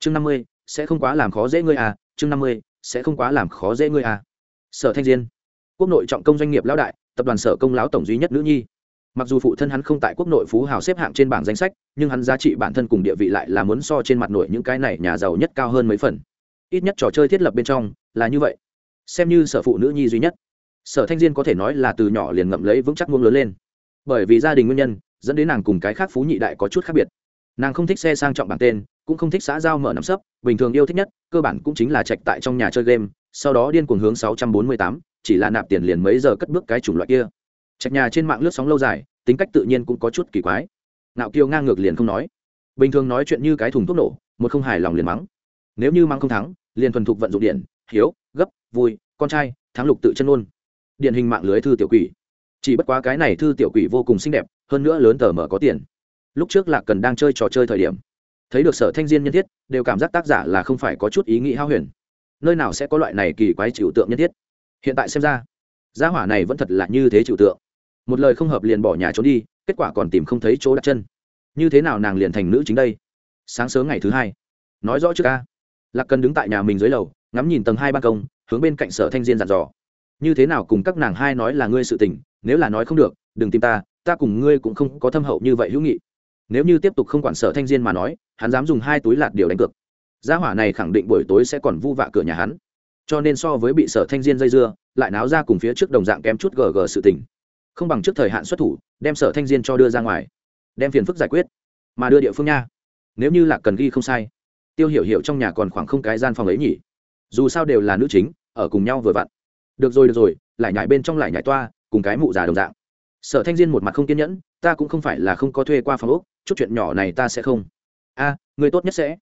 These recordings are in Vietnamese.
chương năm mươi, sẽ không quá làm khó dễ ngươi à chương năm mươi, sẽ không quá làm khó dễ ngươi à. Sở thanh diên, quốc nội trọng công doanh nghiệp lão đại, tập đoàn sở công lão tổng duy nhất nữ nhi. Mặc dù phụ thân hắn không tại quốc nội phú hào xếp hạng trên bảng danh sách, nhưng hắn giá trị bản thân cùng địa vị lại là muốn so trên mặt nội những cái này nhà giàu nhất cao hơn mấy phần. Ít nhất trò chơi thiết lập bên trong là như vậy. Xem như sở phụ nữ nhi duy nhất. Sở thanh diên có thể nói là từ nhỏ liền ngậm lấy vững chắc muông lớn lên. Bởi vì gia đình nguyên nhân, dẫn đến nàng cùng cái khác phú nhị đại có chút khác biệt. Nàng không thích xe sang trọng bảng tên cũng không thích xã giao mở nắm sấp bình thường yêu thích nhất cơ bản cũng chính là trạch tại trong nhà chơi game sau đó điên cuồng hướng 648, chỉ là nạp tiền liền mấy giờ cất bước cái chủng loại kia. Trạch nhà trên mạng lướt sóng lâu dài tính cách tự nhiên cũng có chút kỳ quái. Nạo kiêu ngang ngược liền không nói. Bình thường nói chuyện như cái thùng thuốc nổ một không hài lòng liền mắng. Nếu như mắng không thắng liền thuần thục vận dụng điện hiếu gấp vui con trai thắng lục tự chân ôn điển hình mạng lưới thư tiểu quỷ. Chỉ bất quá cái này thư tiểu quỷ vô cùng xinh đẹp hơn nữa lớn tờ mở có tiền. Lúc trước lạc cần đang chơi trò chơi thời điểm thấy được sở thanh diên nhân thiết, đều cảm giác tác giả là không phải có chút ý nghĩ hao huyền. Nơi nào sẽ có loại này kỳ quái chịu tượng nhân thiết? Hiện tại xem ra, gia hỏa này vẫn thật là như thế chịu tượng. Một lời không hợp liền bỏ nhà trốn đi, kết quả còn tìm không thấy chỗ đặt chân. Như thế nào nàng liền thành nữ chính đây? Sáng sớm ngày thứ hai, nói rõ trước ca. Lạc cần đứng tại nhà mình dưới lầu, ngắm nhìn tầng hai ban công, hướng bên cạnh sở thanh diên dặn dò. Như thế nào cùng các nàng hai nói là ngươi sự tình, nếu là nói không được, đừng tìm ta ta cùng ngươi cũng không có thâm hậu như vậy hữu nghị. Nếu như tiếp tục không quản sở thanh diên mà nói hắn dám dùng hai túi lạt điều đánh cược. Gia hỏa này khẳng định buổi tối sẽ còn vu vạ cửa nhà hắn. Cho nên so với bị sở thanh diên dây dưa, lại náo ra cùng phía trước đồng dạng kém chút gg sự tình. Không bằng trước thời hạn xuất thủ, đem sở thanh diên cho đưa ra ngoài. Đem phiền phức giải quyết. Mà đưa địa phương nha. Nếu như là cần ghi không sai, tiêu hiểu hiểu trong nhà còn khoảng không cái gian phòng ấy nhỉ. Dù sao đều là nữ chính, ở cùng nhau vừa vặn. Được rồi được rồi, lại nhảy bên trong lại nhảy toa, cùng cái mụ già đồng dạng. Sở thanh diên một mặt không kiên nhẫn, ta cũng không phải là không có thuê qua phòng ốc, chút chuyện nhỏ này ta sẽ không a, người tốt nhất sẽ.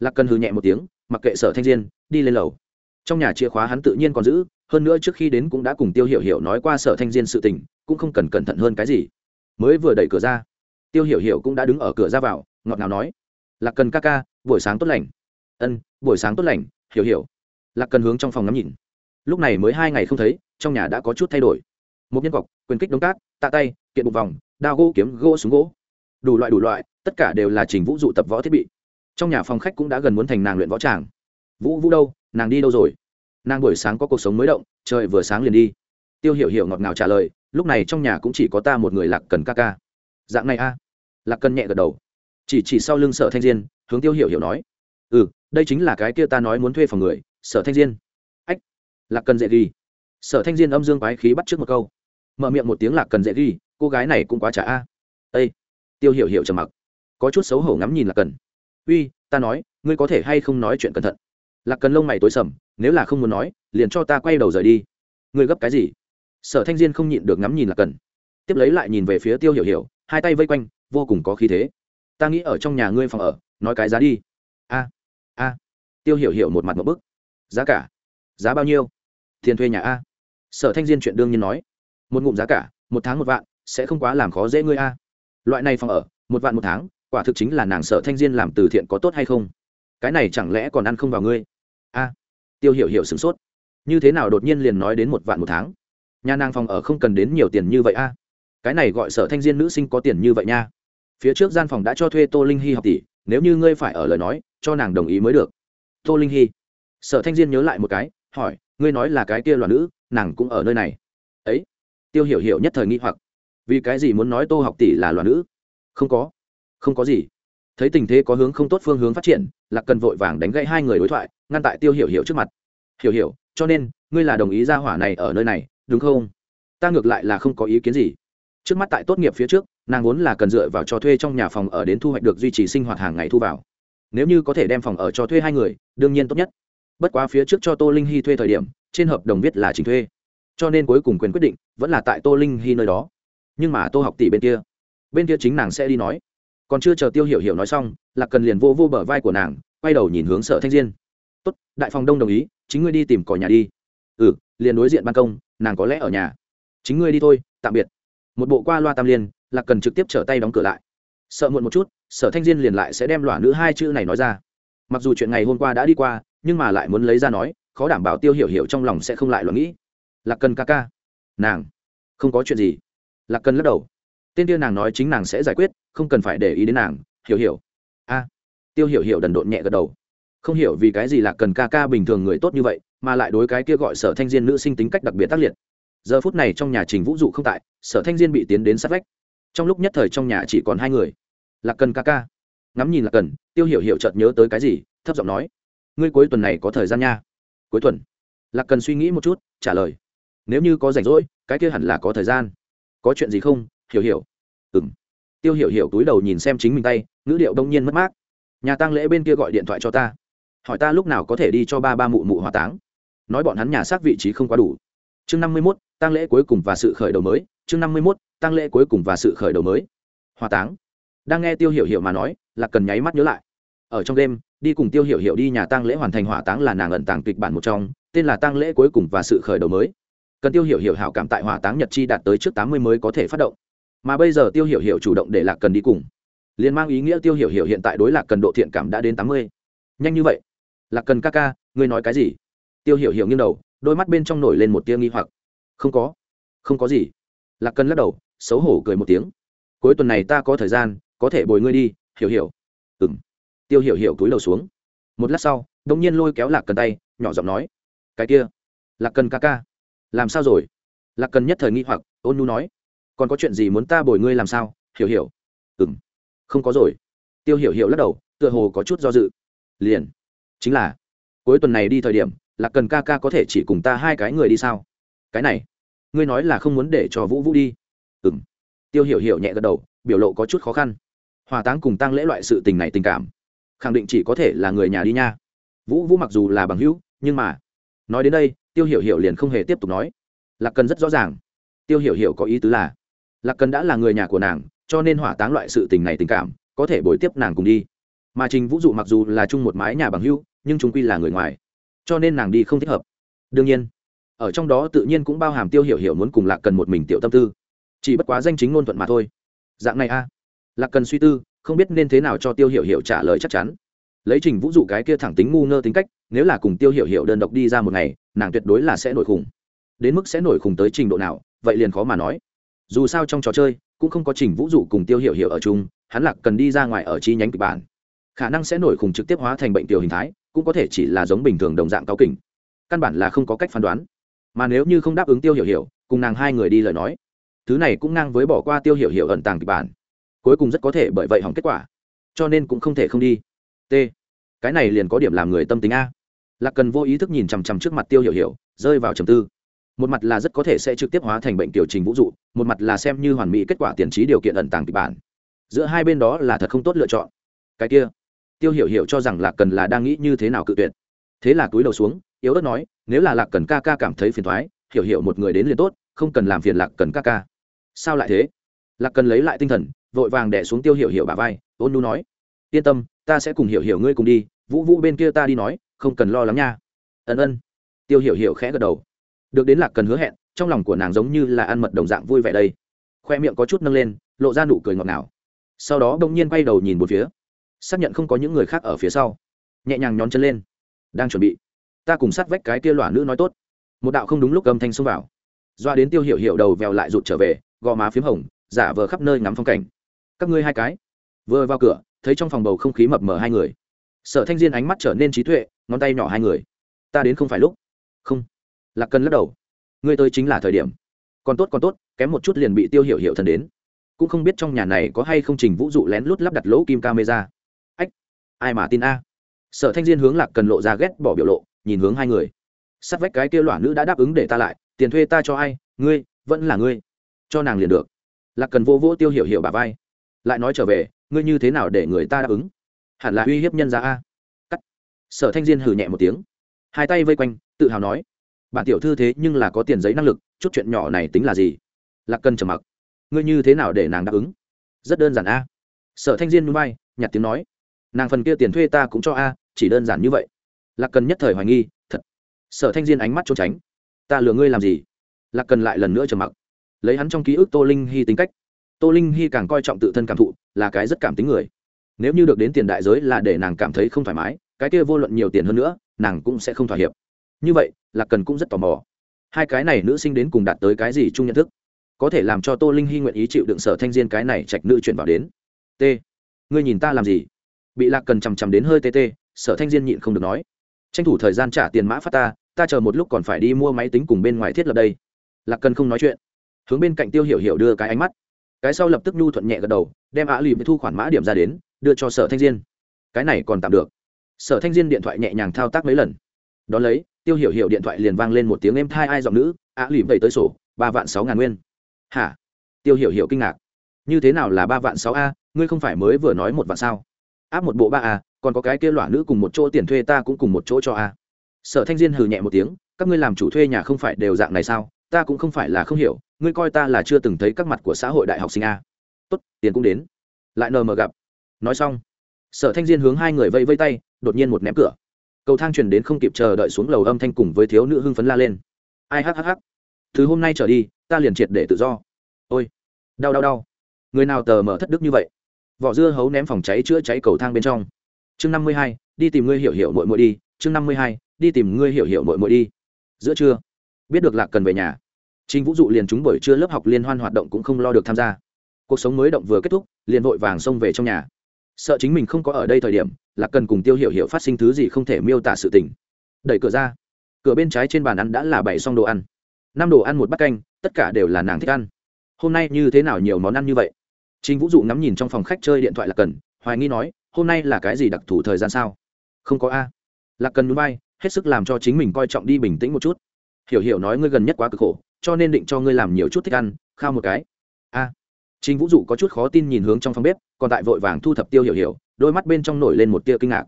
Lạc cần hừ nhẹ một tiếng, mặc kệ sở thanh diên, đi lên lầu. Trong nhà chìa khóa hắn tự nhiên còn giữ, hơn nữa trước khi đến cũng đã cùng tiêu hiểu hiểu nói qua sở thanh diên sự tình, cũng không cần cẩn thận hơn cái gì. Mới vừa đẩy cửa ra, tiêu hiểu hiểu cũng đã đứng ở cửa ra vào, ngọt ngào nói, lạc cần ca ca, buổi sáng tốt lành. Ân, buổi sáng tốt lành, hiểu hiểu. Lạc cần hướng trong phòng ngắm nhìn. Lúc này mới hai ngày không thấy, trong nhà đã có chút thay đổi. Một nhân cọc, quyền kích đống cát, tạ tay, kiện bục vòng, đao gỗ kiếm gỗ súng gỗ. Đủ loại đủ loại tất cả đều là trình vũ dụ tập võ thiết bị. Trong nhà phòng khách cũng đã gần muốn thành nàng luyện võ tràng. Vũ vũ đâu? Nàng đi đâu rồi? Nàng buổi sáng có cuộc sống mới động, trời vừa sáng liền đi. Tiêu hiểu hiểu ngọt ngào trả lời, lúc này trong nhà cũng chỉ có ta một người lạc cần ca ca. Dạng này a? Lạc cần nhẹ gật đầu. Chỉ chỉ sau lưng sở thanh diên, hướng tiêu hiểu hiểu nói. Ừ đây chính là cái kia ta nói muốn thuê phòng người, sở thanh diên. Ách, lạc cần dễ ghi. Sở thanh diên âm dương quái khí bắt trước một câu. Mở miệng một tiếng lạc cần dễ ghi, cô gái này cũng quá trả a. Ây tiêu hiểu hiểu trầm mặc có chút xấu hổ ngắm nhìn lạc cần. Uy, ta nói, ngươi có thể hay không nói chuyện cẩn thận? Lạc cần lông mày tối sầm, nếu là không muốn nói, liền cho ta quay đầu rời đi. Ngươi gấp cái gì? Sở thanh diên không nhịn được ngắm nhìn lạc cần. Tiếp lấy lại nhìn về phía tiêu hiểu hiểu, hai tay vây quanh, vô cùng có khí thế. Ta nghĩ ở trong nhà ngươi phòng ở, nói cái giá đi. A a. Tiêu hiểu hiểu một mặt một bức. Giá cả? Giá bao nhiêu? Tiền thuê nhà a. Sở thanh diên chuyện đương nhiên nói. Một ngụm giá cả, một tháng một vạn, sẽ không quá làm khó dễ ngươi a. Loại này phòng ở, một vạn một tháng quả thực chính là nàng sở thanh diên làm từ thiện có tốt hay không? Cái này chẳng lẽ còn ăn không vào ngươi? A, tiêu hiểu hiểu sửng sốt. Như thế nào đột nhiên liền nói đến một vạn một tháng? Nhà nàng phòng ở không cần đến nhiều tiền như vậy a. Cái này gọi sở thanh diên nữ sinh có tiền như vậy nha. Phía trước gian phòng đã cho thuê tô linh hy học tỷ, nếu như ngươi phải ở lời nói, cho nàng đồng ý mới được. Tô linh hy. Sở thanh diên nhớ lại một cái, hỏi, ngươi nói là cái kia loạn nữ, nàng cũng ở nơi này? Ấy. Tiêu hiểu hiểu nhất thời nghi hoặc. Vì cái gì muốn nói tô học tỷ là loạn nữ? Không có không có gì. Thấy tình thế có hướng không tốt phương hướng phát triển, lạc cần vội vàng đánh gãy hai người đối thoại, ngăn tại tiêu hiểu hiểu trước mặt. Hiểu hiểu, cho nên, ngươi là đồng ý ra hỏa này ở nơi này, đúng không? Ta ngược lại là không có ý kiến gì. Trước mắt tại tốt nghiệp phía trước, nàng vốn là cần dựa vào cho thuê trong nhà phòng ở đến thu hoạch được duy trì sinh hoạt hàng ngày thu vào. Nếu như có thể đem phòng ở cho thuê hai người, đương nhiên tốt nhất. Bất quá phía trước cho tô linh hy thuê thời điểm, trên hợp đồng viết là trình thuê. Cho nên cuối cùng quyền quyết định vẫn là tại tô linh hy nơi đó. Nhưng mà tô học tỷ bên kia bên kia chính nàng sẽ đi nói còn chưa chờ tiêu hiểu hiểu nói xong, lạc cần liền vô vô bờ vai của nàng, quay đầu nhìn hướng sở thanh diên. Tốt, đại phòng đông đồng ý, chính ngươi đi tìm cỏ nhà đi. Ừ liền đối diện ban công, nàng có lẽ ở nhà. Chính ngươi đi thôi, tạm biệt. Một bộ qua loa tam liên, lạc cần trực tiếp trở tay đóng cửa lại. Sợ muộn một chút, sở thanh diên liền lại sẽ đem loả nữ hai chữ này nói ra. Mặc dù chuyện ngày hôm qua đã đi qua, nhưng mà lại muốn lấy ra nói, khó đảm bảo tiêu hiểu hiểu trong lòng sẽ không lại lo nghĩ. Lạc cần ca ca. Nàng, không có chuyện gì. Lạc cần lắc đầu tên tiêu nàng nói chính nàng sẽ giải quyết, không cần phải để ý đến nàng, hiểu hiểu. A. Tiêu hiểu hiểu đần độn nhẹ gật đầu. Không hiểu vì cái gì là cần ca ca bình thường người tốt như vậy, mà lại đối cái kia gọi sở thanh diên nữ sinh tính cách đặc biệt tác liệt. Giờ phút này trong nhà trình vũ dụ không tại, sở thanh diên bị tiến đến sát vách. Trong lúc nhất thời trong nhà chỉ còn hai người. Là cần ca ca. Ngắm nhìn là cần, tiêu hiểu hiểu chợt nhớ tới cái gì, thấp giọng nói, ngươi cuối tuần này có thời gian nha. Cuối tuần? Là cần suy nghĩ một chút, trả lời, nếu như có rảnh rỗi, cái kia hẳn là có thời gian. Có chuyện gì không? Hiểu hiểu. Ừng tiêu hiểu hiểu túi đầu nhìn xem chính mình tay, ngữ điệu đông nhiên mất mát. Nhà tang lễ bên kia gọi điện thoại cho ta. Hỏi ta lúc nào có thể đi cho ba ba mụ mụ hỏa táng. Nói bọn hắn nhà xác vị trí không quá đủ. Chương năm mươi mốt, tang lễ cuối cùng và sự khởi đầu mới. Chương năm mươi mốt, tang lễ cuối cùng và sự khởi đầu mới. Hỏa táng. Đang nghe tiêu hiểu hiểu mà nói là cần nháy mắt nhớ lại. Ở trong đêm, đi cùng tiêu hiểu hiểu đi nhà tang lễ hoàn thành hỏa táng là nàng ẩn tàng kịch bản một trong, tên là tang lễ cuối cùng và sự khởi đầu mới. Cần tiêu hiểu hiểu hảo cảm tại hỏa táng nhật chi đạt tới trước tám mươi mới có thể phát động mà bây giờ tiêu hiểu hiểu chủ động để lạc cần đi cùng. Liền mang ý nghĩa tiêu hiểu hiểu hiện tại đối lạc cần độ thiện cảm đã đến tám mươi. Nhanh như vậy. Lạc cần ca ca, ngươi nói cái gì? Tiêu hiểu hiểu nghiêng đầu, đôi mắt bên trong nổi lên một tia nghi hoặc. Không có. Không có gì. Lạc cần lắc đầu, xấu hổ cười một tiếng. Cuối tuần này ta có thời gian, có thể bồi ngươi đi, hiểu hiểu. Ừng tiêu hiểu hiểu túi đầu xuống. Một lát sau đông nhiên lôi kéo lạc cần tay, nhỏ giọng nói. Cái kia. Lạc cần ca ca. Làm sao rồi? Lạc cần nhất thời nghi hoặc, ôn nu nói còn có chuyện gì muốn ta bồi ngươi làm sao? Hiểu hiểu. Ừ m không có rồi. Tiêu hiểu hiểu lắc đầu, tựa hồ có chút do dự. Liền. Chính là, cuối tuần này đi thời điểm lạc cần ca ca có thể chỉ cùng ta hai cái người đi sao? Cái này, ngươi nói là không muốn để cho vũ vũ đi. Ừ m tiêu hiểu hiểu nhẹ gật đầu, biểu lộ có chút khó khăn. Hòa táng cùng tăng lễ loại sự tình này tình cảm, khẳng định chỉ có thể là người nhà đi nha. Vũ vũ mặc dù là bằng hữu, nhưng mà, nói đến đây, tiêu hiểu hiểu liền không hề tiếp tục nói. Lạc cần rất rõ ràng. Tiêu hiểu hiểu có ý tứ là lạc cần đã là người nhà của nàng, cho nên hỏa táng loại sự tình này tình cảm, có thể bồi tiếp nàng cùng đi. Mà trình vũ dụ mặc dù là chung một mái nhà bằng hưu, nhưng chúng quy là người ngoài, cho nên nàng đi không thích hợp. Đương nhiên, ở trong đó tự nhiên cũng bao hàm tiêu hiểu hiểu muốn cùng lạc cần một mình tiểu tâm tư. Chỉ bất quá danh chính ngôn thuận mà thôi. Dạng này a. Lạc cần suy tư, không biết nên thế nào cho tiêu hiểu hiểu trả lời chắc chắn. Lấy trình vũ dụ cái kia thẳng tính ngu ngơ tính cách, nếu là cùng tiêu hiểu hiểu đơn độc đi ra một ngày, nàng tuyệt đối là sẽ nổi khủng. Đến mức sẽ nổi khủng tới trình độ nào, vậy liền khó mà nói dù sao trong trò chơi cũng không có trình vũ dụ cùng tiêu hiểu hiểu ở chung, hắn lạc cần đi ra ngoài ở chi nhánh kịch bản. Khả năng sẽ nổi khùng trực tiếp hóa thành bệnh tiểu hình thái, cũng có thể chỉ là giống bình thường đồng dạng cao kỉnh. Căn bản là không có cách phán đoán. Mà nếu như không đáp ứng tiêu hiểu hiểu, cùng nàng hai người đi lời nói, thứ này cũng ngang với bỏ qua tiêu hiểu hiểu ẩn tàng kịch bản. Cuối cùng rất có thể bởi vậy hỏng kết quả. Cho nên cũng không thể không đi. T. Cái này liền có điểm làm người tâm tính a. Lạc cần vô ý thức nhìn chằm chằm trước mặt tiêu hiểu hiểu, rơi vào trầm tư một mặt là rất có thể sẽ trực tiếp hóa thành bệnh tiểu trình vũ dụ, một mặt là xem như hoàn mỹ kết quả tiền trí điều kiện ẩn tàng kịch bản. Giữa hai bên đó là thật không tốt lựa chọn. Cái kia, tiêu hiểu hiểu cho rằng lạc cần là đang nghĩ như thế nào cự tuyệt. Thế là túi đầu xuống, yếu ớt nói, nếu là lạc cần ca ca cảm thấy phiền thoái hiểu hiểu một người đến liền tốt, không cần làm phiền lạc cần ca ca. Sao lại thế? Lạc cần lấy lại tinh thần, vội vàng đẻ xuống tiêu hiểu hiểu bà vai, ôn nu nói, yên tâm, ta sẽ cùng hiểu hiểu ngươi cùng đi, vũ vũ bên kia ta đi nói, không cần lo lắng nha. Ân ân. Tiêu hiểu hiểu khẽ gật đầu được đến lạc cần hứa hẹn, trong lòng của nàng giống như là ăn mật đồng dạng vui vẻ đây. Khoe miệng có chút nâng lên, lộ ra nụ cười ngọt ngào. Sau đó đông nhiên quay đầu nhìn một phía, xác nhận không có những người khác ở phía sau. Nhẹ nhàng nhón chân lên. Đang chuẩn bị. Ta cùng sát vách cái kia lỏa nữ nói tốt. Một đạo không đúng lúc âm thanh xông vào. Doa đến tiêu hiểu hiểu đầu vèo lại rụt trở về, gò má p h í m hồng, giả vờ khắp nơi ngắm phong cảnh. Các ngươi hai cái. Vừa vào cửa, thấy trong phòng bầu không khí mập mờ hai người. Sở thanh diên ánh mắt trở nên trí tuệ, ngón tay nhỏ hai người. Ta đến không phải lúc. Không lạc cần lắc đầu. Ngươi tới chính là thời điểm. Còn tốt còn tốt, kém một chút liền bị tiêu hiểu hiểu thần đến. Cũng không biết trong nhà này có hay không trình vũ dụ lén lút lắp đặt lỗ kim camera. Ách, ai mà tin a? Sở thanh diên hướng lạc cần lộ ra ghét bỏ biểu lộ, nhìn hướng hai người. Sát vách cái kia loạn nữ đã đáp ứng để ta lại, tiền thuê ta cho ai, ngươi, vẫn là ngươi. Cho nàng liền được. Lạc cần vô vô tiêu hiểu hiểu bà vai. Lại nói trở về, ngươi như thế nào để người ta đáp ứng? Hẳn là uy hiếp nhân ra a. Cắt. Sở thanh diên hử nhẹ một tiếng. Hai tay vây quanh, tự hào nói bản tiểu thư thế nhưng là có tiền giấy năng lực, chút chuyện nhỏ này tính là gì? Lạc cần trầm mặc. Ngươi như thế nào để nàng đáp ứng? Rất đơn giản a. Sở thanh diên núi bay nhặt tiếng nói. Nàng phần kia tiền thuê ta cũng cho a, chỉ đơn giản như vậy. Lạc cần nhất thời hoài nghi, thật. Sở thanh diên ánh mắt trốn tránh. Ta lừa ngươi làm gì? Lạc cần lại lần nữa trầm mặc. Lấy hắn trong ký ức tô linh hy tính cách. Tô linh hy càng coi trọng tự thân cảm thụ, là cái rất cảm tính người. Nếu như được đến tiền đại giới là để nàng cảm thấy không thoải mái, cái kia vô luận nhiều tiền hơn nữa, nàng cũng sẽ không thỏa hiệp như vậy, lạc cần cũng rất tò mò. Hai cái này nữ sinh đến cùng đạt tới cái gì chung nhận thức? Có thể làm cho tô linh hy nguyện ý chịu đựng sở thanh diên cái này trạch nữ chuyển vào đến. T, ngươi nhìn ta làm gì? Bị lạc cần chằm chằm đến hơi tê tê, sở thanh diên nhịn không được nói. Tranh thủ thời gian trả tiền mã phát ta ta chờ một lúc còn phải đi mua máy tính cùng bên ngoài thiết lập đây. Lạc cần không nói chuyện. Hướng bên cạnh tiêu hiểu hiểu đưa cái ánh mắt. Cái sau lập tức nhu thuận nhẹ gật đầu, đem ạ lì thu khoản mã điểm ra đến, đưa cho sở thanh diên. Cái này còn tạm được. Sở thanh diên điện thoại nhẹ nhàng thao tác mấy lần. Đón lấy tiêu hiểu hiểu điện thoại liền vang lên một tiếng êm thai ai giọng nữ ạ lìm vậy tới sổ, ba vạn sáu ngàn nguyên. Hả? Tiêu hiểu hiểu kinh ngạc. Như thế nào là ba vạn sáu a, ngươi không phải mới vừa nói một vạn sao? Áp một bộ ba a, còn có cái kia loả nữ cùng một chỗ tiền thuê ta cũng cùng một chỗ cho a. Sở thanh diên hừ nhẹ một tiếng, các ngươi làm chủ thuê nhà không phải đều dạng này sao? Ta cũng không phải là không hiểu, ngươi coi ta là chưa từng thấy các mặt của xã hội đại học sinh a. Tốt, tiền cũng đến. Lại nờ mờ gặp. Nói xong, sở thanh diên hướng hai người vây vây tay, đột nhiên một ném cửa cầu thang truyền đến không kịp chờ đợi xuống lầu âm thanh cùng với thiếu nữ hưng phấn la lên. Ai hắc hắc hắc? Từ hôm nay trở đi ta liền triệt để tự do. Ôi đau đau đau. Người nào tờ mở thất đức như vậy? Vỏ dưa hấu ném phòng cháy chữa cháy cầu thang bên trong. Chương năm mươi hai đi tìm ngươi hiểu hiểu mội mội đi. Chương năm mươi hai đi tìm ngươi hiểu hiểu mội mội đi. Giữa trưa biết được lạc cần về nhà. Trình Vũ dụ liền chúng buổi trưa lớp học liên hoan hoạt động cũng không lo được tham gia. Cuộc sống mới động vừa kết thúc, liền vội vàng xông về trong nhà. Sợ chính mình không có ở đây thời điểm, Lạc Cần cùng Tiêu Hiểu Hiểu phát sinh thứ gì không thể miêu tả sự tình. Đẩy cửa ra, cửa bên trái trên bàn ăn đã là bảy xong đồ ăn. Năm đồ ăn một bát canh, tất cả đều là nàng thích ăn. Hôm nay như thế nào nhiều món ăn như vậy? Chính Vũ dụ ngắm nhìn trong phòng khách chơi điện thoại là Cần, hoài nghi nói, hôm nay là cái gì đặc thù thời gian sao? Không có a. Lạc Cần núi bay hết sức làm cho chính mình coi trọng đi bình tĩnh một chút. Hiểu Hiểu nói ngươi gần nhất quá cực khổ, cho nên định cho ngươi làm nhiều chút thích ăn khao một cái a à, trình vũ dụ có chút khó tin nhìn hướng trong phòng bếp, còn tại vội vàng thu thập tiêu hiểu hiểu, đôi mắt bên trong nổi lên một tia kinh ngạc.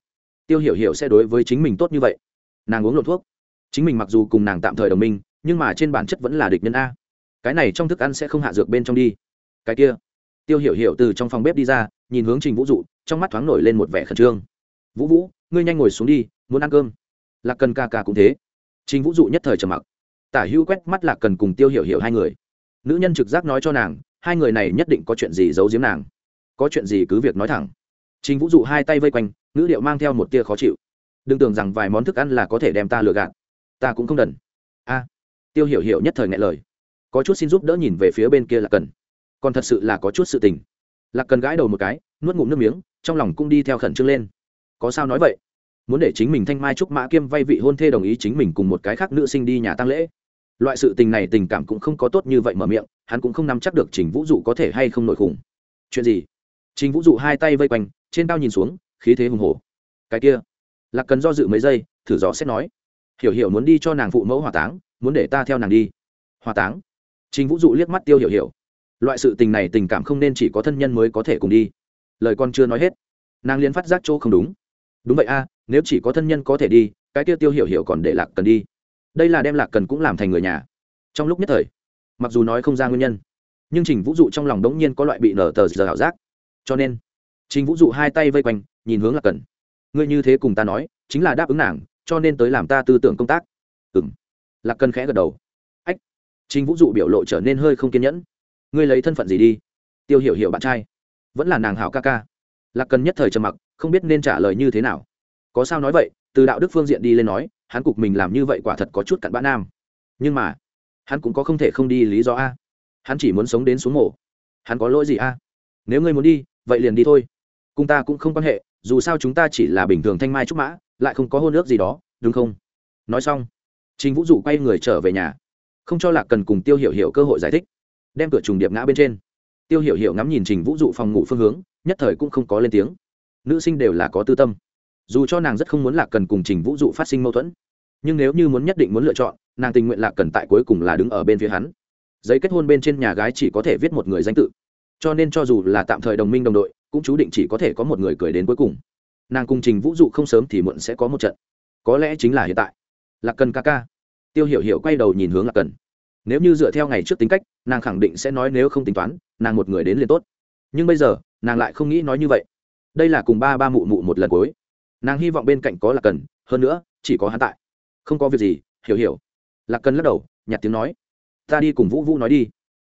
Tiêu hiểu hiểu sẽ đối với chính mình tốt như vậy. Nàng uống lộn thuốc. Chính mình mặc dù cùng nàng tạm thời đồng minh, nhưng mà trên bản chất vẫn là địch nhân a. Cái này trong thức ăn sẽ không hạ dược bên trong đi. Cái kia. Tiêu hiểu hiểu từ trong phòng bếp đi ra, nhìn hướng trình vũ dụ, trong mắt thoáng nổi lên một vẻ khẩn trương. Vũ vũ, ngươi nhanh ngồi xuống đi, muốn ăn cơm. Lạc cần ca ca cũng thế. Trình vũ dụ nhất thời trầm mặc. Tả hữu quét mắt lạc cần cùng tiêu hiểu hiểu hai người. Nữ nhân trực giác nói cho nàng hai người này nhất định có chuyện gì giấu giếm nàng. Có chuyện gì cứ việc nói thẳng. Trình vũ dụ hai tay vây quanh nữ điệu mang theo một tia khó chịu. Đừng tưởng rằng vài món thức ăn là có thể đem ta lừa gạt. Ta cũng không đần. A. Tiêu hiểu hiểu nhất thời ngại lời. Có chút xin giúp đỡ nhìn về phía bên kia là cần. Còn thật sự là có chút sự tình. Lạc cần gãi đầu một cái, nuốt ngụm nước miếng, trong lòng cũng đi theo khẩn trương lên. Có sao nói vậy? Muốn để chính mình thanh mai trúc mã kiêm vay vị hôn thê đồng ý chính mình cùng một cái khác nữ sinh đi nhà tăng lễ loại sự tình này tình cảm cũng không có tốt như vậy mở miệng, hắn cũng không nắm chắc được trình vũ dụ có thể hay không nổi khủng. Chuyện gì? Trình vũ dụ hai tay vây quanh, trên cao nhìn xuống, khí thế hùng hồ cái kia. Là cần do dự mấy giây, thử gió xét nói. Hiểu hiểu muốn đi cho nàng phụ mẫu hỏa táng, muốn để ta theo nàng đi. Hỏa táng? Trình vũ dụ liếc mắt tiêu hiểu hiểu. Loại sự tình này tình cảm không nên chỉ có thân nhân mới có thể cùng đi. Lời con chưa nói hết, nàng liên phát giác chỗ không đúng. Đúng vậy a, nếu chỉ có thân nhân có thể đi, cái kia tiêu hiểu hiểu còn để lạc cần đi đây là đem lạc cần cũng làm thành người nhà. Trong lúc nhất thời, mặc dù nói không ra nguyên nhân, nhưng trình vũ dụ trong lòng đống nhiên có loại bị nở tờ giờ ảo giác. Cho nên, trình vũ dụ hai tay vây quanh, nhìn hướng lạc cần. Ngươi như thế cùng ta nói, chính là đáp ứng nàng, cho nên tới làm ta tư tưởng công tác. Ừ m lạc cần khẽ gật đầu. Ách. Trình vũ dụ biểu lộ trở nên hơi không kiên nhẫn. Ngươi lấy thân phận gì đi? Tiêu hiểu hiểu bạn trai. Vẫn là nàng hảo ca ca. Lạc cần nhất thời trầm mặc, không biết nên trả lời như thế nào. Có sao nói vậy, từ đạo đức phương diện đi lên nói hắn cục mình làm như vậy quả thật có chút cặn bã nam. Nhưng mà, hắn cũng có không thể không đi lý do a. Hắn chỉ muốn sống đến xuống mổ hắn có lỗi gì a? Nếu ngươi muốn đi, vậy liền đi thôi. Cùng ta cũng không quan hệ, dù sao chúng ta chỉ là bình thường thanh mai trúc mã, lại không có hôn ước gì đó, đúng không? Nói xong, trình vũ dụ quay người trở về nhà. Không cho lạc cần cùng tiêu hiểu hiểu cơ hội giải thích, đem cửa trùng điệp ngã bên trên. Tiêu hiểu hiểu ngắm nhìn trình vũ dụ phòng ngủ phương hướng, nhất thời cũng không có lên tiếng. Nữ sinh đều là có tư tâm. Dù cho nàng rất không muốn lạc cần cùng trình vũ dụ phát sinh mâu thuẫn nhưng nếu như muốn nhất định muốn lựa chọn, nàng tình nguyện lạc cần tại cuối cùng là đứng ở bên phía hắn. Giấy kết hôn bên trên nhà gái chỉ có thể viết một người danh tự. Cho nên cho dù là tạm thời đồng minh đồng đội, cũng chú định chỉ có thể có một người cười đến cuối cùng. Nàng cùng trình vũ dụ không sớm thì muộn sẽ có một trận. Có lẽ chính là hiện tại. Lạc cần ca ca. Tiêu hiểu hiểu quay đầu nhìn hướng lạc cần. Nếu như dựa theo ngày trước tính cách, nàng khẳng định sẽ nói nếu không tính toán, nàng một người đến liền tốt. Nhưng bây giờ, nàng lại không nghĩ nói như vậy. Đây là cùng ba ba mụ mụ một lần cuối. Nàng hy vọng bên cạnh có lạc cần, hơn nữa, chỉ có hắn tại không có việc gì, hiểu hiểu. Lạc cần lắc đầu nhặt tiếng nói. Ta đi cùng vũ vũ nói đi.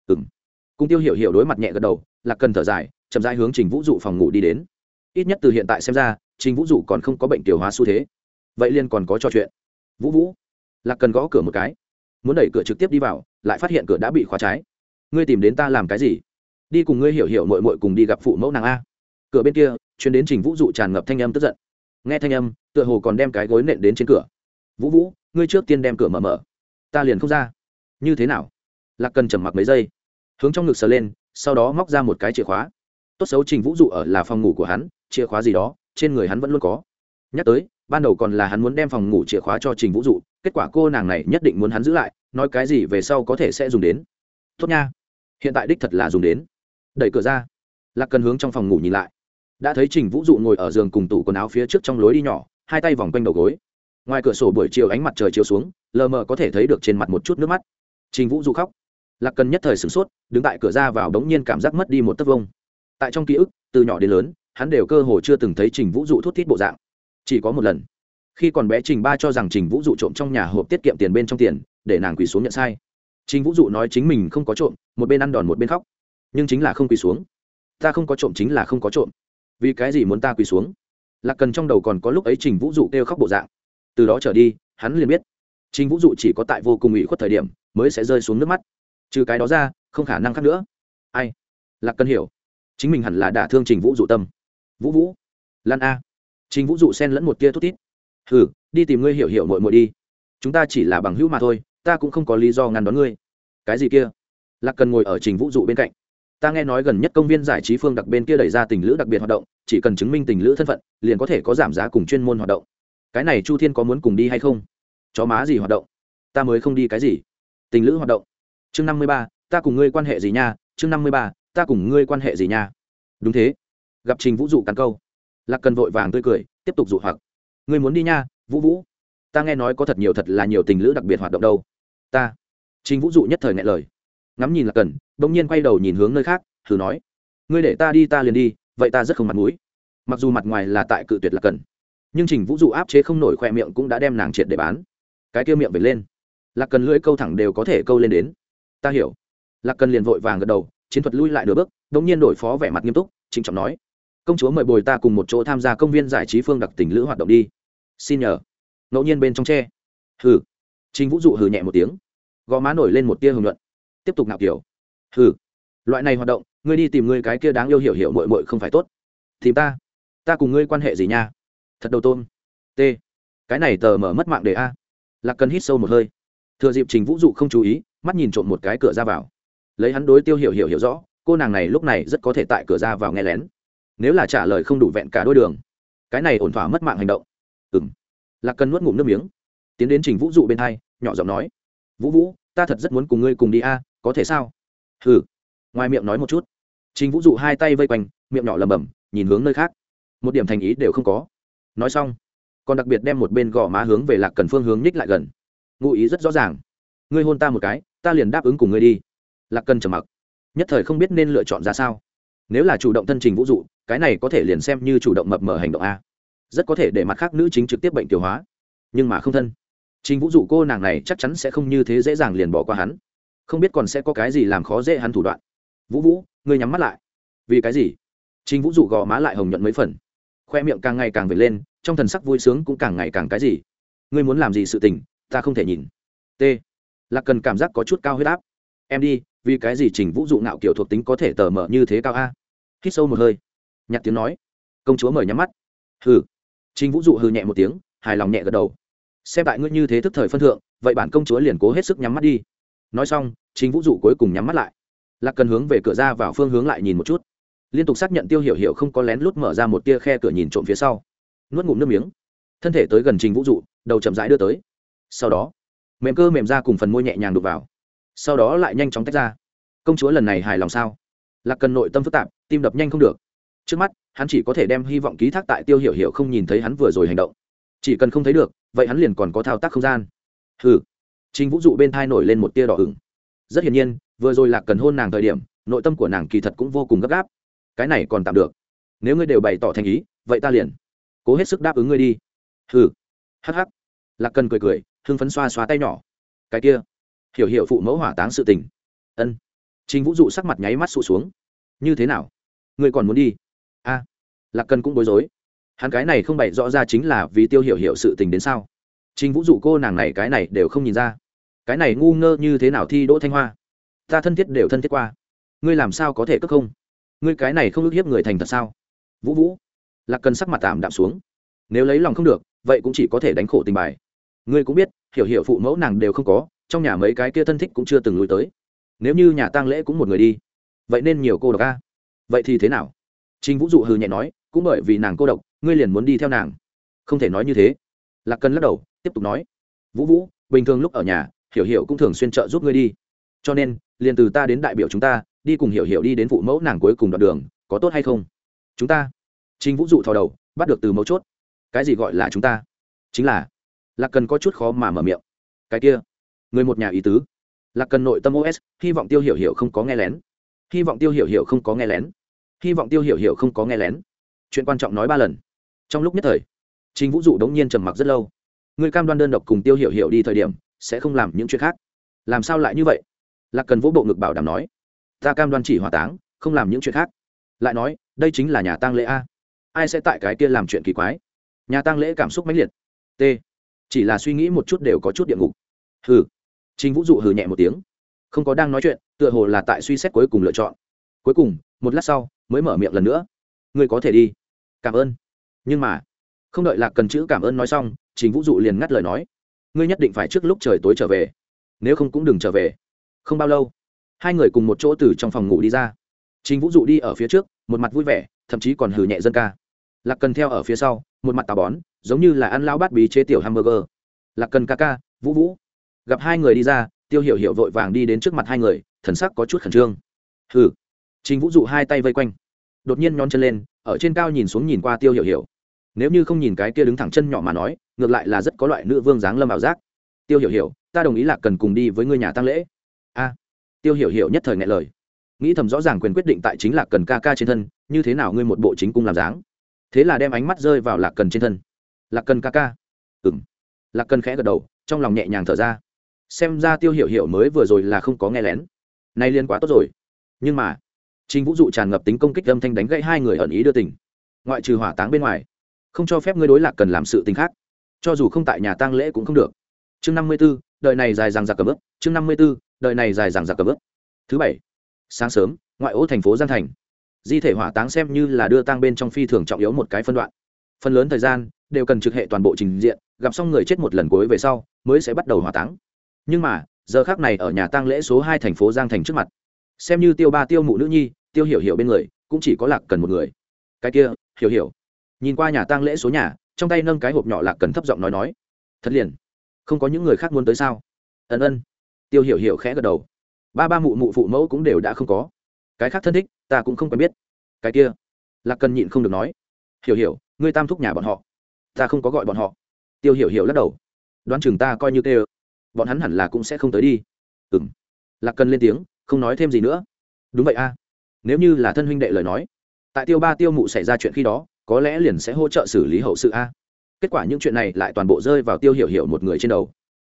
Ừ m cùng tiêu hiểu hiểu đối mặt nhẹ gật đầu, lạc cần thở dài, chậm rãi hướng trình vũ dụ phòng ngủ đi đến. Ít nhất từ hiện tại xem ra, trình vũ dụ còn không có bệnh tiểu hóa xu thế. Vậy liên còn có trò chuyện. Vũ vũ. Lạc cần gõ cửa một cái. Muốn đẩy cửa trực tiếp đi vào, lại phát hiện cửa đã bị khóa trái. Ngươi tìm đến ta làm cái gì? Đi cùng ngươi hiểu hiểu mội mội cùng đi gặp phụ mẫu nàng a. Cửa bên kia chuyến đến trình vũ dụ tràn ngập thanh âm tức giận. Nghe thanh âm, tựa hồ còn đem cái gối nện đến trên cửa vũ vũ, ngươi trước tiên đem cửa mở mở. Ta liền không ra. Như thế nào? Lạc cần trầm mặc mấy giây, hướng trong ngực sờ lên, sau đó móc ra một cái chìa khóa. Tốt xấu trình vũ dụ ở là phòng ngủ của hắn, chìa khóa gì đó, trên người hắn vẫn luôn có. Nhắc tới, ban đầu còn là hắn muốn đem phòng ngủ chìa khóa cho trình vũ dụ, kết quả cô nàng này nhất định muốn hắn giữ lại, nói cái gì về sau có thể sẽ dùng đến. Tốt nha, hiện tại đích thật là dùng đến. Đẩy cửa ra, lạc cần hướng trong phòng ngủ nhìn lại. Đã thấy trình vũ dụ ngồi ở giường cùng tủ quần áo phía trước trong lối đi nhỏ, hai tay vòng quanh đầu gối ngoài cửa sổ buổi chiều ánh mặt trời chiếu xuống, lờ mờ có thể thấy được trên mặt một chút nước mắt. Trình vũ dụ khóc. Lạc cần nhất thời sửng sốt, đứng tại cửa ra vào đống nhiên cảm giác mất đi một tấc vông. Tại trong ký ức, từ nhỏ đến lớn, hắn đều cơ hồ chưa từng thấy trình vũ dụ thút thít bộ dạng. Chỉ có một lần. Khi còn bé trình ba cho rằng trình vũ dụ trộm trong nhà hộp tiết kiệm tiền bên trong tiền, để nàng quỳ xuống nhận sai. Trình vũ dụ nói chính mình không có trộm, một bên ăn đòn một bên khóc. Nhưng chính là không quỳ xuống. Ta không có trộm chính là không có trộm. Vì cái gì muốn ta quỳ xuống? Lạc cần trong đầu còn có lúc ấy trình vũ dụ kêu khóc bộ dạng từ đó trở đi, hắn liền biết. Trình vũ dụ chỉ có tại vô cùng ủy khuất thời điểm mới sẽ rơi xuống nước mắt. Trừ cái đó ra, không khả năng khác nữa. Ai? Lạc cần hiểu. Chính mình hẳn là đả thương trình vũ dụ tâm. Vũ vũ. Lan a. Trình vũ dụ xen lẫn một tia thút tít hừ, đi tìm ngươi hiểu hiểu mội mội đi. Chúng ta chỉ là bằng hữu mà thôi, ta cũng không có lý do ngăn đón ngươi. Cái gì kia? Lạc cần ngồi ở trình vũ dụ bên cạnh. Ta nghe nói gần nhất công viên giải trí phương đặc bên kia đẩy ra tình lữ đặc biệt hoạt động, chỉ cần chứng minh tình lữ thân phận, liền có thể có giảm giá cùng chuyên môn hoạt động cái này chu thiên có muốn cùng đi hay không? Chó má gì hoạt động? Ta mới không đi cái gì? Tình lữ hoạt động. Chương năm mươi ba, ta cùng ngươi quan hệ gì nha? Chương năm mươi ba, ta cùng ngươi quan hệ gì nha? Đúng thế. Gặp trình vũ dụ cắn câu. Lạc cần vội vàng tươi cười, tiếp tục dụ hoặc. Ngươi muốn đi nha, vũ vũ. Ta nghe nói có thật nhiều thật là nhiều tình lữ đặc biệt hoạt động đâu. Ta. Trình vũ dụ nhất thời ngại lời. Ngắm nhìn lạc cần, bỗng nhiên quay đầu nhìn hướng nơi khác, thử nói. Ngươi để ta đi, ta liền đi, vậy ta rất không mặt mũi. Mặc dù mặt ngoài là tại cự tuyệt lạc cần nhưng trình vũ dụ áp chế không nổi khoe miệng cũng đã đem nàng triệt để bán. Cái kia miệng về lên. Lạc cần lưỡi câu thẳng đều có thể câu lên đến. Ta hiểu. Lạc cần liền vội vàng gật đầu, chiến thuật lui lại nửa bước đ ỗ n g nhiên đổi phó vẻ mặt nghiêm túc, trịnh trọng nói, công chúa mời bồi ta cùng một chỗ tham gia công viên giải trí phương đặc tình lữ hoạt động đi. Xin nhờ. Ngẫu nhiên bên trong tre. Hừ. Trình vũ dụ hừ nhẹ một tiếng. Gò má nổi lên một tia hưởng luận tiếp tục nạo kiểu. Hừ. Loại này hoạt động, ngươi đi tìm ngươi cái kia đáng yêu hiểu hiểu mội mội không phải tốt. Tìm ta. Ta cùng ngươi quan hệ gì nha? Thật đầu tôm. T. Cái này tờ mở mất mạng để a. Lạc cần hít sâu một hơi. Thừa dịp trình vũ dụ không chú ý, mắt nhìn trộm một cái cửa ra vào. Lấy hắn đối tiêu hiểu hiểu hiểu rõ, cô nàng này lúc này rất có thể tại cửa ra vào nghe lén. Nếu là trả lời không đủ vẹn cả đôi đường, cái này ổn thỏa mất mạng hành động. Ừ m lạc cần nuốt ngụm nước miếng. Tiến đến trình vũ dụ bên hai, nhỏ giọng nói, vũ vũ, ta thật rất muốn cùng ngươi cùng đi a, có thể sao? Hừ. Ngoài miệng nói một chút. Trình vũ dụ hai tay vây quanh, miệng nhỏ lầm bầm nhìn hướng nơi khác. Một điểm thành ý đều không có nói xong, còn đặc biệt đem một bên gò má hướng về lạc cần phương hướng nhích lại gần. Ngụ ý rất rõ ràng. Ngươi hôn ta một cái, ta liền đáp ứng cùng ngươi đi. Lạc cần trầm mặc. Nhất thời không biết nên lựa chọn ra sao. Nếu là chủ động thân trình vũ dụ cái này có thể liền xem như chủ động mập mờ hành động a. Rất có thể để mặt khác nữ chính trực tiếp bệnh tiểu hóa. Nhưng mà không thân. Trình vũ dụ cô nàng này chắc chắn sẽ không như thế dễ dàng liền bỏ qua hắn. Không biết còn sẽ có cái gì làm khó dễ hắn thủ đoạn. Vũ vũ, ngươi nhắm mắt lại. Vì cái gì? Trình vũ dụ gò má lại hồng nhuận mấy phần khoe miệng càng ngày càng vệt lên, trong thần sắc vui sướng cũng càng ngày càng cái gì. Ngươi muốn làm gì sự tình, ta không thể nhìn. T. Lạc cần cảm giác có chút cao huyết áp. Em đi, vì cái gì trình vũ dụ ngạo kiểu thuộc tính có thể tờ mở như thế cao a? Hít sâu một hơi. Nhặt tiếng nói. Công chúa mời nhắm mắt. Hừ. Trình vũ dụ hừ nhẹ một tiếng, hài lòng nhẹ gật đầu. Xem tại ngươi như thế thức thời phân thượng, vậy bản công chúa liền cố hết sức nhắm mắt đi. Nói xong, trình vũ dụ cuối cùng nhắm mắt lại. Lạc cần hướng về cửa ra vào phương hướng lại nhìn một chút liên tục xác nhận tiêu hiểu hiểu không có lén lút mở ra một tia khe cửa nhìn trộm phía sau. Nuốt ngụm nước miếng. Thân thể tới gần trình vũ dụ đầu chậm rãi đưa tới. Sau đó, mềm cơ mềm ra cùng phần môi nhẹ nhàng đục vào. Sau đó lại nhanh chóng tách ra. Công chúa lần này hài lòng sao? Lạc cần nội tâm phức tạp, tim đập nhanh không được. Trước mắt, hắn chỉ có thể đem hy vọng ký thác tại tiêu hiểu hiểu không nhìn thấy hắn vừa rồi hành động. Chỉ cần không thấy được, vậy hắn liền còn có thao tác không gian. Hừ. Trình vũ dụ bên thai nổi lên một tia đỏ ửng. Rất hiển nhiên, vừa rồi lạc cần hôn nàng thời điểm, nội tâm của nàng kỳ thật cũng vô cùng gấp gáp cái này còn tạm được. Nếu ngươi đều bày tỏ thành ý vậy ta liền cố hết sức đáp ứng ngươi đi. Hừ. Hắc, lạc cần cười cười hưng phấn xoa xoa tay nhỏ. Cái kia. Hiểu hiểu phụ mẫu hỏa táng sự tình. Ân. Chính vũ dụ sắc mặt nháy mắt sụ xuống. Như thế nào? Ngươi còn muốn đi? A. Lạc cần cũng bối rối. Hắn cái này không bày rõ ra chính là vì tiêu hiểu hiểu sự tình đến sao? Chính vũ dụ cô nàng này cái này đều không nhìn ra. Cái này ngu ngơ như thế nào thi đỗ thanh hoa? Ta thân thiết đều thân thiết qua. Ngươi làm sao có thể cất không? Ngươi cái này không ức hiếp người thành thật sao? Vũ vũ, lạc cần sắc mặt tạm đạm xuống. Nếu lấy lòng không được, vậy cũng chỉ có thể đánh khổ tình bài. Ngươi cũng biết, hiểu hiểu phụ mẫu nàng đều không có, trong nhà mấy cái kia thân thích cũng chưa từng lui tới. Nếu như nhà tang lễ cũng một người đi, vậy nên nhiều cô độc ca vậy thì thế nào? Trinh vũ dụ hừ nhẹ nói, cũng bởi vì nàng cô độc, ngươi liền muốn đi theo nàng. Không thể nói như thế. Lạc cần lắc đầu, tiếp tục nói, vũ vũ, bình thường lúc ở nhà, hiểu hiểu cũng thường xuyên trợ giúp ngươi đi. Cho nên, liền từ ta đến đại biểu chúng ta đi cùng hiểu hiểu đi đến phụ mẫu nàng cuối cùng đoạn đường, có tốt hay không? Chúng ta. Trình vũ dụ thò đầu, bắt được từ mấu chốt. Cái gì gọi là chúng ta? Chính là, lạc cần có chút khó mà mở miệng. Cái kia, người một nhà ý tứ. Lạc cần nội tâm os hy vọng tiêu hiểu hiểu không có nghe lén. Hy vọng tiêu hiểu hiểu không có nghe lén. Hy vọng tiêu hiểu hiểu không có nghe lén. Chuyện quan trọng nói ba lần. Trong lúc nhất thời chính vũ dụ đống nhiên trầm mặc rất lâu. Người cam đoan đơn độc cùng tiêu hiểu hiểu đi thời điểm, sẽ không làm những chuyện khác. Làm sao lại như vậy? Lạc cần vỗ bộ ngực bảo đảm nói ta cam đoan chỉ hỏa táng, không làm những chuyện khác. Lại nói, đây chính là nhà tang lễ a. Ai sẽ tại cái kia làm chuyện kỳ quái? Nhà tang lễ cảm xúc mãnh liệt. T. Chỉ là suy nghĩ một chút đều có chút địa ngục. Hừ trình vũ dụ hừ nhẹ một tiếng. Không có đang nói chuyện, tựa hồ là tại suy xét cuối cùng lựa chọn. Cuối cùng, một lát sau, mới mở miệng lần nữa. Ngươi có thể đi. Cảm ơn. Nhưng mà, không đợi lạc cần chữ cảm ơn nói xong, trình vũ dụ liền ngắt lời nói. Ngươi nhất định phải trước lúc trời tối trở về. Nếu không cũng đừng trở về. Không bao lâu hai người cùng một chỗ từ trong phòng ngủ đi ra. Trình vũ dụ đi ở phía trước, một mặt vui vẻ, thậm chí còn hừ nhẹ dân ca. Lạc cần theo ở phía sau, một mặt tà bón, giống như là ăn lao bát bí chế tiểu hamburger. Lạc cần ca ca, vũ vũ. Gặp hai người đi ra, tiêu hiểu hiểu vội vàng đi đến trước mặt hai người, thần sắc có chút khẩn trương. Hừ. Trình vũ dụ hai tay vây quanh. Đột nhiên nhón chân lên, ở trên cao nhìn xuống nhìn qua tiêu hiểu hiểu. Nếu như không nhìn cái kia đứng thẳng chân nhỏ mà nói, ngược lại là rất có loại nữ vương dáng lâm ảo giác. Tiêu hiểu hiểu, ta đồng ý lạc cần cùng đi với ngươi nhà tăng lễ. A tiêu hiểu hiểu nhất thời ngại lời. Nghĩ thầm rõ ràng quyền quyết định tại chính lạc cần ca ca trên thân, như thế nào ngươi một bộ chính cung làm dáng? Thế là đem ánh mắt rơi vào lạc cần trên thân. Lạc cần ca ca. Ừng lạc cần khẽ gật đầu, trong lòng nhẹ nhàng thở ra. Xem ra tiêu hiểu hiểu mới vừa rồi là không có nghe lén. Nay liên quá tốt rồi. Nhưng mà, trình vũ dụ tràn ngập tính công kích âm thanh đánh gãy hai người ẩn ý đưa tình. Ngoại trừ hỏa táng bên ngoài, không cho phép ngươi đối lạc cần làm sự tình khác. Cho dù không tại nhà tang lễ cũng không được. Chương năm mươi b ố đời này dài dằng giặc cầm ướp. Chương năm mươi b ố đời này dài dằng dặc cả bước thứ bảy, sáng sớm, ngoại ô thành phố giang thành. Di thể hỏa táng xem như là đưa tang bên trong phi thường trọng yếu một cái phân đoạn. Phần lớn thời gian, đều cần trực hệ toàn bộ trình diện, gặp xong người chết một lần cuối về sau, mới sẽ bắt đầu hỏa táng. Nhưng mà, giờ khác này ở nhà tang lễ số hai thành phố giang thành trước mặt. Xem như tiêu ba, tiêu mụ nữ nhi, tiêu hiểu hiểu bên người, cũng chỉ có lạc cần một người. Cái kia, hiểu hiểu. Nhìn qua nhà tang lễ số nhà, trong tay nâng cái hộp nhỏ lạc cần thấp giọng nói nói. Thật liền. Không có những người khác muốn tới sao? Ân ân tiêu hiểu hiểu khẽ gật đầu. Ba ba mụ mụ phụ mẫu cũng đều đã không có. Cái khác thân thích, ta cũng không quen biết. Cái kia, lạc cần nhịn không được nói. Hiểu hiểu, ngươi tam thúc nhà bọn họ. Ta không có gọi bọn họ. Tiêu hiểu hiểu lắc đầu. Đoán chừng ta coi như tê bọn hắn hẳn là cũng sẽ không tới đi. Ừ m lạc cần lên tiếng, không nói thêm gì nữa. Đúng vậy a. Nếu như là thân huynh đệ lời nói, tại tiêu ba tiêu mụ xảy ra chuyện khi đó, có lẽ liền sẽ hỗ trợ xử lý hậu sự a. Kết quả những chuyện này lại toàn bộ rơi vào tiêu hiểu hiểu một người trên đầu.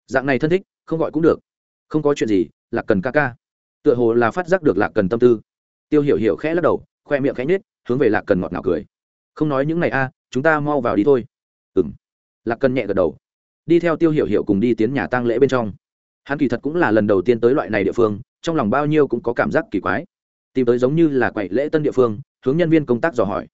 Dạng này thân thích, không gọi cũng được không có chuyện gì, lạc cần ca ca. Tựa hồ là phát giác được lạc cần tâm tư. Tiêu hiểu hiểu khẽ lắc đầu, khoe miệng khẽ nhết hướng về lạc cần ngọt ngào cười. Không nói những này a, chúng ta mau vào đi thôi. Ừ m lạc cần nhẹ gật đầu. Đi theo tiêu hiểu hiểu cùng đi tiến nhà tang lễ bên trong. Hắn kỳ thật cũng là lần đầu tiên tới loại này địa phương, trong lòng bao nhiêu cũng có cảm giác kỳ quái. Tìm tới giống như là quậy lễ tân địa phương, hướng nhân viên công tác dò hỏi.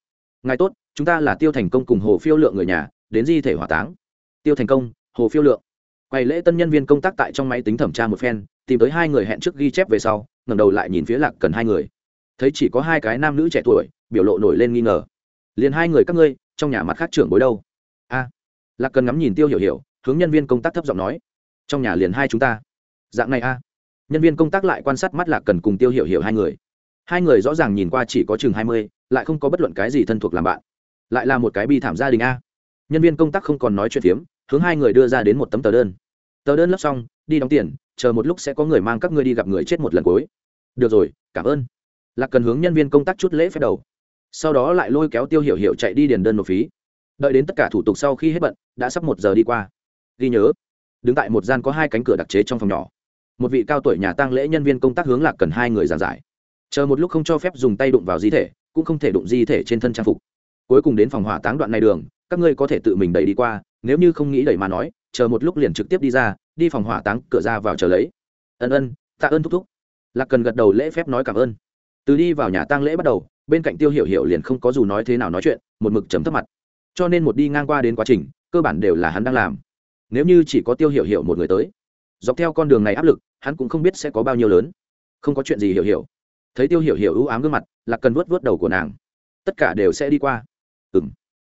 Ngài tốt, chúng ta là tiêu thành công cùng hồ phiêu lượng người nhà, đến di thể hỏa táng. Tiêu thành công, hồ phiêu lượng quầy lễ tân nhân viên công tác tại trong máy tính thẩm tra một phen, tìm tới hai người hẹn trước ghi chép về sau, ngẩng đầu lại nhìn phía lạc cần hai người. Thấy chỉ có hai cái nam nữ trẻ tuổi, biểu lộ nổi lên nghi ngờ. Liền hai người các ngươi, trong nhà mặt khác trưởng bối đâu? A. Lạc cần ngắm nhìn tiêu hiểu hiểu, hướng nhân viên công tác thấp giọng nói. Trong nhà liền hai chúng ta. Dạng này a. Nhân viên công tác lại quan sát mắt lạc cần cùng tiêu hiểu hiểu hai người. Hai người rõ ràng nhìn qua chỉ có chừng hai mươi, lại không có bất luận cái gì thân thuộc làm bạn. Lại là một cái bi thảm gia đình a. Nhân viên công tác không còn nói chuyện phiếm hướng hai người đưa ra đến một tấm tờ đơn. Tờ đơn lấp xong, đi đóng tiền, chờ một lúc sẽ có người mang các ngươi đi gặp người chết một lần cuối. Được rồi, cảm ơn. Lạc cần hướng nhân viên công tác chút lễ phép đầu. Sau đó lại lôi kéo tiêu hiểu hiểu chạy đi điền đơn nộp phí. Đợi đến tất cả thủ tục sau khi hết bận, đã sắp một giờ đi qua. Ghi nhớ, đứng tại một gian có hai cánh cửa đặc chế trong phòng nhỏ. Một vị cao tuổi nhà tăng lễ nhân viên công tác hướng lạc cần hai người giàn giải. Chờ một lúc không cho phép dùng tay đụng vào di thể, cũng không thể đụng di thể trên thân trang phục. Cuối cùng đến phòng hỏa táng đoạn này đường, các ngươi có thể tự mình đẩy đi qua nếu như không nghĩ đẩy mà nói, chờ một lúc liền trực tiếp đi ra, đi phòng hỏa táng, cửa ra vào chờ lấy. Ân ân, tạ ơn thúc thúc. Lạc cần gật đầu lễ phép nói cảm ơn. Từ đi vào nhà tang lễ bắt đầu, bên cạnh tiêu hiểu hiểu liền không có dù nói thế nào nói chuyện, một mực chấm thấp mặt. Cho nên một đi ngang qua đến quá trình, cơ bản đều là hắn đang làm. Nếu như chỉ có tiêu hiểu hiểu một người tới, dọc theo con đường này áp lực, hắn cũng không biết sẽ có bao nhiêu lớn. Không có chuyện gì hiểu hiểu. Thấy tiêu hiểu hiểu ưu ám gương mặt, Lạc cần vuốt vuốt đầu của nàng. Tất cả đều sẽ đi qua. Ừ m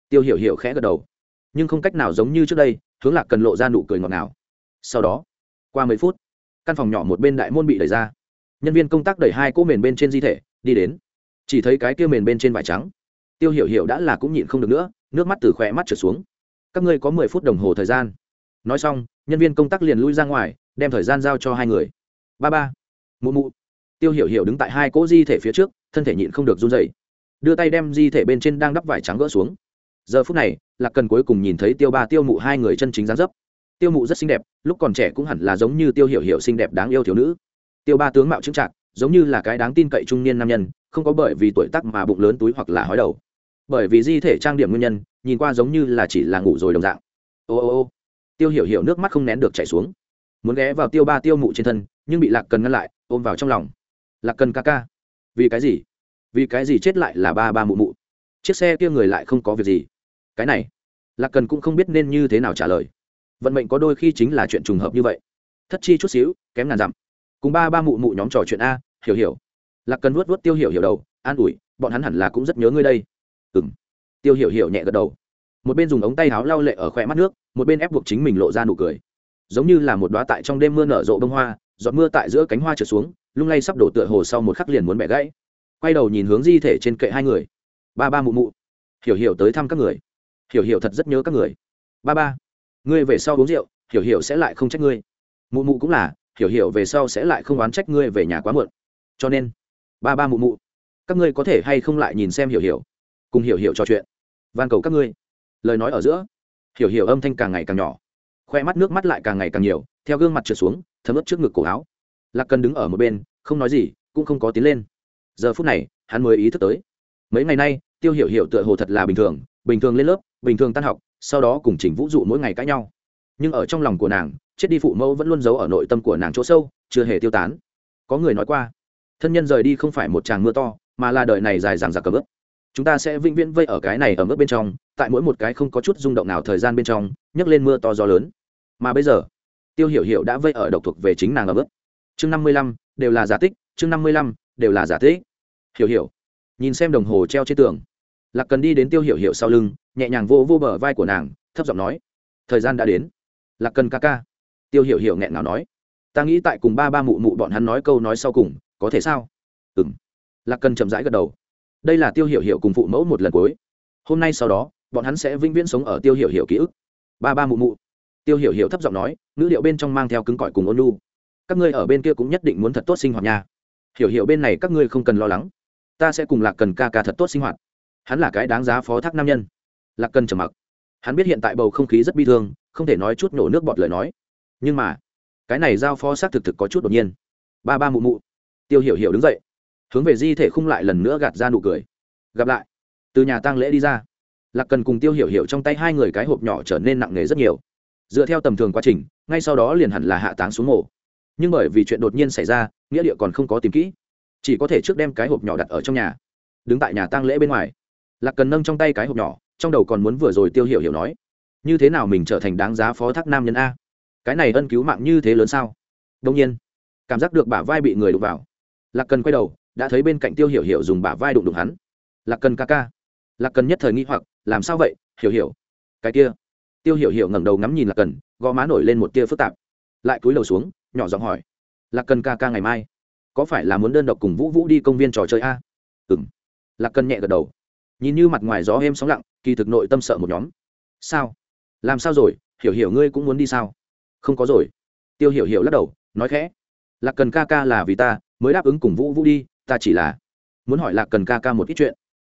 tiêu hiểu hiểu khẽ gật đầu nhưng không cách nào giống như trước đây, hướng lạc cần lộ ra nụ cười ngọt ngào. Sau đó, qua mấy phút, căn phòng nhỏ một bên đại môn bị đẩy ra. Nhân viên công tác đẩy hai cỗ mền bên trên di thể, đi đến. Chỉ thấy cái kia mền bên trên vải trắng. Tiêu hiểu hiểu đã là cũng nhịn không được nữa, nước mắt từ khỏe mắt trở xuống. Các ngươi có mười phút đồng hồ thời gian. Nói xong, nhân viên công tác liền lui ra ngoài, đem thời gian giao cho hai người. Ba ba, mụ mụ. Tiêu hiểu hiểu đứng tại hai cỗ di thể phía trước, thân thể nhịn không được run dày đưa tay đem di thể bên trên đang đắp vải trắng gỡ xuống giờ phút này, lạc cần cuối cùng nhìn thấy tiêu ba tiêu mụ hai người chân chính dáng dấp. Tiêu mụ rất xinh đẹp, lúc còn trẻ cũng hẳn là giống như tiêu hiểu hiểu xinh đẹp đáng yêu thiếu nữ. Tiêu ba tướng mạo trưng trạc giống như là cái đáng tin cậy trung niên nam nhân, không có bởi vì tuổi tác mà bụng lớn túi hoặc là hói đầu. Bởi vì di thể trang điểm nguyên nhân, nhìn qua giống như là chỉ là ngủ rồi đồng dạng. Ô ô ô. Tiêu hiểu hiểu nước mắt không nén được chảy xuống. Muốn ghé vào tiêu ba tiêu mụ trên thân, nhưng bị lạc cần ngăn lại, ôm vào trong lòng. Lạc cần ca ca. Vì cái gì? Vì cái gì chết lại là ba ba mụ mụ? Chiếc xe kia người lại không có việc gì cái này, lạc cần cũng không biết nên như thế nào trả lời. Vận mệnh có đôi khi chính là chuyện trùng hợp như vậy. Thất chi chút xíu, kém ngàn dặm. Cùng ba ba mụ mụ nhóm trò chuyện a, hiểu hiểu. Lạc cần vuốt vuốt tiêu hiểu hiểu đầu, an ủi, bọn hắn hẳn là cũng rất nhớ ngươi đây. Ừ m tiêu hiểu hiểu nhẹ gật đầu. Một bên dùng ống tay áo lau lệ ở khoe mắt nước, một bên ép buộc chính mình lộ ra nụ cười. Giống như là một đoá tại trong đêm mưa nở rộ bông hoa, giọt mưa tại giữa cánh hoa trượt xuống, lung lay sắp đổ tựa hồ sau một khắc liền muốn bẻ gãy. Quay đầu nhìn hướng di thể trên kệ hai người. Ba ba mụ mụ. Hiểu hiểu tới thăm các người hiểu hiểu thật rất nhớ các người. Ba ba, ngươi về sau uống rượu, hiểu hiểu sẽ lại không trách ngươi. Mụ mụ cũng là, hiểu hiểu về sau sẽ lại không oán trách ngươi về nhà quá muộn. Cho nên, ba ba mụ mụ, các ngươi có thể hay không lại nhìn xem hiểu hiểu, cùng hiểu hiểu trò chuyện. Van cầu các ngươi. Lời nói ở giữa, hiểu hiểu âm thanh càng ngày càng nhỏ. Khoe mắt nước mắt lại càng ngày càng nhiều, theo gương mặt trượt xuống, thấm ướt trước ngực cổ áo. Lạc cần đứng ở một bên, không nói gì, cũng không có tiến lên. Giờ phút này, hắn mới ý thức tới. Mấy ngày nay, tiêu hiểu hiểu tựa hồ thật là bình thường bình thường lên lớp, bình thường tan học, sau đó cùng chỉnh vũ dụ mỗi ngày cãi nhau. Nhưng ở trong lòng của nàng, chết đi phụ mẫu vẫn luôn giấu ở nội tâm của nàng chỗ sâu, chưa hề tiêu tán. Có người nói qua, thân nhân rời đi không phải một tràng mưa to, mà là đời này dài dàng dặc cầm ướp chúng ta sẽ vĩnh viễn vây ở cái này ở mức bên trong, tại mỗi một cái không có chút rung động nào thời gian bên trong, nhấc lên mưa to gió lớn. Mà bây giờ, tiêu hiểu hiểu đã vây ở độc thuộc về chính nàng ở mức chương năm mươi lăm, đều là giả tích, chương năm mươi lăm, đều là giả tích. Hiểu hiểu, nhìn xem đồng hồ treo trên tường lạc cần đi đến tiêu hiểu hiểu sau lưng, nhẹ nhàng vô vô bờ vai của nàng, thấp giọng nói, thời gian đã đến. Lạc cần ca ca. Tiêu hiểu hiểu nghẹn ngào nói, ta nghĩ tại cùng ba ba mụ mụ bọn hắn nói câu nói sau cùng, có thể sao? Ừ m lạc cần chậm rãi gật đầu. Đây là tiêu hiểu hiểu cùng phụ mẫu một lần cuối. Hôm nay sau đó, bọn hắn sẽ vĩnh viễn sống ở tiêu hiểu hiểu ký ức. Ba ba mụ mụ. Tiêu hiểu hiểu thấp giọng nói, ngữ liệu bên trong mang theo cứng cỏi cùng ôn lu các ngươi ở bên kia cũng nhất định muốn thật tốt sinh hoạt nha. Hiểu hiểu bên này các ngươi không cần lo lắng. Ta sẽ cùng lạc cần ca ca thật tốt sinh hoạt hắn là cái đáng giá phó thác nam nhân. Lạc cần trầm mặc. Hắn biết hiện tại bầu không khí rất bi thương, không thể nói chút nổ nước bọt lời nói. Nhưng mà, cái này giao phó xác thực thực có chút đột nhiên. Ba ba mụ mụ. Tiêu hiểu hiểu đứng dậy. Hướng về di thể khung lại lần nữa gạt ra nụ cười. Gặp lại. Từ nhà tang lễ đi ra. Lạc cần cùng tiêu hiểu hiểu trong tay hai người cái hộp nhỏ trở nên nặng nề rất nhiều. Dựa theo tầm thường quá trình, ngay sau đó liền hẳn là hạ táng xuống mổ nhưng bởi vì chuyện đột nhiên xảy ra, nghĩa địa còn không có tìm kỹ. Chỉ có thể trước đem cái hộp nhỏ đặt ở trong nhà. Đứng tại nhà tang lễ bên ngoài lạc cần nâng trong tay cái hộp nhỏ, trong đầu còn muốn vừa rồi tiêu hiểu hiểu nói, như thế nào mình trở thành đáng giá phó thác nam nhân a? Cái này ân cứu mạng như thế lớn sao? Đông nhiên, cảm giác được bả vai bị người đụng vào. Lạc cần quay đầu, đã thấy bên cạnh tiêu hiểu hiểu dùng bả vai đụng đụng hắn. Lạc cần ca ca. Lạc cần nhất thời nghĩ hoặc, làm sao vậy, hiểu hiểu? Cái kia. Tiêu hiểu hiểu ngẩng đầu ngắm nhìn lạc cần, gò má nổi lên một tia phức tạp. Lại cúi đầu xuống, nhỏ giọng hỏi, lạc cần ca ca ngày mai, có phải là muốn đơn độc cùng vũ vũ đi công viên trò chơi a? Ừ m lạc cần nhẹ gật đầu nhìn như mặt ngoài gió êm sóng lặng, kỳ thực nội tâm sợ một nhóm. Sao? Làm sao rồi? Hiểu hiểu ngươi cũng muốn đi sao? Không có rồi. Tiêu hiểu hiểu lắc đầu, nói khẽ. Lạc cần ca ca là vì ta, mới đáp ứng cùng vũ vũ đi, ta chỉ là muốn hỏi lạc cần ca ca một ít chuyện.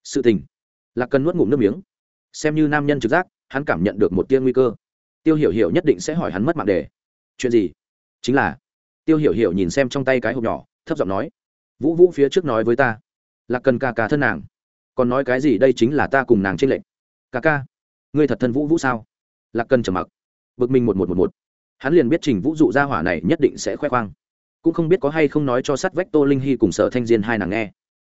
Sự tình. Lạc cần nuốt ngụm nước miếng. Xem như nam nhân trực giác, hắn cảm nhận được một tia nguy cơ. Tiêu hiểu hiểu nhất định sẽ hỏi hắn mất mạng đề chuyện gì? Chính là, tiêu hiểu hiểu nhìn xem trong tay cái hộp nhỏ, thấp giọng nói. Vũ vũ phía trước nói với ta, lạc cần ca ca thân nàng còn nói cái gì đây chính là ta cùng nàng trên lệnh ca ca, ngươi thật thân vũ vũ sao? Lạc cần trầm mặc. Bực mình một một một một. Hắn liền biết trình vũ dụ gia hỏa này nhất định sẽ khoe khoang. Cũng không biết có hay không nói cho sát vách tô linh hy cùng sở thanh diên hai nàng nghe.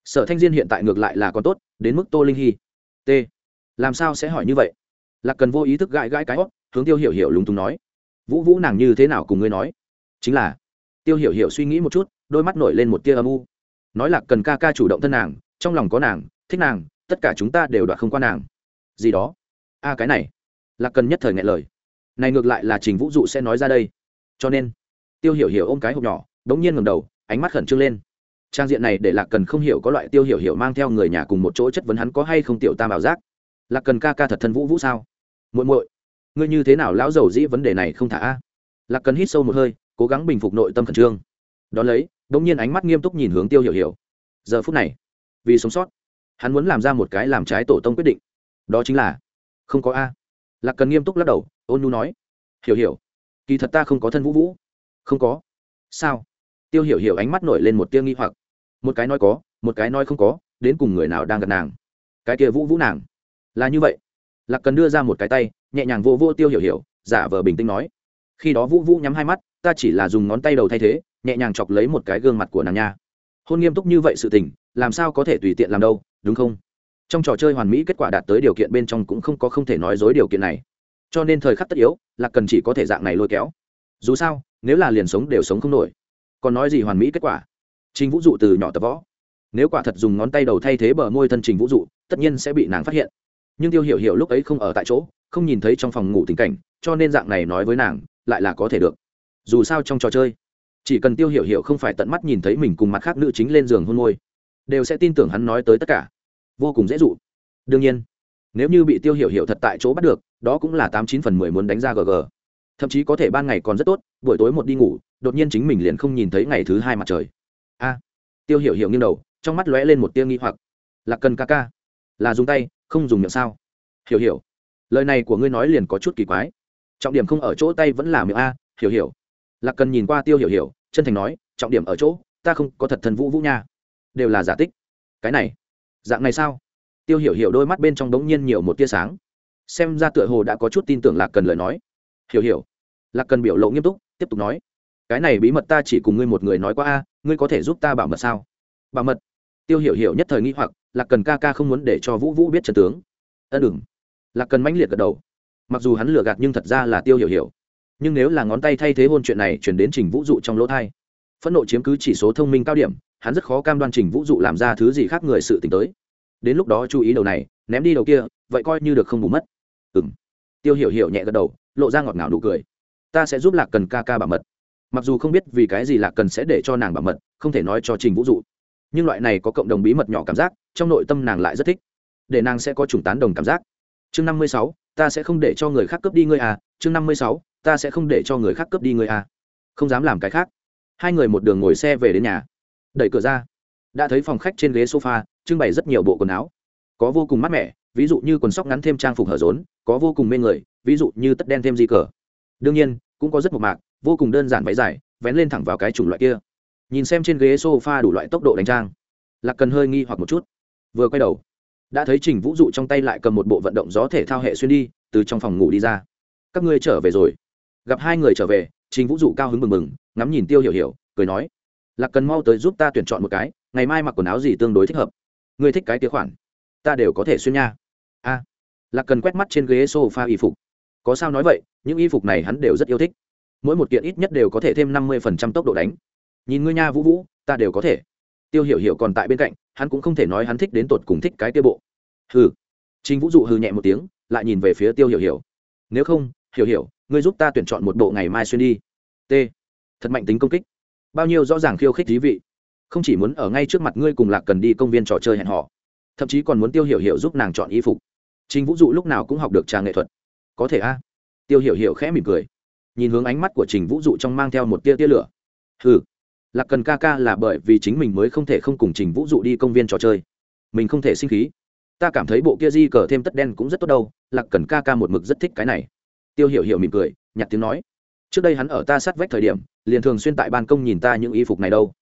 Sở thanh diên hiện tại ngược lại là còn tốt, đến mức tô linh hy t. Làm sao sẽ hỏi như vậy? Lạc cần vô ý thức gãi gãi cái hót hướng tiêu hiểu hiểu lúng túng nói. Vũ vũ nàng như thế nào cùng ngươi nói? Chính là, tiêu hiểu hiểu suy nghĩ một chút, đôi mắt nổi lên một tia âm u. Nói lạc cần ca ca chủ động thân nàng, trong lòng có nàng thích nàng, tất cả chúng ta đều đoạt không qua nàng. Gì đó? A cái này. Lạc cần nhất thời ngại lời. Này ngược lại là trình vũ dụ sẽ nói ra đây. Cho nên, tiêu hiểu hiểu ôm cái hộp nhỏ đống nhiên ngầm đầu, ánh mắt khẩn trương lên. Trang diện này để lạc cần không hiểu có loại tiêu hiểu hiểu mang theo người nhà cùng một chỗ chất vấn hắn có hay không tiểu tam bảo giác. Lạc cần ca ca thật thân vũ vũ sao? Muội muội, ngươi như thế nào lão giàu dĩ vấn đề này không thả a? Lạc cần hít sâu một hơi, cố gắng bình phục nội tâm khẩn trương. Đón lấy đ nhiên ánh mắt nghiêm túc nhìn hướng tiêu hiểu hiểu. Giờ phút này, vì sống sót hắn muốn làm ra một cái làm trái tổ tông quyết định. Đó chính là, không có a. Lạc cần nghiêm túc lắc đầu, ôn nhu nói, hiểu hiểu. Kỳ thật ta không có thân vũ vũ. Không có. Sao? Tiêu hiểu hiểu ánh mắt nổi lên một tia nghi hoặc. Một cái nói có, một cái nói không có, đến cùng người nào đang gần nàng? Cái kia vũ vũ nàng. Là như vậy. Lạc cần đưa ra một cái tay, nhẹ nhàng vô vô tiêu hiểu hiểu, giả vờ bình tĩnh nói, khi đó vũ vũ nhắm hai mắt, ta chỉ là dùng ngón tay đầu thay thế, nhẹ nhàng chọc lấy một cái gương mặt của nàng nha. Hôn nghiêm túc như vậy sự tình, làm sao có thể tùy tiện làm đâu? Đúng không? Trong trò chơi hoàn mỹ kết quả đạt tới điều kiện bên trong cũng không có không thể nói dối điều kiện này. Cho nên thời khắc tất yếu là cần chỉ có thể dạng này lôi kéo. Dù sao, nếu là liền sống đều sống không nổi. Còn nói gì hoàn mỹ kết quả? Trình vũ dụ từ nhỏ tập võ. Nếu quả thật dùng ngón tay đầu thay thế bờ môi thân trình vũ dụ, tất nhiên sẽ bị nàng phát hiện. Nhưng tiêu hiểu hiểu lúc ấy không ở tại chỗ, không nhìn thấy trong phòng ngủ tình cảnh, cho nên dạng này nói với nàng, lại là có thể được. Dù sao trong trò chơi, chỉ cần tiêu hiểu hiểu không phải tận mắt nhìn thấy mình cùng mặt khác nữ chính lên giường hôn môi đều sẽ tin tưởng hắn nói tới tất cả. Vô cùng dễ dụ. Đương nhiên, nếu như bị tiêu hiểu hiểu thật tại chỗ bắt được, đó cũng là tám chín phần mười muốn đánh ra gg thậm chí có thể ban ngày còn rất tốt, buổi tối một đi ngủ, đột nhiên chính mình liền không nhìn thấy ngày thứ hai mặt trời. A! Tiêu hiểu hiểu nghiêng đầu, trong mắt lóe lên một tia nghi hoặc. Là cần ca ca, là dùng tay, không dùng miệng sao? Hiểu hiểu, lời này của ngươi nói liền có chút kỳ quái. Trọng điểm không ở chỗ tay vẫn là miệng a, hiểu hiểu. Lạc cần nhìn qua tiêu hiểu hiểu, chân thành nói, trọng điểm ở chỗ, ta không có thật thần vũ vũ nha đều là giả tích. Cái này, dạng này sao? Tiêu hiểu hiểu đôi mắt bên trong đống nhiên nhiều một tia sáng. Xem ra tựa hồ đã có chút tin tưởng lạc cần lời nói. Hiểu hiểu, lạc cần biểu lộ nghiêm túc, tiếp tục nói. Cái này bí mật ta chỉ cùng ngươi một người nói qua a, ngươi có thể giúp ta bảo mật sao? Bảo mật? Tiêu hiểu hiểu nhất thời nghĩ hoặc, lạc cần ca ca không muốn để cho vũ vũ biết trần tướng. Ân đừng. Lạc cần mãnh liệt gật đầu. Mặc dù hắn lừa gạt nhưng thật ra là tiêu hiểu hiểu. Nhưng nếu là ngón tay thay thế hôn chuyện này chuyển đến trình vũ dụ trong lỗ thai, phẫn nộ chiếm cứ chỉ số thông minh cao điểm hắn rất khó cam đoan trình vũ dụ làm ra thứ gì khác người sự t tới. Đến lúc đó chú ý đầu này, ném đi đầu kia, vậy coi như được không bù mất. Ừ m tiêu hiểu hiểu nhẹ gật đầu, lộ ra ngọt ngào nụ cười. Ta sẽ giúp lạc cần ca ca bảo mật. Mặc dù không biết vì cái gì lạc cần sẽ để cho nàng bảo mật, không thể nói cho trình vũ dụ. Nhưng loại này có cộng đồng bí mật nhỏ cảm giác, trong nội tâm nàng lại rất thích. Để nàng sẽ có chủng tán đồng cảm giác. Chương năm mươi sáu, ta sẽ không để cho người khác cướp đi ngươi à. Chương năm mươi sáu, ta sẽ không để cho người khác cướp đi ngươi à. Không dám làm cái khác. Hai người một đường ngồi xe về đến nhà đẩy cửa ra. Đã thấy phòng khách trên ghế sofa, trưng bày rất nhiều bộ quần áo. Có vô cùng mát mẻ, ví dụ như quần sóc ngắn thêm trang phục hở rốn, có vô cùng mê người, ví dụ như tất đen thêm di cờ. Đương nhiên, cũng có rất mộc mạc, vô cùng đơn giản váy dài, vén lên thẳng vào cái chủng loại kia. Nhìn xem trên ghế sofa đủ loại tốc độ đánh trang. Lạc cần hơi nghi hoặc một chút. Vừa quay đầu, đã thấy trình vũ dụ trong tay lại cầm một bộ vận động gió thể thao hệ xuyên đi, từ trong phòng ngủ đi ra. Các ngươi trở về rồi. Gặp hai người trở về, trình vũ dụ cao hứng mừng mừng, ngắm nhìn tiêu hiểu hiểu, cười nói lạc cần mau tới giúp ta tuyển chọn một cái, ngày mai mặc quần áo gì tương đối thích hợp. Ngươi thích cái tía khoản, ta đều có thể xuyên nha. A. Lạc cần quét mắt trên ghế s o f a y phục. Có sao nói vậy, những y phục này hắn đều rất yêu thích. Mỗi một kiện ít nhất đều có thể thêm năm mươi phần trăm tốc độ đánh. Nhìn ngươi nha vũ vũ, ta đều có thể. Tiêu hiểu hiểu còn tại bên cạnh, hắn cũng không thể nói hắn thích đến tột cùng thích cái tiêu bộ. Hừ. Trình vũ dụ hừ nhẹ một tiếng, lại nhìn về phía tiêu hiểu hiểu. Nếu không, hiểu hiểu, ngươi giúp ta tuyển chọn một bộ ngày mai xuyên đi. T. Thật mạnh tính công kích bao nhiêu rõ ràng khiêu khích thí vị. Không chỉ muốn ở ngay trước mặt ngươi cùng lạc cần đi công viên trò chơi hẹn họ thậm chí còn muốn tiêu hiểu hiểu giúp nàng chọn y phục. Trình vũ dụ lúc nào cũng học được trà nghệ thuật. Có thể a. Tiêu hiểu hiểu khẽ mỉm cười, nhìn hướng ánh mắt của trình vũ dụ trong mang theo một tia tia lửa. Ừ lạc cần ca ca là bởi vì chính mình mới không thể không cùng trình vũ dụ đi công viên trò chơi. Mình không thể sinh khí. Ta cảm thấy bộ kia di cờ thêm tất đen cũng rất tốt đâu, lạc cần ca ca một mực rất thích cái này. Tiêu hiểu hiểu mỉm cười, nhặt tiếng nói trước đây hắn ở ta sát vách thời điểm, liền thường xuyên tại ban công nhìn ta những y phục này đâu.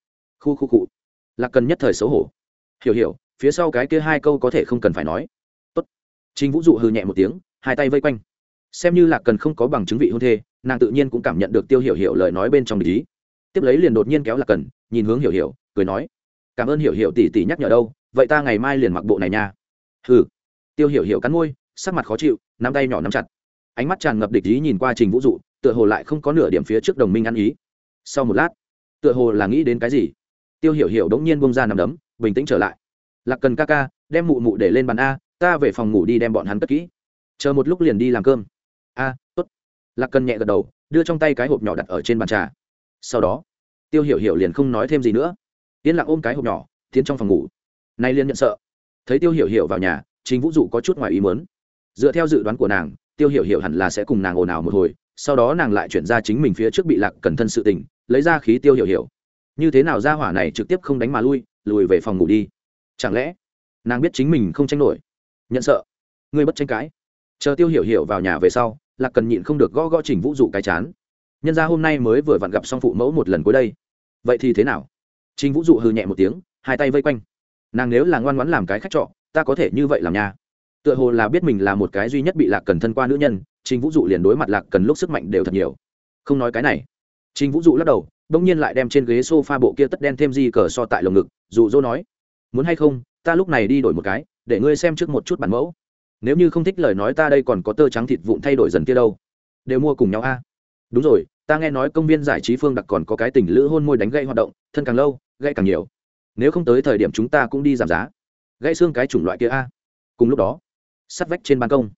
Khu khu cụ lạc cần nhất thời xấu hổ. Hiểu hiểu, phía sau cái kia hai câu có thể không cần phải nói. Tốt. Trình vũ dụ hừ nhẹ một tiếng, hai tay vây quanh. Xem như lạc cần không có bằng chứng vị hôn thê, nàng tự nhiên cũng cảm nhận được tiêu hiểu hiểu lời nói bên trong lý tiếp lấy liền đột nhiên kéo lạc cần, nhìn hướng hiểu hiểu, cười nói. Cảm ơn hiểu hiểu tỉ tỉ nhắc nhở đâu, vậy ta ngày mai liền mặc bộ này nha. Hừ. Tiêu hiểu hiểu cắn môi, sắc mặt khó chịu, nắm tay nhỏ nắm chặt. Ánh mắt tràn ngập địch ý nhìn qua trình vũ dụ tựa hồ lại không có nửa điểm phía trước đồng minh ăn ý. Sau một lát, tựa hồ là nghĩ đến cái gì, tiêu hiểu hiểu đống nhiên bông ra nằm đấm, bình tĩnh trở lại. Lạc cần ca ca, đem mụ mụ để lên bàn a, ta về phòng ngủ đi đem bọn hắn cất kỹ. Chờ một lúc liền đi làm cơm. A, tốt. Lạc cần nhẹ gật đầu, đưa trong tay cái hộp nhỏ đặt ở trên bàn trà. Sau đó, tiêu hiểu hiểu liền không nói thêm gì nữa. Yên lặng ôm cái hộp nhỏ, tiến trong phòng ngủ. Nay liền nhận sợ. Thấy tiêu hiểu hiểu vào nhà chính vũ dụ có chút ngoài ý mớn dựa theo dự đoán của nàng, tiêu hiểu hiểu hẳn là sẽ cùng nàng ồn ào một hồi sau đó nàng lại chuyển ra chính mình phía trước bị lạc cẩn thân sự tình, lấy ra khí tiêu hiểu hiểu. Như thế nào ra hỏa này trực tiếp không đánh mà lui, lùi về phòng ngủ đi. Chẳng lẽ nàng biết chính mình không tranh nổi? Nhận sợ. Ngươi bất tranh cãi. Chờ tiêu hiểu hiểu vào nhà về sau, lạc cần nhịn không được gõ gõ trình vũ dụ cái chán. Nhân ra hôm nay mới vừa vặn gặp xong phụ mẫu một lần cuối đây. Vậy thì thế nào? Trình vũ dụ hư nhẹ một tiếng, hai tay vây quanh. Nàng nếu là ngoan ngoãn làm cái khách trọ, ta có thể như vậy làm nha. Tựa hồ là biết mình là một cái duy nhất bị lạc cần thân qua nữ nhân trình vũ dụ liền đối mặt lạc cần lúc sức mạnh đều thật nhiều. Không nói cái này. Trình vũ dụ lắc đầu bỗng nhiên lại đem trên ghế s o f a bộ kia tất đen thêm di cờ so tại lồng ngực, dụ dỗ nói, muốn hay không, ta lúc này đi đổi một cái, để ngươi xem trước một chút bản mẫu. Nếu như không thích lời nói ta đây còn có tơ trắng thịt vụn thay đổi dần kia đâu. Đều mua cùng nhau a. Đúng rồi, ta nghe nói công viên giải trí phương đặc còn có cái tình lữ hôn môi đánh gây hoạt động, thân càng lâu gây càng nhiều. Nếu không tới thời điểm chúng ta cũng đi giảm giá. Gãy xương cái chủng loại kia a. Cùng lúc đó, sắt vách trên ban công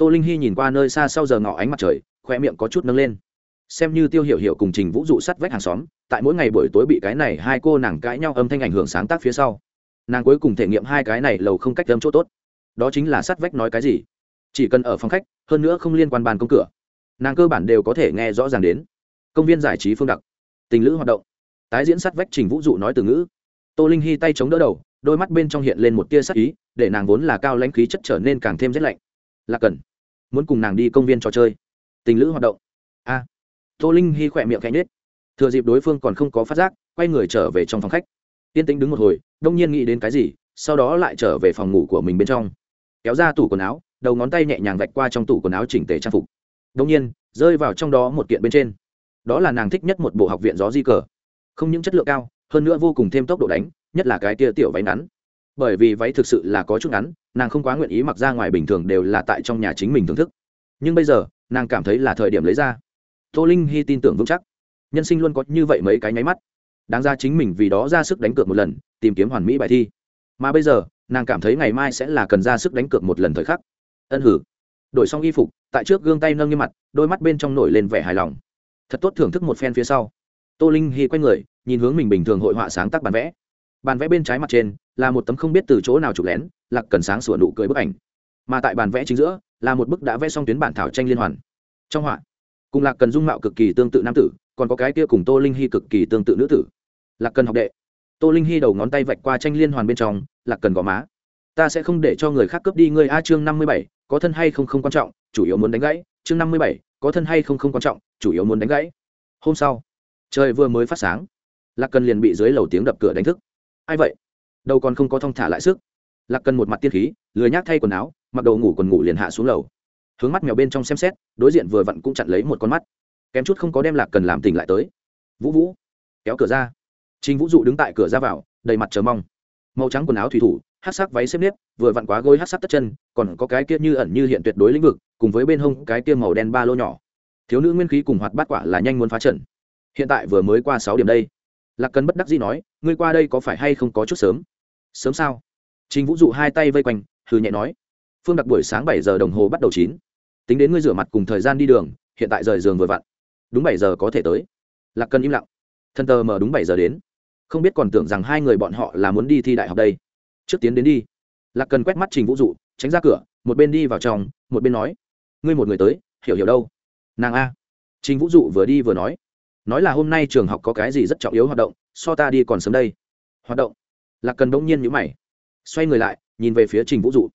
tô linh hy nhìn qua nơi xa sau giờ ngỏ ánh mặt trời khoe miệng có chút nâng lên. Xem như tiêu hiểu hiểu cùng trình vũ dụ sắt vách hàng xóm, tại mỗi ngày buổi tối bị cái này hai cô nàng cãi nhau âm thanh ảnh hưởng sáng tác phía sau. Nàng cuối cùng thể nghiệm hai cái này lầu không cách đâm chỗ tốt. Đó chính là sắt vách nói cái gì? Chỉ cần ở phòng khách, hơn nữa không liên quan bàn công cửa. Nàng cơ bản đều có thể nghe rõ ràng đến. Công viên giải trí phương đặc. Tình lữ hoạt động. Tái diễn sắt vách trình vũ dụ nói từ ngữ. Tô linh hy tay chống đỡ đầu, đôi mắt bên trong hiện lên một tia sắc ý, để nàng vốn là cao lãnh khí chất trở nên càng thêm rét lạnh. Là cần muốn cùng nàng đi công viên trò chơi. Tình lữ hoạt động. A. Tô linh hy khỏe miệng khẽ nhết thừa dịp đối phương còn không có phát giác, quay người trở về trong phòng khách. Tiên tĩnh đứng một hồi, đông nhiên nghĩ đến cái gì, sau đó lại trở về phòng ngủ của mình bên trong. Kéo ra tủ quần áo, đầu ngón tay nhẹ nhàng vạch qua trong tủ quần áo chỉnh tề trang phục. Đông nhiên, rơi vào trong đó một kiện bên trên. Đó là nàng thích nhất một bộ học viện gió di cờ. Không những chất lượng cao, hơn nữa vô cùng thêm tốc độ đánh, nhất là cái tia tiểu váy ngắn. Bởi vì váy thực sự là có chút ngắn nàng không quá nguyện ý mặc ra ngoài bình thường đều là tại trong nhà chính mình thưởng thức. Nhưng bây giờ, nàng cảm thấy là thời điểm lấy ra. Tô linh hy tin tưởng vững chắc. Nhân sinh luôn có như vậy mấy cái nháy mắt. Đáng ra chính mình vì đó ra sức đánh cược một lần, tìm kiếm hoàn mỹ bài thi. Mà bây giờ, nàng cảm thấy ngày mai sẽ là cần ra sức đánh cược một lần thời khắc. Ân hử. Đổi xong y phục, tại trước gương tay nâng như mặt, đôi mắt bên trong nổi lên vẻ hài lòng. Thật tốt thưởng thức một phen phía sau. Tô linh hy quay người, nhìn hướng mình bình thường hội họa sáng tác bản vẽ bàn vẽ bên trái mặt trên là một tấm không biết từ chỗ nào chụp lén, lạc cần sáng sủa nụ cười bức ảnh. Mà tại bàn vẽ chính giữa là một bức đã vẽ xong tuyến bản thảo tranh liên hoàn. Trong họa, cùng lạc cần dung mạo cực kỳ tương tự nam tử, còn có cái kia cùng tô linh hy cực kỳ tương tự nữ tử. Lạc cần học đệ. Tô linh hy đầu ngón tay vạch qua tranh liên hoàn bên trong, lạc cần gò má. Ta sẽ không để cho người khác cướp đi người a, chương năm mươi bảy, có thân hay không không quan trọng, chủ yếu muốn đánh gãy. Chương năm mươi bảy, có thân hay không không quan trọng, chủ yếu muốn đánh gãy. Hôm sau, trời vừa mới phát sáng, lạc cần liền bị dưới lầu tiếng đập cửa đánh thức ai vậy? Đâu còn không có thong thả lại sức. Lạc cần một mặt tiên khí, lười nhác thay quần áo, mặc đầu ngủ còn ngủ liền hạ xuống lầu. Hướng mắt mèo bên trong xem xét, đối diện vừa vặn cũng chặn lấy một con mắt. Kém chút không có đem lạc cần làm tỉnh lại tới. Vũ vũ, kéo cửa ra. Chính vũ dụ đứng tại cửa ra vào, đầy mặt chờ mong. Màu trắng quần áo thủy thủ hát sắc váy xếp nếp, vừa vặn quá gối hát sắc tất chân, còn có cái kia như ẩn như hiện tuyệt đối lĩnh vực, cùng với bên hông cái kia màu đen ba lô nhỏ. Thiếu nữ nguyên khí cùng hoạt bát quả là nhanh muốn phá trận. Hiện tại vừa mới qua sáu điểm đây lạc cần bất đắc dĩ nói, ngươi qua đây có phải hay không có chút sớm? Sớm sao? Trình vũ dụ hai tay vây quanh, hừ nhẹ nói, phương đặc buổi sáng bảy giờ đồng hồ bắt đầu chín. Tính đến ngươi rửa mặt cùng thời gian đi đường, hiện tại rời giường vừa vặn. Đúng bảy giờ có thể tới. Lạc cần im lặng. Thân tờ mờ đúng bảy giờ đến. Không biết còn tưởng rằng hai người bọn họ là muốn đi thi đại học đây. Trước tiến đến đi. Lạc cần quét mắt trình vũ dụ, tránh ra cửa, một bên đi vào trong, một bên nói, ngươi một người tới, hiểu hiểu đâu? Nàng a. Trình vũ dụ vừa đi vừa nói nói là hôm nay trường học có cái gì rất trọng yếu hoạt động, so ta đi còn sớm đây. Hoạt động? Lạc cần bỗng nhiên nhữ mày, xoay người lại, nhìn về phía trình vũ dụ.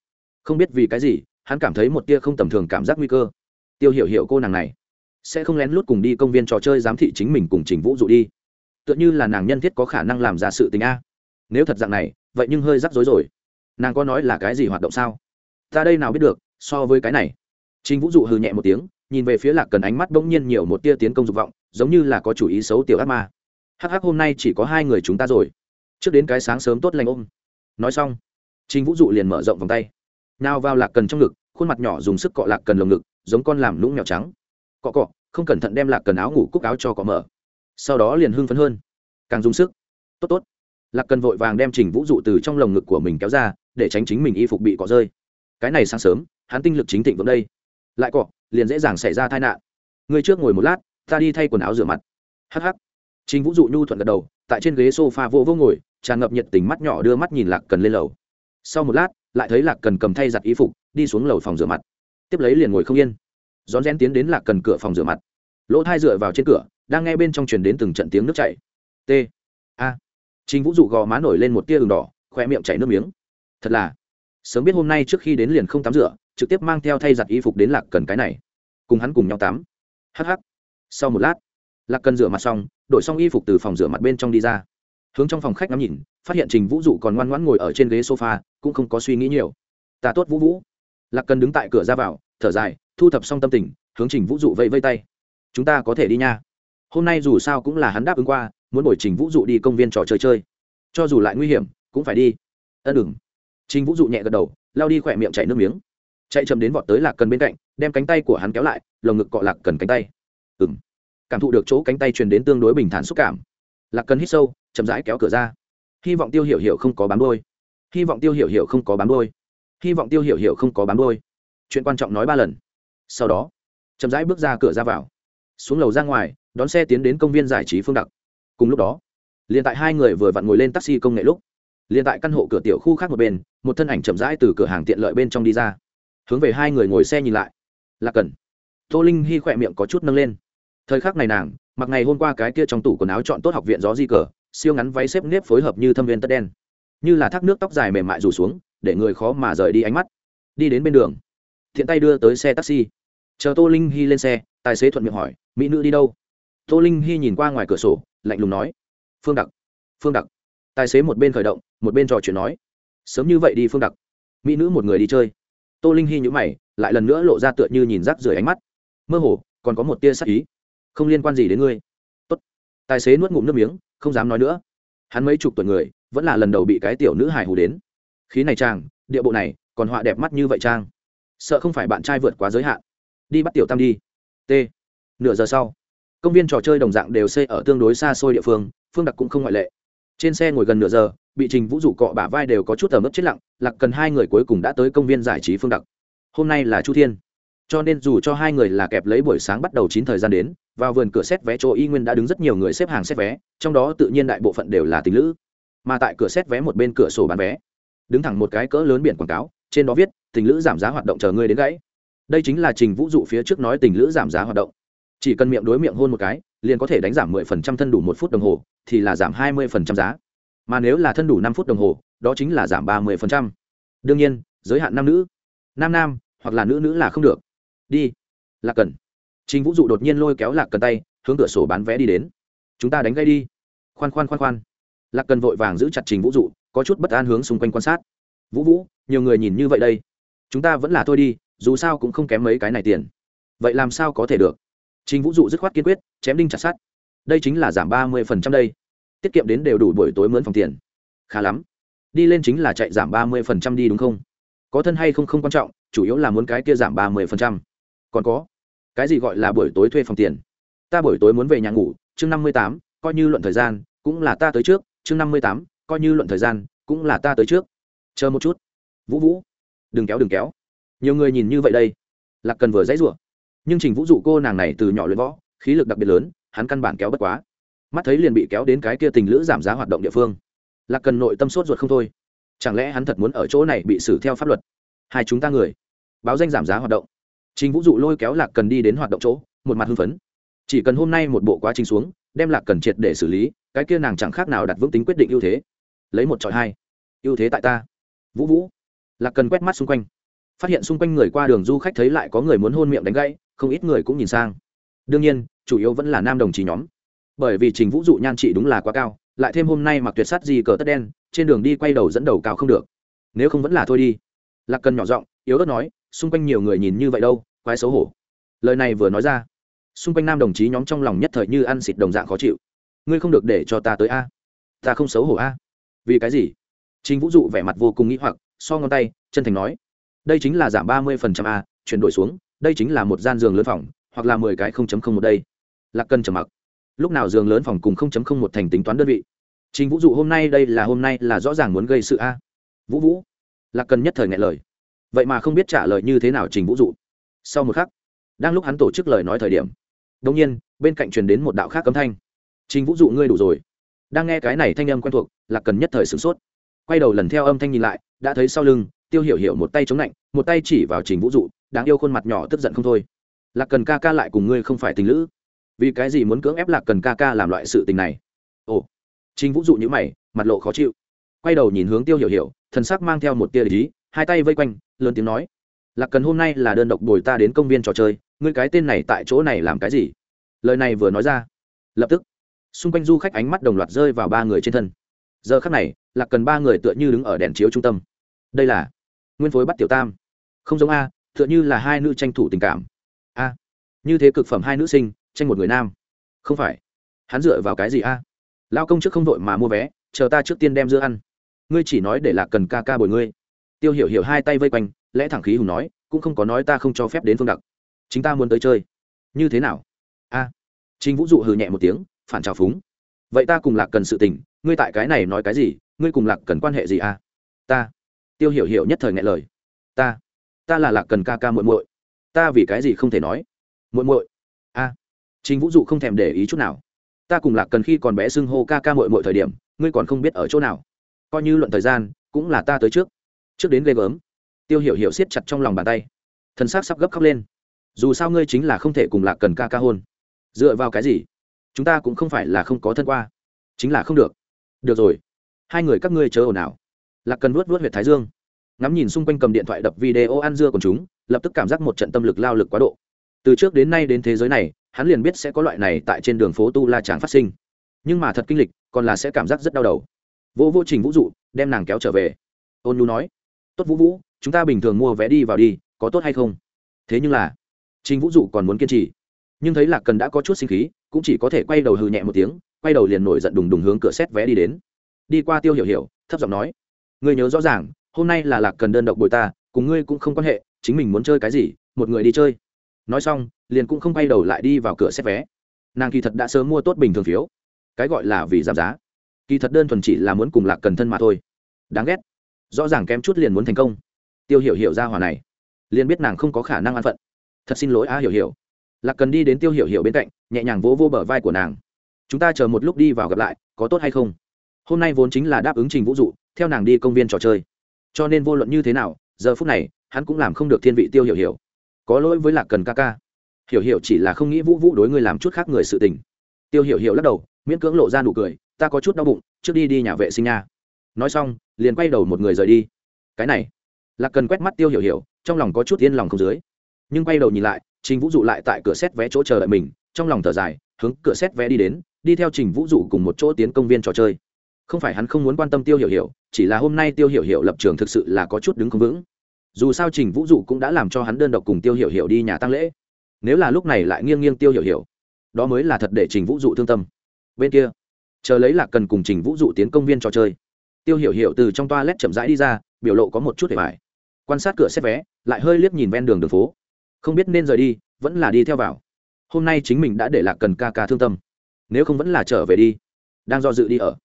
Không biết vì cái gì, hắn cảm thấy một tia không tầm thường cảm giác nguy cơ. Tiêu hiểu hiểu cô nàng này, sẽ không lén lút cùng đi công viên trò chơi giám thị chính mình cùng trình vũ dụ đi. Tựa như là nàng nhân thiết có khả năng làm ra sự tình a. Nếu thật dạng này, vậy nhưng hơi rắc rối rồi. Nàng có nói là cái gì hoạt động sao? Ta đây nào biết được, so với cái này. Trình vũ dụ hừ nhẹ một tiếng, nhìn về phía lạc cần ánh mắt bỗng nhiên nhiều một tia tiến công dục vọng giống như là có chủ ý xấu tiểu ác ma. Hắc hắc, hôm nay chỉ có hai người chúng ta rồi. Trước đến cái sáng sớm tốt lành ôm. Nói xong, trình vũ dụ liền mở rộng vòng tay. Nào vào lạc cần trong ngực, khuôn mặt nhỏ dùng sức cọ lạc cần lồng ngực, giống con làm lũng mèo trắng. Cọ cọ, không cẩn thận đem lạc cần áo ngủ cúc áo cho cọ mở. Sau đó liền hưng phấn hơn. Càng dùng sức. Tốt tốt. Lạc cần vội vàng đem trình vũ dụ từ trong lồng ngực của mình kéo ra, để tránh chính mình y phục bị cọ rơi. Cái này sáng sớm, hắn tinh lực chính thịnh vững đây. Lại cọ, liền dễ dàng xảy ra tai nạn. Người trước ngồi một lát ta đi thay quần áo rửa mặt. Hh trình vũ dụ nhu thuận gật đầu, tại trên ghế s o f a vô vô ngồi, tràn ngập nhiệt tình mắt nhỏ đưa mắt nhìn lạc cần lên lầu. Sau một lát, lại thấy lạc cần cầm thay giặt y phục, đi xuống lầu phòng rửa mặt. Tiếp lấy liền ngồi không yên. Rón rén tiến đến lạc cần cửa phòng rửa mặt. Lỗ thai dựa vào trên cửa, đang nghe bên trong truyền đến từng trận tiếng nước chảy. T. A. Chính vũ dụ gò má nổi lên một tia đường đỏ khoe miệng chảy nước miếng. Thật là, sớm biết hôm nay trước khi đến liền không tắm rửa, trực tiếp mang theo thay giặt y phục đến lạc cần cái này. Cùng hắn cùng nhau tắm. Hh sau một lát, lạc cần rửa mặt xong, đổi xong y phục từ phòng rửa mặt bên trong đi ra. Hướng trong phòng khách ngắm nhìn, phát hiện trình vũ dụ còn ngoan ngoãn ngồi ở trên ghế sofa, cũng không có suy nghĩ nhiều. Ta tốt vũ vũ. Lạc cần đứng tại cửa ra vào, thở dài, thu thập xong tâm tình, hướng trình vũ dụ vẫy vây tay. Chúng ta có thể đi nha. Hôm nay dù sao cũng là hắn đáp ứng qua, muốn đổi trình vũ dụ đi công viên trò chơi chơi. Cho dù lại nguy hiểm, cũng phải đi. Ân đừng. Trình vũ dụ nhẹ gật đầu lao đi khỏe miệng chảy nước miếng. Chạy chậm đến vọt tới lạc cần bên cạnh, đem cánh tay của hắn kéo lại, lồng ngực cọ lạc cần cánh tay. Ừ m cảm thụ được chỗ cánh tay truyền đến tương đối bình thản xúc cảm. Lạc cần hít sâu, chậm rãi kéo cửa ra. Hy vọng tiêu hiểu hiểu không có bám đôi hy vọng tiêu hiểu hiểu không có bám đôi hy vọng tiêu hiểu hiểu không có bám đôi chuyện quan trọng nói ba lần. Sau đó, chậm rãi bước ra cửa ra vào. Xuống lầu ra ngoài, đón xe tiến đến công viên giải trí phương đặc. Cùng lúc đó, liền tại hai người vừa vặn ngồi lên taxi công nghệ lúc, liền tại căn hộ cửa tiểu khu khác một bên, một thân ảnh chậm rãi từ cửa hàng tiện lợi bên trong đi ra. Hướng về hai người ngồi xe nhìn lại. Là cần. Tô linh hy khỏe miệng có chút nâng lên thời khắc này nàng, mặc ngày hôm qua cái kia trong tủ quần áo chọn tốt học viện gió di cờ, siêu ngắn váy xếp nếp phối hợp như thâm viên tất đen. Như là thác nước tóc dài mềm mại rủ xuống, để người khó mà rời đi ánh mắt. Đi đến bên đường, thiện tay đưa tới xe taxi. Chờ tô linh hy lên xe, tài xế thuận miệng hỏi, mỹ nữ đi đâu? Tô linh hy nhìn qua ngoài cửa sổ, lạnh lùng nói, phương đặc phương đặc. Tài xế một bên khởi động, một bên trò chuyện nói, sớm như vậy đi phương đặc. Mỹ nữ một người đi chơi. Tô linh hy nhữ mày, lại lần nữa lộ ra tựa như nhìn rác rưởi ánh mắt. Mơ hồ, còn có một tia sắc ý không liên quan gì đến ngươi. Tốt. tài xế nuốt ngụm nước miếng, không dám nói nữa. Hắn mấy chục tuổi người, vẫn là lần đầu bị cái tiểu nữ hài hù đến. Khí này trang địa bộ này, còn họa đẹp mắt như vậy trang sợ không phải bạn trai vượt quá giới hạn. Đi bắt tiểu tam đi. T. Nửa giờ sau, công viên trò chơi đồng dạng đều xây ở tương đối xa xôi địa phương phương đặc cũng không ngoại lệ. Trên xe ngồi gần nửa giờ, bị trình vũ dụ cọ bả vai đều có chút tầm ướp chết lặng, lạc cần hai người cuối cùng đã tới công viên giải trí phương đặc. Hôm nay là chu thiên. Cho nên dù cho hai người là kẹp lấy buổi sáng bắt đầu chín thời gian đến vào vườn cửa xét vé chỗ y nguyên đã đứng rất nhiều người xếp hàng xét vé, trong đó tự nhiên đại bộ phận đều là tình lữ. Mà tại cửa xét vé một bên cửa sổ bán vé, đứng thẳng một cái cỡ lớn biển quảng cáo, trên đó viết, tình lữ giảm giá hoạt động chờ ngươi đến gãy. Đây chính là trình vũ dụ phía trước nói tình lữ giảm giá hoạt động. Chỉ cần miệng đối miệng hôn một cái, liền có thể đánh giảm 10% thân đủ một phút đồng hồ, thì là giảm 20% giá. Mà nếu là thân đủ năm phút đồng hồ, đó chính là giảm 30%. đương nhiên, giới hạn nam nữ. Nam nam, hoặc là nữ nữ là không được. Đi là cần trình vũ dụ đột nhiên lôi kéo lạc cần tay, hướng cửa sổ bán vé đi đến. Chúng ta đánh gây đi. Khoan khoan khoan khoan. Lạc cần vội vàng giữ chặt trình vũ dụ, có chút bất an hướng xung quanh quan sát. Vũ vũ, nhiều người nhìn như vậy đây. Chúng ta vẫn là thôi đi, dù sao cũng không kém mấy cái này tiền. Vậy làm sao có thể được? Trình vũ dụ dứt khoát kiên quyết, chém đinh chặt sắt. đây chính là giảm ba mươi phần trăm đây. Tiết kiệm đến đều đủ buổi tối mướn phòng tiền. Khá lắm. Đi lên chính là chạy giảm ba mươi phần trăm đi đúng không? Có thân hay không không quan trọng, chủ yếu là muốn cái kia giảm ba mươi phần trăm. Còn có cái gì gọi là buổi tối thuê phòng tiền? Ta buổi tối muốn về nhà ngủ, chương năm mươi tám, coi như luận thời gian, cũng là ta tới trước, chương năm mươi tám, coi như luận thời gian, cũng là ta tới trước. Chờ một chút. Vũ vũ. Đừng kéo đừng kéo. Nhiều người nhìn như vậy đây. Lạc cần vừa dãy rủa. Nhưng trình vũ dụ cô nàng này từ nhỏ luyện võ, khí lực đặc biệt lớn, hắn căn bản kéo bất quá. Mắt thấy liền bị kéo đến cái kia tình lữ giảm giá hoạt động địa phương. Lạc cần nội tâm sốt ruột không thôi. Chẳng lẽ hắn thật muốn ở chỗ này bị xử theo pháp luật? Hai chúng ta người. Báo danh giảm giá hoạt động trình vũ dụ lôi kéo lạc cần đi đến hoạt động chỗ, một mặt hưng phấn. Chỉ cần hôm nay một bộ quá trình xuống, đem lạc cần triệt để xử lý, cái kia nàng chẳng khác nào đặt vững tính quyết định ưu thế. Lấy một trọi hai. Ưu thế tại ta. Vũ vũ. Lạc cần quét mắt xung quanh. Phát hiện xung quanh người qua đường du khách thấy lại có người muốn hôn miệng đánh gãy, không ít người cũng nhìn sang. Đương nhiên, chủ yếu vẫn là nam đồng chí nhóm. Bởi vì trình vũ dụ nhan trị đúng là quá cao, lại thêm hôm nay mặc tuyệt sắt gì cờ tất đen, trên đường đi quay đầu dẫn đầu cao không được. Nếu không vẫn là thôi đi. Lạc cần nhỏ giọng, yếu ớt nói xung quanh nhiều người nhìn như vậy đâu, quái xấu hổ. Lời này vừa nói ra, xung quanh nam đồng chí nhóm trong lòng nhất thời như ăn xịt đồng dạng khó chịu. Ngươi không được để cho ta tới a. Ta không xấu hổ a. Vì cái gì? Trình vũ dụ vẻ mặt vô cùng nghĩ hoặc, so ngón tay, chân thành nói. Đây chính là giảm ba mươi phần trăm a, chuyển đổi xuống, đây chính là một gian giường lớn phòng, hoặc là mười cái không chấm không một đây. Lạc cần trầm mặc. Lúc nào giường lớn phòng cùng không chấm không một thành tính toán đơn vị? Trình vũ dụ hôm nay đây là hôm nay là rõ ràng muốn gây sự a. Vũ vũ. Lạc cần nhất thời ngại lời vậy mà không biết trả lời như thế nào trình vũ dụ. Sau một khắc, đang lúc hắn tổ chức lời nói thời điểm đông nhiên, bên cạnh truyền đến một đạo khác cấm thanh. Trình vũ dụ, ngươi đủ rồi. Đang nghe cái này thanh âm quen thuộc, lạc cần nhất thời sửng sốt. Quay đầu lần theo âm thanh nhìn lại, đã thấy sau lưng, tiêu hiểu hiểu một tay chống lạnh một tay chỉ vào trình vũ dụ, đáng yêu khuôn mặt nhỏ tức giận không thôi. Lạc cần ca ca lại cùng ngươi không phải tình lữ. Vì cái gì muốn cưỡng ép lạc cần ca ca làm loại sự tình này? Ồ. Trình vũ dụ như mày, mặt lộ khó chịu. Quay đầu nhìn hướng tiêu hiểu hiểu, thần sắc mang theo một tia lý hai tay vây quanh, lớn tiếng nói, lạc cần hôm nay là đơn độc bồi ta đến công viên trò chơi, ngươi cái tên này tại chỗ này làm cái gì? Lời này vừa nói ra, lập tức, xung quanh du khách ánh mắt đồng loạt rơi vào ba người trên thân. Giờ khắc này, lạc cần ba người tựa như đứng ở đèn chiếu trung tâm. Đây là nguyên phối bắt tiểu tam. Không giống a, tựa như là hai nữ tranh thủ tình cảm. A, như thế cực phẩm hai nữ sinh, tranh một người nam. Không phải. Hắn dựa vào cái gì a? Lao công trước không vội mà mua vé, chờ ta trước tiên đem dưa ăn. Ngươi chỉ nói để lạc cần ca ca bồi ngươi tiêu hiểu hiểu hai tay vây quanh lẽ thẳng khí hùng nói cũng không có nói ta không cho phép đến phương đặc. Chính ta muốn tới chơi. Như thế nào? A. À, trinh vũ dụ hừ nhẹ một tiếng phản trào phúng. Vậy ta cùng lạc cần sự tình ngươi tại cái này nói cái gì? Ngươi cùng lạc cần quan hệ gì a ta. Tiêu hiểu hiểu nhất thời ngại lời. Ta ta là lạc cần ca ca muội muội. Ta vì cái gì không thể nói? Muội muội. A. À, trinh vũ dụ không thèm để ý chút nào. Ta cùng lạc cần khi còn bé xưng hô ca ca muội muội thời điểm ngươi còn không biết ở chỗ nào. Coi như luận thời gian cũng là ta tới trước trước đến ghê gớm, tiêu hiểu hiểu siết chặt trong lòng bàn tay. Thân xác sắp gấp khóc lên. Dù sao ngươi chính là không thể cùng lạc cần ca ca hôn. Dựa vào cái gì? Chúng ta cũng không phải là không có thân qua. Chính là không được. Được rồi. Hai người các ngươi chớ ồn ào. Lạc cần vuốt vuốt huyệt thái dương. Ngắm nhìn xung quanh cầm điện thoại đập video ăn dưa của chúng, lập tức cảm giác một trận tâm lực lao lực quá độ. Từ trước đến nay đến thế giới này, hắn liền biết sẽ có loại này tại trên đường phố tu la tráng phát sinh. Nhưng mà thật kinh lịch, còn là sẽ cảm giác rất đau đầu. Vô vô trình vũ dụ đem nàng kéo trở về. Ôn nhu nói tốt vũ vũ, chúng ta bình thường mua vé đi vào đi, có tốt hay không? Thế nhưng là, trình vũ dụ còn muốn kiên trì. Nhưng thấy lạc cần đã có chút sinh khí, cũng chỉ có thể quay đầu hừ nhẹ một tiếng, quay đầu liền nổi giận đùng đùng hướng cửa xét vé đi đến. Đi qua tiêu hiểu hiểu, thấp giọng nói, ngươi nhớ rõ ràng, hôm nay là lạc cần đơn độc bồi ta, cùng ngươi cũng không quan hệ, chính mình muốn chơi cái gì, một người đi chơi. Nói xong, liền cũng không quay đầu lại đi vào cửa xét vé. Nàng kỳ thật đã sớm mua tốt bình thường phiếu. Cái gọi là vì giảm giá. Kỳ thật đơn thuần chỉ là muốn cùng lạc cần thân mà thôi. Đáng ghét rõ ràng kém chút liền muốn thành công. Tiêu hiểu hiểu ra hòa này, liền biết nàng không có khả năng an phận. Thật xin lỗi a hiểu hiểu. Lạc cần đi đến tiêu hiểu hiểu bên cạnh, nhẹ nhàng vỗ vô bờ vai của nàng. Chúng ta chờ một lúc đi vào gặp lại, có tốt hay không? Hôm nay vốn chính là đáp ứng trình vũ dụ, theo nàng đi công viên trò chơi. Cho nên vô luận như thế nào, giờ phút này, hắn cũng làm không được thiên vị tiêu hiểu hiểu. Có lỗi với lạc cần ca ca. Hiểu hiểu chỉ là không nghĩ vũ vũ đối người làm chút khác người sự tình. Tiêu hiểu hiểu lắc đầu, miễn cưỡng lộ ra nụ cười, ta có chút đau bụng, trước đi đi nhà vệ sinh nha nói xong, liền quay đầu một người rời đi. Cái này, lạc cần quét mắt tiêu hiểu hiểu, trong lòng có chút yên lòng không dưới. Nhưng quay đầu nhìn lại, trình vũ dụ lại tại cửa xét vé chỗ chờ đợi mình, trong lòng thở dài, hướng cửa xét vé đi đến, đi theo trình vũ dụ cùng một chỗ tiến công viên trò chơi. Không phải hắn không muốn quan tâm tiêu hiểu hiểu, chỉ là hôm nay tiêu hiểu hiểu lập trường thực sự là có chút đứng không vững. Dù sao trình vũ dụ cũng đã làm cho hắn đơn độc cùng tiêu hiểu hiểu đi nhà tăng lễ. Nếu là lúc này lại nghiêng nghiêng tiêu hiểu hiểu, đó mới là thật để trình vũ dụ thương tâm. Bên kia, chờ lấy lạc cần cùng trình vũ dụ tiến công viên trò chơi tiêu hiểu hiểu từ trong toa lét chậm rãi đi ra, biểu lộ có một chút để bài quan sát cửa xếp vé, lại hơi liếc nhìn ven đường đường phố. Không biết nên rời đi, vẫn là đi theo vào. Hôm nay chính mình đã để lạc cần ca ca thương tâm. Nếu không vẫn là trở về đi. Đang do dự đi ở.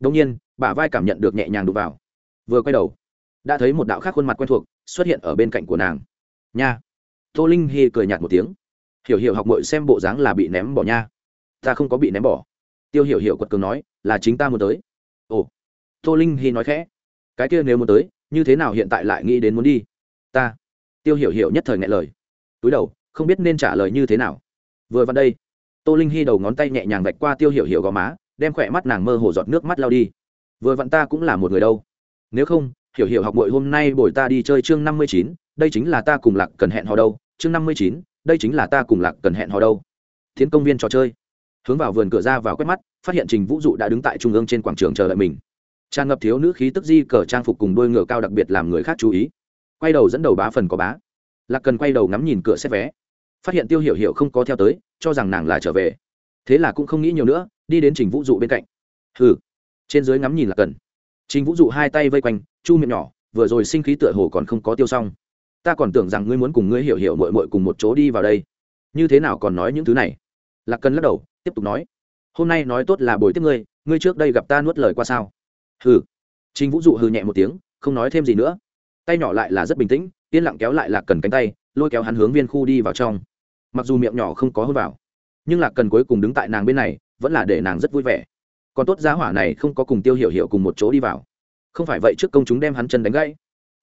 Đông nhiên, bả vai cảm nhận được nhẹ nhàng đụng vào. Vừa quay đầu, đã thấy một đạo khác khuôn mặt quen thuộc xuất hiện ở bên cạnh của nàng. Nha. Tô linh hy cười nhạt một tiếng. Hiểu hiểu học mội xem bộ dáng là bị ném bỏ nha. Ta không có bị ném bỏ. Tiêu hiểu hiểu quật cường nói, là chính ta muốn tới. Ồ tô linh hy nói khẽ, cái kia nếu muốn tới, như thế nào hiện tại lại nghĩ đến muốn đi? Ta. Tiêu hiểu hiểu nhất thời ngại lời. Túi đầu, không biết nên trả lời như thế nào. Vừa vặn đây, tô linh hy đầu ngón tay nhẹ nhàng vạch qua tiêu hiểu hiểu gò má, đem khỏe mắt nàng mơ hồ giọt nước mắt lao đi. Vừa vặn ta cũng là một người đâu. Nếu không, hiểu hiểu học bội hôm nay bồi ta đi chơi chương năm mươi chín, đây chính là ta cùng lạc cần hẹn hò đâu. Chương năm mươi chín, đây chính là ta cùng lạc cần hẹn hò đâu. Tiến công viên trò chơi. Hướng vào vườn cửa ra vào quét mắt, phát hiện trình vũ dụ đã đứng tại trung ương trên quảng trường chờ đợi mình tràn ngập thiếu nữ khí tức di cờ trang phục cùng đôi ngựa cao đặc biệt làm người khác chú ý. Quay đầu dẫn đầu bá phần có bá. Lạc cần quay đầu ngắm nhìn cửa xét vé. Phát hiện tiêu hiểu hiểu không có theo tới, cho rằng nàng là trở về. Thế là cũng không nghĩ nhiều nữa, đi đến trình vũ dụ bên cạnh. Hừ. Trên dưới ngắm nhìn lạc cần. Trình vũ dụ hai tay vây quanh, chu miệng nhỏ, vừa rồi sinh khí tựa hồ còn không có tiêu xong. Ta còn tưởng rằng ngươi muốn cùng ngươi hiểu hiểu mội mội cùng một chỗ đi vào đây. Như thế nào còn nói những thứ này? Lạc cần lắc đầu, tiếp tục nói. Hôm nay nói tốt là buổi tiếp ngươi ngươi trước đây gặp ta nuốt lời qua sao? Hừ. Trình vũ dụ hừ nhẹ một tiếng, không nói thêm gì nữa. Tay nhỏ lại là rất bình tĩnh, yên lặng kéo lại lạc cần cánh tay, lôi kéo hắn hướng viên khu đi vào trong. Mặc dù miệng nhỏ không có hôn vào, nhưng lạc cần cuối cùng đứng tại nàng bên này, vẫn là để nàng rất vui vẻ. Còn tốt giá hỏa này không có cùng tiêu hiểu hiểu cùng một chỗ đi vào. Không phải vậy trước công chúng đem hắn chân đánh gãy.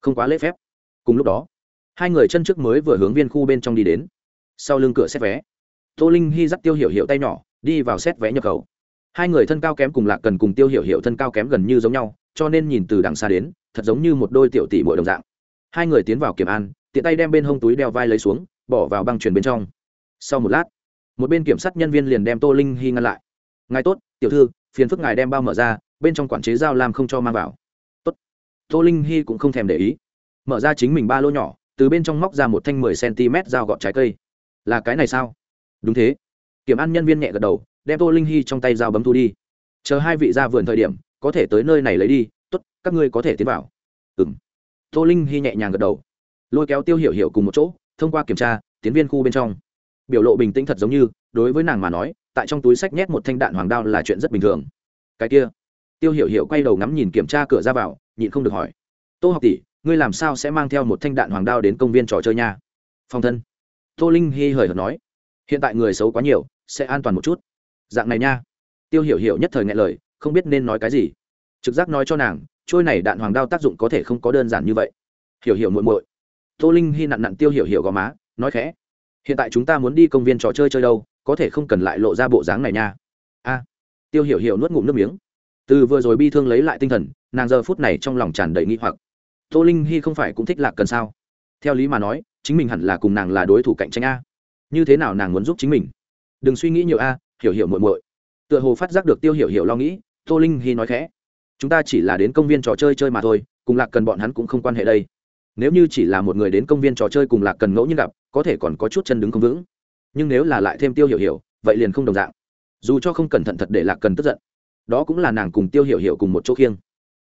Không quá lễ phép. Cùng lúc đó, hai người chân trước mới vừa hướng viên khu bên trong đi đến. Sau lưng cửa xét vé, tô linh hy dắt tiêu hiểu hiểu tay nhỏ, đi vào xét vé nhập khẩu hai người thân cao kém cùng lạc cần cùng tiêu hiểu hiểu thân cao kém gần như giống nhau, cho nên nhìn từ đằng xa đến, thật giống như một đôi tiểu tỷ mỗi đồng dạng. Hai người tiến vào kiểm an, tiện tay đem bên hông túi đeo vai lấy xuống, bỏ vào băng truyền bên trong. Sau một lát, một bên kiểm sát nhân viên liền đem tô linh hy ngăn lại. Ngài tốt, tiểu thư, phiền phức ngài đem bao mở ra, bên trong quản chế giao làm không cho mang vào. Tốt. Tô linh hy cũng không thèm để ý. Mở ra chính mình ba lô nhỏ, từ bên trong móc ra một thanh mười cm dao gọt trái cây. Là cái này sao? Đúng thế. Kiểm an nhân viên nhẹ gật đầu đem tô linh hy trong tay dao bấm thu đi. Chờ hai vị ra vườn thời điểm, có thể tới nơi này lấy đi, tốt, các ngươi có thể tiến vào. Ừ m tô linh hy nhẹ nhàng gật đầu. Lôi kéo tiêu hiểu hiểu cùng một chỗ, thông qua kiểm tra, tiến viên khu bên trong. Biểu lộ bình tĩnh thật giống như, đối với nàng mà nói, tại trong túi sách nhét một thanh đạn hoàng đao là chuyện rất bình thường. Cái kia. Tiêu hiểu hiểu quay đầu ngắm nhìn kiểm tra cửa ra vào, nhịn không được hỏi. Tô học tỷ, ngươi làm sao sẽ mang theo một thanh đạn hoàng đao đến công viên trò chơi nha? Phong thân. Tô linh hy hời hợt nói. Hiện tại người xấu quá nhiều, sẽ an toàn một chút dạng này nha. Tiêu hiểu hiểu nhất thời ngại lời, không biết nên nói cái gì. Trực giác nói cho nàng, trôi này đạn hoàng đao tác dụng có thể không có đơn giản như vậy. Hiểu hiểu muội muội. Tô linh hy nặn nặn tiêu hiểu hiểu gò má, nói khẽ. Hiện tại chúng ta muốn đi công viên trò chơi chơi đâu, có thể không cần lại lộ ra bộ dáng này nha. A. Tiêu hiểu hiểu nuốt ngụm nước miếng. Từ vừa rồi bi thương lấy lại tinh thần, nàng giờ phút này trong lòng tràn đầy nghi hoặc. Tô linh hy không phải cũng thích lạc cần sao? Theo lý mà nói, chính mình hẳn là cùng nàng là đối thủ cạnh tranh a. Như thế nào nàng muốn giúp chính mình? Đừng suy nghĩ nhiều a hiểu hiểu muội muội. Tựa hồ phát giác được tiêu hiểu hiểu lo nghĩ, tô linh hy nói khẽ, chúng ta chỉ là đến công viên trò chơi chơi mà thôi, cùng lạc cần bọn hắn cũng không quan hệ đây. Nếu như chỉ là một người đến công viên trò chơi cùng lạc cần ngẫu nhiên gặp, có thể còn có chút chân đứng không vững. Nhưng nếu là lại thêm tiêu hiểu hiểu, vậy liền không đồng dạng. Dù cho không cẩn thận thật để lạc cần tức giận, đó cũng là nàng cùng tiêu hiểu hiểu cùng một chỗ khiêng.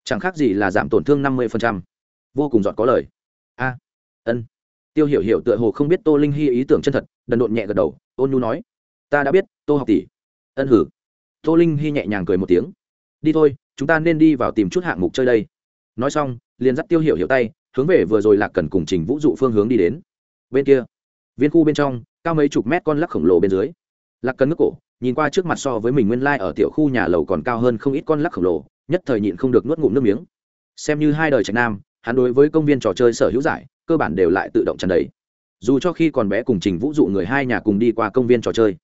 Chẳng khác gì là giảm tổn thương năm mươi vô cùng giọt có lời. A, ân. Tiêu hiểu hiểu tựa hồ không biết tô linh hy ý tưởng chân thật, đần độn nhẹ gật đầu, ôn nhu nói ta đã biết, tô học tỷ. Ân hử. Tô linh hy nhẹ nhàng cười một tiếng. Đi thôi, chúng ta nên đi vào tìm chút hạng mục chơi đây. Nói xong, liền dắt tiêu hiểu hiểu tay, hướng về vừa rồi lạc cần cùng trình vũ dụ phương hướng đi đến. Bên kia, viên khu bên trong, cao mấy chục mét con lắc khổng lồ bên dưới. Lạc cần nước cổ, nhìn qua trước mặt so với mình nguyên lai、like、ở tiểu khu nhà lầu còn cao hơn không ít con lắc khổng lồ, nhất thời nhịn không được nuốt ngụm nước miếng. Xem như hai đời trạch nam, hắn đối với công viên trò chơi sở hữu giải, cơ bản đều lại tự động tràn đầy. Dù cho khi còn bé cùng trình vũ dụ người hai nhà cùng đi qua công viên trò chơi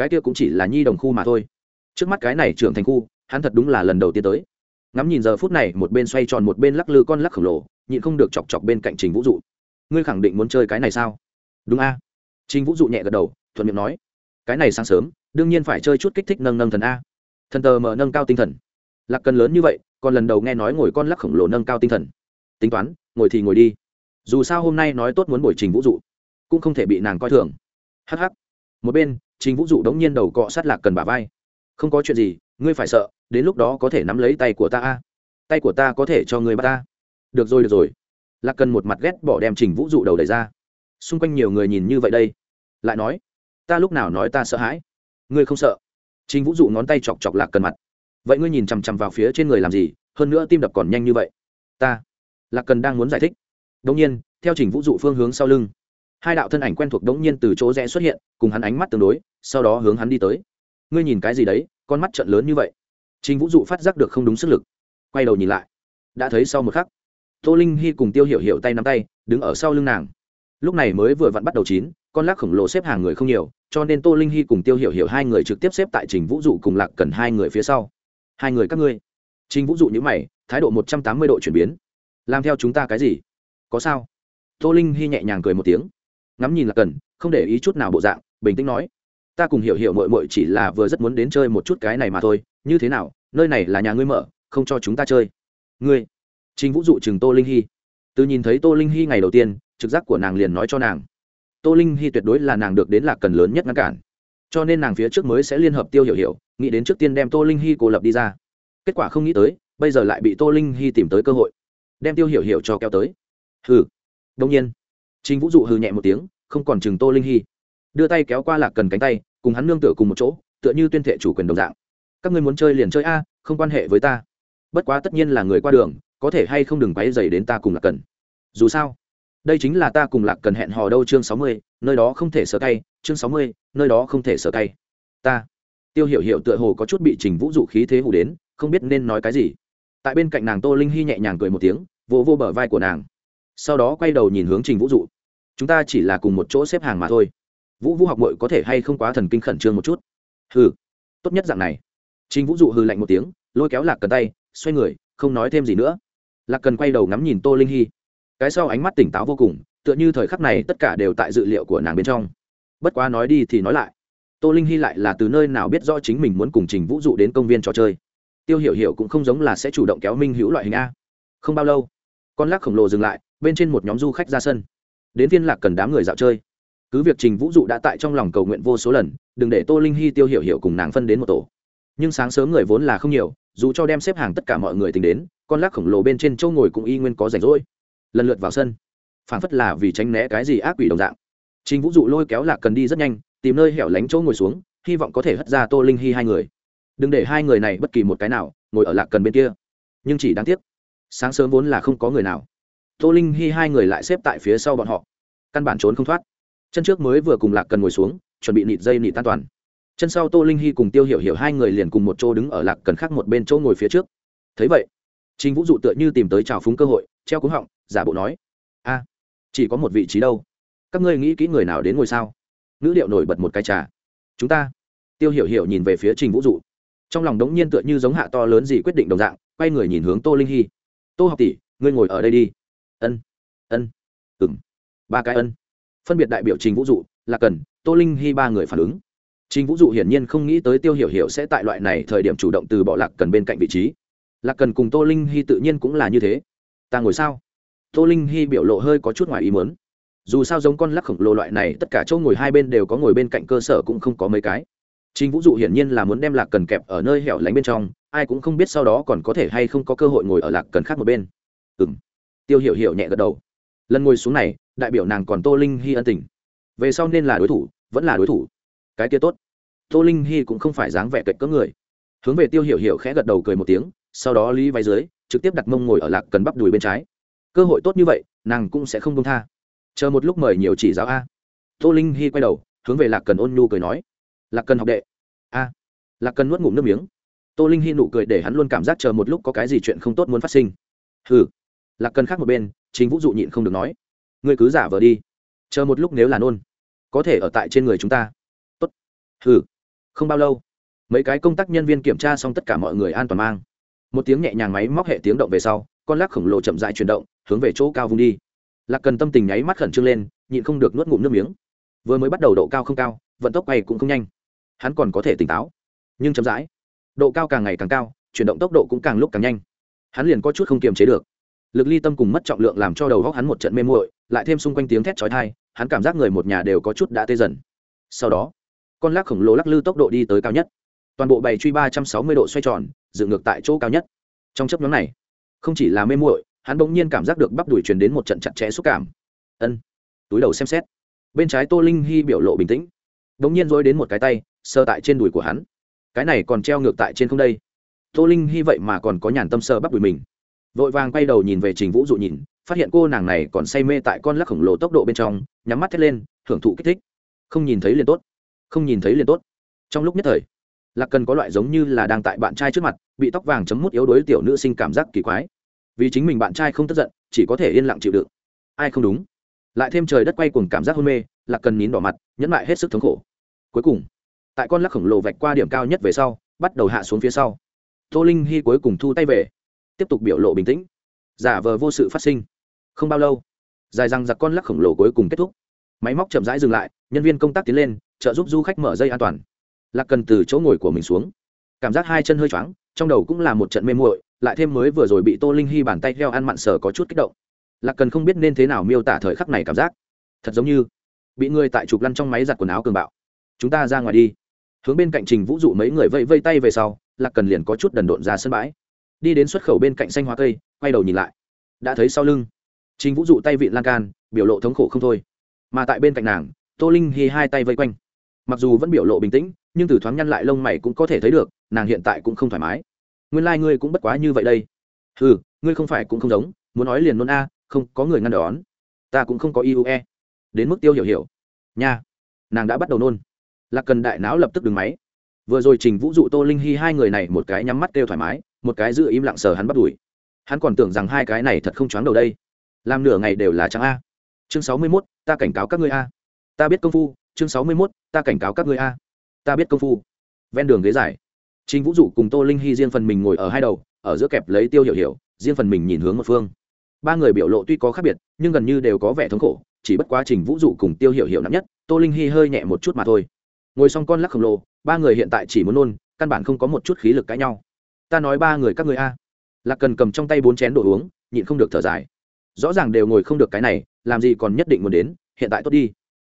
cái kia cũng chỉ là nhi đồng khu mà thôi. Trước mắt cái này trưởng thành khu, hắn thật đúng là lần đầu tiên tới. Ngắm nhìn giờ phút này, một bên xoay tròn một bên lắc lư con lắc khổng lồ, nhịn không được chọc chọc bên cạnh trình vũ dụ. Ngươi khẳng định muốn chơi cái này sao? Đúng a. Trình vũ dụ nhẹ gật đầu, thuận miệng nói. Cái này sáng sớm, đương nhiên phải chơi chút kích thích nâng nâng thần a. Thần tờ mở nâng cao tinh thần. Lạc cần lớn như vậy, còn lần đầu nghe nói ngồi con lắc khổng lồ nâng cao tinh thần. Tính toán, ngồi thì ngồi đi. Dù sao hôm nay nói tốt muốn buổi trình vũ dụ, cũng không thể bị nàng coi thường. Hh một bên trình vũ dụ đống nhiên đầu cọ sát lạc cần bả vai. Không có chuyện gì, ngươi phải sợ, đến lúc đó có thể nắm lấy tay của ta a. Tay của ta có thể cho ngươi bắt ta. Được rồi được rồi. Lạc cần một mặt ghét bỏ đem trình vũ dụ đầu đẩy ra. Xung quanh nhiều người nhìn như vậy đây. Lại nói, ta lúc nào nói ta sợ hãi? Ngươi không sợ? Trình vũ dụ ngón tay chọc chọc lạc cần mặt. Vậy ngươi nhìn chằm chằm vào phía trên người làm gì? Hơn nữa tim đập còn nhanh như vậy. Ta, lạc cần đang muốn giải thích. Đống nhiên, theo trình vũ dụ phương hướng sau lưng, hai đạo thân ảnh quen thuộc đống nhiên từ chỗ rẽ xuất hiện, cùng hắn ánh mắt tương đối sau đó hướng hắn đi tới. Ngươi nhìn cái gì đấy, con mắt trận lớn như vậy. Trình vũ dụ phát giác được không đúng sức lực, quay đầu nhìn lại. Đã thấy sau một khắc, tô linh hy cùng tiêu hiểu hiểu tay nắm tay, đứng ở sau lưng nàng. Lúc này mới vừa vặn bắt đầu chín, con lắc khổng lồ xếp hàng người không nhiều, cho nên tô linh hy cùng tiêu hiểu hiểu hai người trực tiếp xếp tại trình vũ dụ cùng lạc cần hai người phía sau. Hai người các ngươi. Trình vũ dụ nhữ mày, thái độ một trăm tám mươi độ chuyển biến. Làm theo chúng ta cái gì? Có sao? Tô linh hy nhẹ nhàng cười một tiếng. Ngắm nhìn là cần, không để ý chút nào bộ dạng, bình tĩnh nói ta cùng hiểu hiểu mội mội chỉ là vừa rất muốn đến chơi một chút cái này mà thôi, như thế nào, nơi này là nhà ngươi mở, không cho chúng ta chơi. Ngươi, trình vũ dụ chừng tô linh hy từ nhìn thấy tô linh hy ngày đầu tiên, trực giác của nàng liền nói cho nàng. Tô linh hy tuyệt đối là nàng được đến lạc cần lớn nhất ngăn cản. Cho nên nàng phía trước mới sẽ liên hợp tiêu hiểu hiểu, nghĩ đến trước tiên đem tô linh hy cô lập đi ra. Kết quả không nghĩ tới, bây giờ lại bị tô linh hy tìm tới cơ hội. Đem tiêu hiểu hiểu cho kéo tới. Hừ đông nhiên. Trình vũ dụ hừ nhẹ một tiếng, không còn chừng tô linh hy đưa tay kéo qua lạc cần cánh tay, cùng hắn nương tựa cùng một chỗ, tựa như tuyên thệ chủ quyền đồng dạng. Các ngươi muốn chơi liền chơi a, không quan hệ với ta. Bất quá tất nhiên là người qua đường, có thể hay không đừng quáy dày đến ta cùng lạc cần. Dù sao, đây chính là ta cùng lạc cần hẹn hò đâu chương sáu mươi, nơi đó không thể sợ cay, chương sáu mươi, nơi đó không thể sợ cay. Ta, tiêu hiểu hiểu tựa hồ có chút bị trình vũ dụ khí thế hủ đến, không biết nên nói cái gì. Tại bên cạnh nàng tô linh hy nhẹ nhàng cười một tiếng, vỗ vô bờ vai của nàng. Sau đó quay đầu nhìn hướng trình vũ dụ. Chúng ta chỉ là cùng một chỗ xếp hàng mà thôi vũ vũ học mội có thể hay không quá thần kinh khẩn trương một chút? Hừ, tốt nhất dạng này. Trình vũ dụ hừ lạnh một tiếng, lôi kéo lạc cần tay, xoay người, không nói thêm gì nữa. Lạc cần quay đầu ngắm nhìn tô linh hy. Cái sau ánh mắt tỉnh táo vô cùng, tựa như thời khắc này tất cả đều tại dự liệu của nàng bên trong. Bất quá nói đi thì nói lại. Tô linh hy lại là từ nơi nào biết rõ chính mình muốn cùng trình vũ dụ đến công viên trò chơi. Tiêu hiểu hiểu cũng không giống là sẽ chủ động kéo minh hữu loại hình a. Không bao lâu, con lắc khổng lồ dừng lại, bên trên một nhóm du khách ra sân. Đến viên lạc cần đám người dạo chơi cứ việc trình vũ dụ đã tại trong lòng cầu nguyện vô số lần, đừng để tô linh hy tiêu hiểu hiểu cùng nàng phân đến một tổ. Nhưng sáng sớm người vốn là không nhiều, dù cho đem xếp hàng tất cả mọi người tính đến, con lắc khổng lồ bên trên châu ngồi cũng y nguyên có rảnh rỗi. Lần lượt vào sân. Phảng phất là vì tránh né cái gì ác quỷ đồng dạng. Trình vũ dụ lôi kéo lạc cần đi rất nhanh, tìm nơi hẻo lánh chỗ ngồi xuống, hy vọng có thể hất ra tô linh hy hai người. Đừng để hai người này bất kỳ một cái nào ngồi ở lạc cần bên kia. Nhưng chỉ đáng tiếc, sáng sớm vốn là không có người nào. Tô linh hy hai người lại xếp tại phía sau bọn họ. Căn bản trốn không thoát chân trước mới vừa cùng lạc cần ngồi xuống, chuẩn bị nịt dây nịt an toàn. Chân sau tô linh hy cùng tiêu hiểu hiểu hai người liền cùng một chỗ đứng ở lạc cần khác một bên chỗ ngồi phía trước. Thấy vậy, trình vũ dụ tựa như tìm tới trào phúng cơ hội, treo cúng họng, giả bộ nói, a, chỉ có một vị trí đâu. Các ngươi nghĩ kỹ người nào đến ngồi sao? Nữ điệu nổi bật một cái trà. Chúng ta. Tiêu hiểu hiểu nhìn về phía trình vũ dụ. Trong lòng đống nhiên tựa như giống hạ to lớn gì quyết định đồng dạng, quay người nhìn hướng tô linh hy. Tô học tỷ, ngươi ngồi ở đây đi. Ân ân ừng ba cái ân phân biệt đại biểu trình vũ dụ là cần tô linh hy ba người phản ứng trình vũ dụ hiển nhiên không nghĩ tới tiêu hiểu hiểu sẽ tại loại này thời điểm chủ động từ bỏ lạc cần bên cạnh vị trí lạc cần cùng tô linh hy tự nhiên cũng là như thế ta ngồi sao tô linh hy biểu lộ hơi có chút ngoài ý muốn dù sao giống con lắc khổng lồ loại này tất cả chỗ ngồi hai bên đều có ngồi bên cạnh cơ sở cũng không có mấy cái Trình Vũ dụ hiển nhiên là muốn đem Lạc Cần kẹp ở nơi hẻo lánh bên trong, ai cũng không biết sau đó còn có thể hay không có cơ hội ngồi ở Lạc Cần khác một bên. Ừm. Tiêu Hiểu Hiểu nhẹ gật đầu. Lần ngồi xuống này, đại biểu nàng còn Tô Linh hy ân tình. Về sau nên là đối thủ, vẫn là đối thủ. Cái kia tốt. Tô Linh hy cũng không phải dáng vẻ cậy cỡ người. Hướng về Tiêu Hiểu Hiểu khẽ gật đầu cười một tiếng, sau đó lý váy dưới, trực tiếp đặt mông ngồi ở Lạc Cần bắp đùi bên trái. Cơ hội tốt như vậy, nàng cũng sẽ không buông tha. Chờ một lúc mời nhiều chỉ giáo a. Tô Linh hy quay đầu, hướng về Lạc Cần ôn nhu cười nói lạc cần học đệ a lạc cần nuốt ngụm nước miếng tô linh hy nụ cười để hắn luôn cảm giác chờ một lúc có cái gì chuyện không tốt muốn phát sinh hừ lạc cần khác một bên chính vũ dụ nhịn không được nói, ngươi cứ giả vờ đi, chờ một lúc nếu là nôn, có thể ở tại trên người chúng ta. Tốt. Hừ. Không bao lâu, mấy cái công tác nhân viên kiểm tra xong tất cả mọi người an toàn mang. Một tiếng nhẹ nhàng máy móc hệ tiếng động về sau, con lắc khổng lồ chậm dại chuyển động, hướng về chỗ cao vung đi. Lạc cần tâm tình nháy mắt khẩn trương lên, nhịn không được nuốt ngụm nước miếng. Vừa mới bắt đầu độ cao không cao, vận tốc bay cũng không nhanh. Hắn còn có thể tỉnh táo, nhưng chậm rãi, độ cao càng ngày càng cao, chuyển động tốc độ cũng càng lúc càng nhanh. Hắn liền có chút không kiềm chế được lực ly tâm cùng mất trọng lượng làm cho đầu góc hắn một trận mê muội, lại thêm xung quanh tiếng thét chói tai, hắn cảm giác người một nhà đều có chút đã tê dần. Sau đó, con lắc khổng lồ lắc lư tốc độ đi tới cao nhất. Toàn bộ bày truy ba trăm sáu mươi độ xoay tròn, dựng ngược tại chỗ cao nhất. Trong chấp nhóm này, không chỉ là mê muội, hắn bỗng nhiên cảm giác được bắp đùi truyền đến một trận chặt chẽ xúc cảm. Ân, túi đầu xem xét. Bên trái tô linh hy biểu lộ bình tĩnh, bỗng nhiên dối đến một cái tay sơ tại trên đùi của hắn. Cái này còn treo ngược tại trên không đây. Tô linh hy vậy mà còn có nhàn tâm sơ bắp đùi mình vội vàng quay đầu nhìn về trình vũ dụ nhìn, phát hiện cô nàng này còn say mê tại con lắc khổng lồ tốc độ bên trong, nhắm mắt thét lên, hưởng thụ kích thích. Không nhìn thấy liền tốt. Không nhìn thấy liền tốt. Trong lúc nhất thời, lạc cần có loại giống như là đang tại bạn trai trước mặt, bị tóc vàng chấm mút yếu đuối tiểu nữ sinh cảm giác kỳ quái. Vì chính mình bạn trai không tức giận, chỉ có thể yên lặng chịu đựng. Ai không đúng? Lại thêm trời đất quay cùng cảm giác hôn mê, lạc cần nín đỏ mặt, nhẫn lại hết sức thống khổ. Cuối cùng, tại con lắc khổng lồ vạch qua điểm cao nhất về sau, bắt đầu hạ xuống phía sau. Tô linh hy cuối cùng thu tay về tiếp tục biểu lộ bình tĩnh. Giả vờ vô sự phát sinh. Không bao lâu, dài răng giặc con lắc khổng lồ cuối cùng kết thúc. Máy móc chậm rãi dừng lại, nhân viên công tác tiến lên, trợ giúp du khách mở dây an toàn. Lạc cần từ chỗ ngồi của mình xuống. Cảm giác hai chân hơi choáng, trong đầu cũng là một trận mê muội, lại thêm mới vừa rồi bị tô linh hy bàn tay theo ăn mặn sờ có chút kích động. Lạc cần không biết nên thế nào miêu tả thời khắc này cảm giác. Thật giống như bị người tại trục lăn trong máy giặt quần áo cường bạo. Chúng ta ra ngoài đi. Hướng bên cạnh trình vũ dụ mấy người vây vây tay về sau, lạc cần liền có chút đần độn ra sân bãi đi đến xuất khẩu bên cạnh xanh hoa cây, quay đầu nhìn lại. Đã thấy sau lưng, trình vũ dụ tay vịn lan can, biểu lộ thống khổ không thôi. Mà tại bên cạnh nàng, tô linh hy hai tay vây quanh. Mặc dù vẫn biểu lộ bình tĩnh, nhưng từ thoáng nhăn lại lông mày cũng có thể thấy được, nàng hiện tại cũng không thoải mái. Nguyên lai、like、ngươi cũng bất quá như vậy đây. Ừ ngươi không phải cũng không giống, muốn nói liền nôn a, không, có người ngăn đón. Ta cũng không có iue đến mức tiêu hiểu hiểu. Nha, nàng đã bắt đầu nôn. Lạc cần đại não lập tức đứng máy. Vừa rồi trình vũ dụ tô linh hy hai người này một cái nhắm mắt kêu thoải mái một cái giữ im lặng sờ hắn bắt đùi. Hắn còn tưởng rằng hai cái này thật không choáng đầu đây. Làm nửa ngày đều là trắng a. Chương sáu mươi mốt, ta cảnh cáo các ngươi a. Ta biết công phu, chương sáu mươi mốt, ta cảnh cáo các ngươi a. Ta biết công phu. Ven đường ghế dài, trình vũ dụ cùng tô linh hy riêng phần mình ngồi ở hai đầu, ở giữa kẹp lấy tiêu hiểu hiểu, riêng phần mình nhìn hướng một phương. Ba người biểu lộ tuy có khác biệt, nhưng gần như đều có vẻ thống khổ, chỉ bất quá trình vũ dụ cùng tiêu hiểu hiểu nặng nhất, tô linh hy hơi nhẹ một chút mà thôi. Ngồi xong con lắc khổng lồ, ba người hiện tại chỉ muốn nôn, căn bản không có một chút khí lực cãi nhau ta nói ba người các người a. Lạc cần cầm trong tay bốn chén đồ uống, nhịn không được thở dài. Rõ ràng đều ngồi không được cái này, làm gì còn nhất định muốn đến, hiện tại tốt đi.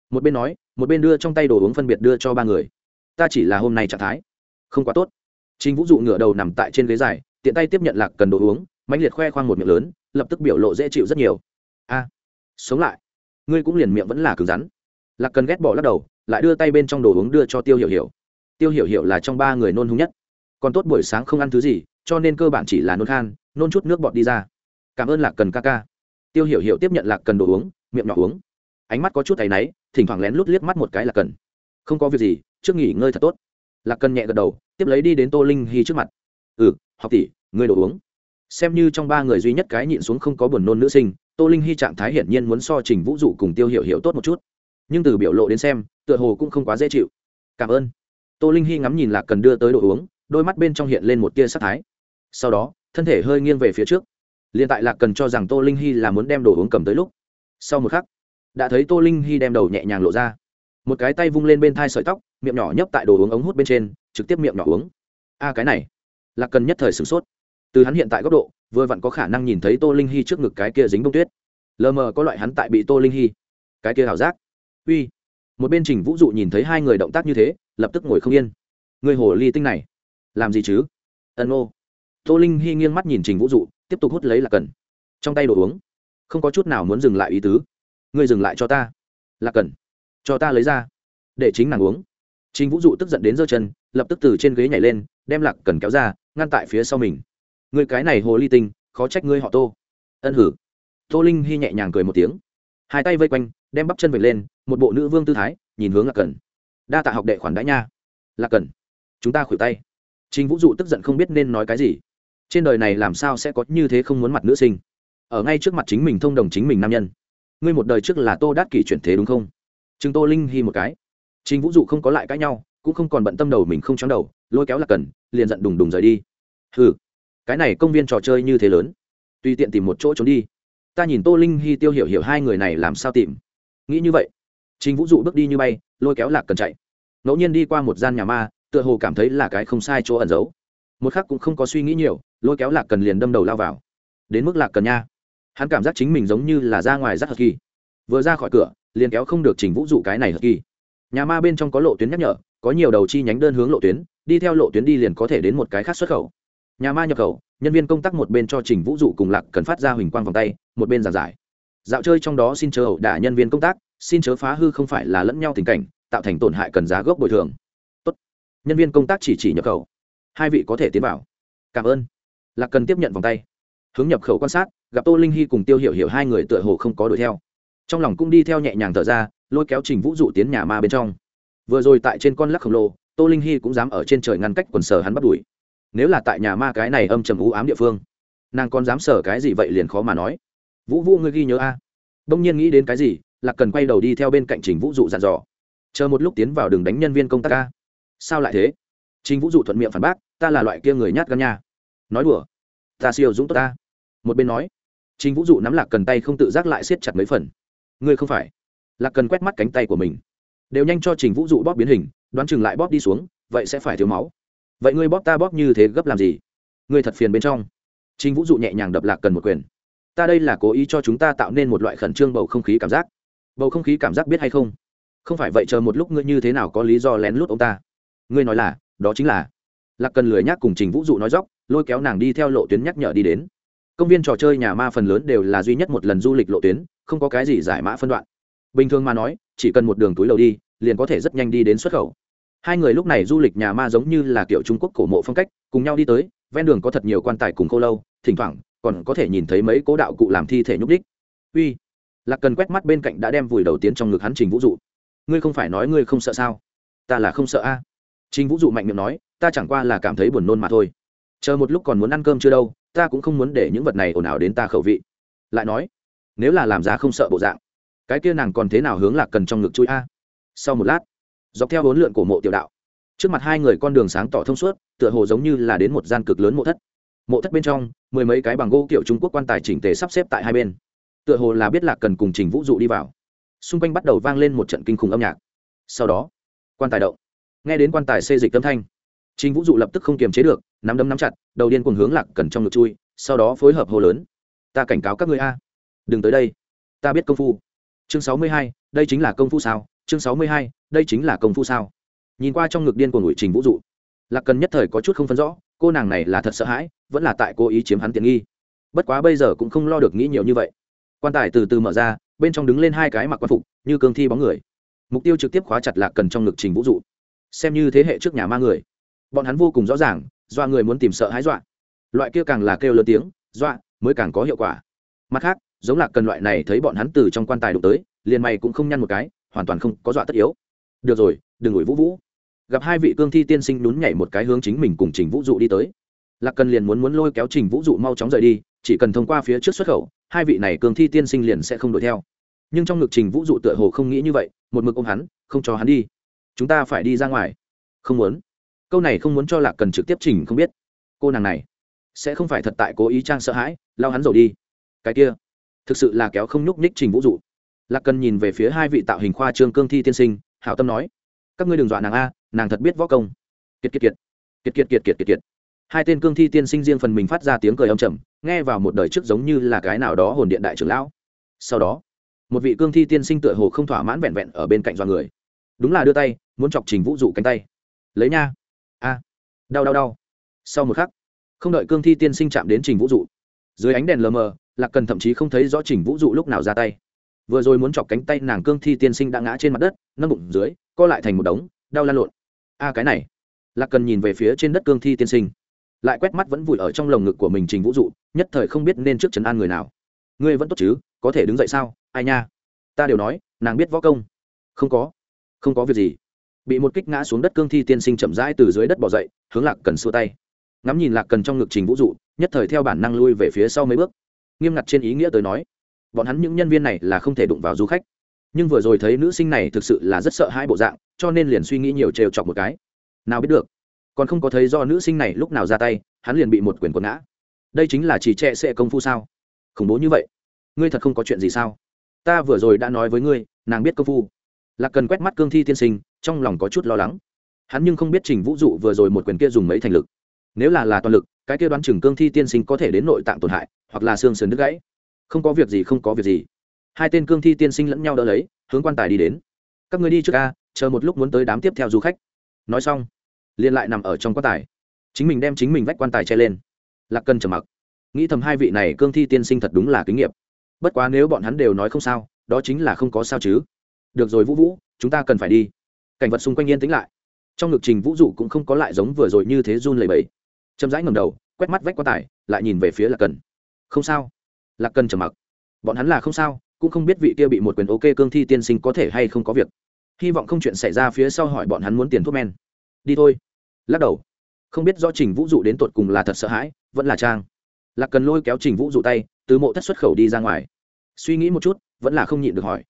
Một bên nói, một bên đưa trong tay đồ uống phân biệt đưa cho ba người. Ta chỉ là hôm nay trạng thái. Không quá tốt. Chính vũ dụ ngửa đầu nằm tại trên ghế dài, tiện tay tiếp nhận lạc cần đồ uống, mãnh liệt khoe khoang một miệng lớn, lập tức biểu lộ dễ chịu rất nhiều. A, sống lại. Ngươi cũng liền miệng vẫn là cứng rắn. Lạc cần ghét bỏ lắc đầu, lại đưa tay bên trong đồ uống đưa cho tiêu hiểu hiểu. Tiêu hiểu hiểu là trong ba người nôn hung nhất còn tốt buổi sáng không ăn thứ gì, cho nên cơ bản chỉ là nôn khan, nôn chút nước bọt đi ra. Cảm ơn lạc cần ca ca. Tiêu hiểu hiểu tiếp nhận lạc cần đồ uống, miệng nhỏ uống. Ánh mắt có chút tay náy, thỉnh thoảng lén lút liếc mắt một cái lạc cần. Không có việc gì, trước nghỉ ngơi thật tốt. Lạc cần nhẹ gật đầu, tiếp lấy đi đến tô linh hy trước mặt. Ừ học tỷ, ngươi đồ uống. Xem như trong ba người duy nhất cái nhịn xuống không có buồn nôn nữ sinh, tô linh hy trạng thái hiển nhiên muốn so trình vũ dụ cùng tiêu hiểu hiểu tốt một chút. Nhưng từ biểu lộ đến xem, tựa hồ cũng không quá dễ chịu. Cảm ơn. Tô linh hy ngắm nhìn lạc cần đưa tới đồ uống đôi mắt bên trong hiện lên một tia sắc thái. Sau đó, thân thể hơi nghiêng về phía trước. Liền tại lạc cần cho rằng tô linh hy là muốn đem đồ uống cầm tới lúc, sau một khắc, đã thấy tô linh hy đem đầu nhẹ nhàng lộ ra. Một cái tay vung lên bên thai sợi tóc, miệng nhỏ nhấp tại đồ uống ống hút bên trên, trực tiếp miệng nhỏ uống. A, cái này. Lạc cần nhất thời sửng sốt. Từ hắn hiện tại góc độ, vừa vặn có khả năng nhìn thấy tô linh hy trước ngực cái kia dính bông tuyết. Lờ mờ có loại hắn tại bị tô linh hy cái kia ảo giác. Uy. Một bên trình vũ dụ nhìn thấy hai người động tác như thế, lập tức ngồi không yên. Người hồ ly tinh này làm gì chứ? Ân ô. Tô linh hy nghiêng mắt nhìn trình vũ dụ, tiếp tục hút lấy là cần trong tay đồ uống. Không có chút nào muốn dừng lại ý tứ. Ngươi dừng lại cho ta. Là cần cho ta lấy ra. Để chính nàng uống. Trình vũ dụ tức giận đến giơ chân, lập tức từ trên ghế nhảy lên, đem lạc cần kéo ra, ngăn tại phía sau mình. Người cái này hồ ly tinh, khó trách ngươi họ tô. Ân hử. Tô linh hy nhẹ nhàng cười một tiếng. Hai tay vây quanh, đem bắp chân vẩy lên, một bộ nữ vương tư thái, nhìn hướng lạc cần đa tạ học đệ khoản đãi nha. Lạc cần chúng ta khuỷu tay chính vũ dụ tức giận không biết nên nói cái gì. Trên đời này làm sao sẽ có như thế không muốn mặt nữ sinh? Ở ngay trước mặt chính mình thông đồng chính mình nam nhân. Ngươi một đời trước là tô đát kỷ chuyển thế đúng không? Trừng tô linh Hi một cái. Chính vũ dụ không có lại cãi nhau cũng không còn bận tâm đầu mình không chóng đầu lôi kéo lạc cần liền giận đùng đùng rời đi. Hừ, cái này công viên trò chơi như thế lớn. Tùy tiện tìm một chỗ trốn đi. Ta nhìn tô linh hy tiêu hiểu hiểu hai người này làm sao tìm. Nghĩ như vậy chính vũ dụ bước đi như bay lôi kéo lạc cần chạy. Ngẫu nhiên đi qua một gian nhà ma tựa hồ cảm thấy là cái không sai chỗ ẩn giấu. Một khắc cũng không có suy nghĩ nhiều, lôi kéo lạc cần liền đâm đầu lao vào. Đến mức lạc cần nha. Hắn cảm giác chính mình giống như là ra ngoài rất hờ kỳ. Vừa ra khỏi cửa, liền kéo không được trình vũ dụ cái này hờ kỳ. Nhà ma bên trong có lộ tuyến nhắc nhở, có nhiều đầu chi nhánh đơn hướng lộ tuyến, đi theo lộ tuyến đi liền có thể đến một cái khác xuất khẩu. Nhà ma nhập khẩu, nhân viên công tác một bên cho trình vũ dụ cùng lạc cần phát ra huỳnh quang vòng tay, một bên giàn giải. Dạo chơi trong đó xin chờ ẩu đả nhân viên công tác, xin chớ phá hư không phải là lẫn nhau tình cảnh, tạo thành tổn hại cần giá gốc bồi thường nhân viên công tác chỉ chỉ nhập khẩu. Hai vị có thể tiến vào. Cảm ơn. Lạc cần tiếp nhận vòng tay. Hướng nhập khẩu quan sát, gặp tô linh hy cùng tiêu hiểu hiểu hai người tựa hồ không có đuổi theo. Trong lòng cũng đi theo nhẹ nhàng thở ra, lôi kéo trình vũ dụ tiến nhà ma bên trong. Vừa rồi tại trên con lắc khổng lồ, tô linh hy cũng dám ở trên trời ngăn cách quần sở hắn bắt đuổi. Nếu là tại nhà ma cái này âm trầm u ám địa phương, nàng còn dám sở cái gì vậy liền khó mà nói. Vũ vũ ngươi ghi nhớ a. Đông nhiên nghĩ đến cái gì, lạc cần quay đầu đi theo bên cạnh trình vũ dụ dặn dò. Chờ một lúc tiến vào đường đánh nhân viên công tác a sao lại thế? Trình vũ dụ thuận miệng phản bác, ta là loại kia người nhát gan nha. Nói đùa, ta siêu dũng tốt ta. Một bên nói, trình vũ dụ nắm lạc cần tay không tự giác lại siết chặt mấy phần. Ngươi không phải. Lạc cần quét mắt cánh tay của mình. Đều nhanh cho trình vũ dụ bóp biến hình, đoán chừng lại bóp đi xuống, vậy sẽ phải thiếu máu. Vậy ngươi bóp ta bóp như thế gấp làm gì? Ngươi thật phiền bên trong. Trình vũ dụ nhẹ nhàng đập lạc cần một quyền. Ta đây là cố ý cho chúng ta tạo nên một loại khẩn trương bầu không khí cảm giác. Bầu không khí cảm giác biết hay không? Không phải vậy chờ một lúc ngươi như thế nào có lý do lén lút ông ta ngươi nói là, đó chính là. Lạc cần lười nhác cùng trình vũ dụ nói dóc, lôi kéo nàng đi theo lộ tuyến nhắc nhở đi đến. Công viên trò chơi nhà ma phần lớn đều là duy nhất một lần du lịch lộ tuyến, không có cái gì giải mã phân đoạn. Bình thường mà nói, chỉ cần một đường túi lầu đi, liền có thể rất nhanh đi đến xuất khẩu. Hai người lúc này du lịch nhà ma giống như là kiểu trung quốc cổ mộ phong cách, cùng nhau đi tới, ven đường có thật nhiều quan tài cùng khô lâu, thỉnh thoảng, còn có thể nhìn thấy mấy cố đạo cụ làm thi thể nhúc đích uy, lạc cần quét mắt bên cạnh đã đem vùi đầu tiến trong ngực hắn trình vũ dụ. Ngươi không phải nói ngươi không sợ sao? Ta là không sợ a trình vũ dụ mạnh miệng nói, ta chẳng qua là cảm thấy buồn nôn mà thôi. Chờ một lúc còn muốn ăn cơm chưa đâu, ta cũng không muốn để những vật này ồn ào đến ta khẩu vị. Lại nói, nếu là làm giá không sợ bộ dạng, cái kia nàng còn thế nào hướng lạc cần trong ngực chui a? Sau một lát, dọc theo bốn lượn cổ mộ tiểu đạo, trước mặt hai người con đường sáng tỏ thông suốt, tựa hồ giống như là đến một gian cực lớn mộ thất. Mộ thất bên trong, mười mấy cái bằng gỗ kiểu trung quốc quan tài chỉnh tề sắp xếp tại hai bên. Tựa hồ là biết lạc cần cùng trình vũ dụ đi vào. Xung quanh bắt đầu vang lên một trận kinh khủng âm nhạc. Sau đó, quan tài động nghe đến quan tài xê dịch âm thanh. Trình vũ dụ lập tức không kiềm chế được, nắm đấm nắm chặt, đầu điên cùng hướng lạc cần trong ngực chui, sau đó phối hợp hô lớn. Ta cảnh cáo các người a. Đừng tới đây. Ta biết công phu. Chương sáu mươi hai, đây chính là công phu sao? Chương sáu mươi hai, đây chính là công phu sao? Nhìn qua trong ngực điên của ngụy trình vũ dụ, lạc cần nhất thời có chút không phân rõ, cô nàng này là thật sợ hãi, vẫn là tại cô ý chiếm hắn tiện nghi. Bất quá bây giờ cũng không lo được nghĩ nhiều như vậy. Quan tài từ từ mở ra, bên trong đứng lên hai cái mặc quan phục, như cương thi bóng người. Mục tiêu trực tiếp khóa chặt lạc cần trong ngực trình vũ dụ xem như thế hệ trước nhà ma người. Bọn hắn vô cùng rõ ràng do người muốn tìm sợ hãi dọa loại kia càng là kêu lớn tiếng dọa mới càng có hiệu quả. Mặt khác, giống lạc cần loại này thấy bọn hắn từ trong quan tài đụng tới, liền mày cũng không nhăn một cái, hoàn toàn không có dọa tất yếu. Được rồi, đừng ủi vũ vũ. Gặp hai vị cương thi tiên sinh nhún nhảy một cái hướng chính mình cùng trình vũ dụ đi tới. Lạc cần liền muốn muốn lôi kéo trình vũ dụ mau chóng rời đi, chỉ cần thông qua phía trước xuất khẩu, hai vị này cương thi tiên sinh liền sẽ không đuổi theo. Nhưng trong ngực trình vũ dụ tựa hồ không nghĩ như vậy, một mực ôm hắn, không cho hắn đi chúng ta phải đi ra ngoài. Không muốn. Câu này không muốn cho lạc cần trực tiếp trình không biết. Cô nàng này, sẽ không phải thật tại cố ý trang sợ hãi, lao hắn rồi đi. Cái kia, thực sự là kéo không nhúc nhích trình vũ dụ. Lạc cần nhìn về phía hai vị tạo hình khoa trương cương thi tiên sinh, hảo tâm nói, các ngươi đừng dọa nàng a, nàng thật biết võ công. Kiệt kiệt kiệt. Kiệt kiệt kiệt kiệt kiệt kiệt. Hai tên cương thi tiên sinh riêng phần mình phát ra tiếng cười âm trầm, nghe vào một đời trước giống như là cái nào đó hồn điện đại trưởng lão. Sau đó, một vị cương thi tiên sinh tựa hồ không thỏa mãn vẹn vẹn ở bên cạnh do người đúng là đưa tay, muốn chọc trình vũ dụ cánh tay. Lấy nha. A. Đau đau đau. Sau một khắc, không đợi cương thi tiên sinh chạm đến trình vũ dụ, dưới ánh đèn lờ mờ, lạc cần thậm chí không thấy rõ trình vũ dụ lúc nào ra tay. Vừa rồi muốn chọc cánh tay nàng cương thi tiên sinh đã ngã trên mặt đất, nâng bụng dưới, co lại thành một đống, đau lan lộn. A, cái này. Lạc cần nhìn về phía trên đất cương thi tiên sinh, lại quét mắt vẫn vùi ở trong lồng ngực của mình trình vũ dụ, nhất thời không biết nên trước trấn an người nào. Ngươi vẫn tốt chứ, có thể đứng dậy sao? Ai nha? Ta đều nói, nàng biết võ công. Không có không có việc gì. Bị một kích ngã xuống đất cương thi tiên sinh chậm rãi từ dưới đất bỏ dậy, hướng lạc cần xua tay. Ngắm nhìn lạc cần trong ngực trình vũ dụ nhất thời theo bản năng lui về phía sau mấy bước. Nghiêm ngặt trên ý nghĩa tới nói, bọn hắn những nhân viên này là không thể đụng vào du khách. Nhưng vừa rồi thấy nữ sinh này thực sự là rất sợ hai bộ dạng, cho nên liền suy nghĩ nhiều trêu chọc một cái. Nào biết được, còn không có thấy do nữ sinh này lúc nào ra tay, hắn liền bị một quyền quần ngã. Đây chính là chỉ trẻ sẽ công phu sao? Khủng bố như vậy. Ngươi thật không có chuyện gì sao? Ta vừa rồi đã nói với ngươi, nàng biết công phu là cần quét mắt cương thi tiên sinh, trong lòng có chút lo lắng. Hắn nhưng không biết trình vũ dụ vừa rồi một quyền kia dùng mấy thành lực. Nếu là là toàn lực, cái kia đoán chừng cương thi tiên sinh có thể đến nội tạng tổn hại, hoặc là xương sườn đứt gãy. Không có việc gì, không có việc gì. Hai tên cương thi tiên sinh lẫn nhau đỡ lấy, hướng quan tài đi đến. Các người đi trước ca chờ một lúc muốn tới đám tiếp theo du khách. Nói xong, liền lại nằm ở trong quan tài. Chính mình đem chính mình vách quan tài che lên. Lạc Cần trầm mặc. Nghĩ thầm hai vị này cương thi tiên sinh thật đúng là kinh nghiệm bất quá nếu bọn hắn đều nói không sao, đó chính là không có sao chứ được rồi vũ vũ, chúng ta cần phải đi. Cảnh vật xung quanh yên tĩnh lại. Trong ngực trình vũ dụ cũng không có lại giống vừa rồi như thế run lầy bẫy chậm rãi ngầm đầu, quét mắt vách quan tài, lại nhìn về phía lạc cần. Không sao. Lạc cần trầm mặc. Bọn hắn là không sao, cũng không biết vị kia bị một quyền ok cương thi tiên sinh có thể hay không có việc. Hy vọng không chuyện xảy ra phía sau hỏi bọn hắn muốn tiền thuốc men. Đi thôi. Lắc đầu. Không biết do trình vũ dụ đến tột cùng là thật sợ hãi, vẫn là trang. Lạc cần lôi kéo trình vũ dụ tay, từ mộ thất xuất khẩu đi ra ngoài. Suy nghĩ một chút, vẫn là không nhịn được hỏi.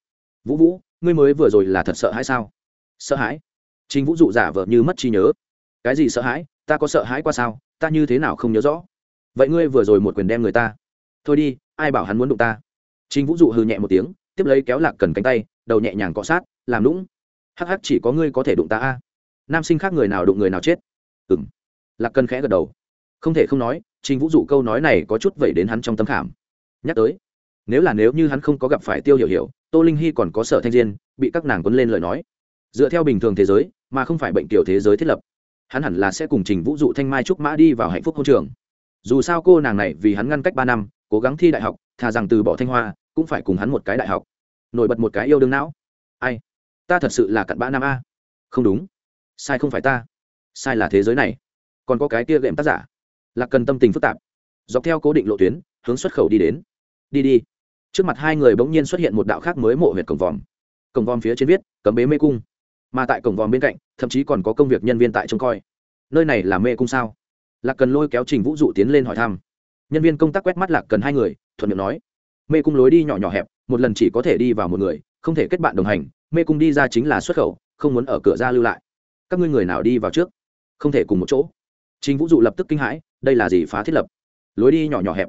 Vũ vũ ngươi mới vừa rồi là thật sợ hãi sao? Sợ hãi? Trình vũ dụ giả vờ như mất trí nhớ. Cái gì sợ hãi? Ta có sợ hãi qua sao? Ta như thế nào không nhớ rõ? Vậy ngươi vừa rồi một quyền đem người ta. Thôi đi, ai bảo hắn muốn đụng ta? Trình vũ dụ hừ nhẹ một tiếng, tiếp lấy kéo lạc cần cánh tay, đầu nhẹ nhàng cọ sát, làm lũng hắc hắc, chỉ có ngươi có thể đụng ta a. Nam sinh khác người nào đụng người nào chết. Ừng lạc cần khẽ gật đầu. Không thể không nói, trình vũ dụ câu nói này có chút vẩy đến hắn trong tấm khảm. Nhắc tới, nếu là nếu như hắn không có gặp phải tiêu hiểu hiểu tô linh hy còn có sở thanh diên, bị các nàng quấn lên lời nói. Dựa theo bình thường thế giới, mà không phải bệnh kiểu thế giới thiết lập, hắn hẳn là sẽ cùng trình vũ dụ thanh mai trúc mã đi vào hạnh phúc hôn trường. Dù sao cô nàng này vì hắn ngăn cách ba năm, cố gắng thi đại học, thà rằng từ bỏ thanh hoa, cũng phải cùng hắn một cái đại học. Nổi bật một cái yêu đương não. Ai? Ta thật sự là cặn bã nam a. Không đúng. Sai không phải ta. Sai là thế giới này. Còn có cái kia gệm tác giả. Là cần tâm tình phức tạp. Dọc theo cố định lộ tuyến, hướng xuất khẩu đi đến. Đi đi trước mặt hai người bỗng nhiên xuất hiện một đạo khác mới mộ huyệt cổng vòm. Cổng vòm phía trên viết, cấm bế mê cung. Mà tại cổng vòm bên cạnh, thậm chí còn có công việc nhân viên tại trông coi. Nơi này là mê cung sao? Lạc cần lôi kéo trình vũ dụ tiến lên hỏi thăm. Nhân viên công tác quét mắt lạc cần hai người, thuận miệng nói, mê cung lối đi nhỏ nhỏ hẹp, một lần chỉ có thể đi vào một người, không thể kết bạn đồng hành, mê cung đi ra chính là xuất khẩu, không muốn ở cửa ra lưu lại. Các ngươi người nào đi vào trước? Không thể cùng một chỗ. Trình vũ dụ lập tức kinh hãi, đây là gì phá thiết lập? Lối đi nhỏ nhỏ hẹp.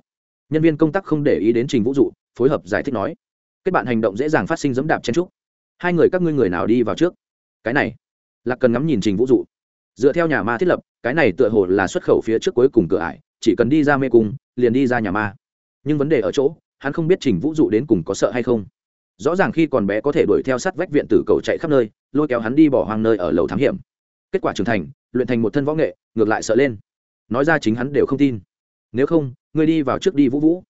Nhân viên công tác không để ý đến trình vũ dụ phối hợp giải thích nói, kết bạn hành động dễ dàng phát sinh dẫm đạp chen trúc. Hai người các ngươi người nào đi vào trước? Cái này, lạc cần ngắm nhìn trình vũ dụ. Dựa theo nhà ma thiết lập, cái này tựa hồ là xuất khẩu phía trước cuối cùng cửa ải, chỉ cần đi ra mê cung, liền đi ra nhà ma. Nhưng vấn đề ở chỗ, hắn không biết trình vũ dụ đến cùng có sợ hay không. Rõ ràng khi còn bé có thể đuổi theo sát vách viện tử cầu chạy khắp nơi, lôi kéo hắn đi bỏ hoang nơi ở lầu thám hiểm. Kết quả trưởng thành, luyện thành một thân võ nghệ, ngược lại sợ lên. Nói ra chính hắn đều không tin. Nếu không, ngươi đi vào trước đi vũ vũ.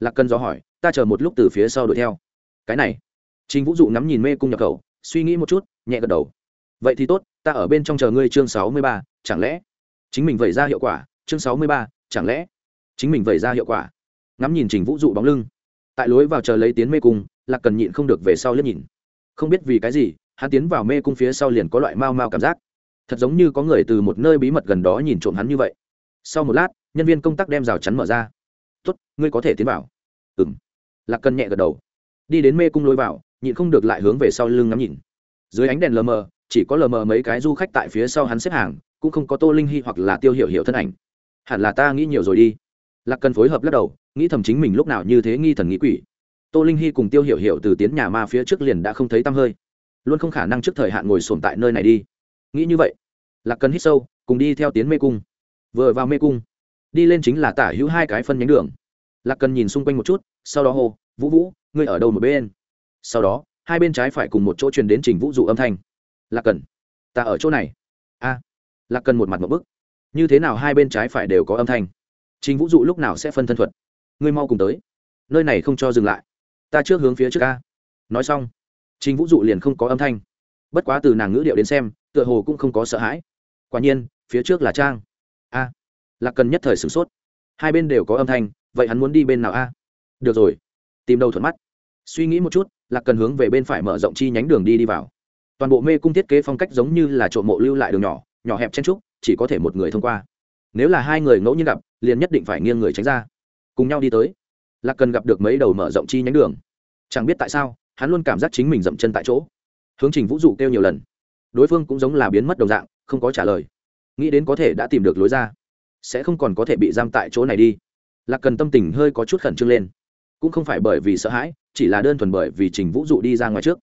Lạc cần do hỏi ta chờ một lúc từ phía sau đuổi theo. Cái này, trình vũ dụ ngắm nhìn mê cung nhập khẩu, suy nghĩ một chút, nhẹ gật đầu. Vậy thì tốt, ta ở bên trong chờ ngươi chương sáu mươi ba, chẳng lẽ? Chính mình vẩy ra hiệu quả, chương sáu mươi ba, chẳng lẽ? Chính mình vẩy ra hiệu quả. Ngắm nhìn trình vũ dụ bóng lưng. Tại lối vào chờ lấy tiến mê cung, lạc cần nhịn không được về sau liếc nhìn. Không biết vì cái gì, hắn tiến vào mê cung phía sau liền có loại mau mau cảm giác. Thật giống như có người từ một nơi bí mật gần đó nhìn trộm hắn như vậy. Sau một lát, nhân viên công tác đem rào chắn mở ra. Tốt, ngươi có thể tiến vào. Ừm lạc cần nhẹ gật đầu. Đi đến mê cung lối vào, nhịn không được lại hướng về sau lưng ngắm nhìn. Dưới ánh đèn lờ mờ, chỉ có lờ mờ mấy cái du khách tại phía sau hắn xếp hàng, cũng không có tô linh hy hoặc là tiêu hiểu hiểu thân ảnh. Hẳn là ta nghĩ nhiều rồi đi. Lạc cần phối hợp lắc đầu, nghĩ thầm chính mình lúc nào như thế nghi thần nghĩ quỷ. Tô linh hy cùng tiêu hiểu hiểu từ tiến nhà ma phía trước liền đã không thấy tăm hơi. Luôn không khả năng trước thời hạn ngồi sồn tại nơi này đi. Nghĩ như vậy, lạc cần hít sâu, cùng đi theo tiến mê cung. Vừa vào mê cung, đi lên chính là tả hữu hai cái phân nhánh đường. Lạc cần nhìn xung quanh một chút sau đó hô, vũ vũ, ngươi ở đâu một bên? Sau đó, hai bên trái phải cùng một chỗ truyền đến trình vũ dụ âm thanh. Lạc cần, ta ở chỗ này. A, lạc cần một mặt một bức. Như thế nào hai bên trái phải đều có âm thanh? Trình vũ dụ lúc nào sẽ phân thân thuật? Ngươi mau cùng tới. Nơi này không cho dừng lại. Ta trước hướng phía trước a. Nói xong, trình vũ dụ liền không có âm thanh. Bất quá từ nàng ngữ điệu đến xem, tựa hồ cũng không có sợ hãi. Quả nhiên, phía trước là trang. A, lạc cần nhất thời sửng sốt. Hai bên đều có âm thanh, vậy hắn muốn đi bên nào a? Được rồi. Tìm đâu thuận mắt. Suy nghĩ một chút, lạc cần hướng về bên phải mở rộng chi nhánh đường đi đi vào. Toàn bộ mê cung thiết kế phong cách giống như là trộm mộ lưu lại đường nhỏ nhỏ hẹp chen trúc, chỉ có thể một người thông qua. Nếu là hai người ngẫu nhiên gặp, liền nhất định phải nghiêng người tránh ra. Cùng nhau đi tới. Lạc cần gặp được mấy đầu mở rộng chi nhánh đường. Chẳng biết tại sao, hắn luôn cảm giác chính mình dậm chân tại chỗ. Hướng trình vũ dụ kêu nhiều lần. Đối phương cũng giống là biến mất đồng dạng, không có trả lời. Nghĩ đến có thể đã tìm được lối ra, sẽ không còn có thể bị giam tại chỗ này đi. Lạc cần tâm tình hơi có chút khẩn trương lên cũng không phải bởi vì sợ hãi, chỉ là đơn thuần bởi vì trình vũ dụ đi ra ngoài trước.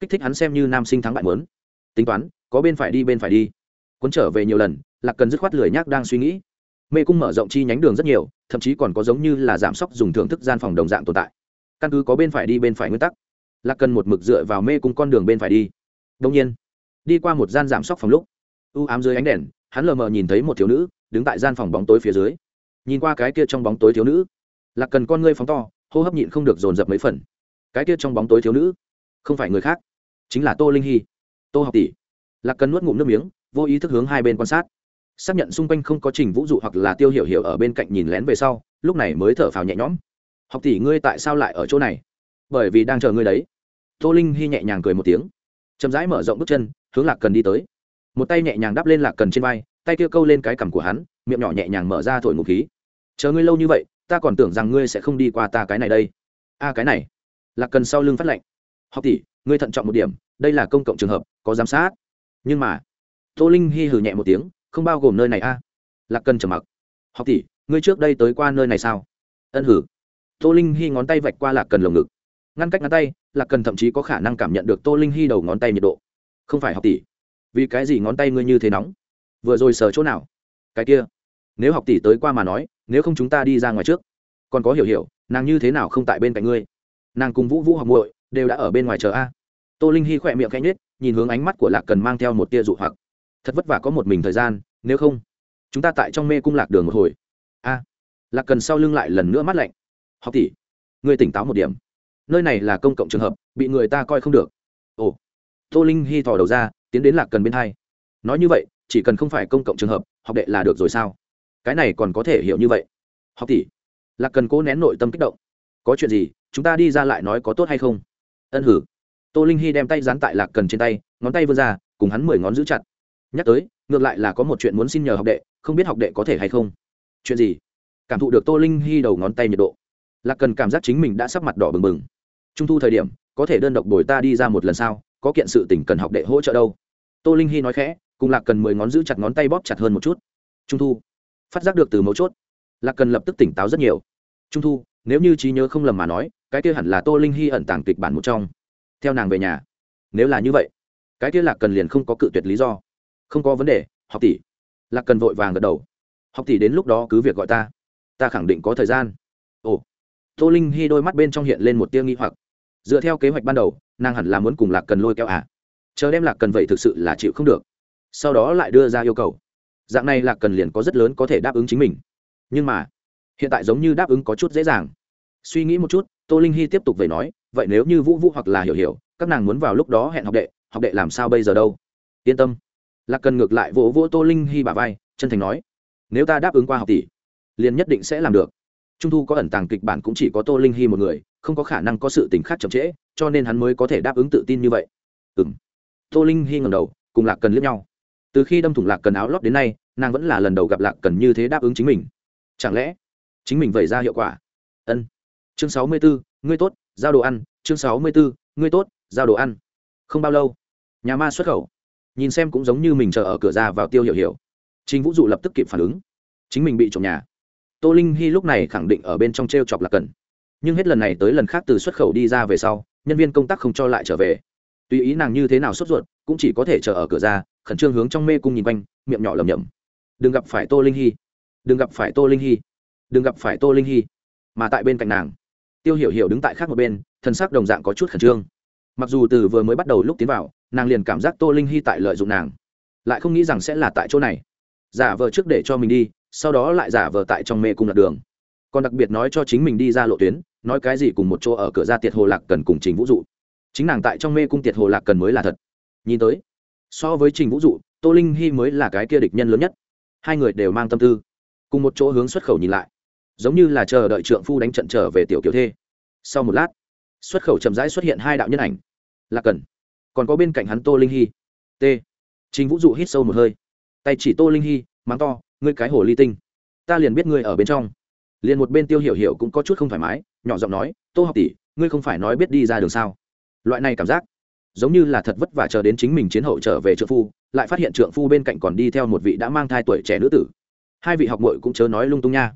Kích thích hắn xem như nam sinh thắng bại mớn tính toán, có bên phải đi bên phải đi. Cuốn trở về nhiều lần, lạc cần dứt khoát lười nhác đang suy nghĩ. Mê cung mở rộng chi nhánh đường rất nhiều, thậm chí còn có giống như là giảm sốc dùng thưởng thức gian phòng đồng dạng tồn tại. Căn cứ có bên phải đi bên phải nguyên tắc, lạc cần một mực dựa vào mê cung con đường bên phải đi. Đông nhiên, đi qua một gian giảm sốc phòng lúc, u ám dưới ánh đèn, hắn lờ mờ nhìn thấy một thiếu nữ, đứng tại gian phòng bóng tối phía dưới. Nhìn qua cái kia trong bóng tối thiếu nữ, lạc cần con ngươi phóng to hô hấp nhịn không được dồn dập mấy phần. Cái kia trong bóng tối thiếu nữ, không phải người khác, chính là tô linh hy. Tô học tỷ. Lạc cần nuốt ngụm nước miếng, vô ý thức hướng hai bên quan sát. Xác nhận xung quanh không có trình vũ dụ hoặc là tiêu hiểu hiểu ở bên cạnh nhìn lén về sau, lúc này mới thở phào nhẹ nhõm. Học tỷ, ngươi tại sao lại ở chỗ này? Bởi vì đang chờ ngươi đấy. Tô linh hy nhẹ nhàng cười một tiếng, chậm rãi mở rộng bước chân, hướng lạc cần đi tới. Một tay nhẹ nhàng đắp lên lạc cần trên vai, tay kia câu lên cái cằm của hắn, miệng nhỏ nhẹ nhàng mở ra thổi ngụ khí. Chờ ngươi lâu như vậy ta còn tưởng rằng ngươi sẽ không đi qua ta cái này đây. A, cái này. Là cần sau lưng phát lệnh. Học tỷ, ngươi thận trọng một điểm, đây là công cộng trường hợp, có giám sát. Nhưng mà, tô linh hy hừ nhẹ một tiếng, không bao gồm nơi này a. Là cần trầm mặc. Học tỷ, ngươi trước đây tới qua nơi này sao? Ân hử. Tô linh hy ngón tay vạch qua lạc cần lồng ngực. Ngăn cách ngón tay, lạc cần thậm chí có khả năng cảm nhận được tô linh hy đầu ngón tay nhiệt độ. Không phải học tỷ. Vì cái gì ngón tay ngươi như thế nóng? Vừa rồi sờ chỗ nào? Cái kia. Nếu học tỷ tới qua mà nói nếu không chúng ta đi ra ngoài trước. Còn có hiểu hiểu, nàng như thế nào không tại bên cạnh ngươi? Nàng cùng vũ vũ học muội đều đã ở bên ngoài chờ a. Tô linh hy khỏe miệng cánh nết nhìn hướng ánh mắt của lạc cần mang theo một tia dụ hoặc. Thật vất vả có một mình thời gian, nếu không, chúng ta tại trong mê cung lạc đường một hồi. A. Lạc cần sau lưng lại lần nữa mắt lạnh. Học tỷ, ngươi tỉnh táo một điểm. Nơi này là công cộng trường hợp, bị người ta coi không được. Ồ. Tô linh hy thò đầu ra, tiến đến lạc cần bên hai. Nói như vậy, chỉ cần không phải công cộng trường hợp, học đệ là được rồi sao? Cái này còn có thể hiểu như vậy. Học tỷ, lạc cần cố nén nội tâm kích động. Có chuyện gì, chúng ta đi ra lại nói có tốt hay không? Ân hử. Tô linh hy đem tay dán tại lạc cần trên tay, ngón tay vươn ra, cùng hắn mười ngón giữ chặt. Nhắc tới, ngược lại là có một chuyện muốn xin nhờ học đệ, không biết học đệ có thể hay không? Chuyện gì? Cảm thụ được tô linh hy đầu ngón tay nhiệt độ. Lạc cần cảm giác chính mình đã sắp mặt đỏ bừng bừng. Trung thu thời điểm, có thể đơn độc bồi ta đi ra một lần sau có kiện sự tỉnh cần học đệ hỗ trợ đâu? Tô linh hy nói khẽ, cùng lạc cần mười ngón giữ chặt ngón tay bóp chặt hơn một chút. Trung thu phát giác được từ mấu chốt. Lạc cần lập tức tỉnh táo rất nhiều. Trung thu, nếu như trí nhớ không lầm mà nói, cái kia hẳn là tô linh hy ẩn tàng kịch bản một trong. Theo nàng về nhà. Nếu là như vậy, cái kia lạc cần liền không có cự tuyệt lý do. Không có vấn đề, học tỷ. Lạc cần vội vàng gật đầu. Học tỷ đến lúc đó cứ việc gọi ta. Ta khẳng định có thời gian. Ồ. Tô linh hy đôi mắt bên trong hiện lên một tia nghi hoặc. Dựa theo kế hoạch ban đầu, nàng hẳn là muốn cùng lạc cần lôi kéo à? Chờ đem lạc cần vậy thực sự là chịu không được. Sau đó lại đưa ra yêu cầu dạng này lạc cần liền có rất lớn có thể đáp ứng chính mình. Nhưng mà, hiện tại giống như đáp ứng có chút dễ dàng. Suy nghĩ một chút, tô linh hy tiếp tục về nói, vậy nếu như vũ vũ hoặc là hiểu hiểu, các nàng muốn vào lúc đó hẹn học đệ học đệ làm sao bây giờ đâu? Yên tâm. Lạc cần ngược lại vỗ vỗ tô linh hy bà vai, chân thành nói, nếu ta đáp ứng qua học tỷ, liền nhất định sẽ làm được. Trung thu có ẩn tàng kịch bản cũng chỉ có tô linh hy một người, không có khả năng có sự tình khác chậm trễ, cho nên hắn mới có thể đáp ứng tự tin như vậy. Ừ m tô linh hy ngầm đầu, cùng lạc cần liếc nhau từ khi đâm thủng lạc cần áo lót đến nay, nàng vẫn là lần đầu gặp lạc cần như thế đáp ứng chính mình. Chẳng lẽ chính mình vẩy ra hiệu quả? Ân. Chương sáu mươi bốn ngươi tốt, giao đồ ăn. Chương sáu mươi bốn ngươi tốt, giao đồ ăn. Không bao lâu, nhà ma xuất khẩu. Nhìn xem cũng giống như mình chờ ở cửa ra vào tiêu hiểu hiểu. Chính vũ dụ lập tức kịp phản ứng. Chính mình bị trộm nhà. Tô linh hy lúc này khẳng định ở bên trong t r e o chọc lạc cần. Nhưng hết lần này tới lần khác từ xuất khẩu đi ra về sau, nhân viên công tác không cho lại trở về. Tùy ý nàng như thế nào sốt ruột, cũng chỉ có thể chờ ở cửa ra khẩn trương hướng trong mê cung nhìn quanh, miệng nhỏ lầm nhầm đừng gặp phải tô linh hy. Đừng gặp phải tô linh hy. Đừng gặp phải tô linh hy. Mà tại bên cạnh nàng, tiêu hiểu hiểu đứng tại khác một bên, thân xác đồng dạng có chút khẩn trương. Mặc dù từ vừa mới bắt đầu lúc tiến vào, nàng liền cảm giác tô linh hy tại lợi dụng nàng. Lại không nghĩ rằng sẽ là tại chỗ này. Giả vờ trước để cho mình đi, sau đó lại giả vờ tại trong mê cung lạc đường. Còn đặc biệt nói cho chính mình đi ra lộ tuyến, nói cái gì cùng một chỗ ở cửa ra tiệt hồ lạc cần cùng trình vũ dụ. Chính nàng tại trong mê cung tiệt hồ lạc cần mới là thật. Nhìn tới so với trình vũ dụ, tô linh hy mới là cái kia địch nhân lớn nhất. Hai người đều mang tâm tư. Cùng một chỗ hướng xuất khẩu nhìn lại. Giống như là chờ đợi trượng phu đánh trận trở về tiểu kiểu thê. Sau một lát, xuất khẩu chậm rãi xuất hiện hai đạo nhân ảnh. Lạc cần còn có bên cạnh hắn tô linh hy. T. Trình vũ dụ hít sâu một hơi. Tay chỉ tô linh hy, mắng to, ngươi cái hồ ly tinh. Ta liền biết ngươi ở bên trong. Liền một bên tiêu hiểu hiểu cũng có chút không thoải mái, nhỏ giọng nói, tô học tỷ, ngươi không phải nói biết đi ra đường sao? Loại này cảm giác giống như là thật vất vả chờ đến chính mình chiến hậu trở về trượng phu, lại phát hiện trượng phu bên cạnh còn đi theo một vị đã mang thai tuổi trẻ nữ tử. Hai vị học mội cũng chớ nói lung tung nha.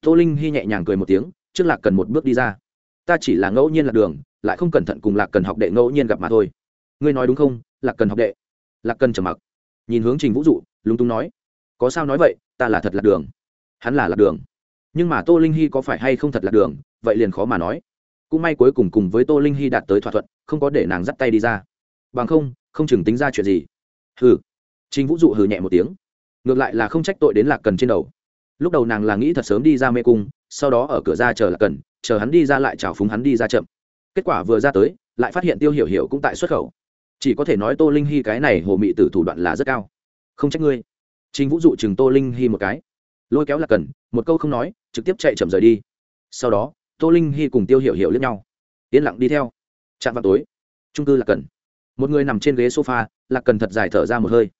Tô linh hy nhẹ nhàng cười một tiếng, trước lạc cần một bước đi ra. Ta chỉ là ngẫu nhiên lạc đường, lại không cẩn thận cùng lạc cần học đệ ngẫu nhiên gặp mà thôi. Ngươi nói đúng không, lạc cần học đệ? Lạc cần trầm mặc. Nhìn hướng trình vũ dụ, lúng túng nói. Có sao nói vậy, ta là thật lạc đường. Hắn là lạc đường. Nhưng mà tô linh hy có phải hay không thật lạc đường, vậy liền khó mà nói cũng may cuối cùng cùng với tô linh hy đạt tới thỏa thuận, không có để nàng dắt tay đi ra. Bằng không không chừng tính ra chuyện gì. Hừ. Trình vũ dụ hừ nhẹ một tiếng. Ngược lại là không trách tội đến lạc cần trên đầu. Lúc đầu nàng là nghĩ thật sớm đi ra mê cung, sau đó ở cửa ra chờ lạc cần, chờ hắn đi ra lại chào phúng hắn đi ra chậm. Kết quả vừa ra tới, lại phát hiện tiêu hiểu hiểu cũng tại xuất khẩu. Chỉ có thể nói tô linh hy cái này hồ mị tử thủ đoạn là rất cao. Không trách ngươi. Trình vũ dụ chừng tô linh hy một cái. Lôi kéo là cần, một câu không nói, trực tiếp chạy chậm rời đi. Sau đó tô linh hy cùng tiêu hiểu hiểu lẫn nhau. Yên lặng đi theo. Chạm vào tối. Trung cư là cần. Một người nằm trên ghế sofa là cần thật dài thở ra một hơi.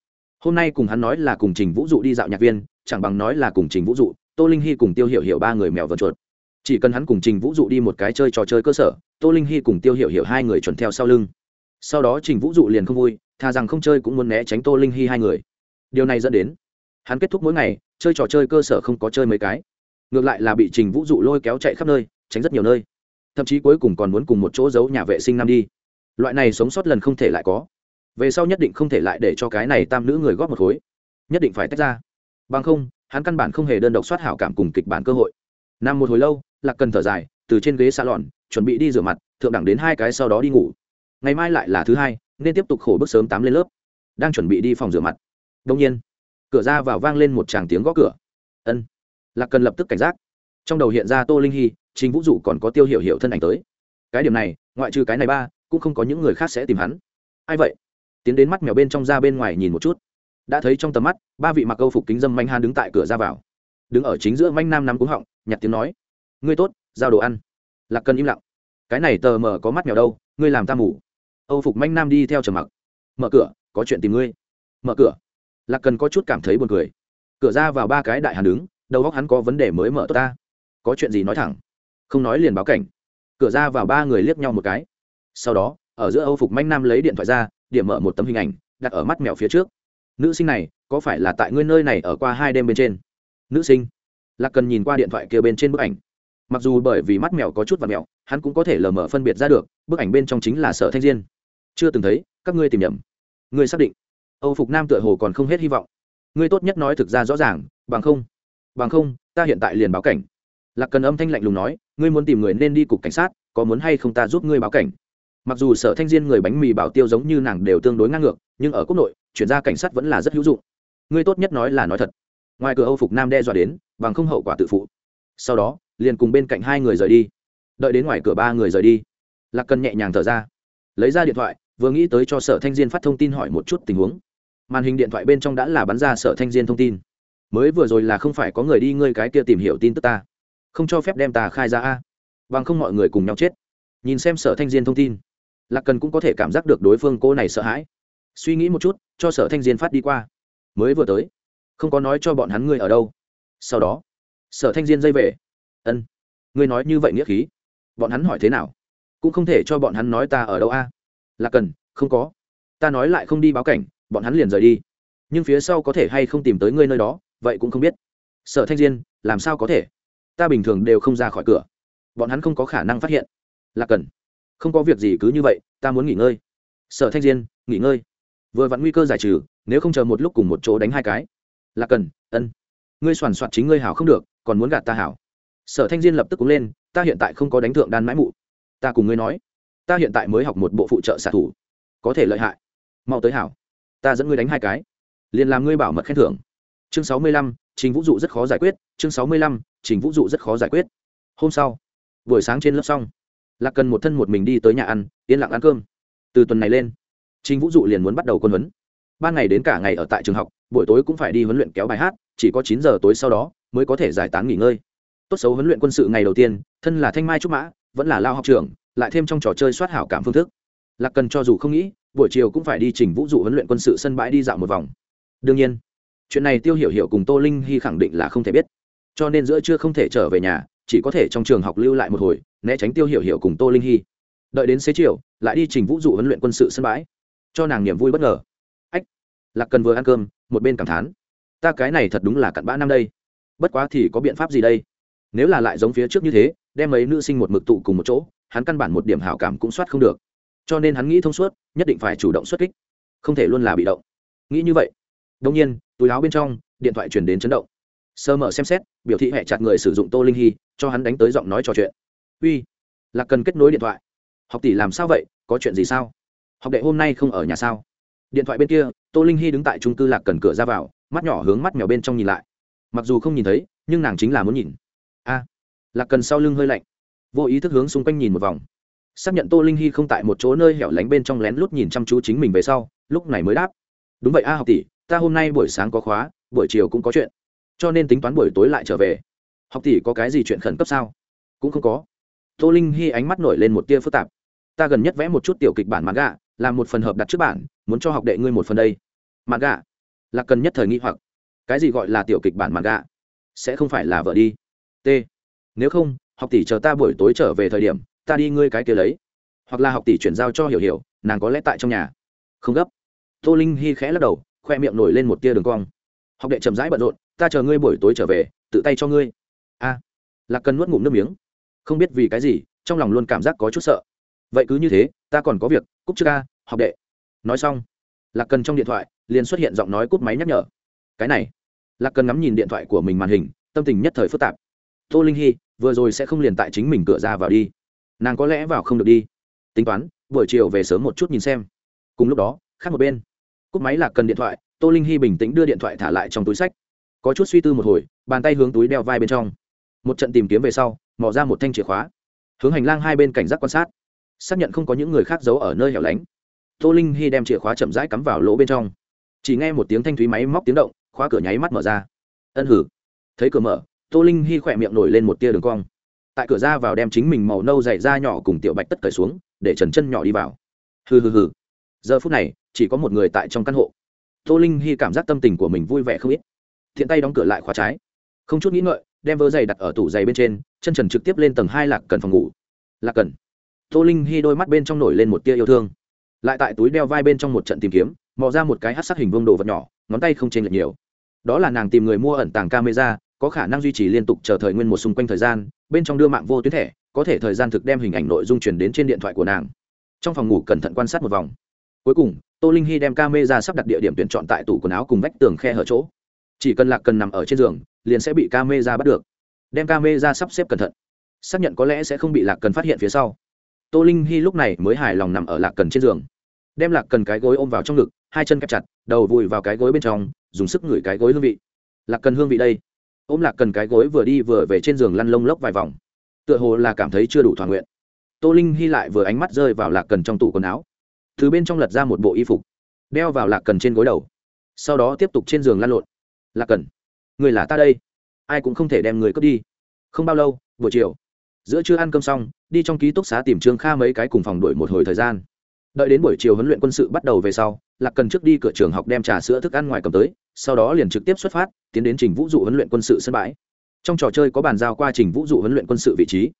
Hôm nay cùng hắn nói là cùng trình vũ dụ đi dạo nhạc viên, chẳng bằng nói là cùng trình vũ dụ, tô linh hy cùng tiêu hiểu hiểu ba người mèo vần chuột. Chỉ cần hắn cùng trình vũ dụ đi một cái chơi trò chơi cơ sở, tô linh hy cùng tiêu hiểu hiểu hai người chuẩn theo sau lưng. Sau đó trình vũ dụ liền không vui, thà rằng không chơi cũng muốn né tránh tô linh hy hai người. Điều này dẫn đến, hắn kết thúc mỗi ngày, chơi trò chơi cơ sở không có chơi mấy cái. Ngược lại là bị trình vũ dụ lôi kéo chạy khắp nơi tránh rất nhiều nơi. Thậm chí cuối cùng còn muốn cùng một chỗ giấu nhà vệ sinh Nam đi. Loại này sống sót lần không thể lại có. Về sau nhất định không thể lại để cho cái này tam nữ người góp một khối. Nhất định phải tách ra. Bằng không, hắn căn bản không hề đơn độc soát hảo cảm cùng kịch bản cơ hội. Nằm một hồi lâu, lạc cần thở dài, từ trên ghế xa lòn chuẩn bị đi rửa mặt, thượng đẳng đến hai cái sau đó đi ngủ. Ngày mai lại là thứ hai, nên tiếp tục khổ bước sớm tám lên lớp. Đang chuẩn bị đi phòng rửa mặt. Đông nhiên, cửa ra vào vang lên một tràng tiếng gõ cửa. Ân. Lạc cần lập tức cảnh giác. Trong đầu hiện ra tô linh hy chính vũ dụ còn có tiêu hiểu hiểu thân ảnh tới. Cái điểm này, ngoại trừ cái này ba, cũng không có những người khác sẽ tìm hắn. Ai vậy? Tiến đến mắt mèo bên trong ra bên ngoài nhìn một chút. Đã thấy trong tầm mắt, ba vị mặc câu phục kính dâm manh han đứng tại cửa ra vào. Đứng ở chính giữa manh nam nắm cúng họng, nhặt tiếng nói. Ngươi tốt, giao đồ ăn. Lạc cần im lặng. Cái này tờ mờ có mắt mèo đâu, ngươi làm ta mù. Âu phục manh nam đi theo trầm mặc. Mở cửa, có chuyện tìm ngươi. Mở cửa? Lạc cần có chút cảm thấy buồn cười. Cửa ra vào ba cái đại hàn đứng, đầu góc hắn có vấn đề mới mở tốt ta. Có chuyện gì nói thẳng? Không nói liền báo cảnh. Cửa ra vào ba người liếc nhau một cái. Sau đó, ở giữa âu phục manh nam lấy điện thoại ra, điểm mở một tấm hình ảnh, đặt ở mắt mèo phía trước. Nữ sinh này, có phải là tại ngươi nơi này ở qua hai đêm bên trên? Nữ sinh. Lạc cần nhìn qua điện thoại kia bên trên bức ảnh. Mặc dù bởi vì mắt mèo có chút và mèo, hắn cũng có thể lờ mờ phân biệt ra được, bức ảnh bên trong chính là sở thanh diên. Chưa từng thấy, các ngươi tìm nhầm. Ngươi xác định. Âu phục nam tựa hồ còn không hết hy vọng. Ngươi tốt nhất nói thực ra rõ ràng, bằng không bằng không, ta hiện tại liền báo cảnh lạc cần âm thanh lạnh lùng nói, ngươi muốn tìm người nên đi cục cảnh sát, có muốn hay không ta giúp ngươi báo cảnh? Mặc dù sở thanh diên người bánh mì bảo tiêu giống như nàng đều tương đối ngang ngược, nhưng ở quốc nội, chuyển ra cảnh sát vẫn là rất hữu dụng. Ngươi tốt nhất nói là nói thật. Ngoài cửa âu phục nam đe dọa đến, bằng không hậu quả tự phụ. Sau đó, liền cùng bên cạnh hai người rời đi. Đợi đến ngoài cửa ba người rời đi, lạc cần nhẹ nhàng thở ra, lấy ra điện thoại, vừa nghĩ tới cho sở thanh diên phát thông tin hỏi một chút tình huống. Màn hình điện thoại bên trong đã là bắn ra sở thanh diên thông tin. Mới vừa rồi là không phải có người đi ngươi cái kia tìm hiểu tin tức ta không cho phép đem ta khai ra a. Bằng không mọi người cùng nhau chết. Nhìn xem sở thanh diên thông tin, lạc cần cũng có thể cảm giác được đối phương cô này sợ hãi. Suy nghĩ một chút, cho sở thanh diên phát đi qua. Mới vừa tới, không có nói cho bọn hắn ngươi ở đâu. Sau đó, sở thanh diên dây về. Ân, ngươi nói như vậy nghĩa khí, bọn hắn hỏi thế nào? Cũng không thể cho bọn hắn nói ta ở đâu a. Lạc cần, không có. Ta nói lại không đi báo cảnh, bọn hắn liền rời đi. Nhưng phía sau có thể hay không tìm tới ngươi nơi đó, vậy cũng không biết. Sở thanh diên, làm sao có thể? Ta bình thường đều không ra khỏi cửa. Bọn hắn không có khả năng phát hiện. Là cần không có việc gì cứ như vậy, ta muốn nghỉ ngơi. Sở thanh diên, nghỉ ngơi. Vừa vặn nguy cơ giải trừ, nếu không chờ một lúc cùng một chỗ đánh hai cái. Là cần ân. Ngươi soàn soạt chính ngươi hảo không được, còn muốn gạt ta hảo. Sở thanh diên lập tức cúng lên, ta hiện tại không có đánh thượng đan mãi mụ. Ta cùng ngươi nói, ta hiện tại mới học một bộ phụ trợ xạ thủ. Có thể lợi hại. Mau tới hảo. Ta dẫn ngươi đánh hai cái. Liền làm ngươi bảo mật khen thưởng. Chương sáu mươi lăm chính vũ dụ rất khó giải quyết. Chương sáu mươi lăm trình vũ dụ rất khó giải quyết. Hôm sau, buổi sáng trên lớp xong, lạc cần một thân một mình đi tới nhà ăn, yên lặng ăn cơm. Từ tuần này lên, trình vũ dụ liền muốn bắt đầu quân huấn. Ban ngày đến cả ngày ở tại trường học, buổi tối cũng phải đi huấn luyện kéo bài hát, chỉ có chín giờ tối sau đó mới có thể giải tán nghỉ ngơi. Tốt xấu huấn luyện quân sự ngày đầu tiên, thân là thanh mai trúc mã, vẫn là lao học trường lại thêm trong trò chơi soát hảo cảm phương thức. Lạc cần cho dù không nghĩ, buổi chiều cũng phải đi trình vũ dụ huấn luyện quân sự sân bãi đi dạo một vòng. Đương nhiên, chuyện này tiêu hiểu hiểu cùng tô linh hy khẳng định là không thể biết cho nên giữa trưa không thể trở về nhà, chỉ có thể trong trường học lưu lại một hồi, né tránh tiêu hiểu hiểu cùng tô linh hy. Đợi đến xế chiều, lại đi trình vũ dụ huấn luyện quân sự sân bãi. Cho nàng niềm vui bất ngờ. Ách, lạc cần vừa ăn cơm, một bên cảm thán. Ta cái này thật đúng là cặn bã năm đây. Bất quá thì có biện pháp gì đây? Nếu là lại giống phía trước như thế, đem mấy nữ sinh một mực tụ cùng một chỗ, hắn căn bản một điểm hảo cảm cũng soát không được. Cho nên hắn nghĩ thông suốt, nhất định phải chủ động xuất kích. Không thể luôn là bị động. Nghĩ như vậy. Đông nhiên, túi áo bên trong, điện thoại chuyển đến chấn động sơ mở xem xét, biểu thị hẹ chặt người sử dụng tô linh hy, cho hắn đánh tới giọng nói trò chuyện. Uy là cần kết nối điện thoại. Học tỷ làm sao vậy? Có chuyện gì sao? Học đệ hôm nay không ở nhà sao? Điện thoại bên kia, tô linh hy đứng tại trung cư lạc cần cửa ra vào, mắt nhỏ hướng mắt mèo bên trong nhìn lại. Mặc dù không nhìn thấy, nhưng nàng chính là muốn nhìn. A, lạc cần sau lưng hơi lạnh. Vô ý thức hướng xung quanh nhìn một vòng. Xác nhận tô linh hy không tại một chỗ nơi hẻo lánh bên trong lén lút nhìn chăm chú chính mình về sau, lúc này mới đáp. Đúng vậy a, học tỷ, ta hôm nay buổi sáng có khóa, buổi chiều cũng có chuyện cho nên tính toán buổi tối lại trở về. Học tỷ có cái gì chuyện khẩn cấp sao? Cũng không có. Tô linh hy ánh mắt nổi lên một tia phức tạp. Ta gần nhất vẽ một chút tiểu kịch bản mặt gạ làm một phần hợp đặt trước bản, muốn cho học đệ ngươi một phần đây. Mặt gạ là cần nhất thời nghi hoặc. Cái gì gọi là tiểu kịch bản mặt gạ sẽ không phải là vợ đi. T. Nếu không, học tỷ chờ ta buổi tối trở về thời điểm, ta đi ngươi cái kia lấy. Hoặc là học tỷ chuyển giao cho hiểu hiểu, nàng có lẽ tại trong nhà. Không gấp. Tô linh hy khẽ lắc đầu, khoe miệng nổi lên một tia đường cong. Học đệ chậm rãi bận rộn ta chờ ngươi buổi tối trở về, tự tay cho ngươi. A. Lạc cần nuốt ngụm nước miếng. Không biết vì cái gì, trong lòng luôn cảm giác có chút sợ. Vậy cứ như thế, ta còn có việc, cúc chưa ca học đệ. Nói xong, lạc cần trong điện thoại, liền xuất hiện giọng nói cúp máy nhắc nhở. Cái này. Lạc cần ngắm nhìn điện thoại của mình màn hình, tâm tình nhất thời phức tạp. Tô linh hy, vừa rồi sẽ không liền tại chính mình cửa ra vào đi. Nàng có lẽ vào không được đi. Tính toán, buổi chiều về sớm một chút nhìn xem. Cùng lúc đó, khác một bên. Cúp máy lạc cần điện thoại, tô linh hy bình tĩnh đưa điện thoại thả lại trong túi sách có chút suy tư một hồi, bàn tay hướng túi đeo vai bên trong. Một trận tìm kiếm về sau, mò ra một thanh chìa khóa. Hướng hành lang hai bên cảnh giác quan sát. Xác nhận không có những người khác giấu ở nơi hẻo lánh. Tô linh hy đem chìa khóa chậm rãi cắm vào lỗ bên trong. Chỉ nghe một tiếng thanh thúy máy móc tiếng động, khóa cửa nháy mắt mở ra. Ân hử. Thấy cửa mở, tô linh hy khỏe miệng nổi lên một tia đường cong. Tại cửa ra vào đem chính mình màu nâu dày da nhỏ cùng tiểu bạch tất cởi xuống, để trần chân nhỏ đi vào. Hừ hừ hừ. Giờ phút này, chỉ có một người tại trong căn hộ. Tô linh hy cảm giác tâm tình của mình vui vẻ không ít thiện tay đóng cửa lại khóa trái. Không chút nghĩ ngợi, đem vớ giày đặt ở tủ giày bên trên, chân trần trực tiếp lên tầng hai lạc cần phòng ngủ. Lạc cần. Tô linh hy đôi mắt bên trong nổi lên một tia yêu thương. Lại tại túi đeo vai bên trong một trận tìm kiếm, mò ra một cái hát sắc hình vương đồ vật nhỏ, ngón tay không chênh lệch nhiều. Đó là nàng tìm người mua ẩn tàng camera, có khả năng duy trì liên tục chờ thời nguyên một xung quanh thời gian, bên trong đưa mạng vô tuyến thẻ, có thể thời gian thực đem hình ảnh nội dung truyền đến trên điện thoại của nàng. Trong phòng ngủ cẩn thận quan sát một vòng. Cuối cùng, tô linh hy đem camera sắp đặt địa điểm tuyển chọn tại tủ quần áo cùng vách tường khe hở chỗ chỉ cần lạc cần nằm ở trên giường, liền sẽ bị camera bắt được. Đem camera sắp xếp cẩn thận. Xác nhận có lẽ sẽ không bị lạc cần phát hiện phía sau. Tô linh hy lúc này mới hài lòng nằm ở lạc cần trên giường. Đem lạc cần cái gối ôm vào trong ngực, hai chân kẹp chặt, đầu vùi vào cái gối bên trong, dùng sức ngửi cái gối hương vị. Lạc cần hương vị đây. Ôm lạc cần cái gối vừa đi vừa về trên giường lăn lông lốc vài vòng. Tựa hồ là cảm thấy chưa đủ thỏa nguyện. Tô linh hy lại vừa ánh mắt rơi vào lạc cần trong tủ quần áo. Từ bên trong lật ra một bộ y phục, đeo vào lạc cần trên gối đầu. Sau đó tiếp tục trên giường lăn lộn lạc cần người là ta đây. Ai cũng không thể đem người cướp đi. Không bao lâu, buổi chiều, giữa trưa ăn cơm xong, đi trong ký túc xá tìm trương kha mấy cái cùng phòng đuổi một hồi thời gian. Đợi đến buổi chiều huấn luyện quân sự bắt đầu về sau, lạc cần trước đi cửa trường học đem trà sữa thức ăn ngoài cầm tới, sau đó liền trực tiếp xuất phát, tiến đến trình vũ dụ huấn luyện quân sự sân bãi. Trong trò chơi có bàn giao qua trình vũ dụ huấn luyện quân sự vị trí,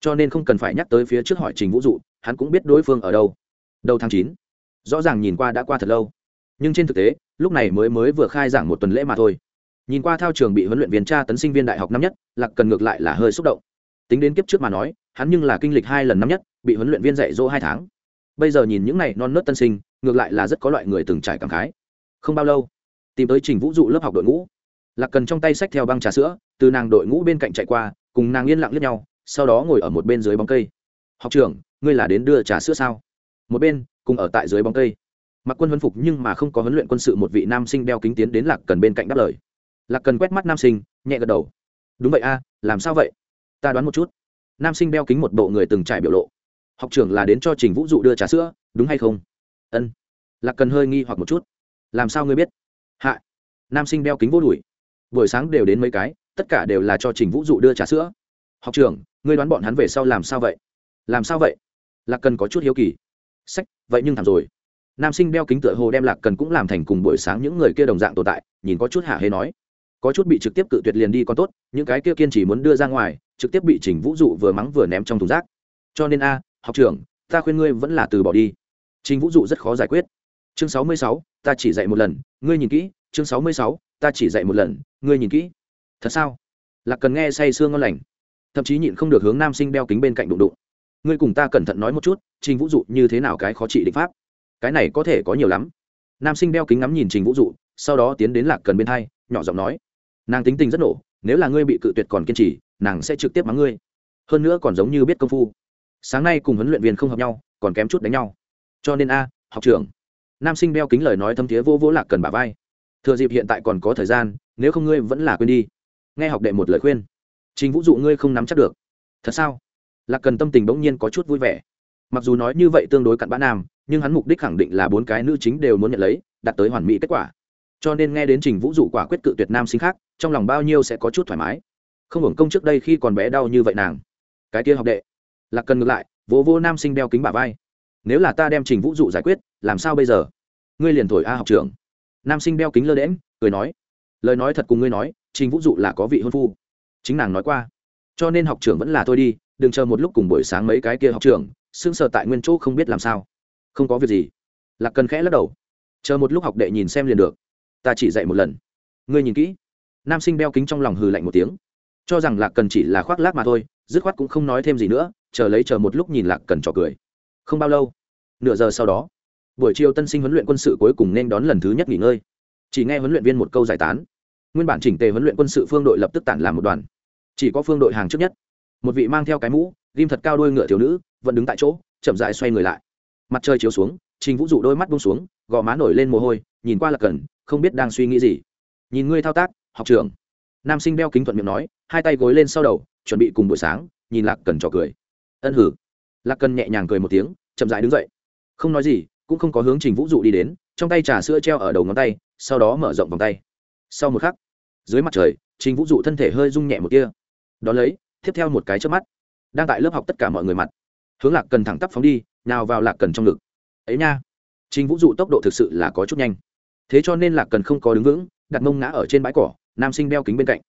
cho nên không cần phải nhắc tới phía trước hỏi trình vũ dụ, hắn cũng biết đối phương ở đâu. Đầu tháng chín, rõ ràng nhìn qua đã qua thật lâu, nhưng trên thực tế, lúc này mới mới vừa khai giảng một tuần lễ mà thôi nhìn qua thao trường bị huấn luyện viên tra tấn sinh viên đại học năm nhất, lạc cần ngược lại là hơi xúc động. Tính đến kiếp trước mà nói, hắn nhưng là kinh lịch hai lần năm nhất, bị huấn luyện viên dạy dỗ hai tháng. Bây giờ nhìn những này non nớt tân sinh, ngược lại là rất có loại người từng trải cảm khái. Không bao lâu, tìm tới trình vũ dụ lớp học đội ngũ. Lạc cần trong tay sách theo băng trà sữa, từ nàng đội ngũ bên cạnh chạy qua, cùng nàng yên lặng lướt nhau, sau đó ngồi ở một bên dưới bóng cây. Học trưởng, ngươi là đến đưa trà sữa sao? Một bên, cùng ở tại dưới bóng cây. Mặc quân huấn phục nhưng mà không có huấn luyện quân sự, một vị nam sinh đeo kính tiến đến lạc cần bên cạnh đáp lời lạc cần quét mắt nam sinh, nhẹ gật đầu. Đúng vậy a, làm sao vậy? Ta đoán một chút. Nam sinh đeo kính một bộ người từng trải biểu lộ. Học trưởng là đến cho trình vũ dụ đưa trà sữa, đúng hay không? Ân. Lạc cần hơi nghi hoặc một chút. Làm sao ngươi biết? Hạ. Nam sinh đeo kính vô đùi. Buổi sáng đều đến mấy cái, tất cả đều là cho trình vũ dụ đưa trà sữa. Học trưởng, ngươi đoán bọn hắn về sau làm sao vậy? Làm sao vậy? Lạc cần có chút hiếu kỳ. Sách, vậy nhưng thảm rồi. Nam sinh đeo kính tựa hồ đem lạc cần cũng làm thành cùng buổi sáng những người kia đồng dạng tồn tại, nhìn có chút hạ hê nói có chút bị trực tiếp cự tuyệt liền đi còn tốt, những cái kia kiên chỉ muốn đưa ra ngoài, trực tiếp bị trình vũ dụ vừa mắng vừa ném trong thùng rác. Cho nên a, học trưởng, ta khuyên ngươi vẫn là từ bỏ đi. Trình vũ dụ rất khó giải quyết. Chương sáu mươi sáu, ta chỉ dạy một lần, ngươi nhìn kỹ. Chương sáu mươi sáu, ta chỉ dạy một lần, ngươi nhìn kỹ. Thật sao? Lạc cần nghe say sương ngon lành, thậm chí nhịn không được hướng nam sinh đeo kính bên cạnh đụng đụng. Ngươi cùng ta cẩn thận nói một chút, trình vũ dụ như thế nào cái khó trị định pháp? Cái này có thể có nhiều lắm. Nam sinh đeo kính ngắm nhìn trình vũ dụ, sau đó tiến đến lạc cần bên hai, nhỏ giọng nói nàng tính tình rất nổ, nếu là ngươi bị cự tuyệt còn kiên trì, nàng sẽ trực tiếp mắng ngươi. Hơn nữa còn giống như biết công phu. Sáng nay cùng huấn luyện viên không hợp nhau, còn kém chút đánh nhau. Cho nên a, học trưởng. Nam sinh đeo kính lời nói thâm thiế vô vỗ lạc cần bà vai. Thừa dịp hiện tại còn có thời gian, nếu không ngươi vẫn là quên đi. Nghe học đệ một lời khuyên. Trình vũ dụ ngươi không nắm chắc được. Thật sao? Lạc cần tâm tình bỗng nhiên có chút vui vẻ. Mặc dù nói như vậy tương đối cặn bã nam, nhưng hắn mục đích khẳng định là bốn cái nữ chính đều muốn nhận lấy, đạt tới hoàn mỹ kết quả. Cho nên nghe đến trình vũ dụ quả quyết cự tuyệt nam sinh khác trong lòng bao nhiêu sẽ có chút thoải mái. Không hưởng công trước đây khi còn bé đau như vậy nàng. Cái kia học đệ. Lạc cần ngược lại, vỗ vô nam sinh đeo kính bà vai. Nếu là ta đem trình vũ dụ giải quyết, làm sao bây giờ? Ngươi liền thổi a học trưởng. Nam sinh đeo kính lơ đễm cười nói. Lời nói thật cùng ngươi nói, trình vũ dụ là có vị hôn phu. Chính nàng nói qua. Cho nên học trưởng vẫn là tôi đi, đừng chờ một lúc cùng buổi sáng mấy cái kia học trưởng sưng sờ tại nguyên chỗ không biết làm sao. Không có việc gì. Lạc cần khẽ lắc đầu. Chờ một lúc học đệ nhìn xem liền được. Ta chỉ dạy một lần. Ngươi nhìn kỹ nam sinh đeo kính trong lòng hừ lạnh một tiếng. Cho rằng lạc cần chỉ là khoác lác mà thôi, dứt khoát cũng không nói thêm gì nữa, chờ lấy chờ một lúc nhìn lạc cần trò cười. Không bao lâu, nửa giờ sau đó, buổi chiều tân sinh huấn luyện quân sự cuối cùng nên đón lần thứ nhất nghỉ ngơi. Chỉ nghe huấn luyện viên một câu giải tán. Nguyên bản chỉnh tề huấn luyện quân sự phương đội lập tức tản làm một đoàn. Chỉ có phương đội hàng trước nhất. Một vị mang theo cái mũ, ghim thật cao đôi ngựa thiếu nữ, vẫn đứng tại chỗ, chậm dại xoay người lại. Mặt trời chiếu xuống, trình vũ dụ đôi mắt bông xuống, gò má nổi lên mồ hôi, nhìn qua là cần, không biết đang suy nghĩ gì. Nhìn ngươi thao tác học trưởng. Nam sinh đeo kính thuận miệng nói, hai tay gối lên sau đầu, chuẩn bị cùng buổi sáng, nhìn lạc cần trò cười. Ân hử. Lạc cần nhẹ nhàng cười một tiếng, chậm dại đứng dậy. Không nói gì, cũng không có hướng trình vũ dụ đi đến, trong tay trà sữa treo ở đầu ngón tay, sau đó mở rộng vòng tay. Sau một khắc, dưới mặt trời, trình vũ dụ thân thể hơi rung nhẹ một kia đ ó lấy, tiếp theo một cái trước mắt, đang tại lớp học tất cả mọi người mặt, hướng lạc cần thẳng tắp phóng đi, nào vào lạc cần trong ngực. Ấy nha. Trình vũ dụ tốc độ thực sự là có chút nhanh. Thế cho nên lạc cần không có đứng vững, đặt mông ngã ở trên bãi cỏ nam sinh đeo kính bên cạnh.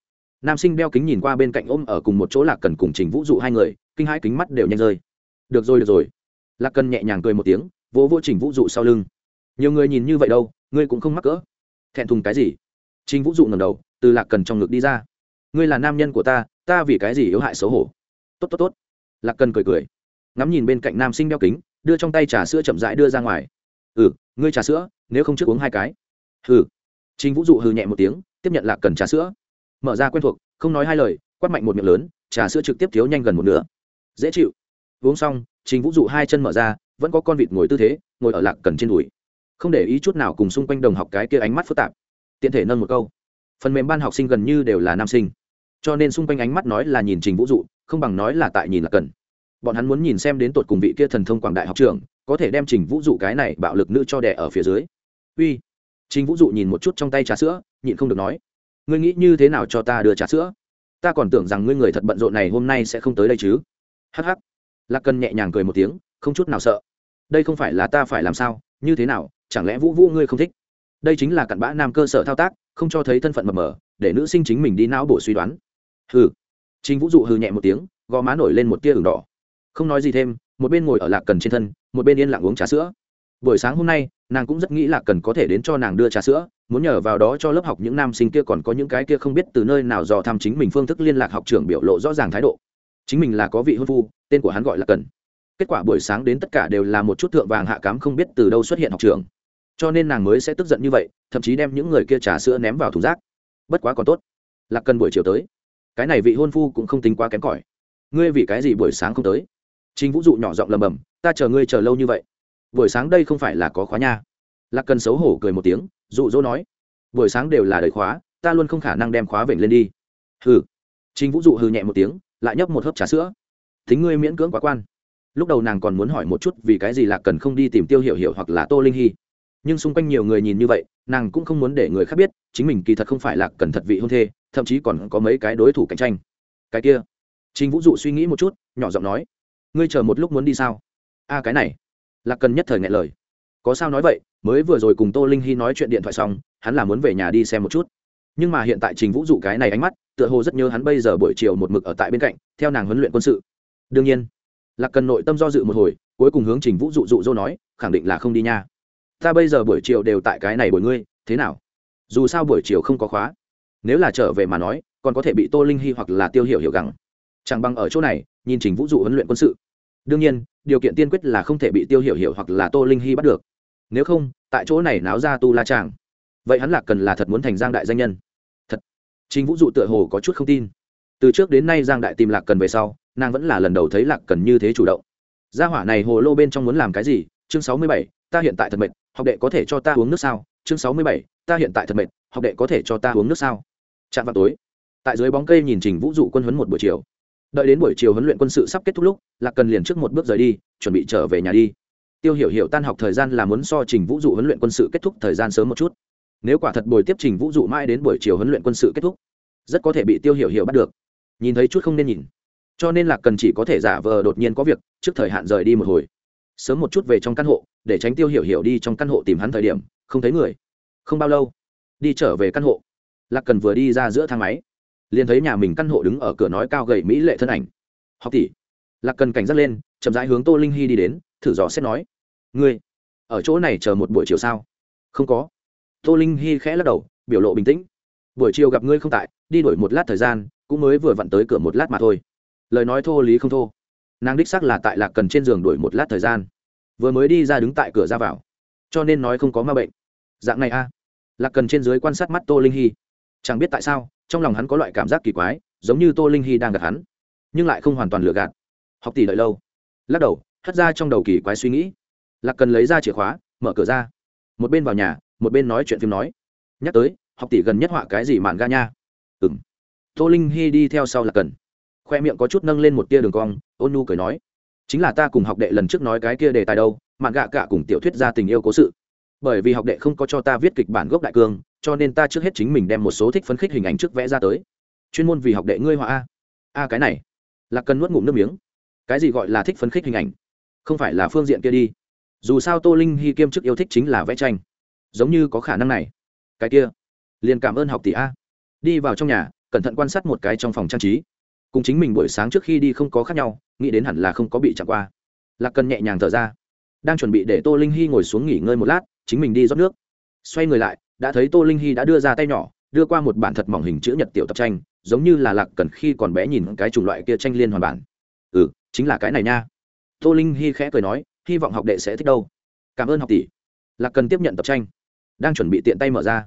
Nam sinh đeo kính nhìn qua bên cạnh ôm ở cùng một chỗ lạc cần cùng trình vũ dụ hai người, kinh hai kính mắt đều nhanh rơi. Được rồi được rồi. Lạc cần nhẹ nhàng cười một tiếng, vỗ vỗ trình vũ dụ sau lưng. Nhiều người nhìn như vậy đâu, ngươi cũng không mắc cỡ. Thẹn thùng cái gì? Trình vũ dụ ngầm đầu, từ lạc cần trong ngực đi ra. Ngươi là nam nhân của ta ta vì cái gì yếu hại xấu hổ? Tốt tốt tốt. Lạc cần cười cười. Ngắm nhìn bên cạnh nam sinh đeo kính, đưa trong tay trà sữa chậm rãi đưa ra ngoài. Ừ ngươi trà sữa, nếu không trước uống hai cái. Ừ. trình vũ dụ hừ nhẹ một tiếng tiếp nhận lạc cần trà sữa. Mở ra quen thuộc, không nói hai lời, quát mạnh một miệng lớn, trà sữa trực tiếp thiếu nhanh gần một nửa. Dễ chịu. Uống xong, trình vũ dụ hai chân mở ra, vẫn có con vịt ngồi tư thế, ngồi ở lạc cần trên đùi. Không để ý chút nào cùng xung quanh đồng học cái kia ánh mắt phức tạp. Tiện thể nâng một câu. Phần mềm ban học sinh gần như đều là nam sinh. Cho nên xung quanh ánh mắt nói là nhìn trình vũ dụ, không bằng nói là tại nhìn là cần. Bọn hắn muốn nhìn xem đến tột cùng vị kia thần thông quảng đại học trường có thể đem trình vũ dụ cái này bạo lực nữ cho đẻ ở phía dưới. Uy trình vũ dụ nhìn một chút trong tay trà sữa, nhịn không được nói, ngươi nghĩ như thế nào cho ta đưa trà sữa? Ta còn tưởng rằng ngươi người thật bận rộn này hôm nay sẽ không tới đây chứ. Hh lạc cần nhẹ nhàng cười một tiếng, không chút nào sợ. Đây không phải là ta phải làm sao? Như thế nào? Chẳng lẽ vũ vũ ngươi không thích? Đây chính là cặn bã nam cơ sở thao tác, không cho thấy thân phận mờ mờ, để nữ sinh chính mình đi não bổ suy đoán. Hừ. Chính vũ dụ hừ nhẹ một tiếng, gò má nổi lên một tia ửng đỏ. Không nói gì thêm, một bên ngồi ở lạc cần trên thân, một bên yên lặng uống trà sữa buổi sáng hôm nay, nàng cũng rất nghĩ là cần có thể đến cho nàng đưa trà sữa, muốn nhờ vào đó cho lớp học những nam sinh kia còn có những cái kia không biết từ nơi nào dò thăm chính mình phương thức liên lạc học trưởng biểu lộ rõ ràng thái độ. Chính mình là có vị hôn phu, tên của hắn gọi là cần. Kết quả buổi sáng đến tất cả đều là một chút thượng vàng hạ cám không biết từ đâu xuất hiện học trường cho nên nàng mới sẽ tức giận như vậy, thậm chí đem những người kia trà sữa ném vào thùng rác. Bất quá còn tốt lạc cần buổi chiều tới. Cái này vị hôn phu cũng không tính quá kém cỏi. Ngươi vì cái gì buổi sáng không tới? Chính vũ dụ nhỏ giọng lầm bầm, ta chờ ngươi chờ lâu như vậy buổi sáng đây không phải là có khóa nha. Lạc cần xấu hổ cười một tiếng, dụ dỗ nói, buổi sáng đều là đời khóa, ta luôn không khả năng đem khóa vểnh lên đi. Hừ. Chính vũ dụ hừ nhẹ một tiếng, lại nhấp một hớp trà sữa. Thính ngươi miễn cưỡng quá quan. Lúc đầu nàng còn muốn hỏi một chút vì cái gì lạc cần không đi tìm tiêu hiểu hiểu hoặc là tô linh hy. Nhưng xung quanh nhiều người nhìn như vậy, nàng cũng không muốn để người khác biết, chính mình kỳ thật không phải lạc cần thật vị hôn thê, thậm chí còn có mấy cái đối thủ cạnh tranh. Cái kia. Trình vũ dụ suy nghĩ một chút, nhỏ giọng nói, ngươi chờ một lúc muốn đi sao? A, cái này lạc cần nhất thời ngại lời. Có sao nói vậy, mới vừa rồi cùng tô linh hy nói chuyện điện thoại xong, hắn là muốn về nhà đi xem một chút. Nhưng mà hiện tại trình vũ dụ cái này ánh mắt, tựa hồ rất nhớ hắn bây giờ buổi chiều một mực ở tại bên cạnh, theo nàng huấn luyện quân sự. Đương nhiên, lạc cần nội tâm do dự một hồi, cuối cùng hướng trình vũ dụ dụ dỗ nói, khẳng định là không đi nha. Ta bây giờ buổi chiều đều tại cái này buổi ngươi, thế nào? Dù sao buổi chiều không có khóa. Nếu là trở về mà nói, còn có thể bị tô linh hy hoặc là tiêu hiểu hiểu gắng chẳng bằng ở chỗ này, nhìn trình vũ dụ huấn luyện quân sự. Đương nhiên điều kiện tiên quyết là không thể bị tiêu hiểu hiểu hoặc là tô linh hy bắt được. Nếu không, tại chỗ này náo ra tu la tràng vậy hắn lạc cần là thật muốn thành giang đại danh nhân? Thật. Trình vũ dụ tựa hồ có chút không tin. Từ trước đến nay giang đại tìm lạc cần về sau, nàng vẫn là lần đầu thấy lạc cần như thế chủ động. Gia hỏa này hồ lô bên trong muốn làm cái gì? Chương sáu mươi bảy, ta hiện tại thật mệt, học đệ có thể cho ta uống nước sao? Chương sáu mươi bảy, ta hiện tại thật mệt, học đệ có thể cho ta uống nước sao? Chạm vào tối. Tại dưới bóng cây nhìn trình vũ dụ quân huấn một buổi chiều đợi đến buổi chiều huấn luyện quân sự sắp kết thúc lúc, lạc cần liền trước một bước rời đi, chuẩn bị trở về nhà đi. Tiêu hiểu hiểu tan học thời gian là muốn so trình vũ dụ huấn luyện quân sự kết thúc thời gian sớm một chút. Nếu quả thật buổi tiếp trình vũ dụ mãi đến buổi chiều huấn luyện quân sự kết thúc, rất có thể bị tiêu hiểu hiểu bắt được. Nhìn thấy chút không nên nhìn. Cho nên lạc cần chỉ có thể giả vờ đột nhiên có việc, trước thời hạn rời đi một hồi. Sớm một chút về trong căn hộ, để tránh tiêu hiểu hiểu đi trong căn hộ tìm hắn thời điểm, không thấy người. Không bao lâu, đi trở về căn hộ. Lạc cần vừa đi ra giữa thang máy liền thấy nhà mình căn hộ đứng ở cửa nói cao gầy mỹ lệ thân ảnh. Học tỷ. Lạc cần cảnh giác lên, chậm rãi hướng tô linh hy đi đến, thử dò xét nói, ngươi ở chỗ này chờ một buổi chiều sao? Không có. Tô linh hy khẽ lắc đầu, biểu lộ bình tĩnh. Buổi chiều gặp ngươi không tại, đi đổi một lát thời gian, cũng mới vừa vặn tới cửa một lát mà thôi. Lời nói thô lý không thô. Nàng đích xác là tại lạc cần trên giường đuổi một lát thời gian. Vừa mới đi ra đứng tại cửa ra vào. Cho nên nói không có ma bệnh. Dạng này a. Lạc cần trên dưới quan sát mắt tô linh hy chẳng biết tại sao trong lòng hắn có loại cảm giác kỳ quái, giống như tô linh hy đang gạt hắn, nhưng lại không hoàn toàn lừa gạt. Học tỷ đợi lâu. Lắc đầu, hất ra trong đầu kỳ quái suy nghĩ. Lạc cần lấy ra chìa khóa, mở cửa ra. Một bên vào nhà, một bên nói chuyện phim nói. Nhắc tới, học tỷ gần nhất họa cái gì mạn ga nha? Ừ m tô linh hy đi theo sau lạc cần. Khoe miệng có chút nâng lên một tia đường cong, ôn nu cười nói. Chính là ta cùng học đệ lần trước nói cái kia đề tài đâu, mạn gạ cả cùng tiểu thuyết ra tình yêu cố sự. Bởi vì học đệ không có cho ta viết kịch bản gốc đại cương cho nên ta trước hết chính mình đem một số thích phấn khích hình ảnh trước vẽ ra tới. Chuyên môn vì học đệ ngươi họa a. A, cái này. Là cần nuốt ngụm nước miếng. Cái gì gọi là thích phấn khích hình ảnh? Không phải là phương diện kia đi. Dù sao tô linh hy kiêm chức yêu thích chính là vẽ tranh. Giống như có khả năng này. Cái kia. Liền cảm ơn học tỷ a. Đi vào trong nhà, cẩn thận quan sát một cái trong phòng trang trí. Cùng chính mình buổi sáng trước khi đi không có khác nhau, nghĩ đến hẳn là không có bị chạm qua. Lạc cần nhẹ nhàng thở ra. Đang chuẩn bị để tô linh hy ngồi xuống nghỉ ngơi một lát, chính mình đi rót nước. Xoay người lại đã thấy tô linh hy đã đưa ra tay nhỏ, đưa qua một bản thật mỏng hình chữ nhật tiểu tập tranh, giống như là lạc cần khi còn bé nhìn cái chủng loại kia tranh liên hoàn bản. Ừ chính là cái này nha. Tô linh hy khẽ cười nói, hy vọng học đệ sẽ thích đâu. Cảm ơn học tỷ. Lạc cần tiếp nhận tập tranh. Đang chuẩn bị tiện tay mở ra.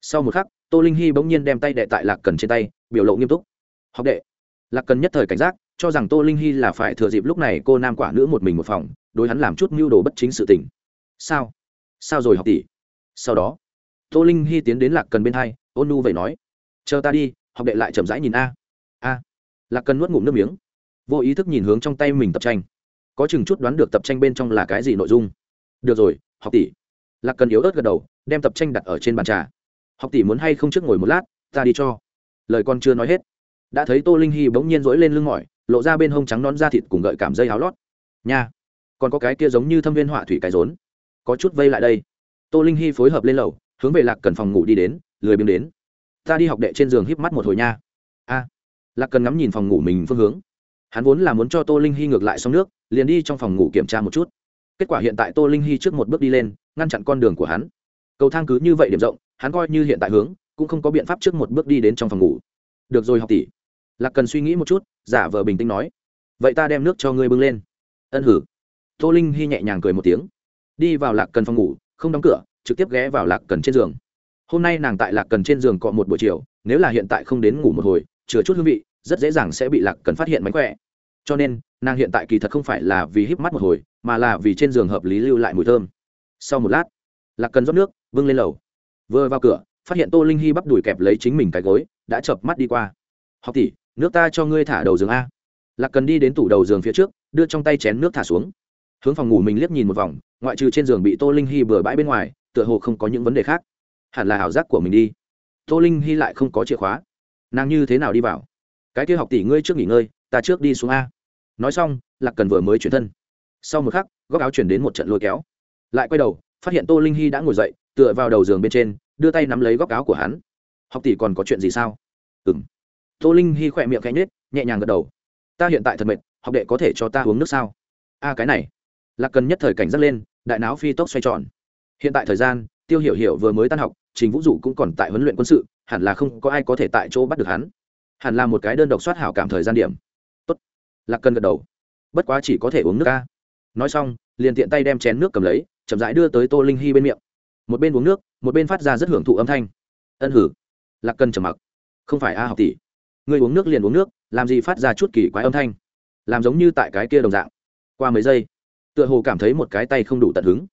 Sau một khắc, tô linh hy bỗng nhiên đem tay đệ tại lạc cần trên tay, biểu lộ nghiêm túc. Học đệ. Lạc cần nhất thời cảnh giác, cho rằng tô linh hy là phải thừa dịp lúc này cô nam quả nữ một mình một phòng, đối hắn làm chút mưu đồ bất chính sự tình. Sao? Sao rồi học tỷ? Sau đó tô linh hy tiến đến lạc cần bên hai, ôn nu vậy nói, chờ ta đi, học đệ lại chậm rãi nhìn a. A? Lạc cần nuốt ngụm nước miếng, vô ý thức nhìn hướng trong tay mình tập tranh. Có chừng chút đoán được tập tranh bên trong là cái gì nội dung. Được rồi, học tỷ. Lạc cần yếu ớt gật đầu, đem tập tranh đặt ở trên bàn trà. Học tỷ muốn hay không trước ngồi một lát, ta đi cho. Lời con chưa nói hết, đã thấy tô linh hy bỗng nhiên dỗi lên lưng mỏi, lộ ra bên hông trắng nón da thịt cùng gợi cảm dây áo lót. Nha, còn có cái kia giống như thâm viên họa thủy cái rốn, có chút vây lại đây. Tô linh hy phối hợp lên lầu hướng về lạc cần phòng ngủ đi đến, lười biếng đến. Ta đi học đệ trên giường híp mắt một hồi nha. A. Lạc cần ngắm nhìn phòng ngủ mình phương hướng. Hắn vốn là muốn cho tô linh hy ngược lại xong nước, liền đi trong phòng ngủ kiểm tra một chút. Kết quả hiện tại tô linh hy trước một bước đi lên, ngăn chặn con đường của hắn. Cầu thang cứ như vậy điểm rộng, hắn coi như hiện tại hướng, cũng không có biện pháp trước một bước đi đến trong phòng ngủ. Được rồi học tỷ. Lạc cần suy nghĩ một chút, giả vờ bình tĩnh nói. Vậy ta đem nước cho ngươi bưng lên. Ân hử. Tô linh hy nhẹ nhàng cười một tiếng. Đi vào lạc cần phòng ngủ, không đóng cửa trực tiếp ghé vào lạc cần trên giường. Hôm nay nàng tại lạc cần trên giường cọ một buổi chiều, nếu là hiện tại không đến ngủ một hồi, chừa chút hương vị, rất dễ dàng sẽ bị lạc cần phát hiện mánh khỏe. Cho nên, nàng hiện tại kỳ thật không phải là vì híp mắt một hồi, mà là vì trên giường hợp lý lưu lại mùi thơm. Sau một lát, lạc cần rót nước vâng lên lầu. Vừa vào cửa, phát hiện tô linh hy bắp đùi kẹp lấy chính mình cái gối, đã chợp mắt đi qua. Học tỷ, nước ta cho ngươi thả đầu giường a. Lạc cần đi đến tủ đầu giường phía trước, đưa trong tay chén nước thả xuống. Hướng phòng ngủ mình liếc nhìn một vòng, ngoại trừ trên giường bị tô linh hy bừa bãi bên ngoài tựa hồ không có những vấn đề khác. Hẳn là ảo giác của mình đi. Tô linh hy lại không có chìa khóa. Nàng như thế nào đi vào? Cái kia học tỷ ngươi trước nghỉ ngơi, ta trước đi xuống a. Nói xong, lạc cần vừa mới chuyển thân. Sau một khắc, góc áo chuyển đến một trận lôi kéo. Lại quay đầu, phát hiện tô linh hy đã ngồi dậy, tựa vào đầu giường bên trên, đưa tay nắm lấy góc áo của hắn. Học tỷ còn có chuyện gì sao? Ừ m tô linh hy khỏe miệng khẽ nhết nhẹ nhàng gật đầu. Ta hiện tại thật mệt, học đệ có thể cho ta uống nước sao? A, cái này. Lạc cần nhất thời cảnh giác lên, đại não phi tốc xoay tròn hiện tại thời gian, tiêu hiểu hiểu vừa mới tan học, trình vũ dụ cũng còn tại huấn luyện quân sự, hẳn là không có ai có thể tại chỗ bắt được hắn. Hẳn là một cái đơn độc soát hảo cảm thời gian điểm. Tốt. Lạc cần gật đầu. Bất quá chỉ có thể uống nước ca. Nói xong, liền tiện tay đem chén nước cầm lấy, chậm rãi đưa tới tô linh hy bên miệng. Một bên uống nước, một bên phát ra rất hưởng thụ âm thanh. Ân hử. Lạc cần trầm mặc. Không phải a học tỷ. Người uống nước liền uống nước, làm gì phát ra chút kỳ quái âm thanh? Làm giống như tại cái kia đồng dạng. Qua mấy giây, tựa hồ cảm thấy một cái tay không đủ tận hứng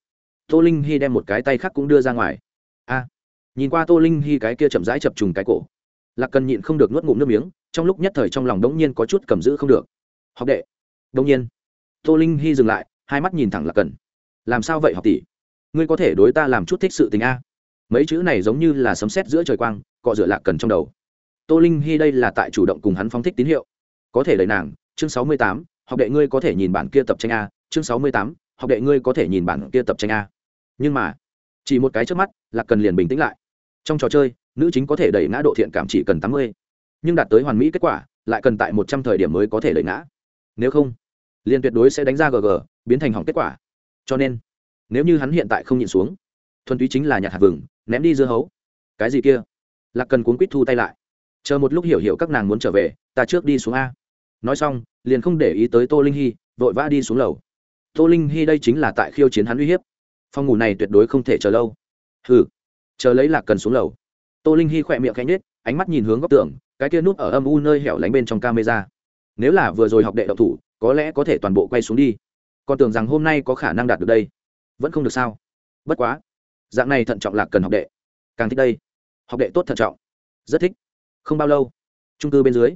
tô linh hy đem một cái tay khác cũng đưa ra ngoài. A, nhìn qua tô linh hy cái kia chậm rãi chập trùng cái cổ. Lạc cần nhịn không được nuốt ngụm nước miếng, trong lúc nhất thời trong lòng đống nhiên có chút cầm giữ không được. Học đệ. Đống nhiên, tô linh hy dừng lại, hai mắt nhìn thẳng lạc cần. Làm sao vậy học tỷ? Ngươi có thể đối ta làm chút thích sự tình a? Mấy chữ này giống như là sấm sét giữa trời quang, cọ rửa lạc cần trong đầu. Tô linh hy đây là tại chủ động cùng hắn phóng thích tín hiệu. Có thể lời nàng, chương sáu mươi tám, học đệ ngươi có thể nhìn bản kia tập tranh a, chương sáu mươi tám, học đệ ngươi có thể nhìn bản kia tập tranh a nhưng mà, chỉ một cái trước mắt, lạc cần liền bình tĩnh lại. Trong trò chơi, nữ chính có thể đẩy ngã độ thiện cảm chỉ cần tám mươi, nhưng đạt tới hoàn mỹ kết quả, lại cần tại một trăm thời điểm mới có thể đẩy ngã. Nếu không, liền tuyệt đối sẽ đánh ra gg biến thành hỏng kết quả. Cho nên, nếu như hắn hiện tại không nhịn xuống, thuần túy chính là nhặt hạt vừng, ném đi dưa hấu. Cái gì kia? Lạc cần cuốn quýt thu tay lại. Chờ một lúc hiểu hiểu các nàng muốn trở về, ta trước đi xuống a. Nói xong, liền không để ý tới tô linh hy, vội vã đi xuống lầu. Tô linh hy đây chính là tại khiêu chiến hắn uy hiếp phòng ngủ này tuyệt đối không thể chờ lâu. Hừ. Chờ lấy lạc cần xuống lầu. Tô linh hy khỏe miệng khanh nết ánh mắt nhìn hướng góc tường, cái kia nút ở âm u nơi hẻo lánh bên trong camera. Nếu là vừa rồi học đệ độc thủ, có lẽ có thể toàn bộ quay xuống đi. Còn tưởng rằng hôm nay có khả năng đạt được đây. Vẫn không được sao? Bất quá. Dạng này thận trọng lạc cần học đệ. Càng thích đây. Học đệ tốt thận trọng. Rất thích. Không bao lâu. Trung cư bên dưới,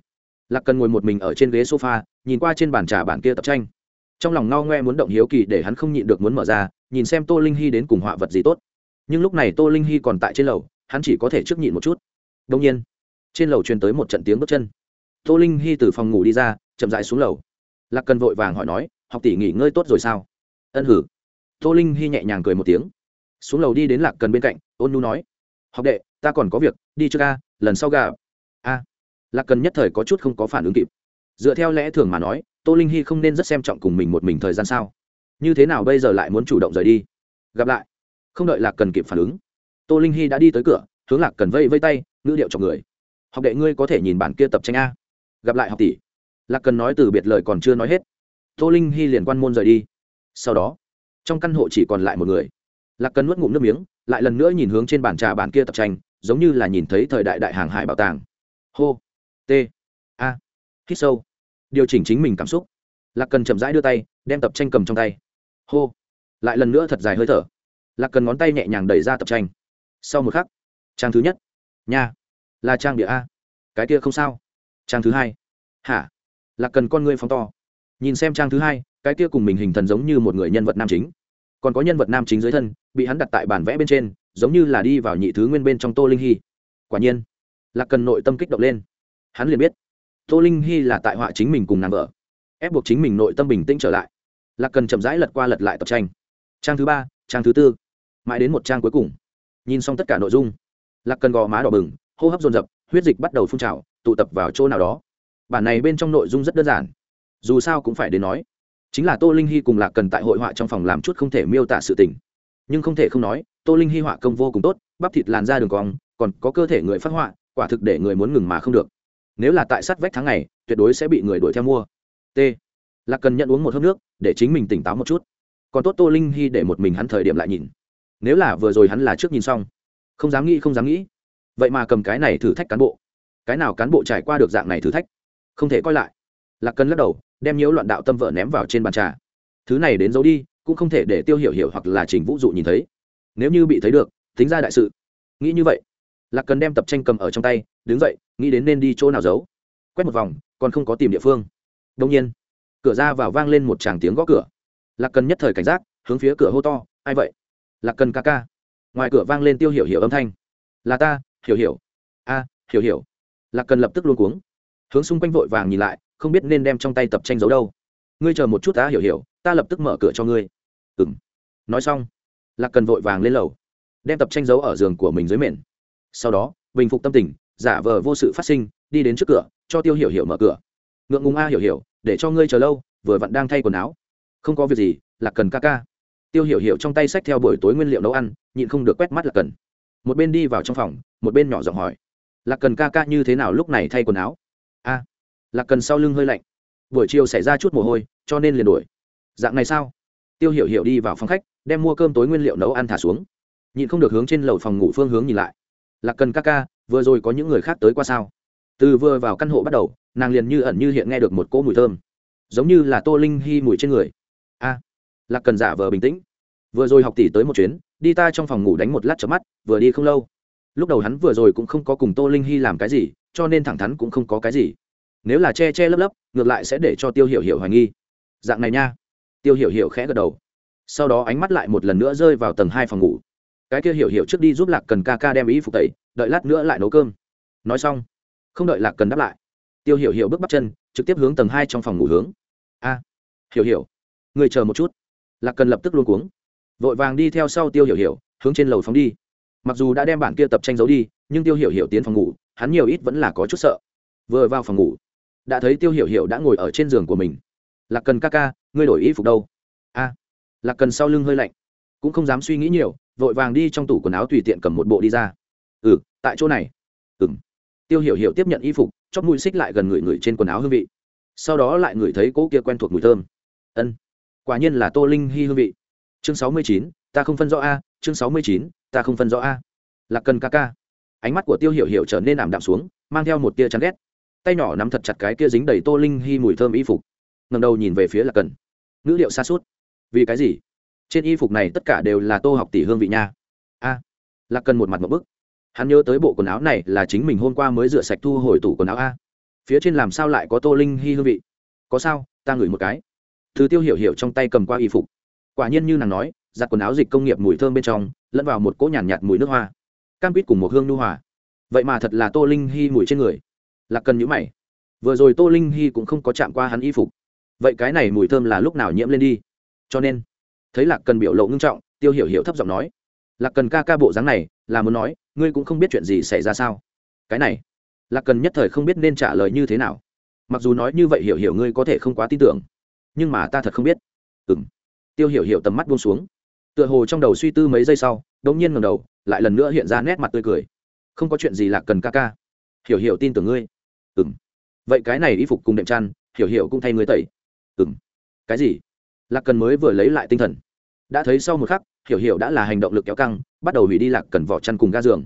lạc cần ngồi một mình ở trên ghế sofa, nhìn qua trên bàn trà bản kia tập tranh trong lòng ngao ngoe muốn động hiếu kỳ để hắn không nhịn được muốn mở ra, nhìn xem tô linh hy đến cùng họa vật gì tốt. Nhưng lúc này tô linh hy còn tại trên lầu, hắn chỉ có thể trước nhịn một chút. Đông nhiên, trên lầu truyền tới một trận tiếng bước chân. Tô linh hy từ phòng ngủ đi ra, chậm dại xuống lầu. Lạc cần vội vàng hỏi nói, học tỷ nghỉ ngơi tốt rồi sao? Ân hử. Tô linh hy nhẹ nhàng cười một tiếng. Xuống lầu đi đến lạc cần bên cạnh, ôn nu nói, học đệ, ta còn có việc, đi trước ca lần sau gà a. Lạc cần nhất thời có chút không có phản ứng kịp. Dựa theo lẽ thường mà nói tô linh hy không nên rất xem trọng cùng mình một mình thời gian sao? Như thế nào bây giờ lại muốn chủ động rời đi? Gặp lại. Không đợi lạc cần kịp phản ứng, tô linh hy đã đi tới cửa, hướng lạc cần vây vây tay, ngữ điệu cho người. Học đệ ngươi có thể nhìn bản kia tập tranh a. Gặp lại học tỷ. Lạc cần nói từ biệt lời còn chưa nói hết, tô linh hy liền quan môn rời đi. Sau đó, trong căn hộ chỉ còn lại một người. Lạc cần nuốt ngụm nước miếng, lại lần nữa nhìn hướng trên bàn trà bản kia tập tranh, giống như là nhìn thấy thời đại đại hàng hải bảo tàng. Hô, t, a. Hít sâu điều chỉnh chính mình cảm xúc. Lạc cần chậm rãi đưa tay, đem tập tranh cầm trong tay. Hô. Lại lần nữa thật dài hơi thở. Lạc cần ngón tay nhẹ nhàng đẩy ra tập tranh. Sau một khắc, trang thứ nhất. Nha. Là trang địa a. Cái kia không sao. Trang thứ hai. Hả? Lạc cần con ngươi phóng to. Nhìn xem trang thứ hai, cái kia cùng mình hình thần giống như một người nhân vật nam chính. Còn có nhân vật nam chính dưới thân, bị hắn đặt tại bản vẽ bên trên, giống như là đi vào nhị thứ nguyên bên trong tô linh hy. Quả nhiên, lạc cần nội tâm kích động lên. Hắn liền biết tô linh hy là tại họa chính mình cùng nàng vợ, ép buộc chính mình nội tâm bình tĩnh trở lại. Lạc cần chậm rãi lật qua lật lại tập tranh. Trang thứ ba, trang thứ tư. Mãi đến một trang cuối cùng. Nhìn xong tất cả nội dung, lạc cần gò má đỏ bừng, hô hấp dồn dập, huyết dịch bắt đầu phun trào, tụ tập vào chỗ nào đó. Bản này bên trong nội dung rất đơn giản. Dù sao cũng phải đến nói, chính là tô linh hy cùng lạc cần tại hội họa trong phòng làm chút không thể miêu tả sự tình. Nhưng không thể không nói, tô linh hy họa công vô cùng tốt, bắp thịt làn da đường cong, còn có cơ thể người phát họa, quả thực để người muốn ngừng mà không được nếu là tại sát vách tháng này tuyệt đối sẽ bị người đuổi theo mua. T. Lạc cần nhận uống một hớp nước, để chính mình tỉnh táo một chút. Còn tốt tô linh hy để một mình hắn thời điểm lại nhìn. Nếu là vừa rồi hắn là trước nhìn xong. Không dám nghĩ, không dám nghĩ. Vậy mà cầm cái này thử thách cán bộ. Cái nào cán bộ trải qua được dạng này thử thách? Không thể coi lại. Lạc cần lắc đầu, đem nhiễu loạn đạo tâm vợ ném vào trên bàn trà. Thứ này đến giấu đi, cũng không thể để tiêu hiểu hiểu hoặc là trình vũ dụ nhìn thấy. Nếu như bị thấy được, tính ra đại sự. Nghĩ như vậy, lạc cần đem tập tranh cầm ở trong tay đứng dậy, nghĩ đến nên đi chỗ nào giấu. Quét một vòng, còn không có tìm địa phương. Đông nhiên, cửa ra vào vang lên một tràng tiếng gõ cửa. Lạc cần nhất thời cảnh giác, hướng phía cửa hô to, ai vậy? Lạc cần ca ca. Ngoài cửa vang lên tiêu hiểu hiểu âm thanh. Là ta, hiểu hiểu. A, hiểu hiểu. Lạc cần lập tức luôn cuống. Hướng xung quanh vội vàng nhìn lại, không biết nên đem trong tay tập tranh giấu đâu. Ngươi chờ một chút ta, hiểu hiểu, ta lập tức mở cửa cho ngươi. Ừ m nói xong, lạc cần vội vàng lên lầu, đem tập tranh giấu ở giường của mình dưới mền. Sau đó, bình phục tâm tình giả vờ vô sự phát sinh, đi đến trước cửa, cho tiêu hiểu hiểu mở cửa. Ngượng ngùng a hiểu hiểu, để cho ngươi chờ lâu, vừa vặn đang thay quần áo. Không có việc gì, lạc cần ca ca. Tiêu hiểu hiểu trong tay sách theo buổi tối nguyên liệu nấu ăn, nhịn không được quét mắt lạc cần. Một bên đi vào trong phòng, một bên nhỏ giọng hỏi. Lạc cần ca ca như thế nào lúc này thay quần áo? A. Lạc cần sau lưng hơi lạnh. Buổi chiều xảy ra chút mồ hôi, cho nên liền đuổi. Dạng này sao? Tiêu hiểu hiểu đi vào phòng khách, đem mua cơm tối nguyên liệu nấu ăn thả xuống. Nhịn không được hướng trên lầu phòng ngủ phương hướng nhìn lại. Lạc cần ca ca vừa rồi có những người khác tới qua sao? Từ vừa vào căn hộ bắt đầu, nàng liền như ẩn như hiện nghe được một cỗ mùi thơm. Giống như là tô linh hy mùi trên người. A, lạc cần giả vờ bình tĩnh. Vừa rồi học tỷ tới một chuyến, đi ta trong phòng ngủ đánh một lát chớp mắt, vừa đi không lâu. Lúc đầu hắn vừa rồi cũng không có cùng tô linh hy làm cái gì, cho nên thẳng thắn cũng không có cái gì. Nếu là che che lấp lấp, ngược lại sẽ để cho tiêu hiểu hiểu hoài nghi. Dạng này nha. Tiêu hiểu hiểu khẽ gật đầu. Sau đó ánh mắt lại một lần nữa rơi vào tầng hai phòng ngủ cái kia hiểu hiểu trước đi giúp lạc cần ca ca đem ý phục tẩy, đợi lát nữa lại nấu cơm. Nói xong, không đợi lạc cần đáp lại, tiêu hiểu hiểu bước bắt chân, trực tiếp hướng tầng hai trong phòng ngủ hướng. A, hiểu hiểu, người chờ một chút. Lạc cần lập tức luôn cuống, vội vàng đi theo sau tiêu hiểu hiểu, hướng trên lầu phóng đi. Mặc dù đã đem bản kia tập tranh giấu đi, nhưng tiêu hiểu hiểu tiến phòng ngủ, hắn nhiều ít vẫn là có chút sợ. Vừa vào phòng ngủ, đã thấy tiêu hiểu hiểu đã ngồi ở trên giường của mình. Lạc cần ca ca, ngươi đổi y phục đâu? A, lạc cần sau lưng hơi lạnh, cũng không dám suy nghĩ nhiều vội vàng đi trong tủ quần áo tùy tiện cầm một bộ đi ra. Ừ tại chỗ này. Ừ m tiêu hiểu hiểu tiếp nhận y phục, chóp mũi xích lại gần người người trên quần áo hương vị. Sau đó lại ngửi thấy cỗ kia quen thuộc mùi thơm. Ân, quả nhiên là tô linh hy hương vị. Chương sáu mươi chín, ta không phân rõ a, chương sáu mươi chín, ta không phân rõ a. Lạc cần ca ca. Ánh mắt của tiêu hiểu hiểu trở nên ảm đạm xuống, mang theo một tia chán ghét. Tay nhỏ nắm thật chặt cái kia dính đầy tô linh hy mùi thơm y phục. Ngầm đầu nhìn về phía lạc cần. Ngữ liệu xa suốt. Vì cái gì? Trên y phục này tất cả đều là tô học tỷ hương vị nha. A là cần một mặt một bức. Hắn nhớ tới bộ quần áo này là chính mình hôm qua mới rửa sạch thu hồi tủ quần áo a. Phía trên làm sao lại có tô linh hy hương vị? Có sao? Ta ngửi một cái. Thứ tiêu hiểu hiểu trong tay cầm qua y phục. Quả nhiên như nàng nói giặt quần áo dịch công nghiệp mùi thơm bên trong lẫn vào một cỗ nhàn nhạt, nhạt mùi nước hoa. Cam quýt cùng một hương nu hòa. Vậy mà thật là tô linh hy mùi trên người. Là cần nhữ mày. Vừa rồi tô linh hy cũng không có chạm qua hắn y phục. Vậy cái này mùi thơm là lúc nào nhiễm lên đi? Cho nên thấy lạc cần biểu lộ ngưng trọng, tiêu hiểu hiểu thấp giọng nói, lạc cần ca ca bộ dáng này, là muốn nói, ngươi cũng không biết chuyện gì xảy ra sao? Cái này, lạc cần nhất thời không biết nên trả lời như thế nào. Mặc dù nói như vậy hiểu hiểu ngươi có thể không quá tin tưởng, nhưng mà ta thật không biết. Ừ m tiêu hiểu hiểu tầm mắt buông xuống. Tựa hồ trong đầu suy tư mấy giây sau đ ỗ n g nhiên ngầm đầu, lại lần nữa hiện ra nét mặt tươi cười. Không có chuyện gì lạc cần ca ca. Hiểu hiểu tin tưởng ngươi. Ừ m vậy cái này y phục cùng đệm chăn, hiểu hiểu cũng thay ngươi tẩy. Ừ m cái gì? Lạc cần mới vừa lấy lại tinh thần. Đã thấy sau một khắc, hiểu hiểu đã là hành động lực kéo căng, bắt đầu hủy đi lạc cần vỏ chăn cùng ga giường.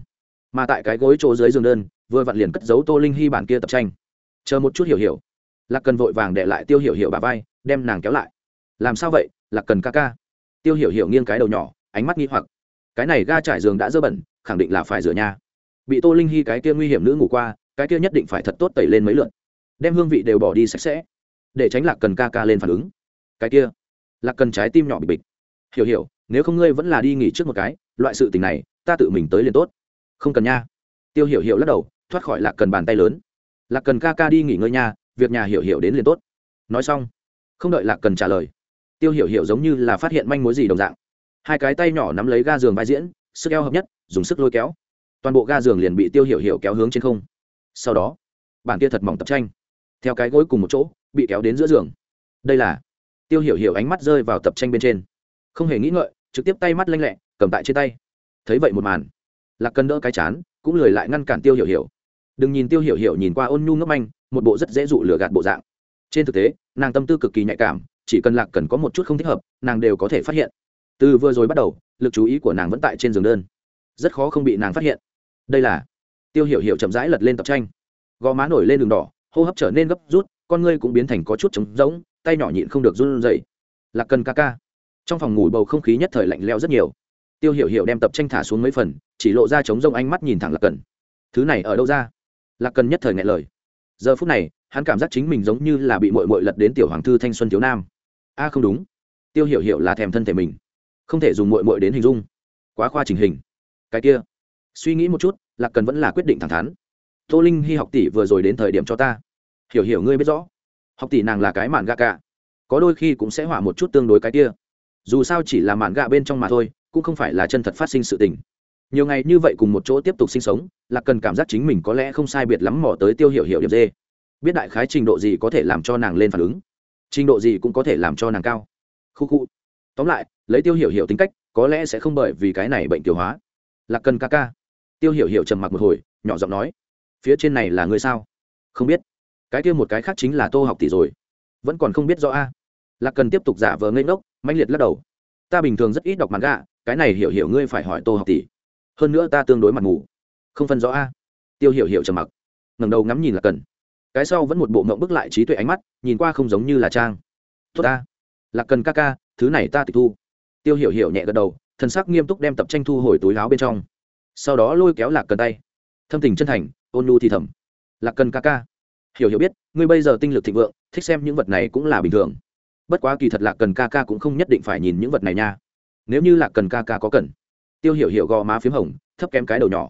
Mà tại cái gối chỗ dưới giường đơn, vừa vặn liền cất giấu tô linh hy bản kia tập tranh. Chờ một chút hiểu hiểu. Lạc cần vội vàng để lại tiêu hiểu hiểu bà vai, đem nàng kéo lại. Làm sao vậy, lạc cần ca ca? Tiêu hiểu hiểu nghiêng cái đầu nhỏ, ánh mắt nghi hoặc. Cái này ga trải giường đã dơ bẩn, khẳng định là phải rửa nha bị tô linh hy cái kia nguy hiểm nữ ngủ qua, cái kia nhất định phải thật tốt tẩy lên mấy lượn đem hương vị đều bỏ đi sạch sẽ, để tránh lạc cần ca ca lên phản ứng. Cái kia lạc cần trái tim nhỏ bị bịch. Hiểu hiểu, nếu không ngươi vẫn là đi nghỉ trước một cái, loại sự tình này, ta tự mình tới liền tốt. Không cần nha. Tiêu hiểu hiểu lắc đầu, thoát khỏi lạc cần bàn tay lớn. Lạc cần ca ca đi nghỉ ngơi nha, việc nhà hiểu hiểu đến liền tốt. Nói xong, không đợi lạc cần trả lời, tiêu hiểu hiểu giống như là phát hiện manh mối gì đồng dạng. Hai cái tay nhỏ nắm lấy ga giường vai diễn, sức eo hợp nhất, dùng sức lôi kéo. Toàn bộ ga giường liền bị tiêu hiểu hiểu kéo hướng trên không. Sau đó, bản kia thật mỏng tập tranh, theo cái gối cùng một chỗ, bị kéo đến giữa giường. Đây là tiêu hiểu hiểu ánh mắt rơi vào tập tranh bên trên. Không hề nghĩ ngợi, trực tiếp tay mắt lanh lẹ, cầm tại trên tay. Thấy vậy một màn, lạc cần đỡ cái chán, cũng lười lại ngăn cản tiêu hiểu hiểu. Đừng nhìn tiêu hiểu hiểu nhìn qua ôn nhu ngấp anh một bộ rất dễ dụ lừa gạt bộ dạng. Trên thực tế, nàng tâm tư cực kỳ nhạy cảm, chỉ cần lạc cần có một chút không thích hợp, nàng đều có thể phát hiện. Từ vừa rồi bắt đầu, lực chú ý của nàng vẫn tại trên giường đơn. Rất khó không bị nàng phát hiện. Đây là, tiêu hiểu hiểu chậm rãi lật lên tập tranh. Gò má nổi lên đường đỏ, hô hấp trở nên gấp rút, con ngươi cũng biến thành có chút trống rỗng tay nhỏ nhịn không được run rẩy. Lạc cần ca ca. Trong phòng ngủ bầu không khí nhất thời lạnh leo rất nhiều. Tiêu hiểu hiểu đem tập tranh thả xuống mấy phần, chỉ lộ ra trống rông ánh mắt nhìn thẳng lạc cần. Thứ này ở đâu ra? Lạc cần nhất thời ngại lời. Giờ phút này, hắn cảm giác chính mình giống như là bị mội mội lật đến tiểu hoàng thư thanh xuân thiếu nam. A, không đúng. Tiêu hiểu hiểu là thèm thân thể mình. Không thể dùng mội mội đến hình dung. Quá khoa trình hình. Cái kia. Suy nghĩ một chút, lạc cần vẫn là quyết định thẳng thắn. Tô linh hy học tỷ vừa rồi đến thời điểm cho ta. Hiểu hiểu ngươi biết rõ học tỷ nàng là cái mạn gạ cả. Có đôi khi cũng sẽ hỏa một chút tương đối cái kia. Dù sao chỉ là mạn gạ bên trong mà thôi, cũng không phải là chân thật phát sinh sự tình. Nhiều ngày như vậy cùng một chỗ tiếp tục sinh sống là cần cảm giác chính mình có lẽ không sai biệt lắm mò tới tiêu hiểu hiểu điểm dê. Biết đại khái trình độ gì có thể làm cho nàng lên phản ứng. Trình độ gì cũng có thể làm cho nàng cao. Khu khu. Tóm lại, lấy tiêu hiểu hiểu tính cách, có lẽ sẽ không bởi vì cái này bệnh tiêu hóa. Lạc cần ca ca. Tiêu hiểu hiểu trầm mặc một hồi, nhỏ giọng nói, phía trên này là người sao? Không biết cái kia một cái khác chính là tô học tỷ rồi. Vẫn còn không biết rõ a. Lạc cần tiếp tục giả vờ ngây ngốc, mãnh liệt lắc đầu. Ta bình thường rất ít đọc mặt gạ cái này hiểu hiểu ngươi phải hỏi tô học tỷ. Hơn nữa ta tương đối mặt ngủ không phân rõ a. Tiêu hiểu hiểu trầm mặc. Ngẩng đầu ngắm nhìn là cần. Cái sau vẫn một bộ mộng bức lại trí tuệ ánh mắt, nhìn qua không giống như là trang. Tốt ta. Là cần ca ca, thứ này ta tịch thu. Tiêu hiểu hiểu nhẹ gật đầu, thần sắc nghiêm túc đem tập tranh thu hồi túi áo bên trong. Sau đó lôi kéo lạc cần tay. Thâm tình chân thành, ôn nu thì thầm. Lạc cần ca ca hiểu hiểu biết, ngươi bây giờ tinh lực thịnh vượng, thích xem những vật này cũng là bình thường. Bất quá kỳ thật lạc cần ca ca cũng không nhất định phải nhìn những vật này nha. Nếu như lạc cần ca ca có cần. Tiêu hiểu hiểu gò má p h í m hồng, thấp kém cái đầu nhỏ.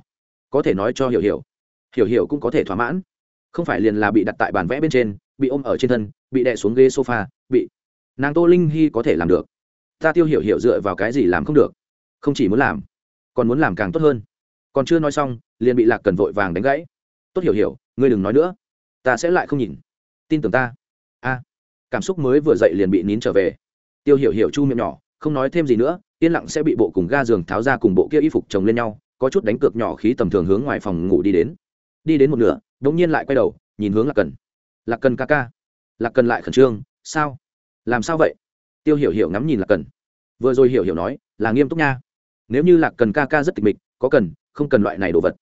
Có thể nói cho hiểu hiểu. Hiểu hiểu cũng có thể thỏa mãn. Không phải liền là bị đặt tại bàn vẽ bên trên, bị ôm ở trên thân, bị đè xuống ghế sofa, bị nàng tô linh hy có thể làm được. Ta tiêu hiểu hiểu dựa vào cái gì làm không được? Không chỉ muốn làm, còn muốn làm càng tốt hơn. Còn chưa nói xong, liền bị lạc cần vội vàng đánh gãy. Tốt hiểu hiểu, ngươi đừng nói nữa ta sẽ lại không nhìn. Tin tưởng ta. A. Cảm xúc mới vừa dậy liền bị nín trở về. Tiêu hiểu hiểu chu miệng nhỏ, không nói thêm gì nữa, yên lặng sẽ bị bộ cùng ga giường tháo ra cùng bộ kia y phục chồng lên nhau, có chút đánh cược nhỏ khí tầm thường hướng ngoài phòng ngủ đi đến. Đi đến một nửa đ ỗ n g nhiên lại quay đầu, nhìn hướng lạc cần. Lạc cần ca ca. Lạc cần lại khẩn trương, sao? Làm sao vậy? Tiêu hiểu hiểu ngắm nhìn lạc cần. Vừa rồi hiểu hiểu nói, là nghiêm túc nha. Nếu như lạc cần ca ca rất tịch mịch, có cần, không cần loại này đồ vật.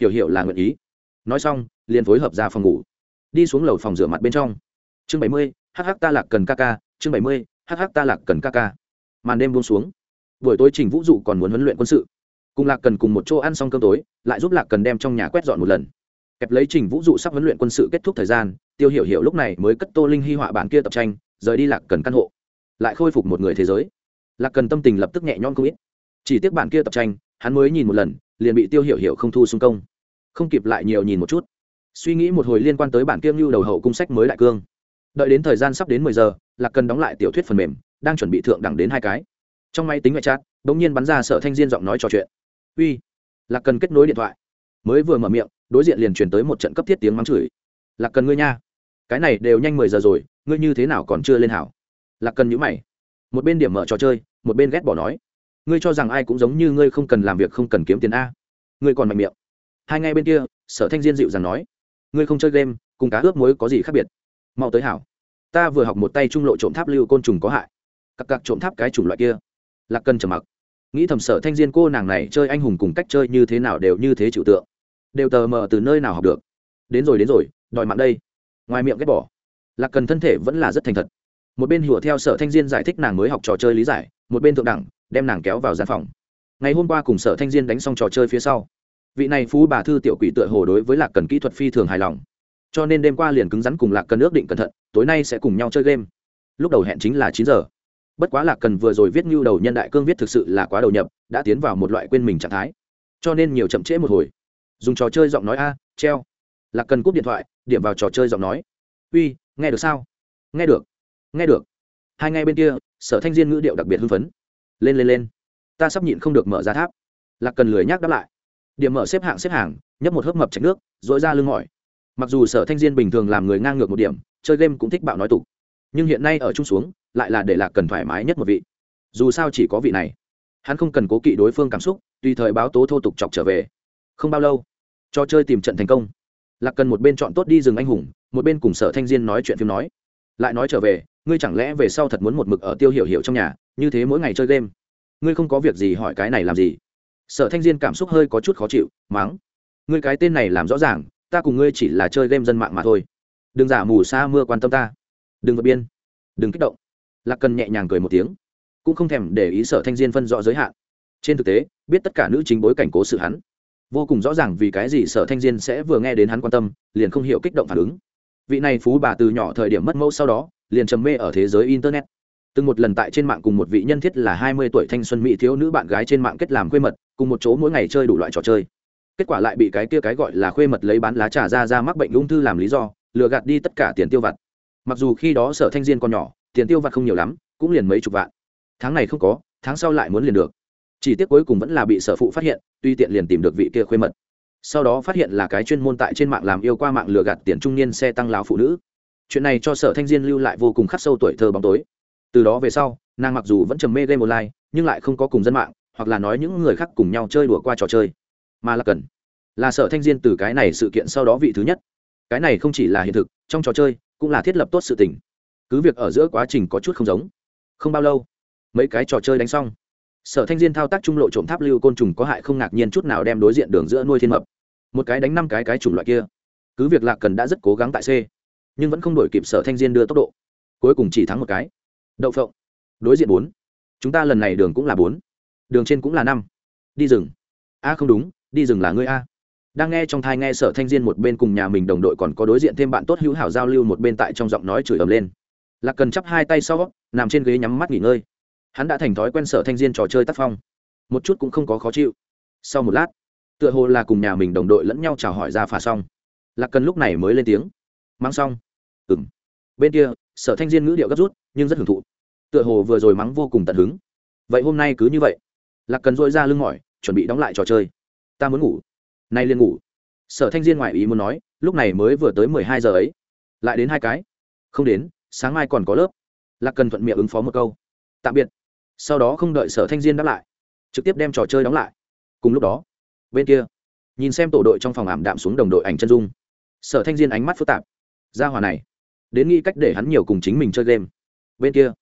Hiểu hiểu là nguyện ý. Nói xong, liền phối hợp ra phòng ngủ đi xuống lầu phòng rửa mặt bên trong. Chương bảy mươi hh ta lạc cần ca ca. Chương bảy mươi hh ta lạc cần ca ca. Màn đêm buông xuống. Buổi tối trình vũ dụ còn muốn huấn luyện quân sự. Cùng lạc cần cùng một chỗ ăn xong cơm tối, lại giúp lạc cần đem trong nhà quét dọn một lần. Kẹp lấy trình vũ dụ sắp huấn luyện quân sự kết thúc thời gian, tiêu hiểu hiểu lúc này mới cất tô linh hy họa bản kia tập tranh, rời đi lạc cần căn hộ. Lại khôi phục một người thế giới. Lạc cần tâm tình lập tức nhẹ nhõm không ít. Chỉ tiếc bản kia tập tranh, hắn mới nhìn một lần, liền bị tiêu hiểu hiểu không thu xung công. Không kịp lại nhiều nhìn một chút suy nghĩ một hồi liên quan tới bản kiêm lưu đầu hậu cung sách mới đại cương. Đợi đến thời gian sắp đến mười giờ, lạc cần đóng lại tiểu thuyết phần mềm, đang chuẩn bị thượng đẳng đến hai cái. Trong máy tính ngoại chat đ ỗ n g nhiên bắn ra sở thanh diên giọng nói trò chuyện. Uy. Lạc cần kết nối điện thoại. Mới vừa mở miệng, đối diện liền truyền tới một trận cấp thiết tiếng mắng chửi. Lạc cần ngươi nha, cái này đều nhanh mười giờ rồi, ngươi như thế nào còn chưa lên hảo? Lạc cần nhữ mày. Một bên điểm mở trò chơi, một bên ghét bỏ nói. Ngươi cho rằng ai cũng giống như ngươi không cần làm việc không cần kiếm tiền a? Ngươi còn mạnh miệng. Hai ngay bên kia, sở thanh diên dịu dàng nói ngươi không chơi game, cùng cá ướp muối có gì khác biệt? Mau tới hảo. Ta vừa học một tay trung lộ trộm tháp lưu côn trùng có hại. Cặp cặp trộm tháp cái chủng loại kia. Lạc cần trầm mặc. Nghĩ thầm sở thanh diên cô nàng này chơi anh hùng cùng cách chơi như thế nào đều như thế chịu tượng. Đều tờ mờ từ nơi nào học được. Đến rồi đến rồi, đòi mạng đây. Ngoài miệng ghét bỏ. Lạc cần thân thể vẫn là rất thành thật. Một bên hùa theo sở thanh diên giải thích nàng mới học trò chơi lý giải, một bên thượng đẳng, đem nàng kéo vào gian phòng. Ngày hôm qua cùng sở thanh diên đánh xong trò chơi phía sau vị này phú bà thư tiểu quỷ tựa hồ đối với lạc cần kỹ thuật phi thường hài lòng. Cho nên đêm qua liền cứng rắn cùng lạc cần ước định cẩn thận, tối nay sẽ cùng nhau chơi game. Lúc đầu hẹn chính là chín giờ. Bất quá lạc cần vừa rồi viết như đầu nhân đại cương viết thực sự là quá đầu nhập, đã tiến vào một loại quên mình trạng thái. Cho nên nhiều chậm trễ một hồi. Dùng trò chơi giọng nói a, treo. Lạc cần cúp điện thoại, điểm vào trò chơi giọng nói. Uy, nghe được sao? Nghe được. Nghe được. Hai ngay bên kia, sở thanh diên ngữ điệu đặc biệt hưng phấn. Lên lên lên. Ta sắp nhịn không được mở ra tháp. Lạc cần lười nhác đáp lại điểm mở xếp hạng xếp hàng, nhấp một hớp mập chạch nước dội ra lưng mỏi. Mặc dù sở thanh diên bình thường làm người ngang ngược một điểm, chơi game cũng thích bạo nói tục. Nhưng hiện nay ở chung xuống, lại là để lạc cần thoải mái nhất một vị. Dù sao chỉ có vị này. Hắn không cần cố kỵ đối phương cảm xúc, tùy thời báo tố thô tục chọc trở về. Không bao lâu cho chơi tìm trận thành công. Lạc cần một bên chọn tốt đi rừng anh hùng, một bên cùng sở thanh diên nói chuyện phim nói. Lại nói trở về, ngươi chẳng lẽ về sau thật muốn một mực ở tiêu hiểu hiểu trong nhà, như thế mỗi ngày chơi game? Ngươi không có việc gì hỏi cái này làm gì? Sở thanh diên cảm xúc hơi có chút khó chịu, mắng. Ngươi cái tên này làm rõ ràng, ta cùng ngươi chỉ là chơi game dân mạng mà thôi. Đừng giả mù xa mưa quan tâm ta. Đừng vượt biên. Đừng kích động. Lạc cần nhẹ nhàng cười một tiếng. Cũng không thèm để ý sở thanh diên phân rõ giới hạn. Trên thực tế, biết tất cả nữ chính bối cảnh cố sự hắn. Vô cùng rõ ràng vì cái gì sở thanh diên sẽ vừa nghe đến hắn quan tâm, liền không hiểu kích động phản ứng. Vị này phú bà từ nhỏ thời điểm mất mẫu sau đó, liền trầm mê ở thế giới internet từng một lần tại trên mạng cùng một vị nhân thiết là hai mươi tuổi thanh xuân mỹ thiếu nữ bạn gái trên mạng kết làm khuê mật, cùng một chỗ mỗi ngày chơi đủ loại trò chơi. Kết quả lại bị cái kia cái gọi là khuê mật lấy bán lá trà ra ra mắc bệnh ung thư làm lý do, lừa gạt đi tất cả tiền tiêu vặt. Mặc dù khi đó sở thanh diên còn nhỏ, tiền tiêu vặt không nhiều lắm, cũng liền mấy chục vạn. Tháng này không có, tháng sau lại muốn liền được. Chỉ tiếc cuối cùng vẫn là bị sở phụ phát hiện, tuy tiện liền tìm được vị kia khuê mật. Sau đó phát hiện là cái chuyên môn tại trên mạng làm yêu qua mạng lừa gạt tiền trung niên xe tăng láo phụ nữ. Chuyện này cho sở thanh diên lưu lại vô cùng khắc sâu tuổi thơ bóng tối từ đó về sau, nàng mặc dù vẫn trầm mê game online, nhưng lại không có cùng dân mạng, hoặc là nói những người khác cùng nhau chơi đùa qua trò chơi. Mà là cần, là sở thanh diên từ cái này sự kiện sau đó vị thứ nhất. Cái này không chỉ là hiện thực, trong trò chơi, cũng là thiết lập tốt sự tình. Cứ việc ở giữa quá trình có chút không giống. Không bao lâu, mấy cái trò chơi đánh xong. Sở thanh diên thao tác trung lộ trộm tháp lưu côn trùng có hại không ngạc nhiên chút nào đem đối diện đường giữa nuôi thiên mập. Một cái đánh năm cái cái chủng loại kia. Cứ việc lạc cần đã rất cố gắng tại c, nhưng vẫn không đổi kịp sở thanh diên đưa tốc độ. Cuối cùng chỉ thắng một cái đậu phộng. Đối diện bốn. Chúng ta lần này đường cũng là bốn. Đường trên cũng là năm. Đi rừng. A, không đúng, đi rừng là ngươi a. Đang nghe trong thai nghe sở thanh diên một bên cùng nhà mình đồng đội còn có đối diện thêm bạn tốt hữu hảo giao lưu một bên tại trong giọng nói chửi ầm lên. Lạc cần chắp hai tay sau, nằm trên ghế nhắm mắt nghỉ ngơi. Hắn đã thành thói quen sở thanh diên trò chơi tác phong. Một chút cũng không có khó chịu. Sau một lát, tựa hồ là cùng nhà mình đồng đội lẫn nhau chào hỏi ra phà xong. Lạc cần lúc này mới lên tiếng. Mang xong. Ừng bên kia sở thanh diên ngữ điệu gấp rút, nhưng rất hưởng thụ. Tựa hồ vừa rồi mắng vô cùng tận hứng. Vậy hôm nay cứ như vậy. Lạc cần dội ra lưng mỏi, chuẩn bị đóng lại trò chơi. Ta muốn ngủ. Nay liền ngủ. Sở thanh diên ngoại ý muốn nói, lúc này mới vừa tới mười hai giờ ấy. Lại đến hai cái. Không đến, sáng mai còn có lớp. Lạc cần thuận miệng ứng phó một câu. Tạm biệt. Sau đó không đợi sở thanh diên đáp lại, trực tiếp đem trò chơi đóng lại. Cùng lúc đó, bên kia, nhìn xem tổ đội trong phòng ảm đạm xuống đồng đội ảnh chân dung. Sở thanh diên ánh mắt phức tạp. Ra hòa này đến nghĩ cách để hắn nhiều cùng chính mình chơi game. Bên kia,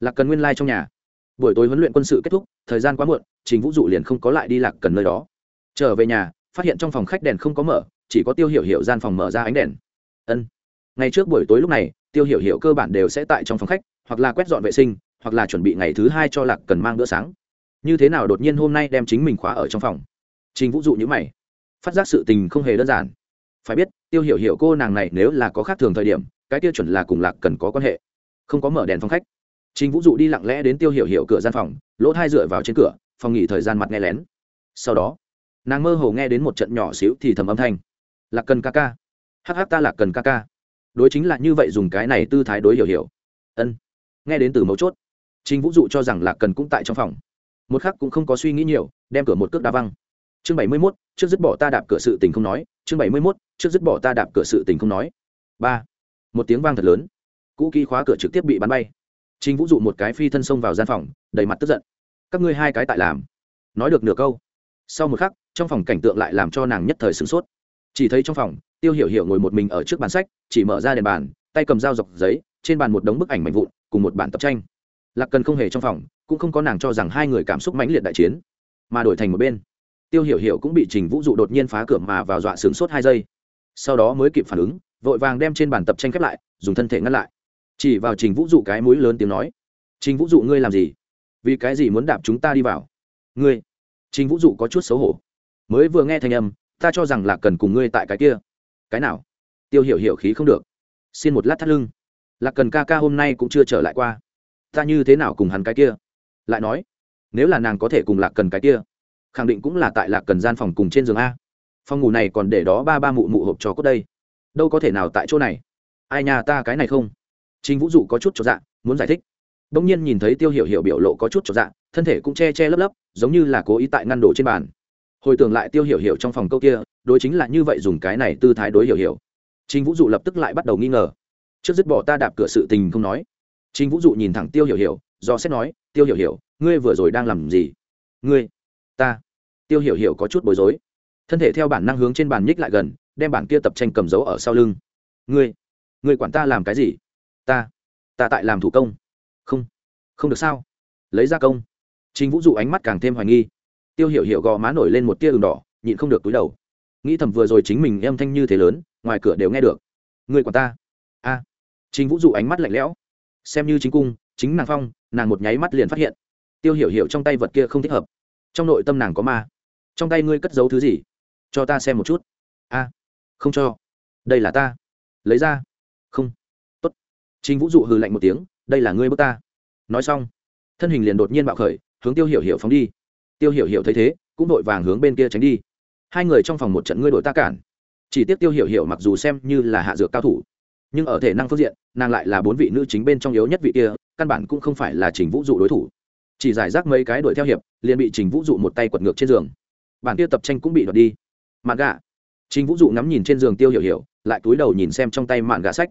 lạc cần nguyên lai、like、trong nhà. Buổi tối huấn luyện quân sự kết thúc, thời gian quá muộn, trình vũ dụ liền không có lại đi lạc cần nơi đó. Trở về nhà, phát hiện trong phòng khách đèn không có mở, chỉ có tiêu hiểu hiểu gian phòng mở ra ánh đèn. Ân. Ngày trước buổi tối lúc này, tiêu hiểu hiểu cơ bản đều sẽ tại trong phòng khách, hoặc là quét dọn vệ sinh, hoặc là chuẩn bị ngày thứ hai cho lạc cần mang bữa sáng. Như thế nào đột nhiên hôm nay đem chính mình khóa ở trong phòng? Trình vũ dụ như mày. Phát giác sự tình không hề đơn giản. Phải biết, tiêu hiểu hiểu cô nàng này nếu là có khác thường thời điểm cái tiêu chuẩn là cùng lạc cần có quan hệ. Không có mở đèn phòng khách. Trình vũ dụ đi lặng lẽ đến tiêu hiểu hiểu cửa gian phòng, lỗ thai dựa vào trên cửa, phòng nghỉ thời gian mặt nghe lén. Sau đó, nàng mơ hồ nghe đến một trận nhỏ xíu thì thầm âm thanh. Lạc cần ca ca. Hh ta lạc cần ca ca. Đối chính là như vậy dùng cái này tư thái đối hiểu hiểu. Ân. Nghe đến từ mấu chốt, trình vũ dụ cho rằng lạc cần cũng tại trong phòng. Một khắc cũng không có suy nghĩ nhiều, đem cửa một cước đá văng. Chương bảy mươi mốt, trước dứt bỏ ta đạp cửa sự tình không nói, chương bảy mươi mốt, trước dứt bỏ ta đạp cửa sự tình không nói. Ba một tiếng vang thật lớn. Cũ kỹ khóa cửa trực tiếp bị bắn bay. Trình vũ dụ một cái phi thân xông vào gian phòng, đầy mặt tức giận. Các ngươi hai cái tại làm? Nói được nửa câu. Sau một khắc, trong phòng cảnh tượng lại làm cho nàng nhất thời sửng sốt. Chỉ thấy trong phòng, tiêu hiểu hiểu ngồi một mình ở trước bàn sách, chỉ mở ra đèn bàn, tay cầm dao dọc giấy, trên bàn một đống bức ảnh mạnh vụn, cùng một bản tập tranh. Lạc cần không hề trong phòng, cũng không có nàng cho rằng hai người cảm xúc mãnh liệt đại chiến, mà đổi thành một bên. Tiêu hiểu hiểu cũng bị trình vũ dụ đột nhiên phá cửa mà vào dọa sướng sốt hai giây. Sau đó mới kịp phản ứng vội vàng đem trên bàn tập tranh khép lại, dùng thân thể ngăn lại. Chỉ vào trình vũ dụ cái mũi lớn tiếng nói, trình vũ dụ, ngươi làm gì? Vì cái gì muốn đạp chúng ta đi vào? Ngươi? Trình vũ dụ có chút xấu hổ. Mới vừa nghe thanh âm, ta cho rằng là cần cùng ngươi tại cái kia. Cái nào? Tiêu hiểu hiểu khí không được. Xin một lát thắt lưng. Là cần ca ca hôm nay cũng chưa trở lại qua. Ta như thế nào cùng hắn cái kia? Lại nói, nếu là nàng có thể cùng lạc cần cái kia, khẳng định cũng là tại lạc cần gian phòng cùng trên giường a. Phòng ngủ này còn để đó ba ba mụ mụ hộp cho cốt đây đâu có thể nào tại chỗ này. Ai nhà ta cái này không? Chính vũ dụ có chút cho dạ muốn giải thích. Đông nhiên nhìn thấy tiêu hiểu hiểu biểu lộ có chút cho dạ thân thể cũng che che lấp lấp, giống như là cố ý tại ngăn đồ trên bàn. Hồi tưởng lại tiêu hiểu hiểu trong phòng câu kia, đối chính là như vậy dùng cái này tư thái đối hiểu hiểu. Chính vũ dụ lập tức lại bắt đầu nghi ngờ. Trước dứt bỏ ta đạp cửa sự tình không nói. Chính vũ dụ nhìn thẳng tiêu hiểu hiểu, do xét nói, tiêu hiểu hiểu, ngươi vừa rồi đang làm gì? Ngươi, ta. Tiêu hiểu hiểu có chút bối rối. Thân thể theo bản năng hướng trên bàn nhích lại gần đem bản kia tập tranh cầm dấu ở sau lưng. Ngươi ngươi quản ta làm cái gì? Ta ta tại làm thủ công. Không không được sao? Lấy ra công. Chính vũ dụ ánh mắt càng thêm hoài nghi. Tiêu hiểu hiểu gò má nổi lên một tia đường đỏ, nhịn không được túi đầu. Nghĩ thầm vừa rồi chính mình em thanh như thế lớn, ngoài cửa đều nghe được. Ngươi quản ta. A. À. chính vũ dụ ánh mắt lạnh lẽo. Xem như chính cung, chính nàng phong, nàng một nháy mắt liền phát hiện. Tiêu hiểu hiểu trong tay vật kia không thích hợp. Trong nội tâm nàng có ma. Trong tay ngươi cất giấu thứ gì? Cho ta xem một chút. A không cho. Đây là ta. Lấy ra. Không. Tốt. Chính vũ dụ hừ lạnh một tiếng, đây là ngươi bước ta. Nói xong, thân hình liền đột nhiên bạo khởi, hướng tiêu hiểu hiểu phóng đi. Tiêu hiểu hiểu thấy thế, cũng vội vàng hướng bên kia tránh đi. Hai người trong phòng một trận ngươi đội ta cản. Chỉ tiếc tiêu hiểu hiểu mặc dù xem như là hạ dược cao thủ, nhưng ở thể năng phương diện, nàng lại là bốn vị nữ chính bên trong yếu nhất vị kia, căn bản cũng không phải là trình vũ dụ đối thủ. Chỉ giải rác mấy cái đuổi theo hiệp, liền bị trình vũ dụ một tay quật ngược trên giường. Bản kia tập tranh cũng bị đoạt đi. Mặt gạ trình vũ dụ ngắm nhìn trên giường tiêu hiểu hiểu, lại túi đầu nhìn xem trong tay mạn gạ sách.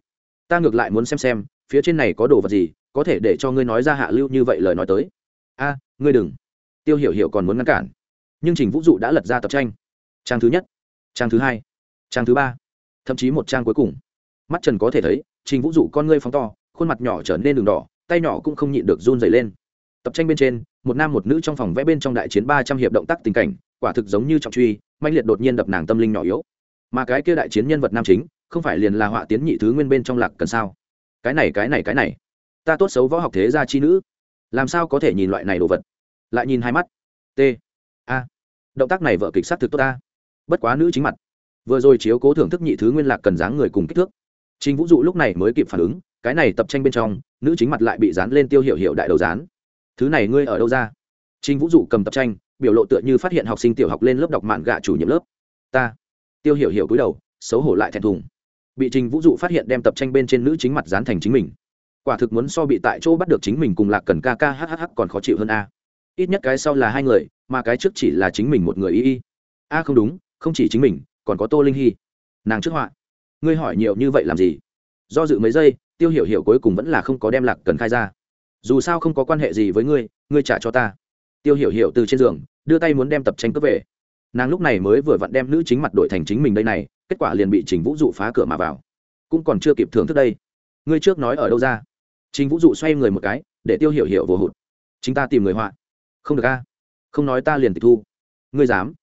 Ta ngược lại muốn xem xem, phía trên này có đồ vật gì, có thể để cho ngươi nói ra hạ lưu như vậy lời nói tới. A, ngươi đừng. Tiêu hiểu hiểu còn muốn ngăn cản. Nhưng trình vũ dụ đã lật ra tập tranh. Trang thứ nhất, trang thứ hai, trang thứ ba, thậm chí một trang cuối cùng. Mắt trần có thể thấy, trình vũ dụ con ngươi phóng to, khuôn mặt nhỏ trở nên đường đỏ, tay nhỏ cũng không nhịn được run rẩy lên. Tập tranh bên trên, một nam một nữ trong phòng vẽ bên trong đại chiến ba trăm hiệp động tác tình cảnh, quả thực giống như trọng truy, mãnh liệt đột nhiên đập nàng tâm linh nhỏ yếu mà cái kia đại chiến nhân vật nam chính, không phải liền là họa tiến nhị thứ nguyên bên trong lạc cần sao? Cái này cái này cái này. Ta tốt xấu võ học thế gia chi nữ. Làm sao có thể nhìn loại này đồ vật? Lại nhìn hai mắt. T. A. Động tác này vợ kịch sát thực tốt ta. Bất quá nữ chính mặt. Vừa rồi chiếu cố thưởng thức nhị thứ nguyên lạc cần dáng người cùng kích thước. Chính vũ dụ lúc này mới kịp phản ứng, cái này tập tranh bên trong, nữ chính mặt lại bị dán lên tiêu hiệu hiệu đại đầu dán. Thứ này ngươi ở đâu ra? Chính vũ dụ cầm tập tranh, biểu lộ tựa như phát hiện học sinh tiểu học lên lớp đọc mạn gạ chủ nhiệm lớp. Ta tiêu hiểu hiểu cúi đầu, xấu hổ lại thẹn thùng. Bị trình vũ dụ phát hiện đem tập tranh bên trên nữ chính mặt dán thành chính mình. Quả thực muốn so bị tại chỗ bắt được chính mình cùng lạc cần ca ca hhh còn khó chịu hơn a. Ít nhất cái sau là hai người, mà cái trước chỉ là chính mình một người y y. A không đúng, không chỉ chính mình, còn có tô linh hy. Nàng trước họa. Ngươi hỏi nhiều như vậy làm gì? Do dự mấy giây, tiêu hiểu hiểu cuối cùng vẫn là không có đem lạc cần khai ra. Dù sao không có quan hệ gì với ngươi ngươi trả cho ta. Tiêu hiểu hiểu từ trên giường, đưa tay muốn đem tập tranh cướp về nàng lúc này mới vừa vặn đem nữ chính mặt đổi thành chính mình đây này, kết quả liền bị trình vũ dụ phá cửa mà vào. Cũng còn chưa kịp thưởng thức đây. Ngươi trước nói ở đâu ra? Trình vũ dụ xoay người một cái, để tiêu hiểu hiểu vô hụt. Chính ta tìm người họa. Không được a. Không nói ta liền tịch thu. Ngươi dám.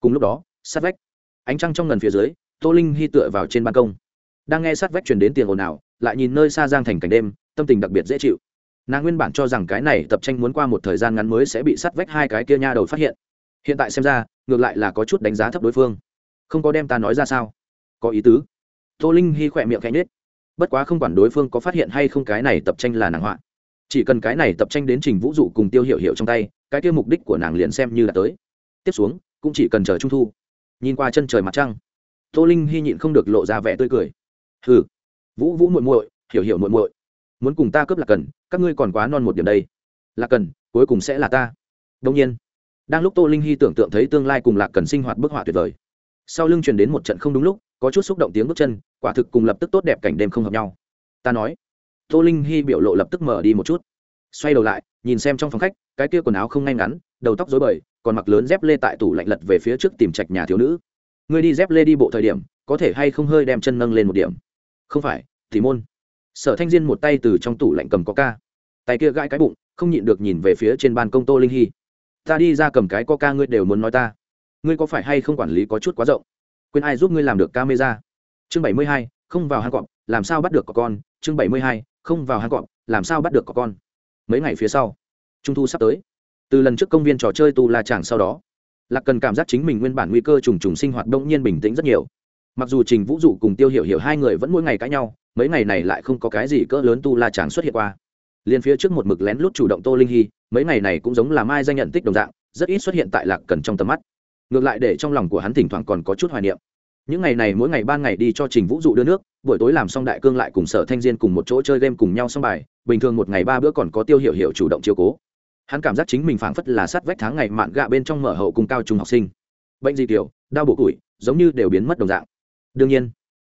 Cùng lúc đó, sát vách. Ánh trăng trong ngần phía dưới, tô linh hy tựa vào trên ban công. Đang nghe sát vách truyền đến tiền ồn ào, lại nhìn nơi xa giang thành cảnh đêm, tâm tình đặc biệt dễ chịu. Nàng nguyên bản cho rằng cái này tập tranh muốn qua một thời gian ngắn mới sẽ bị sát vách hai cái kia nha đầu phát hiện. Hiện tại xem ra ngược lại là có chút đánh giá thấp đối phương. Không có đem ta nói ra sao? Có ý tứ. Tô linh hy khỏe miệng khẽ nhết bất quá không quản đối phương có phát hiện hay không cái này tập tranh là nàng họa. Chỉ cần cái này tập tranh đến trình vũ dụ cùng tiêu hiệu hiệu trong tay, cái kia mục đích của nàng liền xem như đã tới. Tiếp xuống, cũng chỉ cần chờ trung thu. Nhìn qua chân trời mặt trăng, tô linh hy nhịn không được lộ ra vẻ tươi cười. Hừ. Vũ vũ muội muội, hiểu hiểu muội muội, muốn cùng ta cướp là cần, các ngươi còn quá non một điểm đây. Là cần, cuối cùng sẽ là ta. Đông nhiên đang lúc tô linh hy tưởng tượng thấy tương lai cùng lạc cần sinh hoạt bức họa tuyệt vời. Sau lưng truyền đến một trận không đúng lúc, có chút xúc động tiếng bước chân, quả thực cùng lập tức tốt đẹp cảnh đêm không hợp nhau. Ta nói, tô linh hy biểu lộ lập tức mở đi một chút. Xoay đầu lại, nhìn xem trong phòng khách, cái kia quần áo không ngay ngắn, đầu tóc dối bời, còn mặc lớn dép lê tại tủ lạnh lật về phía trước tìm trạch nhà thiếu nữ. Ngươi đi dép lê đi bộ thời điểm, có thể hay không hơi đem chân nâng lên một điểm? Không phải thì môn. Sở thanh diên một tay từ trong tủ lạnh cầm có ca tay kia gãi cái bụng, không nhịn được nhìn về phía trên ban công tô linh hy ta đi ra cầm cái coca ca ngươi đều muốn nói ta. Ngươi có phải hay không quản lý có chút quá rộng? Quên ai giúp ngươi làm được camera? Chương bảy mươi hai, không vào hang cọp, làm sao bắt được có con? Chương bảy mươi hai, không vào hang cọp, làm sao bắt được có con? Mấy ngày phía sau, trung thu sắp tới. Từ lần trước công viên trò chơi tu la chàng sau đó, lạc cần cảm giác chính mình nguyên bản nguy cơ trùng trùng sinh hoạt đông nhiên bình tĩnh rất nhiều. Mặc dù trình vũ dụ cùng tiêu hiểu hiểu hai người vẫn mỗi ngày cãi nhau, mấy ngày này lại không có cái gì cỡ lớn tu la chàng xuất hiện qua liền phía trước một mực lén lút chủ động tô linh hy, mấy ngày này cũng giống là mai danh nhận tích đồng dạng, rất ít xuất hiện tại lạc cần trong tầm mắt. Ngược lại để trong lòng của hắn thỉnh thoảng còn có chút hoài niệm. Những ngày này mỗi ngày ban ngày đi cho trình vũ dụ đưa nước, buổi tối làm xong đại cương lại cùng sở thanh diên cùng một chỗ chơi game cùng nhau xong bài, bình thường một ngày ba bữa còn có tiêu hiệu hiệu chủ động chiều cố. Hắn cảm giác chính mình phảng phất là sát vách tháng ngày mạn gạ bên trong mở hậu cùng cao trung học sinh. Bệnh gì kiểu, đau bộ củi, giống như đều biến mất đồng dạng. Đương nhiên,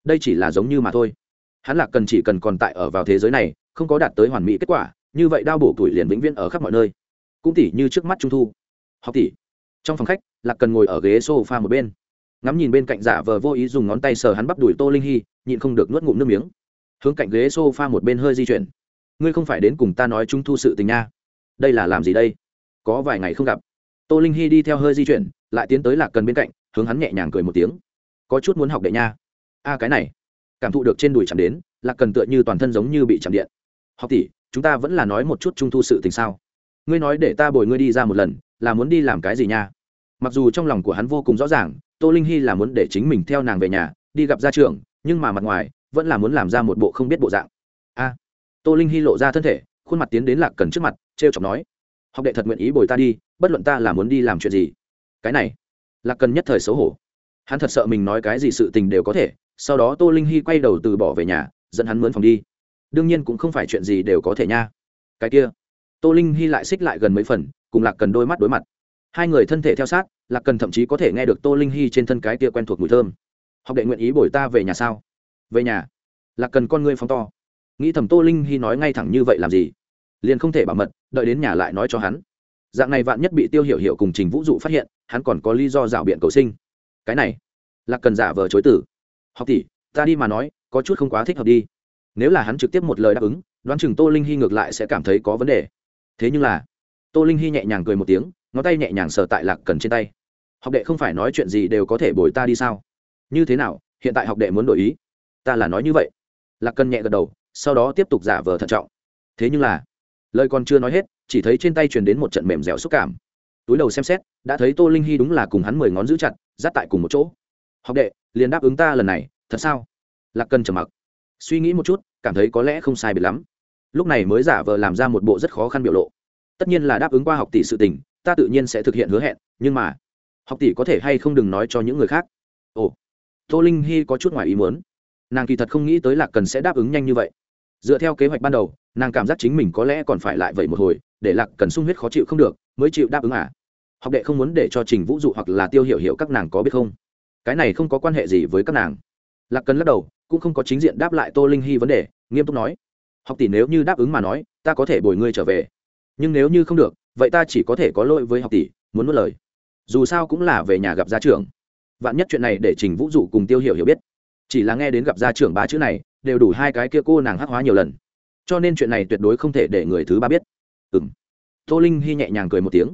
đây chỉ là giống như mà thôi. Hắn là cần chỉ cần còn tại ở vào thế giới này không có đạt tới hoàn mỹ kết quả, như vậy đau bổ tuổi liền vĩnh viễn ở khắp mọi nơi. Cũng tỉ như trước mắt trung thu. Học tỷ trong phòng khách, lạc cần ngồi ở ghế sofa một bên. Ngắm nhìn bên cạnh giả vờ vô ý dùng ngón tay sờ hắn bắp đùi tô linh hy nhịn không được nuốt ngụm nước miếng. Hướng cạnh ghế sofa một bên hơi di chuyển. Ngươi không phải đến cùng ta nói trung thu sự tình nha. Đây là làm gì đây? Có vài ngày không gặp. Tô linh hy đi theo hơi di chuyển, lại tiến tới lạc cần bên cạnh, hướng hắn nhẹ nhàng cười một tiếng. Có chút muốn học đệ nha. A, cái này. Cảm thụ được trên đùi chạm đến, lạc cần tựa như toàn thân giống như bị chạm điện học tỷ, chúng ta vẫn là nói một chút trung thu sự tình sao? Ngươi nói để ta bồi ngươi đi ra một lần, là muốn đi làm cái gì nha? Mặc dù trong lòng của hắn vô cùng rõ ràng, tô linh hy là muốn để chính mình theo nàng về nhà, đi gặp gia trưởng, nhưng mà mặt ngoài, vẫn là muốn làm ra một bộ không biết bộ dạng. A. Tô linh hy lộ ra thân thể, khuôn mặt tiến đến lạc cần trước mặt t r e o chọc nói. Học đệ thật nguyện ý bồi ta đi, bất luận ta là muốn đi làm chuyện gì. Cái này, lạc cần nhất thời xấu hổ. Hắn thật sợ mình nói cái gì sự tình đều có thể, sau đó tô linh hy quay đầu từ bỏ về nhà, dẫn hắn mướn phòng đi đương nhiên cũng không phải chuyện gì đều có thể nha. Cái kia, tô linh hy lại xích lại gần mấy phần, cùng lạc cần đôi mắt đối mặt. Hai người thân thể theo sát, lạc cần thậm chí có thể nghe được tô linh hy trên thân cái kia quen thuộc mùi thơm. Học đệ nguyện ý bồi ta về nhà sao? Về nhà. Lạc cần con ngươi phóng to. Nghĩ thầm tô linh hy nói ngay thẳng như vậy làm gì? Liền không thể bảo mật, đợi đến nhà lại nói cho hắn. Dạng này vạn nhất bị tiêu hiểu hiểu cùng trình vũ dụ phát hiện, hắn còn có lý do rảo biện cầu sinh. Cái này, lạc cần giả vờ chối tử học tỷ, ta đi mà nói, có chút không quá thích hợp đi nếu là hắn trực tiếp một lời đáp ứng, đoán chừng tô linh hy ngược lại sẽ cảm thấy có vấn đề. Thế nhưng là, tô linh hy nhẹ nhàng cười một tiếng, ngón tay nhẹ nhàng sờ tại lạc cần trên tay. Học đệ không phải nói chuyện gì đều có thể bồi ta đi sao? Như thế nào, hiện tại học đệ muốn đổi ý? Ta là nói như vậy. Lạc cần nhẹ gật đầu, sau đó tiếp tục giả vờ thận trọng. Thế nhưng là, lời còn chưa nói hết, chỉ thấy trên tay truyền đến một trận mềm dẻo xúc cảm. Túi đầu xem xét, đã thấy tô linh hy đúng là cùng hắn mười ngón giữ chặt, dắt tại cùng một chỗ. Học đệ, liền đáp ứng ta lần này, thật sao? Lạc cần trầm mặc suy nghĩ một chút, cảm thấy có lẽ không sai biệt lắm. Lúc này mới giả vờ làm ra một bộ rất khó khăn biểu lộ. Tất nhiên là đáp ứng qua học tỷ sự tình, ta tự nhiên sẽ thực hiện hứa hẹn, nhưng mà, học tỷ có thể hay không đừng nói cho những người khác? Ồ, tô linh hy có chút ngoài ý muốn. Nàng kỳ thật không nghĩ tới lạc cần sẽ đáp ứng nhanh như vậy. Dựa theo kế hoạch ban đầu, nàng cảm giác chính mình có lẽ còn phải lại vậy một hồi, để lạc cần sung huyết khó chịu không được, mới chịu đáp ứng à? Học đệ không muốn để cho trình vũ dụ hoặc là tiêu hiểu hiểu các nàng có biết không? Cái này không có quan hệ gì với các nàng. Lạc cần lắc đầu cũng không có chính diện đáp lại tô linh hy vấn đề, nghiêm túc nói. Học tỷ nếu như đáp ứng mà nói, ta có thể bồi ngươi trở về. Nhưng nếu như không được, vậy ta chỉ có thể có lỗi với học tỷ, muốn mất lời. Dù sao cũng là về nhà gặp gia trưởng. Vạn nhất chuyện này để trình vũ dụ cùng tiêu hiểu hiểu biết. Chỉ là nghe đến gặp gia trưởng ba chữ này, đều đủ hai cái kia cô nàng hắc hóa nhiều lần. Cho nên chuyện này tuyệt đối không thể để người thứ ba biết. Ừ m tô linh hy nhẹ nhàng cười một tiếng.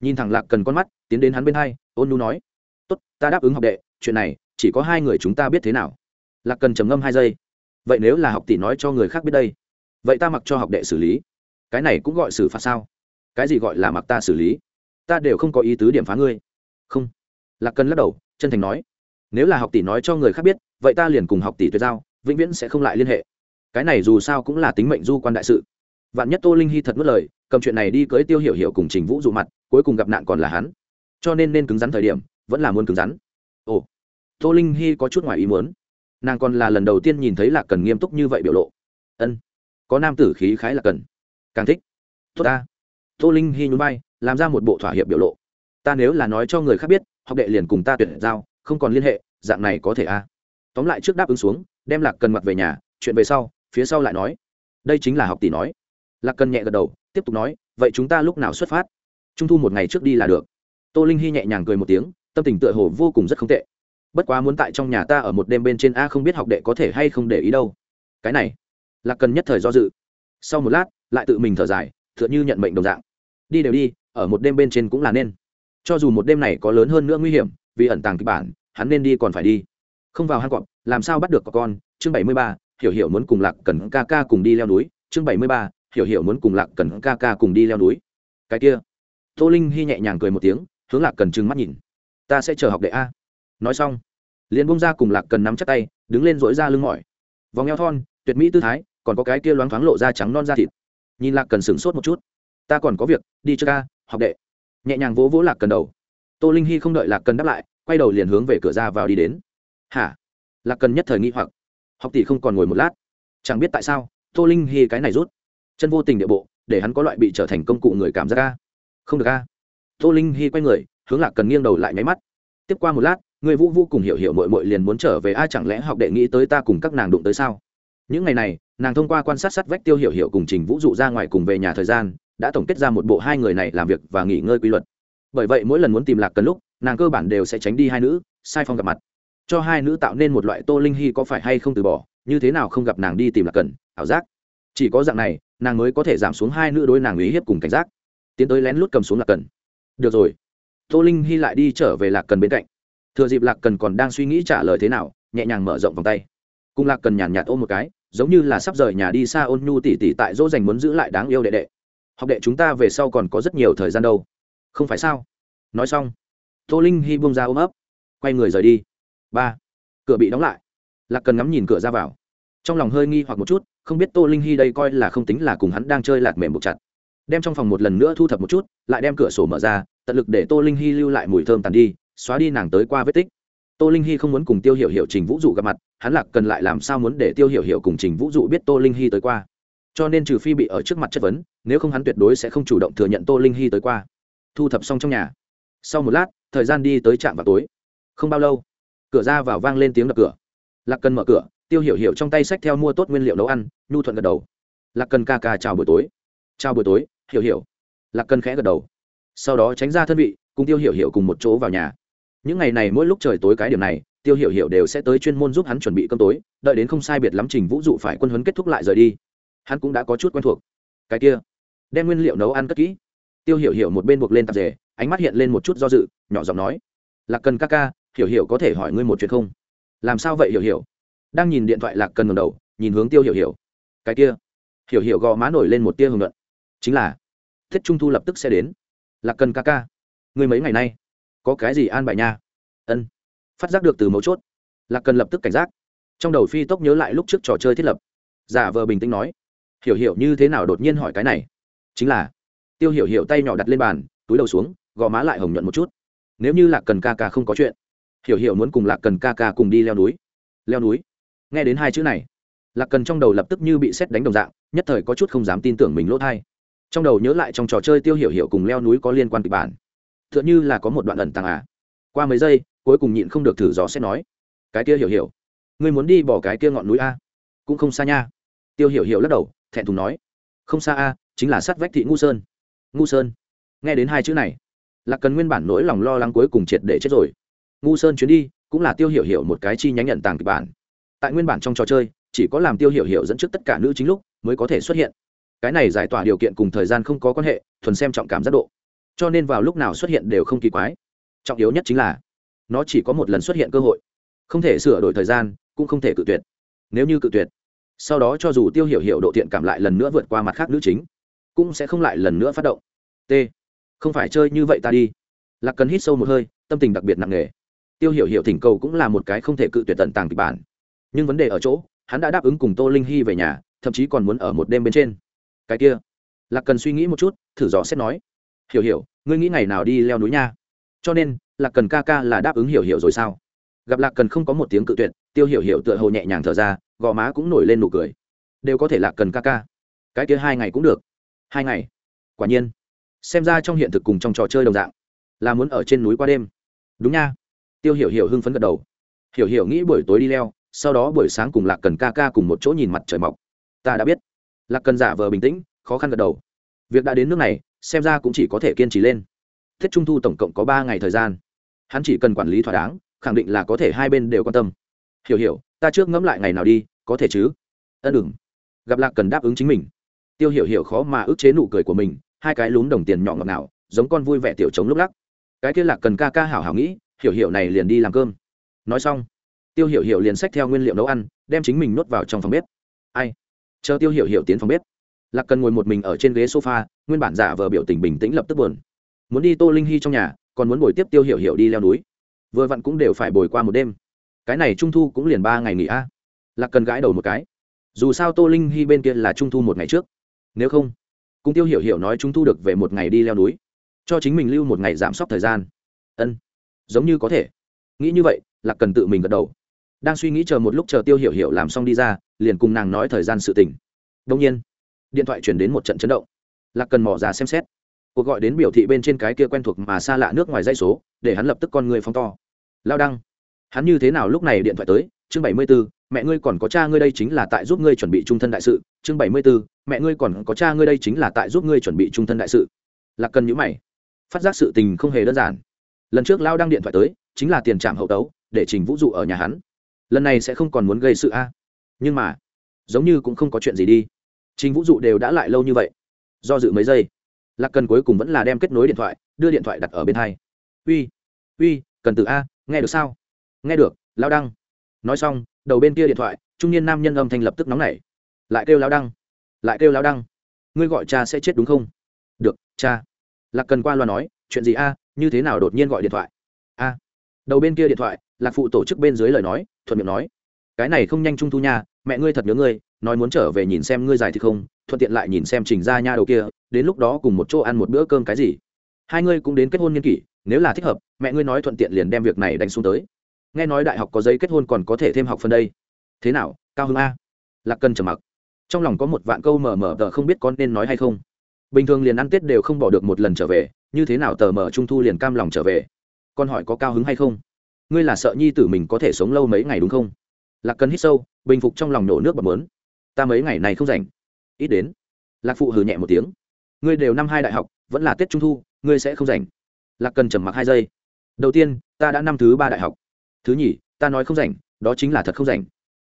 Nhìn thẳng lạc cần con mắt, tiến đến hắn bên hai, ôn nu nói. Tốt, ta đáp ứng học đệ, chuyện này, chỉ có hai người chúng ta biết thế nào lạc cần trầm ngâm hai giây. Vậy nếu là học tỷ nói cho người khác biết đây, vậy ta mặc cho học đệ xử lý. Cái này cũng gọi xử phạt sao? Cái gì gọi là mặc ta xử lý? Ta đều không có ý tứ điểm phá ngươi. Không. Lạc cần lắc đầu, chân thành nói. Nếu là học tỷ nói cho người khác biết, vậy ta liền cùng học tỷ tuyệt giao, vĩnh viễn sẽ không lại liên hệ. Cái này dù sao cũng là tính mệnh du quan đại sự. Vạn nhất tô linh hy thật mất lời, cầm chuyện này đi cưới tiêu hiểu hiểu cùng trình vũ dụ mặt, cuối cùng gặp nạn còn là hắn. Cho nên nên cứng rắn thời điểm, vẫn là muốn cứng rắn. Ồ. Tô linh hy có chút ngoài ý muốn nàng còn là lần đầu tiên nhìn thấy lạc cần nghiêm túc như vậy biểu lộ. Ân, có nam tử khí khái là cần. Càng thích. Tốt ta. Tô linh hy nhún bay làm ra một bộ thỏa hiệp biểu lộ. Ta nếu là nói cho người khác biết, học đệ liền cùng ta tuyệt giao, không còn liên hệ, dạng này có thể a à. tóm lại trước đáp ứng xuống, đem lạc cần mặt về nhà, chuyện về sau, phía sau lại nói. Đây chính là học tỷ nói. Lạc cần nhẹ gật đầu, tiếp tục nói, vậy chúng ta lúc nào xuất phát? Trung thu một ngày trước đi là được. Tô linh hy nhẹ nhàng cười một tiếng, tâm tình tựa hồ vô cùng rất không tệ bất quá muốn tại trong nhà ta ở một đêm bên trên a không biết học đệ có thể hay không để ý đâu. Cái này là cần nhất thời do dự. Sau một lát, lại tự mình thở dài t h ư ợ n như nhận mệnh đồng dạng. Đi đều đi, ở một đêm bên trên cũng là nên. Cho dù một đêm này có lớn hơn nữa nguy hiểm, vì ẩn tàng kịch bản, hắn nên đi còn phải đi. Không vào hang cọp, làm sao bắt được có con? Chương bảy mươi ba, hiểu hiểu muốn cùng lạc cần ca ca cùng đi leo núi. Chương bảy mươi ba, hiểu hiểu muốn cùng lạc cần ca ca cùng đi leo núi. Cái kia, tô linh hy nhẹ nhàng cười một tiếng, hướng lạc cần trừng mắt nhìn. Ta sẽ chờ học đệ a. Nói xong liền bông ra cùng lạc cần nắm chắc tay, đứng lên dỗi ra lưng mỏi. Vòng eo thon, tuyệt mỹ tư thái, còn có cái kia loáng thoáng lộ ra trắng non da thịt. Nhìn lạc cần sửng sốt một chút. Ta còn có việc, đi chơi ca, học đệ. Nhẹ nhàng vỗ vỗ lạc cần đầu. Tô linh hy không đợi lạc cần đáp lại, quay đầu liền hướng về cửa ra vào đi đến. Hả? Lạc cần nhất thời nghi hoặc. Học tỷ không còn ngồi một lát. Chẳng biết tại sao, tô linh hy cái này rút. Chân vô tình địa bộ, để hắn có loại bị trở thành công cụ người cảm giác ca không được ca tô linh hy quay người, hướng lạc cần nghiêng đầu lại nháy mắt. Tiếp qua một lát người vũ vũ cùng hiểu hiểu mội mội liền muốn trở về ai chẳng lẽ học đệ nghĩ tới ta cùng các nàng đụng tới sao? Những ngày này, nàng thông qua quan sát sát vách tiêu hiểu hiểu cùng trình vũ dụ ra ngoài cùng về nhà thời gian, đã tổng kết ra một bộ hai người này làm việc và nghỉ ngơi quy luật. Bởi vậy mỗi lần muốn tìm lạc cần lúc, nàng cơ bản đều sẽ tránh đi hai nữ, sai phong gặp mặt. Cho hai nữ tạo nên một loại tô linh hy có phải hay không từ bỏ, như thế nào không gặp nàng đi tìm lạc cần, ảo giác. Chỉ có dạng này, nàng mới có thể giảm xuống hai nữ đối nàng uy hiếp cùng cảnh giác. Tiến tới lén lút cầm xuống lạc cần. Được rồi. Tô linh hy lại đi trở về lạc cần bên cạnh thừa dịp lạc cần còn đang suy nghĩ trả lời thế nào, nhẹ nhàng mở rộng vòng tay. Cùng lạc cần nhàn nhạt ôm một cái, giống như là sắp rời nhà đi xa ôn nhu tỉ tỉ tại dỗ dành muốn giữ lại đáng yêu đệ đệ. Học đệ chúng ta về sau còn có rất nhiều thời gian đâu. Không phải sao? Nói xong, tô linh hy buông ra ôm ấp, quay người rời đi. Ba, cửa bị đóng lại. Lạc cần ngắm nhìn cửa ra vào. Trong lòng hơi nghi hoặc một chút, không biết tô linh hy đây coi là không tính là cùng hắn đang chơi lạc mềm buộc chặt. Đem trong phòng một lần nữa thu thập một chút, lại đem cửa sổ mở ra, tận lực để tô linh hy lưu lại mùi thơm tàn đi xóa đi nàng tới qua vết tích. Tô linh hy không muốn cùng tiêu hiểu hiểu trình vũ dụ gặp mặt, hắn lạc cần lại làm sao muốn để tiêu hiểu hiểu cùng trình vũ dụ biết tô linh hy tới qua. Cho nên trừ phi bị ở trước mặt chất vấn, nếu không hắn tuyệt đối sẽ không chủ động thừa nhận tô linh hy tới qua. Thu thập xong trong nhà. Sau một lát, thời gian đi tới trạm vào tối. Không bao lâu, cửa ra vào vang lên tiếng đập cửa. Lạc cần mở cửa, tiêu hiểu hiểu trong tay sách theo mua tốt nguyên liệu nấu ăn, nhu thuận gật đầu. Lạc cần ca ca chào buổi tối. Chào buổi tối, hiểu hiểu. Lạc cần khẽ gật đầu. Sau đó tránh ra thân vị, cùng tiêu hiểu hiểu cùng một chỗ vào nhà những ngày này mỗi lúc trời tối cái điểm này, tiêu hiểu hiểu đều sẽ tới chuyên môn giúp hắn chuẩn bị cơm tối, đợi đến không sai biệt lắm trình vũ dụ phải quân huấn kết thúc lại rời đi. Hắn cũng đã có chút quen thuộc. Cái kia, đem nguyên liệu nấu ăn cất kỹ. Tiêu hiểu hiểu một bên buộc lên tạp dề, ánh mắt hiện lên một chút do dự, nhỏ giọng nói, lạc cần ca ca, hiểu hiểu có thể hỏi ngươi một chuyện không? Làm sao vậy, hiểu hiểu? Đang nhìn điện thoại lạc cần ngầm đầu, nhìn hướng tiêu hiểu hiểu. Cái kia. Hiểu hiểu gò má nổi lên một tia hưởng luận chính là, thiết trung thu lập tức sẽ đến. Lạc cần ca ca, ngươi mấy ngày nay? Có cái gì an bài nha? Ân. Phát giác được từ mấu chốt. Lạc cần lập tức cảnh giác. Trong đầu phi tốc nhớ lại lúc trước trò chơi thiết lập. Giả vờ bình tĩnh nói, hiểu hiểu, như thế nào đột nhiên hỏi cái này? Chính là, tiêu hiểu hiểu tay nhỏ đặt lên bàn, túi đầu xuống, gò má lại hồng nhuận một chút. Nếu như lạc cần ca ca không có chuyện, hiểu hiểu muốn cùng lạc cần ca ca cùng đi leo núi. Leo núi. Nghe đến hai chữ này, lạc cần trong đầu lập tức như bị xét đánh đồng dạng, nhất thời có chút không dám tin tưởng mình lỗ thai. Trong đầu nhớ lại trong trò chơi tiêu hiểu hiểu cùng leo núi có liên quan kịch bản t h ư ợ n h ư là có một đoạn ẩn tàng à. Qua mấy giây, cuối cùng nhịn không được thử dò xét nói, cái kia hiểu hiểu, ngươi muốn đi bỏ cái kia ngọn núi a? Cũng không xa nha. Tiêu hiểu hiểu lắc đầu, thẹn thùng nói, không xa a, chính là sát vách thị ngu sơn. Ngu sơn? Nghe đến hai chữ này là cần nguyên bản nỗi lòng lo lắng cuối cùng triệt để chết rồi. Ngu sơn chuyến đi, cũng là tiêu hiểu hiểu một cái chi nhánh nhận tàng kịch bản. Tại nguyên bản trong trò chơi, chỉ có làm tiêu hiểu hiểu dẫn trước tất cả nữ chính lúc mới có thể xuất hiện. Cái này giải tỏa điều kiện cùng thời gian không có quan hệ, thuần xem trọng cảm giác độ cho nên vào lúc nào xuất hiện đều không kỳ quái. Trọng yếu nhất chính là, nó chỉ có một lần xuất hiện cơ hội, không thể sửa đổi thời gian, cũng không thể cự tuyệt. Nếu như cự tuyệt, sau đó cho dù tiêu hiểu hiểu độ thiện cảm lại lần nữa vượt qua mặt khác nữ chính, cũng sẽ không lại lần nữa phát động. T, không phải chơi như vậy ta đi. Lạc cần hít sâu một hơi, tâm tình đặc biệt nặng nề. Tiêu hiểu hiểu thỉnh cầu cũng là một cái không thể cự tuyệt tận tàng kịch bản. Nhưng vấn đề ở chỗ, hắn đã đáp ứng cùng tô linh hy về nhà, thậm chí còn muốn ở một đêm bên trên. Cái kia, lạc cần suy nghĩ một chút, thử dò xét nói hiểu hiểu, ngươi nghĩ ngày nào đi leo núi nha. Cho nên, lạc cần ca ca là đáp ứng hiểu hiểu rồi sao? Gặp lạc cần không có một tiếng cự tuyệt, tiêu hiểu hiểu tựa hồ nhẹ nhàng thở ra, gò má cũng nổi lên nụ cười. Đều có thể lạc cần ca ca. Cái kia hai ngày cũng được. Hai ngày? Quả nhiên. Xem ra trong hiện thực cùng trong trò chơi đồng dạng, là muốn ở trên núi qua đêm. Đúng nha. Tiêu hiểu hiểu hưng phấn gật đầu. Hiểu hiểu nghĩ buổi tối đi leo, sau đó buổi sáng cùng lạc cần ca ca cùng một chỗ nhìn mặt trời mọc. Ta đã biết. Lạc cần giả vờ bình tĩnh, khó khăn gật đầu. Việc đã đến nước này xem ra cũng chỉ có thể kiên trì lên. Tết trung thu tổng cộng có ba ngày thời gian. Hắn chỉ cần quản lý thỏa đáng, khẳng định là có thể hai bên đều quan tâm. Hiểu hiểu, ta trước ngẫm lại ngày nào đi, có thể chứ? Ân đừng. Gặp lạc cần đáp ứng chính mình. Tiêu hiểu hiểu khó mà ức chế nụ cười của mình, hai cái lún đồng tiền nhỏ ngọt ngào, giống con vui vẻ tiểu trống lúc lắc. Cái kia lạc cần ca ca hảo hảo nghĩ, hiểu hiểu này liền đi làm cơm. Nói xong, tiêu hiểu hiểu liền xách theo nguyên liệu nấu ăn, đem chính mình nuốt vào trong phòng bếp. Ai? Chờ tiêu hiểu hiểu tiến phòng bếp lạc cần ngồi một mình ở trên ghế sofa, nguyên bản giả vờ biểu tình bình tĩnh lập tức buồn. Muốn đi tô linh hy trong nhà, còn muốn buổi tiếp tiêu hiểu hiểu đi leo núi. Vừa vặn cũng đều phải bồi qua một đêm. Cái này trung thu cũng liền ba ngày nghỉ a. Lạc cần gãi đầu một cái. Dù sao tô linh hy bên kia là trung thu một ngày trước. Nếu không, cùng tiêu hiểu hiểu nói trung thu được về một ngày đi leo núi. Cho chính mình lưu một ngày giảm sốc thời gian. Ân, giống như có thể. Nghĩ như vậy, lạc cần tự mình gật đầu. Đang suy nghĩ chờ một lúc chờ tiêu hiểu hiểu làm xong đi ra, liền cùng nàng nói thời gian sự tình. Đông nhiên điện thoại chuyển đến một trận chấn động. Lạc cần mò ra xem xét. Cuộc gọi đến biểu thị bên trên cái kia quen thuộc mà xa lạ nước ngoài dây số, để hắn lập tức con người phóng to. Lao đăng, hắn như thế nào lúc này điện thoại tới? Chương bảy mươi b ố mẹ ngươi còn có cha ngươi đây chính là tại giúp ngươi chuẩn bị trung thân đại sự. Chương bảy mươi b ố mẹ ngươi còn có cha ngươi đây chính là tại giúp ngươi chuẩn bị trung thân đại sự. Lạc cần nhữ mày. Phát giác sự tình không hề đơn giản. Lần trước lao đăng điện thoại tới, chính là tiền trạm hậu tấu, để trình vũ dụ ở nhà hắn. Lần này sẽ không còn muốn gây sự a. Nhưng mà, giống như cũng không có chuyện gì đi trình vũ dụ đều đã lại lâu như vậy, do dự mấy giây, lạc cần cuối cùng vẫn là đem kết nối điện thoại, đưa điện thoại đặt ở bên hai. Uy uy, cần từ a, nghe được sao? Nghe được lao đăng. Nói xong, đầu bên kia điện thoại, trung niên nam nhân âm thanh lập tức nóng nảy. Lại kêu lao đăng, lại kêu lao đăng, ngươi gọi cha sẽ chết đúng không? Được, cha. Lạc cần qua loa nói, chuyện gì a, như thế nào đột nhiên gọi điện thoại? A. Đầu bên kia điện thoại, lạc phụ tổ chức bên dưới lời nói, thuận miệng nói, cái này không nhanh trung thu nha, mẹ ngươi thật nhớ ngươi nói muốn trở về nhìn xem ngươi dài thì không, thuận tiện lại nhìn xem trình ra nha đầu kia, đến lúc đó cùng một chỗ ăn một bữa cơm cái gì. Hai ngươi cũng đến kết hôn nghiên kỷ, nếu là thích hợp, mẹ ngươi nói thuận tiện liền đem việc này đánh xuống tới. Nghe nói đại học có giấy kết hôn còn có thể thêm học phần đây. Thế nào, cao hưng a? Lạc cần trầm mặc. Trong lòng có một vạn câu mờ mờ tờ không biết con nên nói hay không. Bình thường liền ăn tết đều không bỏ được một lần trở về, như thế nào tờ mờ trung thu liền cam lòng trở về? Con hỏi có cao hứng hay không? Ngươi là sợ nhi tử mình có thể sống lâu mấy ngày đúng không? Lạc cần hít sâu, bình phục trong lòng nổ nước bọt mớn ta mấy ngày này không rảnh. Ít đến. Lạc phụ hừ nhẹ một tiếng. Ngươi đều năm hai đại học, vẫn là tết trung thu, ngươi sẽ không rảnh. Lạc cần trầm mặc hai giây. Đầu tiên, ta đã năm thứ ba đại học. Thứ nhì, ta nói không rảnh, đó chính là thật không rảnh.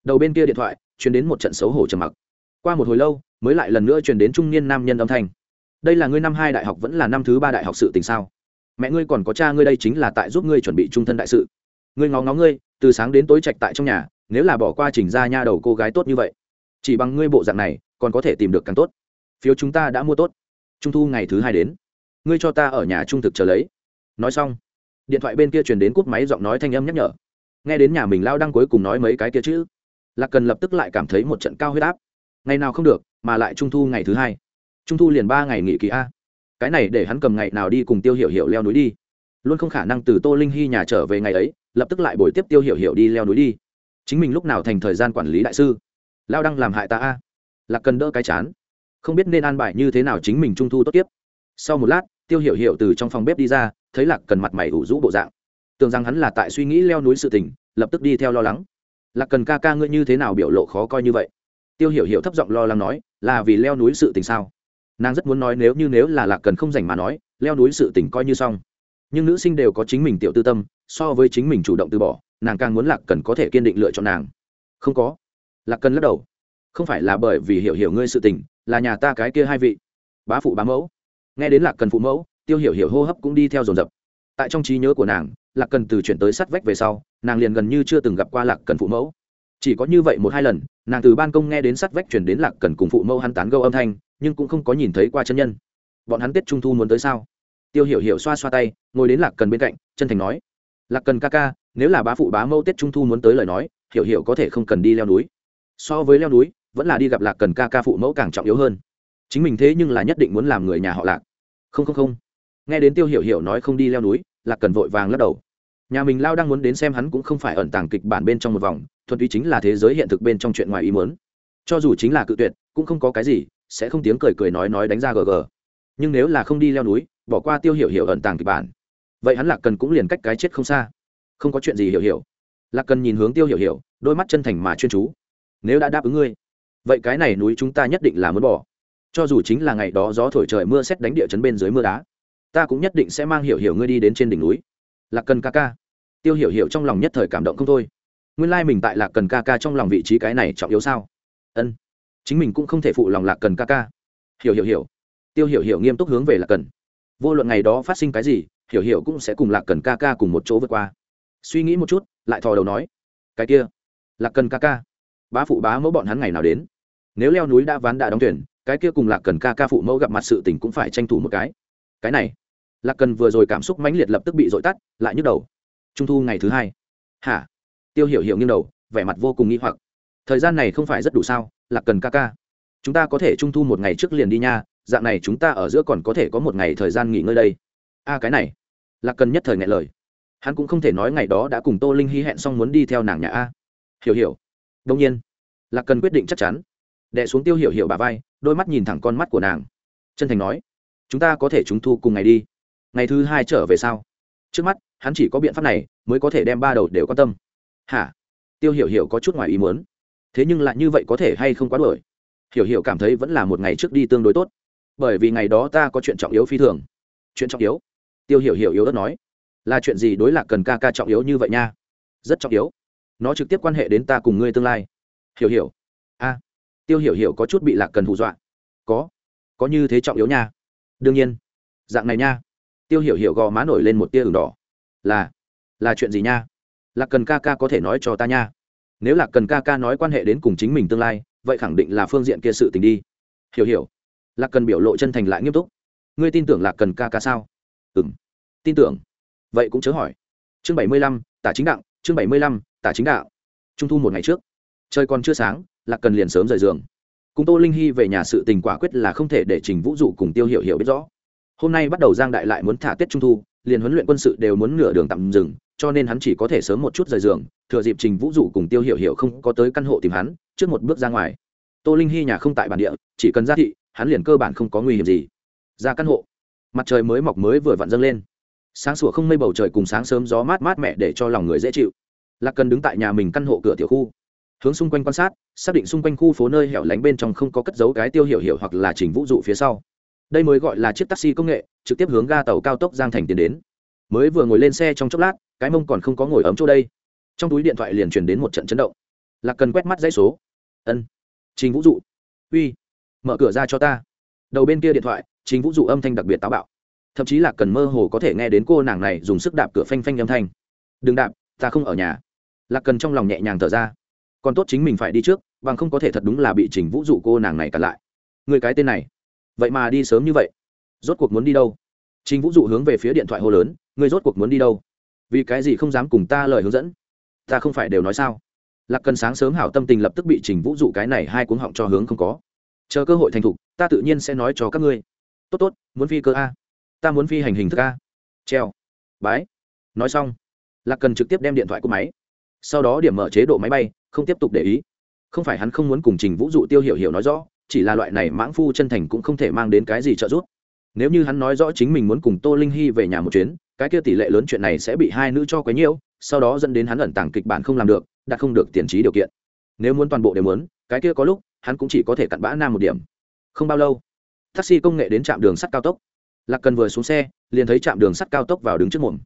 Đầu bên kia điện thoại chuyển đến một trận xấu hổ trầm mặc. Qua một hồi lâu, mới lại lần nữa chuyển đến trung niên nam nhân âm thanh. Đây là ngươi năm hai đại học vẫn là năm thứ ba đại học sự tình sao? Mẹ ngươi còn có cha ngươi đây chính là tại giúp ngươi chuẩn bị trung thân đại sự. Ngươi ngó ngó ngươi, từ sáng đến tối trạch tại trong nhà, nếu là bỏ qua chỉnh ra nha đầu cô gái tốt như vậy chỉ bằng ngươi bộ dạng này, còn có thể tìm được càng tốt. Phiếu chúng ta đã mua tốt. Trung thu ngày thứ hai đến. Ngươi cho ta ở nhà trung thực chờ lấy. Nói xong, điện thoại bên kia truyền đến cúp máy giọng nói thanh âm nhắc nhở. Nghe đến nhà mình lao đăng cuối cùng nói mấy cái kia chứ. Lạc cần lập tức lại cảm thấy một trận cao huyết áp. Ngày nào không được, mà lại trung thu ngày thứ hai. Trung thu liền ba ngày nghỉ kỳ a. Cái này để hắn cầm ngày nào đi cùng tiêu hiểu hiểu leo núi đi. Luôn không khả năng từ tô linh hy nhà trở về ngày ấy, lập tức lại bồi tiếp tiêu hiểu hiểu đi leo núi đi. Chính mình lúc nào thành thời gian quản lý đại sư? Lao đăng làm hại ta a. Là cần đỡ cái chán. Không biết nên an bài như thế nào chính mình trung thu tốt tiếp. Sau một lát, tiêu hiểu hiểu từ trong phòng bếp đi ra, thấy lạc cần mặt mày ủ rũ bộ dạng. Tưởng rằng hắn là tại suy nghĩ leo núi sự tình, lập tức đi theo lo lắng. Lạc cần ca ca ngươi như thế nào biểu lộ khó coi như vậy? Tiêu hiểu hiểu thấp giọng lo lắng nói, là vì leo núi sự tình sao? Nàng rất muốn nói nếu như nếu là lạc cần không dành mà nói, leo núi sự tình coi như xong. Nhưng nữ sinh đều có chính mình tiểu tư tâm, so với chính mình chủ động từ bỏ, nàng càng muốn lạc cần có thể kiên định lựa chọn nàng. Không có lạc cần lắc đầu. Không phải là bởi vì hiểu hiểu ngươi sự tình, là nhà ta cái kia hai vị. Bá phụ bá mẫu. Nghe đến lạc cần phụ mẫu, tiêu hiểu hiểu hô hấp cũng đi theo dồn dập. Tại trong trí nhớ của nàng, lạc cần từ chuyển tới sắt vách về sau, nàng liền gần như chưa từng gặp qua lạc cần phụ mẫu. Chỉ có như vậy một hai lần, nàng từ ban công nghe đến sắt vách chuyển đến lạc cần cùng phụ mẫu hắn tán gâu âm thanh, nhưng cũng không có nhìn thấy qua chân nhân. Bọn hắn tết trung thu muốn tới sao? Tiêu hiểu hiểu xoa xoa tay, ngồi đến lạc cần bên cạnh, chân thành nói. Lạc cần ca ca, nếu là bá phụ bá mẫu tết trung thu muốn tới lời nói, hiểu hiểu có thể không cần đi leo núi so với leo núi, vẫn là đi gặp lạc cần ca ca phụ mẫu càng trọng yếu hơn. Chính mình thế nhưng là nhất định muốn làm người nhà họ lạc. Không không không. Nghe đến tiêu hiểu hiểu nói không đi leo núi, lạc cần vội vàng lắc đầu. Nhà mình lao đang muốn đến xem hắn cũng không phải ẩn tàng kịch bản bên trong một vòng, thuần túy chính là thế giới hiện thực bên trong chuyện ngoài ý muốn. Cho dù chính là cự tuyệt, cũng không có cái gì, sẽ không tiếng cười cười nói nói đánh ra gờ gờ. nhưng nếu là không đi leo núi, bỏ qua tiêu hiểu hiểu ẩn tàng kịch bản, vậy hắn lạc cần cũng liền cách cái chết không xa. Không có chuyện gì hiểu hiểu. Lạc cần nhìn hướng tiêu hiểu hiểu, đôi mắt chân thành mà chuyên chú nếu đã đáp ứng ngươi, vậy cái này núi chúng ta nhất định là muốn bỏ. Cho dù chính là ngày đó gió thổi trời mưa xét đánh địa chấn bên dưới mưa đá, ta cũng nhất định sẽ mang hiểu hiểu ngươi đi đến trên đỉnh núi. Lạc cần ca ca. Tiêu hiểu hiểu trong lòng nhất thời cảm động không thôi. Nguyên lai mình tại lạc cần ca ca trong lòng vị trí cái này trọng yếu sao? Ân. Chính mình cũng không thể phụ lòng lạc cần ca ca. Hiểu hiểu hiểu. Tiêu hiểu hiểu nghiêm túc hướng về lạc cần. Vô luận ngày đó phát sinh cái gì, hiểu hiểu cũng sẽ cùng lạc cần ca ca cùng một chỗ vượt qua. Suy nghĩ một chút, lại thò đầu nói, cái kia, lạc cần ca ca bá phụ bá mẫu bọn hắn ngày nào đến. Nếu leo núi đã ván đã đóng tuyển cái kia cùng lạc cần ca ca phụ mẫu gặp mặt sự tình cũng phải tranh thủ một cái. Cái này, lạc cần vừa rồi cảm xúc mãnh liệt lập tức bị dội tắt, lại nhức đầu. Trung thu ngày thứ hai. Hả? Tiêu hiểu hiểu nghiêng đầu, vẻ mặt vô cùng nghi hoặc. Thời gian này không phải rất đủ sao, lạc cần ca ca. Chúng ta có thể trung thu một ngày trước liền đi nha, dạng này chúng ta ở giữa còn có thể có một ngày thời gian nghỉ ngơi đây. A, cái này. Lạc cần nhất thời ngại lời. Hắn cũng không thể nói ngày đó đã cùng tô linh hy hẹn xong muốn đi theo nàng nhà a. Hiểu hiểu đông nhiên, lạc cần quyết định chắc chắn. Đệ xuống tiêu hiểu hiểu bà vai, đôi mắt nhìn thẳng con mắt của nàng. Chân thành nói, chúng ta có thể chúng thu cùng ngày đi. Ngày thứ hai trở về sau trước mắt, hắn chỉ có biện pháp này mới có thể đem ba đầu đều quan tâm. Hả? Tiêu hiểu hiểu có chút ngoài ý muốn. Thế nhưng lại như vậy có thể hay không quá đổi hiểu hiểu cảm thấy vẫn là một ngày trước đi tương đối tốt. Bởi vì ngày đó ta có chuyện trọng yếu phi thường. Chuyện trọng yếu? Tiêu hiểu hiểu yếu đất nói. Là chuyện gì đối lạc cần ca ca trọng yếu như vậy nha? Rất trọng yếu nó trực tiếp quan hệ đến ta cùng ngươi tương lai. Hiểu hiểu. A. Tiêu hiểu hiểu có chút bị lạc cần hù dọa. Có. Có như thế trọng yếu nha. Đương nhiên. Dạng này nha. Tiêu hiểu hiểu gò má nổi lên một tia ửng đỏ. Là. Là chuyện gì nha? Lạc cần ca ca có thể nói cho ta nha. Nếu lạc cần ca ca nói quan hệ đến cùng chính mình tương lai, vậy khẳng định là phương diện kia sự tình đi. Hiểu hiểu. Lạc cần biểu lộ chân thành lại nghiêm túc. Ngươi tin tưởng lạc cần ca ca sao? Ừ m tin tưởng. Vậy cũng chớ hỏi. Chương bảy mươi lăm, tả chính đặng. Chương bảy mươi lăm tả chính đạo. Trung thu một ngày trước, trời còn chưa sáng, lạc cần liền sớm rời giường. Cùng tô linh hy về nhà sự tình quả quyết là không thể để trình vũ dụ cùng tiêu hiểu hiểu biết rõ. Hôm nay bắt đầu giang đại lại muốn thả tết trung thu, liền huấn luyện quân sự đều muốn nửa đường tạm dừng, cho nên hắn chỉ có thể sớm một chút rời giường, thừa dịp trình vũ dụ cùng tiêu hiểu hiểu không có tới căn hộ tìm hắn, trước một bước ra ngoài. Tô linh hy nhà không tại bản địa, chỉ cần ra thị, hắn liền cơ bản không có nguy hiểm gì. Ra căn hộ, mặt trời mới mọc mới vừa vặn dâng lên. Sáng sủa không mây bầu trời cùng sáng sớm gió mát mát mẻ để cho lòng người dễ chịu lạc cần đứng tại nhà mình căn hộ cửa tiểu khu. Hướng xung quanh quan sát, xác định xung quanh khu phố nơi hẻo lánh bên trong không có cất dấu cái tiêu hiểu hiểu hoặc là trình vũ dụ phía sau. Đây mới gọi là chiếc taxi công nghệ, trực tiếp hướng ga tàu cao tốc giang thành tiến đến. Mới vừa ngồi lên xe trong chốc lát, cái mông còn không có ngồi ấm chỗ đây. Trong túi điện thoại liền truyền đến một trận chấn động. Lạc cần quét mắt dãy số. Ân, trình vũ dụ. Uy, mở cửa ra cho ta. Đầu bên kia điện thoại, trình vũ dụ âm thanh đặc biệt táo bạo. Thậm chí là cần mơ hồ có thể nghe đến cô nàng này dùng sức đạp cửa phanh phanh âm thanh. Đừng đạp, ta không ở nhà lạc cần trong lòng nhẹ nhàng thở ra. Còn tốt chính mình phải đi trước, bằng không có thể thật đúng là bị trình vũ dụ cô nàng này cặn lại. Người cái tên này, vậy mà đi sớm như vậy. Rốt cuộc muốn đi đâu? Trình vũ dụ hướng về phía điện thoại hô lớn, người rốt cuộc muốn đi đâu? Vì cái gì không dám cùng ta lời hướng dẫn? Ta không phải đều nói sao? Lạc cần sáng sớm hảo tâm tình lập tức bị trình vũ dụ cái này hai cuốn họng cho hướng không có. Chờ cơ hội thành thục, ta tự nhiên sẽ nói cho các ngươi. Tốt tốt, muốn phi cơ a. Ta muốn phi hành hình thức a. Treo. Bái. Nói xong, lạc cần trực tiếp đem điện thoại của máy sau đó điểm mở chế độ máy bay, không tiếp tục để ý. Không phải hắn không muốn cùng trình vũ dụ tiêu hiểu hiểu nói rõ, chỉ là loại này mãng phu chân thành cũng không thể mang đến cái gì trợ giúp. Nếu như hắn nói rõ chính mình muốn cùng tô linh hy về nhà một chuyến, cái kia tỷ lệ lớn chuyện này sẽ bị hai nữ cho quấy nhiễu, sau đó dẫn đến hắn ẩn tàng kịch bản không làm được, đạt không được tiền trí điều kiện. Nếu muốn toàn bộ đều muốn, cái kia có lúc, hắn cũng chỉ có thể cặn bã nam một điểm. Không bao lâu, taxi công nghệ đến trạm đường sắt cao tốc. Lạc cần vừa xuống xe, liền thấy trạm đường sắt cao tốc vào đứng trước mồm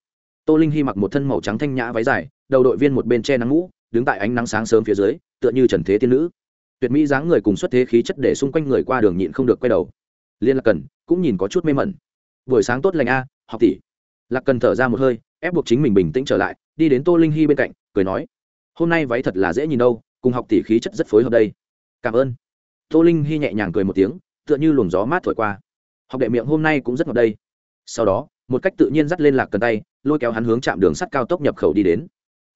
tô linh hy mặc một thân màu trắng thanh nhã váy dài, đầu đội viên một bên che nắng mũ đứng tại ánh nắng sáng sớm phía dưới, tựa như trần thế tiên nữ. Tuyệt mỹ dáng người cùng xuất thế khí chất để xung quanh người qua đường nhịn không được quay đầu. Liên lạc cần cũng nhìn có chút mê mẩn. Buổi sáng tốt lành a, học tỷ. Lạc cần thở ra một hơi, ép buộc chính mình bình tĩnh trở lại, đi đến tô linh hy bên cạnh, cười nói, hôm nay váy thật là dễ nhìn đâu, cùng học tỷ khí chất rất phối hợp đây. Cảm ơn. Tô linh hy nhẹ nhàng cười một tiếng, tựa như luồng gió mát thổi qua. Học đệ miệng hôm nay cũng rất ngọt đây. Sau đó, một cách tự nhiên dắt lên lạc cần tay lôi kéo hắn hướng chạm đường sắt cao tốc nhập khẩu đi đến.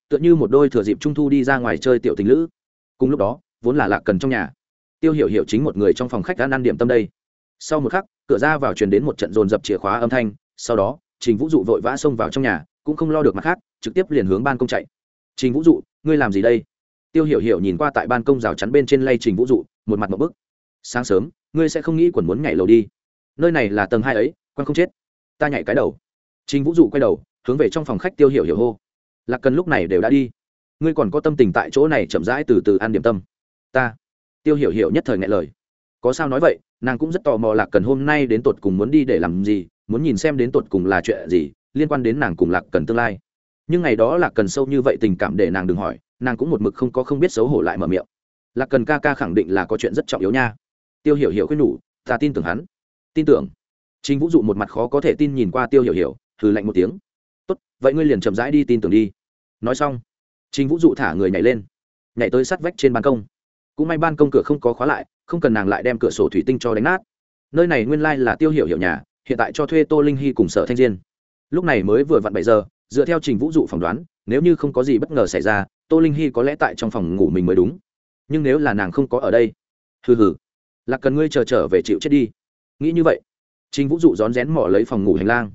Tựa như một đôi thừa dịp trung thu đi ra ngoài chơi tiểu tình lữ. Cùng lúc đó, vốn là lạc cần trong nhà. Tiêu hiểu hiểu chính một người trong phòng khách đã ăn điểm tâm đây. Sau một khắc, cửa ra vào truyền đến một trận dồn dập chìa khóa âm thanh. Sau đó, trình vũ dụ vội vã xông vào trong nhà, cũng không lo được mặt khác, trực tiếp liền hướng ban công chạy. Trình vũ dụ, ngươi làm gì đây? Tiêu hiểu hiểu nhìn qua tại ban công rào chắn bên trên lay trình vũ dụ, một mặt một bức. Sáng sớm, ngươi sẽ không nghĩ quần muốn nhảy lầu đi. Nơi này là tầng hai ấy quan không chết. Ta nhảy cái đầu. Trình vũ dụ quay đầu hướng về trong phòng khách tiêu hiểu hiểu hô. Lạc cần lúc này đều đã đi. Ngươi còn có tâm tình tại chỗ này chậm rãi từ từ ăn điểm tâm. Ta. Tiêu hiểu hiểu nhất thời ngại lời. Có sao nói vậy, nàng cũng rất tò mò lạc cần hôm nay đến tột cùng muốn đi để làm gì, muốn nhìn xem đến tột cùng là chuyện gì, liên quan đến nàng cùng lạc cần tương lai. Nhưng ngày đó lạc cần sâu như vậy tình cảm để nàng đừng hỏi, nàng cũng một mực không có không biết xấu hổ lại mở miệng. Lạc cần ca ca khẳng định là có chuyện rất trọng yếu nha. Tiêu hiểu hiểu khuyên nhủ, ta tin tưởng hắn. Tin tưởng? Chính vũ dụ một mặt khó có thể tin nhìn qua tiêu hiểu hiểu thử lạnh một tiếng tốt, vậy ngươi liền chậm rãi đi tin tưởng đi. Nói xong chính vũ dụ thả người nhảy lên, nhảy tới sát vách trên ban công. Cũng may ban công cửa không có khóa lại, không cần nàng lại đem cửa sổ thủy tinh cho đánh nát. Nơi này nguyên lai là tiêu hiểu hiểu nhà, hiện tại cho thuê tô linh hy cùng sở thanh diên. Lúc này mới vừa vặn bảy giờ, dựa theo trình vũ dụ phỏng đoán, nếu như không có gì bất ngờ xảy ra, tô linh hy có lẽ tại trong phòng ngủ mình mới đúng. Nhưng nếu là nàng không có ở đây, hừ hừ là cần ngươi chờ trở về chịu chết đi. Nghĩ như vậy, trình vũ dụ rón rén mỏ lấy phòng ngủ hành lang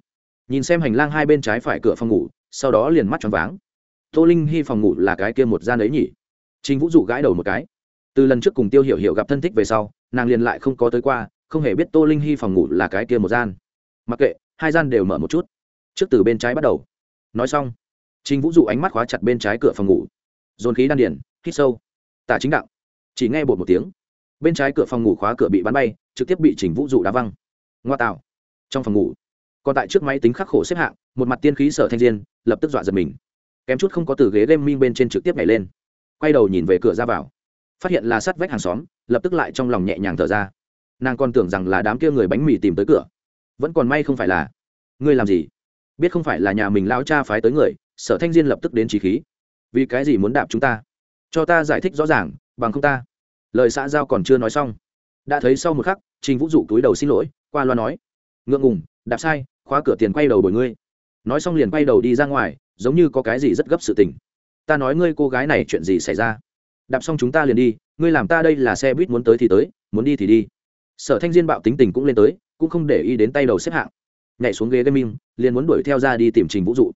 nhìn xem hành lang hai bên trái phải cửa phòng ngủ, sau đó liền mắt choáng váng. Tô linh hy phòng ngủ là cái kia một gian ấy nhỉ? Trình vũ dụ gãi đầu một cái. Từ lần trước cùng tiêu hiểu hiểu gặp thân thích về sau, nàng liền lại không có tới qua, không hề biết tô linh hy phòng ngủ là cái kia một gian. Mặc kệ, hai gian đều mở một chút. Trước từ bên trái bắt đầu. Nói xong, trình vũ dụ ánh mắt khóa chặt bên trái cửa phòng ngủ. Dồn khí đan điển hít sâu. Tả chính đạo. Chỉ nghe bột một tiếng. Bên trái cửa phòng ngủ khóa cửa bị bắn bay, trực tiếp bị trình vũ dụ đá văng. Ngoa tạo. Trong phòng ngủ còn tại trước máy tính khắc khổ xếp hạng, một mặt tiên khí sở thanh diên, lập tức dọa giật mình. Kém chút không có từ ghế game minh bên trên trực tiếp nhảy lên. Quay đầu nhìn về cửa ra vào. Phát hiện là sát vách hàng xóm, lập tức lại trong lòng nhẹ nhàng thở ra. Nàng còn tưởng rằng là đám kia người bánh mì tìm tới cửa. Vẫn còn may không phải là. Ngươi làm gì? Biết không phải là nhà mình lao cha phái tới người, sở thanh diên lập tức đến trí khí. Vì cái gì muốn đạp chúng ta? Cho ta giải thích rõ ràng, bằng không ta. Lời xã giao còn chưa nói xong. Đã thấy sau một khắc, trình vũ dụ túi đầu xin lỗi, qua loa nói. Ngượng ngùng, đạp sai khóa cửa tiền quay đầu đổi ngươi. Nói xong liền quay đầu đi ra ngoài, giống như có cái gì rất gấp sự tình. Ta nói ngươi cô gái này chuyện gì xảy ra? Đạp xong chúng ta liền đi, ngươi làm ta đây là xe buýt muốn tới thì tới, muốn đi thì đi. Sở thanh diên bạo tính tình cũng lên tới, cũng không để ý đến tay đầu xếp hạng. Nhảy xuống ghế gaming, liền muốn đuổi theo ra đi tìm trình vũ dụ.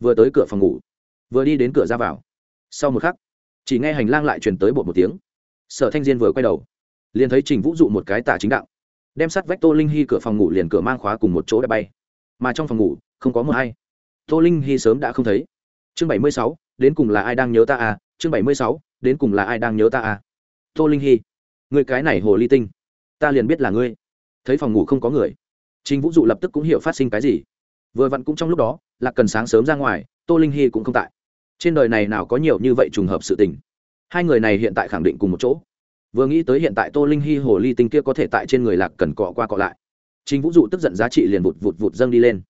Vừa tới cửa phòng ngủ, vừa đi đến cửa ra vào. Sau một khắc, chỉ nghe hành lang lại truyền tới bột một tiếng. Sở thanh diên vừa quay đầu, liền thấy trình vũ dụ một cái tả chính đạo, đem sắt vách tô linh hy cửa phòng ngủ liền cửa mang khóa cùng một chỗ đã bay mà trong phòng ngủ, không có một hay tô linh hy sớm đã không thấy. Chương bảy mươi sáu, đến cùng là ai đang nhớ ta à? Chương bảy mươi sáu, đến cùng là ai đang nhớ ta à? Tô linh hy, người cái này hồ ly tinh. Ta liền biết là ngươi. Thấy phòng ngủ không có người. Trình vũ dụ lập tức cũng hiểu phát sinh cái gì. Vừa vặn cũng trong lúc đó là cần sáng sớm ra ngoài, tô linh hy cũng không tại. Trên đời này nào có nhiều như vậy trùng hợp sự tình? Hai người này hiện tại khẳng định cùng một chỗ. Vừa nghĩ tới hiện tại tô linh hy hồ ly tinh kia có thể tại trên người lạc cần cọ qua cọ lại. Trình vũ dụ tức giận giá trị liền vụt vụt vụt dâng đi lên.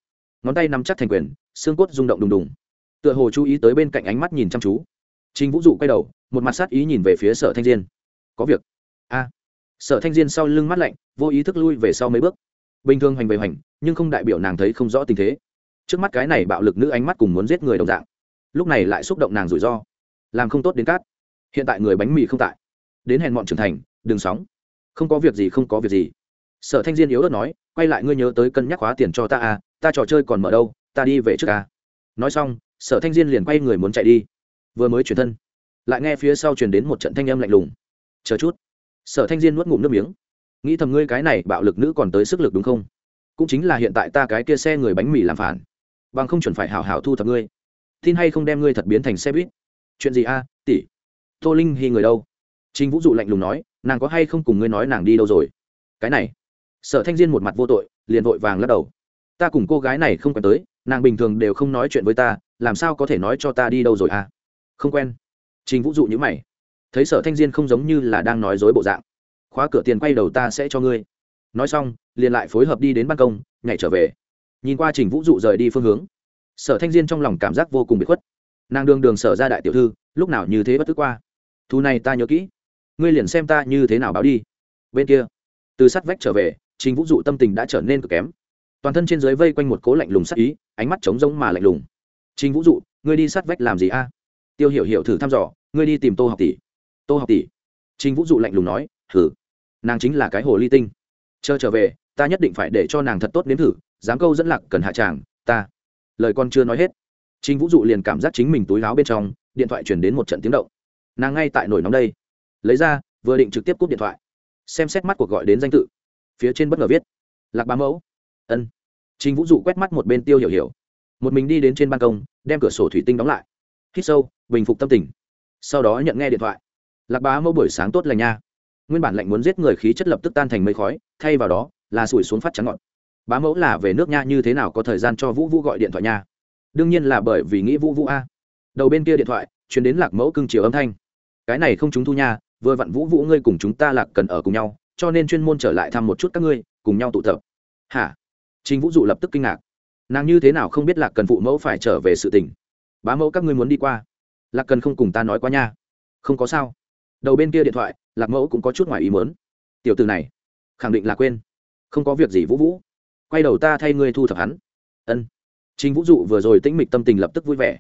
Ngón tay nắm chắc thành quyền, xương cốt rung động đùng đùng. Tựa hồ chú ý tới bên cạnh ánh mắt nhìn chăm chú. Trình vũ dụ quay đầu, một mặt sát ý nhìn về phía sở thanh diên. Có việc. A. Sở thanh diên sau lưng mắt lạnh, vô ý thức lui về sau mấy bước. Bình thường hành về hành nhưng không đại biểu nàng thấy không rõ tình thế. Trước mắt cái này bạo lực nữ ánh mắt cùng muốn giết người đồng dạng. Lúc này lại xúc động nàng rủi ro. Làm không tốt đến cát. Hiện tại người bánh mì không tại. Đến hèn mọn trưởng thành, đừng sóng. Không có việc gì, không có việc gì sở thanh diên yếu ớt nói quay lại ngươi nhớ tới cân nhắc hóa tiền cho ta à ta trò chơi còn mở đâu ta đi về trước à. Nói xong sở thanh diên liền quay người muốn chạy đi. Vừa mới chuyển thân lại nghe phía sau truyền đến một trận thanh âm lạnh lùng. Chờ chút. Sở thanh diên nuốt ngụm nước miếng. Nghĩ thầm ngươi cái này bạo lực nữ còn tới sức lực đúng không? Cũng chính là hiện tại ta cái kia xe người bánh mì làm phản. Bằng không chuẩn phải hào hào thu thập ngươi. Tin hay không đem ngươi thật biến thành xe buýt? Chuyện gì a tỷ? Tô linh hy người đâu? Trình Vũ dụ lạnh lùng nói, nàng có hay không cùng ngươi nói nàng đi đâu rồi? Cái này. Sở Thanh Diên một mặt vô tội, liền vội vàng lắc đầu. Ta cùng cô gái này không quen tới, nàng bình thường đều không nói chuyện với ta, làm sao có thể nói cho ta đi đâu rồi à? Không quen. Trình Vũ dụ như mày. Thấy Sở Thanh Diên không giống như là đang nói dối bộ dạng. Khóa cửa tiền quay đầu ta sẽ cho ngươi. Nói xong, liền lại phối hợp đi đến ban công, nhảy trở về. Nhìn qua Trình Vũ dụ rời đi phương hướng. Sở Thanh Diên trong lòng cảm giác vô cùng bị khuất. Nàng đường đường sở ra đại tiểu thư, lúc nào như thế bất tức qua. Thu này ta nhớ kỹ ngươi liền xem ta như thế nào báo đi bên kia từ sắt vách trở về trình vũ dụ tâm tình đã trở nên cực kém toàn thân trên dưới vây quanh một cố lạnh lùng sắc ý ánh mắt trống rỗng mà lạnh lùng trình vũ dụ ngươi đi sát vách làm gì a tiêu hiểu hiểu thử thăm dò ngươi đi tìm tô học tỷ tô học tỷ trình vũ dụ lạnh lùng nói thử nàng chính là cái hồ ly tinh chờ trở về ta nhất định phải để cho nàng thật tốt đến thử dám câu dẫn lạc cần hạ tràng ta lời con chưa nói hết Trình Vũ Dụ liền cảm giác chính mình túi áo bên trong, điện thoại truyền đến một trận tiếng động. Nàng ngay tại nổi nóng đây. Lấy ra, vừa định trực tiếp cúp điện thoại. Xem xét mắt cuộc gọi đến danh tự. Phía trên bất ngờ viết: Lạc Bá Mẫu. Ân. Trình Vũ Dụ quét mắt một bên Tiêu Hiểu Hiểu. Một mình đi đến trên ban công, đem cửa sổ thủy tinh đóng lại. Hít sâu, bình phục tâm tình. Sau đó nhận nghe điện thoại. Lạc Bá Mẫu buổi sáng tốt lành nha. Nguyên bản lạnh muốn giết người khí chất lập tức tan thành mây khói, thay vào đó là sủi xuống phát trắng ngọn. Bá Mẫu là về nước nha như thế nào có thời gian cho Vũ Vũ gọi điện thoại nha đương nhiên là bởi vì nghĩ vũ vũ a đầu bên kia điện thoại chuyển đến lạc mẫu cưng chiều âm thanh cái này không chúng thu nha vừa vặn vũ vũ ngươi cùng chúng ta lạc cần ở cùng nhau cho nên chuyên môn trở lại thăm một chút các ngươi cùng nhau tụ tập. Hả? Trình vũ dụ lập tức kinh ngạc. Nàng như thế nào không biết lạc cần phụ mẫu phải trở về sự tình? Bá mẫu các ngươi muốn đi qua. Lạc cần không cùng ta nói qua nha. Không có sao. Đầu bên kia điện thoại lạc mẫu cũng có chút ngoài ý mớn tiểu từ này khẳng định là quên. Không có việc gì vũ vũ. Quay đầu ta thay ngươi thu thập hắn. Ân. Trình Vũ dụ vừa rồi tĩnh mịch tâm tình lập tức vui vẻ.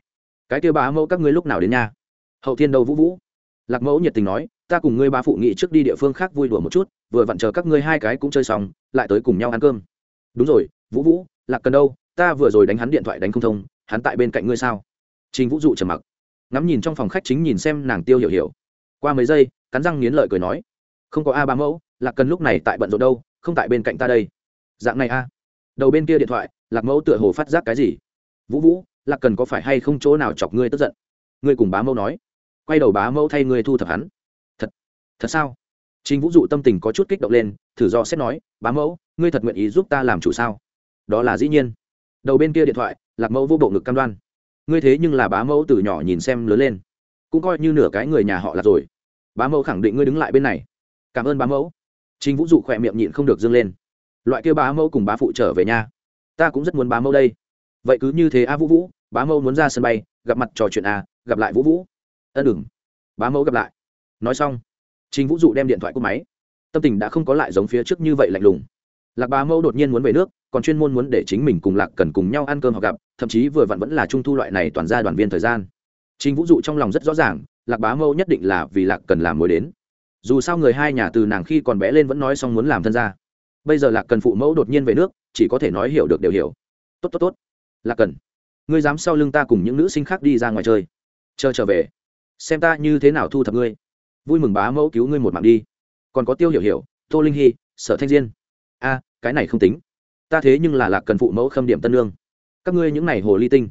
Cái kia bá mẫu các ngươi lúc nào đến nha? Hậu Thiên đâu Vũ Vũ? Lạc Mẫu nhiệt tình nói, ta cùng ngươi ba phụ nghị trước đi địa phương khác vui đùa một chút, vừa vặn chờ các ngươi hai cái cũng chơi xong, lại tới cùng nhau ăn cơm. Đúng rồi, Vũ Vũ, Lạc Cần đâu? Ta vừa rồi đánh hắn điện thoại đánh không thông, hắn tại bên cạnh ngươi sao? Trình Vũ dụ trầm mặc, ngắm nhìn trong phòng khách chính nhìn xem nàng Tiêu Hiểu Hiểu. Qua mấy giây, cắn răng nghiến lợi cười nói, không có a ba mẫu, Lạc Cần lúc này tại bận rộn đâu, không tại bên cạnh ta đây. Dạng này a. Đầu bên kia điện thoại, lạc mẫu tựa hồ phát giác cái gì vũ vũ lạc cần có phải hay không chỗ nào chọc ngươi tức giận ngươi cùng bá mẫu nói quay đầu bá mẫu thay ngươi thu thập hắn thật thật sao Trình vũ dụ tâm tình có chút kích động lên, thử do xét nói, bá mẫu, ngươi thật nguyện ý giúp ta làm chủ sao? Đó là dĩ nhiên. Đầu bên kia điện thoại, lạc mẫu vô bộ ngực cam đoan. Ngươi thế nhưng là bá mẫu từ nhỏ nhìn xem lớn lên, cũng coi như nửa cái người nhà họ là rồi. Bá mẫu khẳng định ngươi đứng lại bên này. Cảm ơn bá mẫu. Trình vũ dụ khỏe miệng nhịn không được dương lên. Loại kia bá mẫu cùng bá phụ trở về nhà, ta cũng rất muốn bá mẫu đây. Vậy cứ như thế a vũ vũ, bá mẫu muốn ra sân bay, gặp mặt trò chuyện a gặp lại vũ vũ. Ân đừng. Bá mẫu gặp lại. Nói xong trình vũ dụ đem điện thoại của máy. Tâm tình đã không có lại giống phía trước như vậy lạnh lùng. Lạc bá mẫu đột nhiên muốn về nước, còn chuyên môn muốn để chính mình cùng lạc cần cùng nhau ăn cơm hoặc gặp, thậm chí vừa vặn vẫn là trung thu loại này toàn gia đoàn viên thời gian. Trình vũ dụ trong lòng rất rõ ràng, lạc bá mẫu nhất định là vì lạc cần làm mối đến. Dù sao người hai nhà từ nàng khi còn bé lên vẫn nói xong muốn làm thân gia. Bây giờ lạc cần phụ mẫu đột nhiên về nước, chỉ có thể nói hiểu được đều hiểu. Tốt tốt tốt. Lạc cần, ngươi dám sau lưng ta cùng những nữ sinh khác đi ra ngoài chơi. Chờ trở về. Xem ta như thế nào thu thập ngươi vui mừng bá mẫu cứu ngươi một mạng đi. Còn có tiêu hiểu hiểu, tô linh hy, sở thanh diên. A, cái này không tính. Ta thế nhưng là lạc cần phụ mẫu khâm điểm tân lương các ngươi những n à y hồ ly tinh,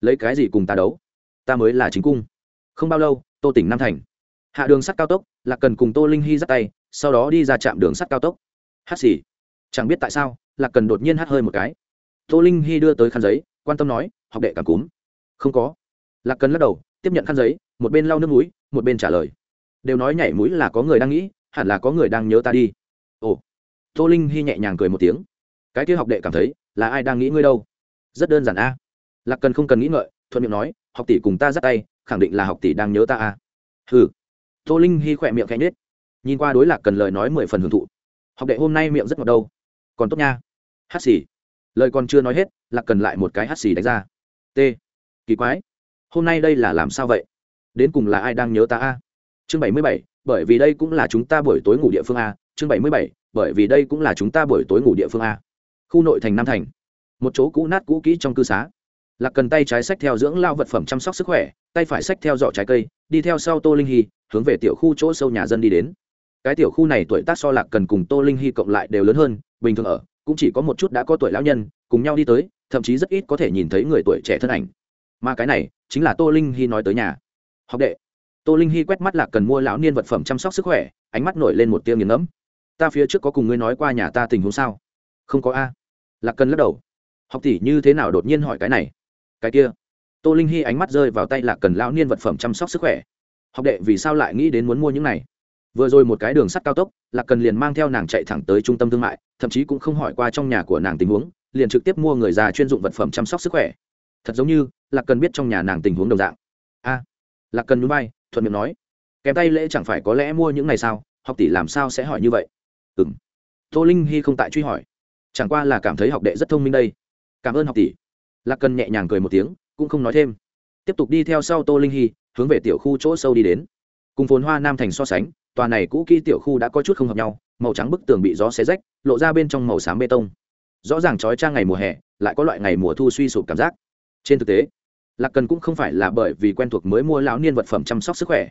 lấy cái gì cùng ta đấu? Ta mới là chính cung. Không bao lâu, tô tỉnh nam thành. Hạ đường sắt cao tốc, lạc cần cùng tô linh hy dắt tay, sau đó đi ra trạm đường sắt cao tốc. Hát xì. Chẳng biết tại sao, lạc cần đột nhiên hát hơi một cái. Tô linh hy đưa tới khăn giấy, quan tâm nói, học đệ cảm cúm. Không có. Lạc cần lắc đầu, tiếp nhận khăn giấy, một bên lau nước mũi, một bên trả lời đều nói nhảy mũi là có người đang nghĩ, hẳn là có người đang nhớ ta đi. Ồ, tô linh hy nhẹ nhàng cười một tiếng. Cái kia học đệ cảm thấy, là ai đang nghĩ ngươi đâu? Rất đơn giản a. Lạc cần không cần nghĩ ngợi, thuận miệng nói, học tỷ cùng ta dắt tay, khẳng định là học tỷ đang nhớ ta a. Ừ tô linh hy khỏe miệng khẽ nhết nhìn qua đối lạc cần lời nói mười phần hưởng thụ. Học đệ hôm nay miệng rất ngọt đâu. Còn tốt nha. Hát xì. Lời còn chưa nói hết, Lạc cần lại một cái hát xì đánh ra. T. Kỳ quái. Hôm nay đây là làm sao vậy? Đến cùng là ai đang nhớ ta a? Chương bảy mươi bảy, bởi vì đây cũng là chúng ta buổi tối ngủ địa phương a, chương bảy mươi bảy, bởi vì đây cũng là chúng ta buổi tối ngủ địa phương a. Khu nội thành nam thành. Một chỗ cũ nát cũ kỹ trong cư xá. Lạc cần tay trái sách theo dưỡng lao vật phẩm chăm sóc sức khỏe, tay phải sách theo giỏ trái cây, đi theo sau tô linh hy, hướng về tiểu khu chỗ sâu nhà dân đi đến. Cái tiểu khu này tuổi tác so lạc cần cùng tô linh hy cộng lại đều lớn hơn, bình thường ở, cũng chỉ có một chút đã có tuổi lão nhân, cùng nhau đi tới, thậm chí rất ít có thể nhìn thấy người tuổi trẻ thân ảnh. Mà cái này, chính là tô linh hy nói tới nhà. Học đệ tô linh hy quét mắt lạc cần mua lão niên vật phẩm chăm sóc sức khỏe, ánh mắt nổi lên một tiêu nghiền ngẫm. Ta phía trước có cùng ngươi nói qua nhà ta tình huống sao? Không có a. Lạc cần lắc đầu. Học tỷ như thế nào đột nhiên hỏi cái này? Cái kia. Tô linh hy ánh mắt rơi vào tay lạc cần lão niên vật phẩm chăm sóc sức khỏe. Học đệ, vì sao lại nghĩ đến muốn mua những này? Vừa rồi một cái đường sắt cao tốc, lạc cần liền mang theo nàng chạy thẳng tới trung tâm thương mại, thậm chí cũng không hỏi qua trong nhà của nàng tình huống, liền trực tiếp mua người già chuyên dụng vật phẩm chăm sóc sức khỏe. Thật giống như, lạc cần biết trong nhà nàng tình huống đồng dạng. A. Lạc cần núi bay thuận miệng nói, kèm tay lễ chẳng phải có lẽ mua những ngày sao? Học tỷ làm sao sẽ hỏi như vậy? Ừ m tô linh hy không tại truy hỏi. Chẳng qua là cảm thấy học đệ rất thông minh đây. Cảm ơn học tỷ. Lạc cần nhẹ nhàng cười một tiếng, cũng không nói thêm. Tiếp tục đi theo sau tô linh hy hướng về tiểu khu chỗ sâu đi đến. Cùng phồn hoa nam thành so sánh, tòa này cũ kỹ tiểu khu đã có chút không hợp nhau, màu trắng bức tường bị gió xé rách, lộ ra bên trong màu xám bê tông. Rõ ràng trói trang ngày mùa hè, lại có loại ngày mùa thu suy sụp cảm giác. Trên thực tế lạc cần cũng không phải là bởi vì quen thuộc mới mua lão niên vật phẩm chăm sóc sức khỏe.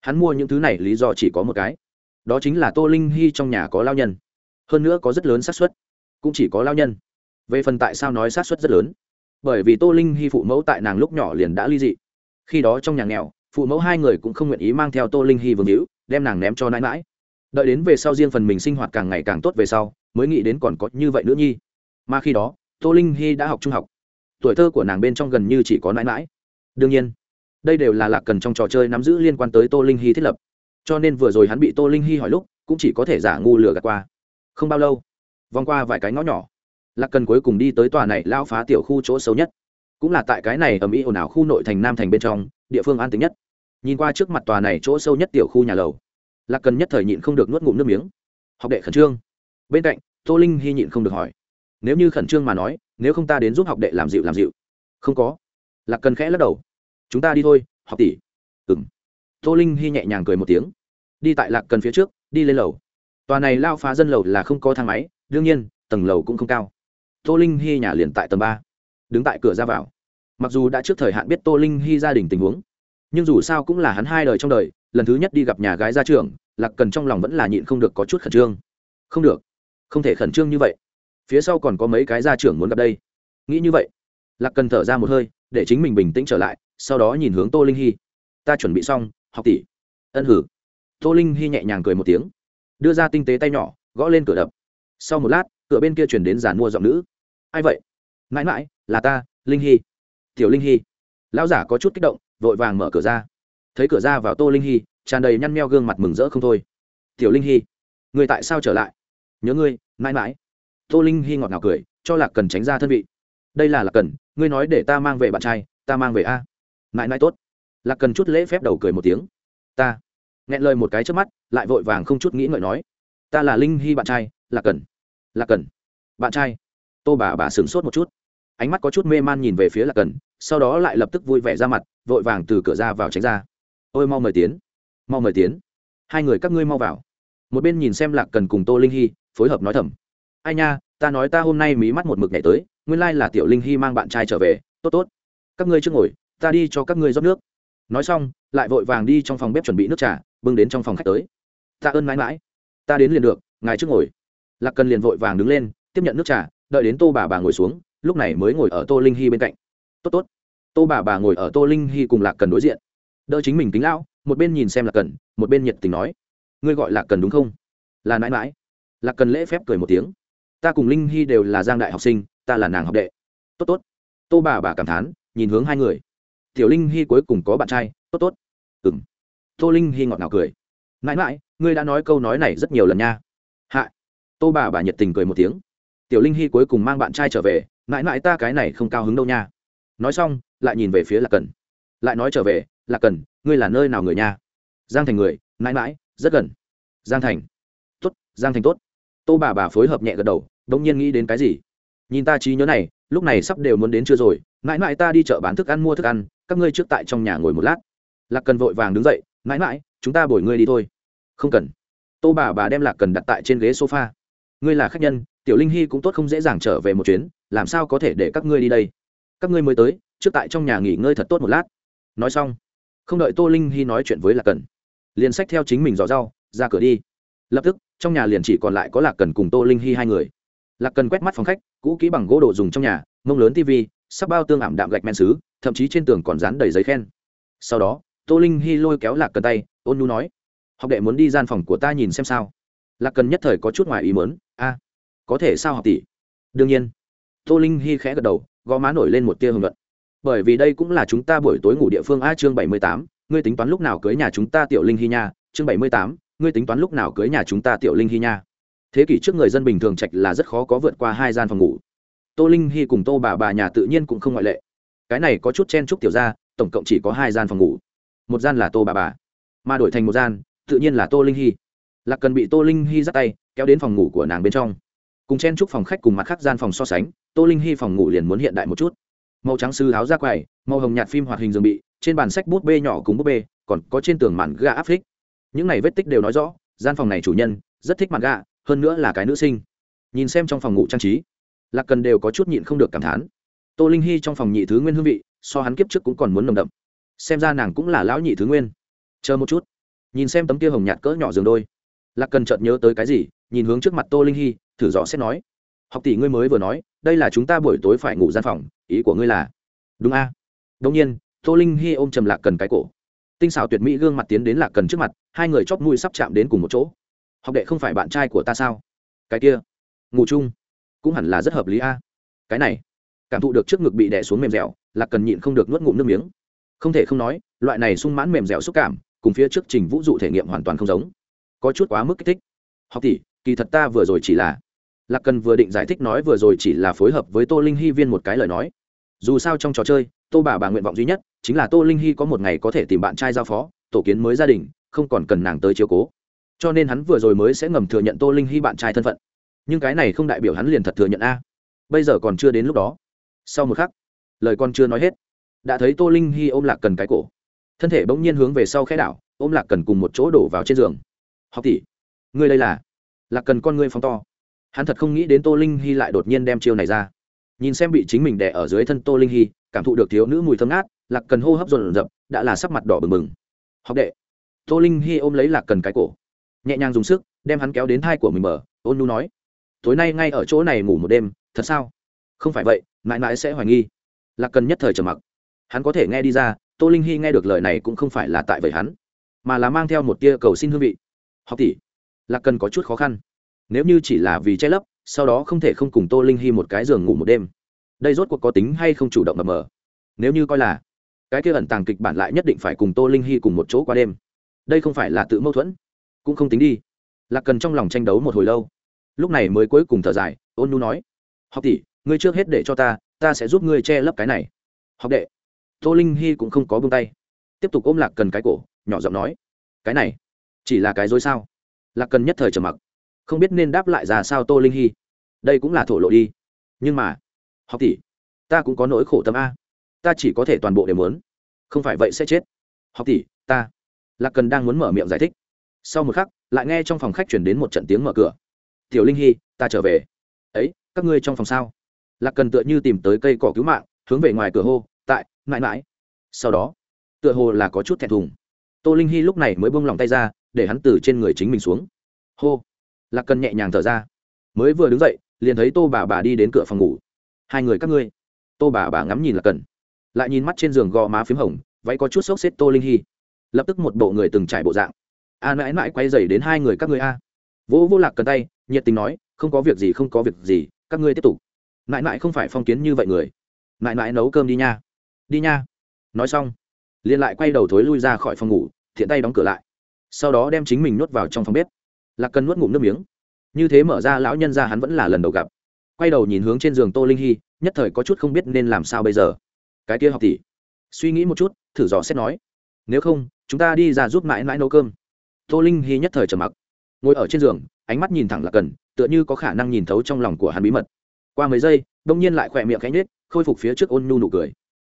Hắn mua những thứ này lý do chỉ có một cái. Đó chính là tô linh hy trong nhà có lao nhân. Hơn nữa có rất lớn xác suất. Cũng chỉ có lao nhân. Về phần tại sao nói xác suất rất lớn? Bởi vì tô linh hy phụ mẫu tại nàng lúc nhỏ liền đã ly dị. Khi đó trong nhà nghèo, phụ mẫu hai người cũng không nguyện ý mang theo tô linh hy vương hữu, đem nàng ném cho nãi mãi đợi đến về sau riêng phần mình sinh hoạt càng ngày càng tốt về sau, mới nghĩ đến còn có như vậy nữa nhi. Mà khi đó, tô linh hy đã học trung học tuổi thơ của nàng bên trong gần như chỉ có nãi mãi. Đương nhiên, đây đều là lạc cần trong trò chơi nắm giữ liên quan tới tô linh hy thiết lập. Cho nên vừa rồi hắn bị tô linh hy hỏi lúc, cũng chỉ có thể giả ngu lừa gạt qua. Không bao lâu, vòng qua vài cái ngõ nhỏ, lạc cần cuối cùng đi tới tòa này lao phá tiểu khu chỗ xấu nhất. Cũng là tại cái này ở mỹ ồn ào khu nội thành nam thành bên trong, địa phương an tính nhất. Nhìn qua trước mặt tòa này chỗ sâu nhất tiểu khu nhà lầu, lạc cần nhất thời nhịn không được nuốt ngụm nước miếng. Học đệ khẩn trương. Bên cạnh, tô linh hy nhịn không được hỏi. Nếu như khẩn trương mà nói nếu không ta đến giúp học đệ làm dịu làm dịu. Không có. Lạc cần khẽ lắc đầu. Chúng ta đi thôi, học tỷ. Ừ m tô linh hy nhẹ nhàng cười một tiếng. Đi tại lạc cần phía trước, đi lên lầu. Tòa này lao phá dân lầu là không có thang máy, đương nhiên, tầng lầu cũng không cao. Tô linh hy nhà liền tại tầng ba. Đứng tại cửa ra vào. Mặc dù đã trước thời hạn biết tô linh hy gia đình tình huống, nhưng dù sao cũng là hắn hai đời trong đời, lần thứ nhất đi gặp nhà gái gia trưởng, lạc cần trong lòng vẫn là nhịn không được có chút khẩn trương. Không được. Không thể khẩn trương như vậy phía sau còn có mấy cái gia trưởng muốn gặp đây. Nghĩ như vậy, lạc cần thở ra một hơi, để chính mình bình tĩnh trở lại, sau đó nhìn hướng tô linh hy. Ta chuẩn bị xong, học tỷ. Ân hử. Tô linh hy nhẹ nhàng cười một tiếng, đưa ra tinh tế tay nhỏ, gõ lên cửa đập. Sau một lát, cửa bên kia chuyển đến giàn mua giọng nữ. Ai vậy? Mãi mãi, là ta, linh hy. Tiểu linh hy. Lão giả có chút kích động, vội vàng mở cửa ra. Thấy cửa ra vào tô linh hy, tràn đầy nhăn meo gương mặt mừng rỡ không thôi. Tiểu linh hy, người tại sao trở lại? Nhớ ngươi, mãi mãi tô linh hy ngọt ngào cười, cho lạc cần tránh ra thân vị. Đây là lạc cần, ngươi nói để ta mang về bạn trai, ta mang về a. Mãi mãi tốt. Lạc cần chút lễ phép đầu cười một tiếng. Ta. Nghẹn lời một cái trước mắt, lại vội vàng không chút nghĩ ngợi nói. Ta là linh hy bạn trai, lạc cần. Lạc cần. Bạn trai. Tô bà bà sửng sốt một chút. Ánh mắt có chút mê man nhìn về phía lạc cần, sau đó lại lập tức vui vẻ ra mặt, vội vàng từ cửa ra vào tránh ra. Ôi, mau mời tiến. Mau mời tiến. Hai người các ngươi mau vào. Một bên nhìn xem lạc cần cùng tô linh hy, phối hợp nói thầm ai nha, ta nói ta hôm nay mí mắt một mực nhảy tới, nguyên lai là tiểu linh hy mang bạn trai trở về. Tốt tốt. Các ngươi chưa ngồi, ta đi cho các ngươi rót nước. Nói xong, lại vội vàng đi trong phòng bếp chuẩn bị nước trà, bưng đến trong phòng khách tới. Ta ơn mãi mãi. Ta đến liền được, ngài trước ngồi. Lạc cần liền vội vàng đứng lên, tiếp nhận nước trà, đợi đến tô bà bà ngồi xuống, lúc này mới ngồi ở tô linh hy bên cạnh. Tốt tốt. Tô bà bà ngồi ở tô linh hy cùng lạc cần đối diện. Đỡ chính mình tính lão, một bên nhìn xem lạc cần, một bên nhiệt tình nói. Ngươi gọi lạc cần đúng không? Là mãi mãi. Lạc cần lễ phép cười một tiếng ta cùng linh hy đều là giang đại học sinh, ta là nàng học đệ. Tốt tốt. Tô bà bà cảm thán, nhìn hướng hai người. Tiểu linh hy cuối cùng có bạn trai, tốt tốt. Ừng tô linh hy ngọt ngào cười. Mãi mãi, ngươi đã nói câu nói này rất nhiều lần nha. Hạ. Tô bà bà nhiệt tình cười một tiếng. Tiểu linh hy cuối cùng mang bạn trai trở về, mãi mãi ta cái này không cao hứng đâu nha. Nói xong, lại nhìn về phía lạc cần. Lại nói trở về, lạc cần, ngươi là nơi nào người nha? Giang thành người, mãi mãi, rất gần. Giang thành. Tốt, giang thành tốt. Tô bà bà phối hợp nhẹ gật đầu đ ỗ n g nhiên nghĩ đến cái gì? Nhìn ta trí nhớ này, lúc này sắp đều muốn đến chưa rồi, mãi mãi ta đi chợ bán thức ăn mua thức ăn, các ngươi trước tại trong nhà ngồi một lát. Lạc cần vội vàng đứng dậy, mãi mãi, chúng ta bồi ngươi đi thôi. Không cần. Tô bà bà đem lạc cần đặt tại trên ghế sofa. Ngươi là khách nhân, tiểu linh hy cũng tốt không dễ dàng trở về một chuyến, làm sao có thể để các ngươi đi đây? Các ngươi mới tới, trước tại trong nhà nghỉ ngơi thật tốt một lát. Nói xong, không đợi tô linh hy nói chuyện với lạc cần, liền xách theo chính mình dò rau, ra cửa đi. Lập tức, trong nhà liền chỉ còn lại có lạc cần cùng tô linh hy hai người lạc cần quét mắt phòng khách, cũ kỹ bằng gỗ đồ dùng trong nhà, mông lớn tv sắp bao tương ảm đạm gạch men xứ, thậm chí trên tường còn dán đầy giấy khen. Sau đó, tô linh hy lôi kéo lạc cần tay, ôn nhu nói, học đệ muốn đi gian phòng của ta nhìn xem sao? Lạc cần nhất thời có chút ngoài ý mớn a, có thể sao học tỷ? Đương nhiên. Tô linh hy khẽ gật đầu gò má nổi lên một tia hưởng luận. Bởi vì đây cũng là chúng ta buổi tối ngủ địa phương a chương bảy mươi tám, ngươi tính toán lúc nào cưới nhà chúng ta tiểu linh hy nha? Chương bảy mươi tám, ngươi tính toán lúc nào cưới nhà chúng ta tiểu linh hy nha? Thế kỷ trước người dân bình thường trạch là rất khó có vượt qua hai gian phòng ngủ. Tô linh hy cùng tô bà bà nhà tự nhiên cũng không ngoại lệ. Cái này có chút chen chúc tiểu ra tổng cộng chỉ có hai gian phòng ngủ. Một gian là tô bà bà, mà đổi thành một gian, tự nhiên là tô linh hy. Lạc cần bị tô linh hy dắt tay, kéo đến phòng ngủ của nàng bên trong. Cùng chen chúc phòng khách cùng mặt khác gian phòng so sánh, tô linh hy phòng ngủ liền muốn hiện đại một chút. Màu trắng sư áo ra quầy màu hồng nhạt phim hoạt hình giường bị, trên bàn sách bút bê nhỏ cùng bút bê, còn có trên tường màn ga áp thích những này vết tích đều nói rõ, gian phòng này chủ nhân rất thích mặt gà hơn nữa là cái nữ sinh. Nhìn xem trong phòng ngủ trang trí, lạc cần đều có chút nhịn không được cảm thán. Tô linh hy trong phòng nhị thứ nguyên hương vị, so hắn kiếp trước cũng còn muốn nồng đậm. Xem ra nàng cũng là lão nhị thứ nguyên. Chờ một chút. Nhìn xem tấm kia hồng nhạt cỡ nhỏ giường đôi, lạc cần chợt nhớ tới cái gì, nhìn hướng trước mặt tô linh hy, thử dò xét nói, học tỷ ngươi mới vừa nói, đây là chúng ta buổi tối phải ngủ gian phòng, ý của ngươi là? Đúng a. À? đông nhiên, tô linh hy ôm trầm lạc cần cái cổ. Tinh xảo tuyệt mỹ gương mặt tiến đến lạc cần trước mặt, hai người chóp mũi sắp chạm đến cùng một chỗ học đệ không phải bạn trai của ta sao? Cái kia, ngủ chung, cũng hẳn là rất hợp lý a. Cái này, cảm thụ được trước ngực bị đè xuống mềm dẻo, lạc cần nhịn không được nuốt ngụm nước miếng. Không thể không nói, loại này sung mãn mềm dẻo xúc cảm, cùng phía trước trình vũ dụ thể nghiệm hoàn toàn không giống. Có chút quá mức kích thích. Học tỷ, kỳ thật ta vừa rồi chỉ là, lạc cần vừa định giải thích nói vừa rồi chỉ là phối hợp với tô linh hy viên một cái lời nói. Dù sao trong trò chơi, tô bà bà nguyện vọng duy nhất, chính là tô linh hy có một ngày có thể tìm bạn trai giao phó, tổ kiến mới gia đình, không còn cần nàng tới chiếu cố cho nên hắn vừa rồi mới sẽ ngầm thừa nhận tô linh hy bạn trai thân phận. Nhưng cái này không đại biểu hắn liền thật thừa nhận a. Bây giờ còn chưa đến lúc đó. Sau một khắc, lời con chưa nói hết, đã thấy tô linh hy ôm lạc cần cái cổ. Thân thể bỗng nhiên hướng về sau khẽ đảo, ôm lạc cần cùng một chỗ đổ vào trên giường. Học tỷ, ngươi đây là? Lạc cần con ngươi phóng to. Hắn thật không nghĩ đến tô linh hy lại đột nhiên đem chiêu này ra. Nhìn xem bị chính mình đẻ ở dưới thân tô linh hy, cảm thụ được thiếu nữ mùi thơm ngát, lạc cần hô hấp dồn dập, đã là sắc mặt đỏ bừng bừng. Học đệ. Tô linh hy ôm lấy lạc cần cái cổ nhẹ nhàng dùng sức, đem hắn kéo đến thai của mình mở ôn nu nói. Tối nay ngay ở chỗ này ngủ một đêm, thật sao? Không phải vậy, mãi mãi sẽ hoài nghi. Lạc cần nhất thời trầm mặc. Hắn có thể nghe đi ra, tô linh hy nghe được lời này cũng không phải là tại vậy hắn, mà là mang theo một tia cầu xin hương vị. Học tỷ, lạc cần có chút khó khăn. Nếu như chỉ là vì che lấp, sau đó không thể không cùng tô linh hy một cái giường ngủ một đêm. Đây rốt cuộc có tính hay không chủ động mập mờ? Nếu như coi là, cái kia ẩn tàng kịch bản lại nhất định phải cùng tô linh hy cùng một chỗ qua đêm. Đây không phải là tự mâu thuẫn cũng không tính đi. Lạc cần trong lòng tranh đấu một hồi lâu. Lúc này mới cuối cùng thở dài, ôn nu nói, học tỷ, ngươi trước hết để cho ta ta sẽ giúp ngươi che lấp cái này. Học đệ. Tô linh hy cũng không có buông tay. Tiếp tục ôm lạc cần cái cổ, nhỏ giọng nói, cái này, chỉ là cái dối sao? Lạc cần nhất thời trầm mặc. Không biết nên đáp lại ra sao tô linh hy đây cũng là thổ lộ đi. Nhưng mà, học tỷ, ta cũng có nỗi khổ tâm a. Ta chỉ có thể toàn bộ đều muốn. Không phải vậy sẽ chết. Học tỷ, ta. Lạc cần đang muốn mở miệng giải thích sau một khắc, lại nghe trong phòng khách chuyển đến một trận tiếng mở cửa. Tiểu linh hy, ta trở về. Ấy, các ngươi trong phòng sao? Lạc cần tựa như tìm tới cây cỏ cứu mạng, hướng về ngoài cửa hô, tại, mãi mãi. Sau đó, tựa hồ là có chút thẹn thùng. Tô linh hy lúc này mới bông lòng tay ra, để hắn từ trên người chính mình xuống. Hô. Lạc cần nhẹ nhàng thở ra. Mới vừa đứng dậy, liền thấy tô bà bà đi đến cửa phòng ngủ. Hai người các ngươi. Tô bà bà ngắm nhìn lạc cần. Lại nhìn mắt trên giường gò má p h í m hồng, váy có chút sốc xếp tô linh hy. Lập tức một bộ người từng trải bộ dạng a mãi mãi quay dày đến hai người các ngươi a. Vỗ vô lạc cần tay, nhiệt tình nói, không có việc gì, không có việc gì, các ngươi tiếp tục. Mãi mãi không phải phong kiến như vậy người. Mãi mãi nấu cơm đi nha. Đi nha. Nói xong, liền lại quay đầu thối lui ra khỏi phòng ngủ, thiện tay đóng cửa lại. Sau đó đem chính mình nuốt vào trong phòng bếp. Lạc cần nuốt ngụm nước miếng. Như thế mở ra lão nhân ra hắn vẫn là lần đầu gặp. Quay đầu nhìn hướng trên giường tô linh hy, nhất thời có chút không biết nên làm sao bây giờ. Cái kia học tỷ, suy nghĩ một chút, thử dò xét nói, nếu không, chúng ta đi ra giúp mãi mãi nấu cơm tô linh hy nhất thời trầm mặc. Ngồi ở trên giường, ánh mắt nhìn thẳng là cần, tựa như có khả năng nhìn thấu trong lòng của hắn bí mật. Qua mấy giây, đông nhiên lại khỏe miệng cánh nết khôi phục phía trước ôn nhu nụ cười.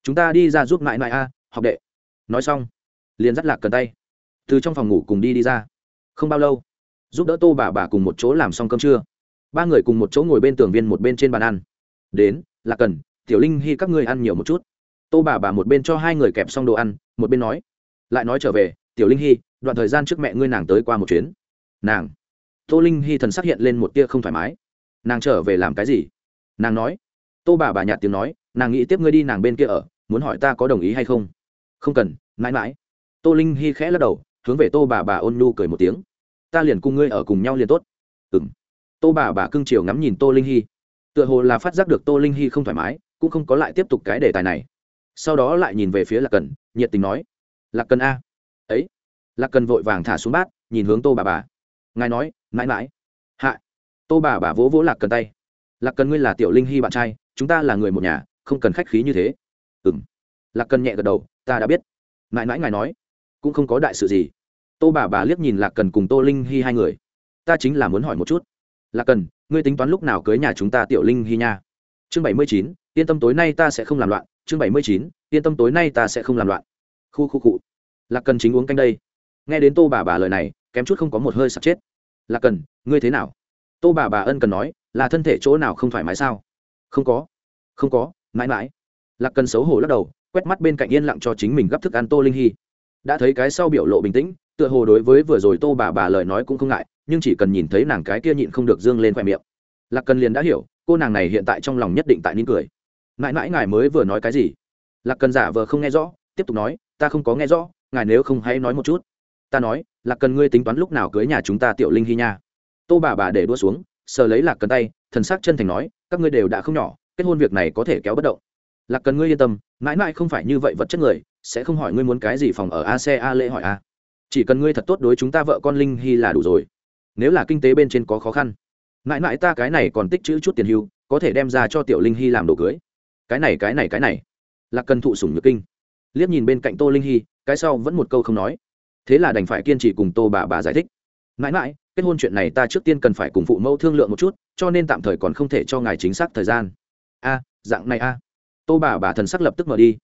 Chúng ta đi ra giúp mãi mãi a, học đệ. Nói xong, liền dắt lạc cần tay. Từ trong phòng ngủ cùng đi đi ra. Không bao lâu, giúp đỡ tô bà bà cùng một chỗ làm xong cơm trưa. Ba người cùng một chỗ ngồi bên tường viên một bên trên bàn ăn. Đến là cần, tiểu linh hy các ngươi ăn nhiều một chút. Tô bà bà một bên cho hai người kẹp xong đồ ăn, một bên nói. Lại nói trở về, tiểu linh hy đoạn thời gian trước mẹ ngươi nàng tới qua một chuyến. Nàng. Tô linh hy thần xác hiện lên một tia không thoải mái. Nàng trở về làm cái gì? Nàng nói. Tô bà bà nhạt tiếng nói, nàng nghĩ tiếp ngươi đi nàng bên kia ở, muốn hỏi ta có đồng ý hay không? Không cần, mãi mãi. Tô linh hy khẽ lắc đầu, hướng về tô bà bà ôn nhu cười một tiếng. Ta liền cùng ngươi ở cùng nhau liền tốt. Ừ m tô bà bà cưng chiều ngắm nhìn tô linh hy tựa hồ là phát giác được tô linh hy không thoải mái, cũng không có lại tiếp tục cái đề tài này. Sau đó lại nhìn về phía lạc cần, nhiệt tình nói. Lạc cần a lạc cần vội vàng thả xuống bát, nhìn hướng tô bà bà. Ngài nói, mãi mãi. Hạ. Tô bà bà vỗ vỗ lạc cần tay. Lạc cần ngươi là tiểu linh hy bạn trai, chúng ta là người một nhà, không cần khách khí như thế. Ừ m lạc cần nhẹ gật đầu, ta đã biết. Mãi mãi ngài nói, cũng không có đại sự gì. Tô bà bà liếc nhìn lạc cần cùng tô linh hy hai người. Ta chính là muốn hỏi một chút. Lạc cần, ngươi tính toán lúc nào cưới nhà chúng ta tiểu linh hy nha? Chương bảy mươi chín, yên tâm tối nay ta sẽ không làm loạn. Chương bảy mươi chín, yên tâm tối nay ta sẽ không làm loạn. Khu khu cụ lạc cần chính uống canh đây nghe đến tô bà bà lời này, kém chút không có một hơi sặc chết. Lạc cần, ngươi thế nào? Tô bà bà ân cần nói, là thân thể chỗ nào không thoải mái sao? Không có không có, mãi mãi. Lạc cần xấu hổ lắc đầu, quét mắt bên cạnh yên lặng cho chính mình gấp thức ăn tô linh hy. Đã thấy cái sau biểu lộ bình tĩnh, tựa hồ đối với vừa rồi tô bà bà lời nói cũng không ngại, nhưng chỉ cần nhìn thấy nàng cái kia nhịn không được dương lên khoe miệng. Lạc cần liền đã hiểu, cô nàng này hiện tại trong lòng nhất định tại nín cười. Mãi mãi ngài mới vừa nói cái gì? Lạc cần giả vờ không nghe rõ, tiếp tục nói, ta không có nghe rõ, ngài nếu không hãy nói một chút ta nói, lạc cần ngươi tính toán lúc nào cưới nhà chúng ta tiểu linh hy nha. Tô bà bà để đua xuống, sờ lấy lạc cần tay, thần sắc chân thành nói, các ngươi đều đã không nhỏ, kết hôn việc này có thể kéo bất động. Lạc cần ngươi yên tâm, mãi mãi không phải như vậy vật chất người, sẽ không hỏi ngươi muốn cái gì phòng ở a xe a lễ hỏi a. Chỉ cần ngươi thật tốt đối chúng ta vợ con linh hy là đủ rồi. Nếu là kinh tế bên trên có khó khăn, mãi mãi ta cái này còn tích chữ chút tiền hưu, có thể đem ra cho tiểu linh hy làm đồ cưới. Cái này cái này cái này. Lạc cần thụ sủng nhược kinh. Liếc nhìn bên cạnh tô linh hy, cái sau vẫn một câu không nói thế là đành phải kiên trì cùng tô bà bà giải thích. Mãi mãi, kết hôn chuyện này ta trước tiên cần phải cùng phụ mẫu thương lượng một chút, cho nên tạm thời còn không thể cho ngài chính xác thời gian. A, dạng này a. Tô bà bà thần sắc lập tức mở đi.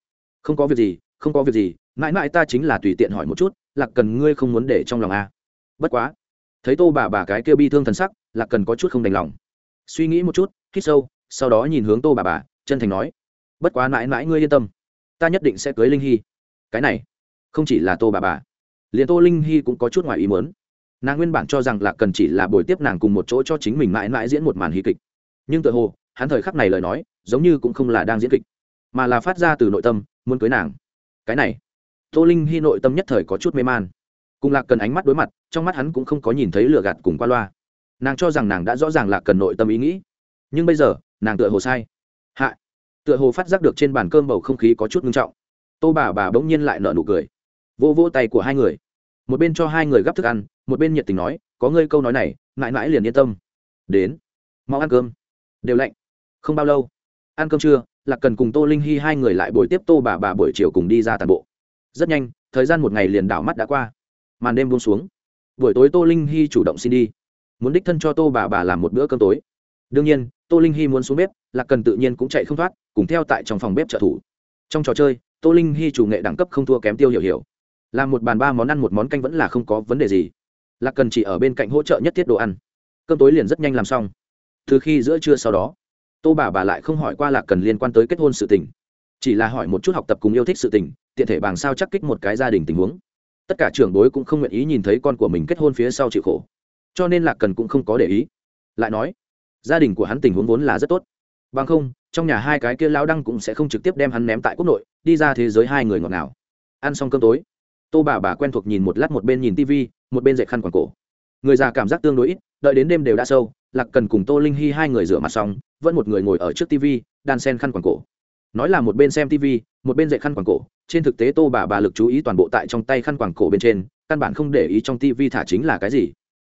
Không có việc gì, không có việc gì, mãi mãi ta chính là tùy tiện hỏi một chút, lạc cần ngươi không muốn để trong lòng a. Bất quá. Thấy tô bà bà cái kia bi thương thần sắc, lạc cần có chút không đành lòng. Suy nghĩ một chút, hít sâu, sau đó nhìn hướng tô bà bà, chân thành nói. Bất quá mãi mãi ngươi yên tâm. Ta nhất định sẽ cưới linh hy. Cái này, không chỉ là tô bà bà liền tô linh hy cũng có chút ngoài ý muốn. Nàng nguyên bản cho rằng lạc cần chỉ là buổi tiếp nàng cùng một chỗ cho chính mình mãi mãi diễn một màn hí kịch. Nhưng tự hồ, hắn thời khắc này lời nói, giống như cũng không là đang diễn kịch, mà là phát ra từ nội tâm, muốn cưới nàng. Cái này, tô linh hy nội tâm nhất thời có chút mê man. Cùng lạc cần ánh mắt đối mặt, trong mắt hắn cũng không có nhìn thấy lửa gạt cùng qua loa. Nàng cho rằng nàng đã rõ ràng lạc cần nội tâm ý nghĩ. Nhưng bây giờ, nàng tựa hồ sai. Hạ, tựa hồ phát giác được trên bàn cơm bầu không khí có chút ngưng trọng. Tô bà bà bỗng nhiên lại nở nụ cười vô vỗ tay của hai người. Một bên cho hai người gắp thức ăn, một bên nhiệt tình nói, có ngươi câu nói này, mãi mãi liền yên tâm. Đến, mau ăn cơm. Đều lạnh. Không bao lâu. Ăn cơm trưa, lạc cần cùng tô linh hy hai người lại buổi tiếp tô bà bà buổi chiều cùng đi ra tàn bộ. Rất nhanh, thời gian một ngày liền đảo mắt đã qua. Màn đêm buông xuống. Buổi tối tô linh hy chủ động xin đi. Muốn đích thân cho tô bà bà làm một bữa cơm tối. Đương nhiên, tô linh hy muốn xuống bếp, lạc cần tự nhiên cũng chạy không thoát, cùng theo tại trong phòng bếp trợ thủ. Trong trò chơi, tô linh hy chủ nghệ đẳng cấp không thua kém tiêu hiểu hiểu làm một bàn ba món ăn, một món canh vẫn là không có vấn đề gì. Lạc cần chỉ ở bên cạnh hỗ trợ nhất thiết đồ ăn. Cơm tối liền rất nhanh làm xong. Từ khi giữa trưa sau đó, tô bà bà lại không hỏi qua lạc cần liên quan tới kết hôn sự tình. Chỉ là hỏi một chút học tập cùng yêu thích sự tình, tiện thể bằng sao chắc kích một cái gia đình tình huống. Tất cả trưởng bối cũng không nguyện ý nhìn thấy con của mình kết hôn phía sau chịu khổ. Cho nên lạc cần cũng không có để ý. Lại nói, gia đình của hắn tình huống vốn là rất tốt. Bằng không, trong nhà hai cái kia lao đăng cũng sẽ không trực tiếp đem hắn ném tại quốc nội, đi ra thế giới hai người ngọt ngào. Ăn xong cơm tối tô bà bà quen thuộc nhìn một lát một bên nhìn tv, một bên dạy khăn quảng cổ. người già cảm giác tương đối ít, đợi đến đêm đều đã sâu, lạc cần cùng tô linh hy hai người rửa mặt xong, vẫn một người ngồi ở trước tv, đan sen khăn quảng cổ. nói là một bên xem tv, một bên dạy khăn quảng cổ, trên thực tế tô bà bà lực chú ý toàn bộ tại trong tay khăn quảng cổ bên trên, căn bản không để ý trong tv thả chính là cái gì.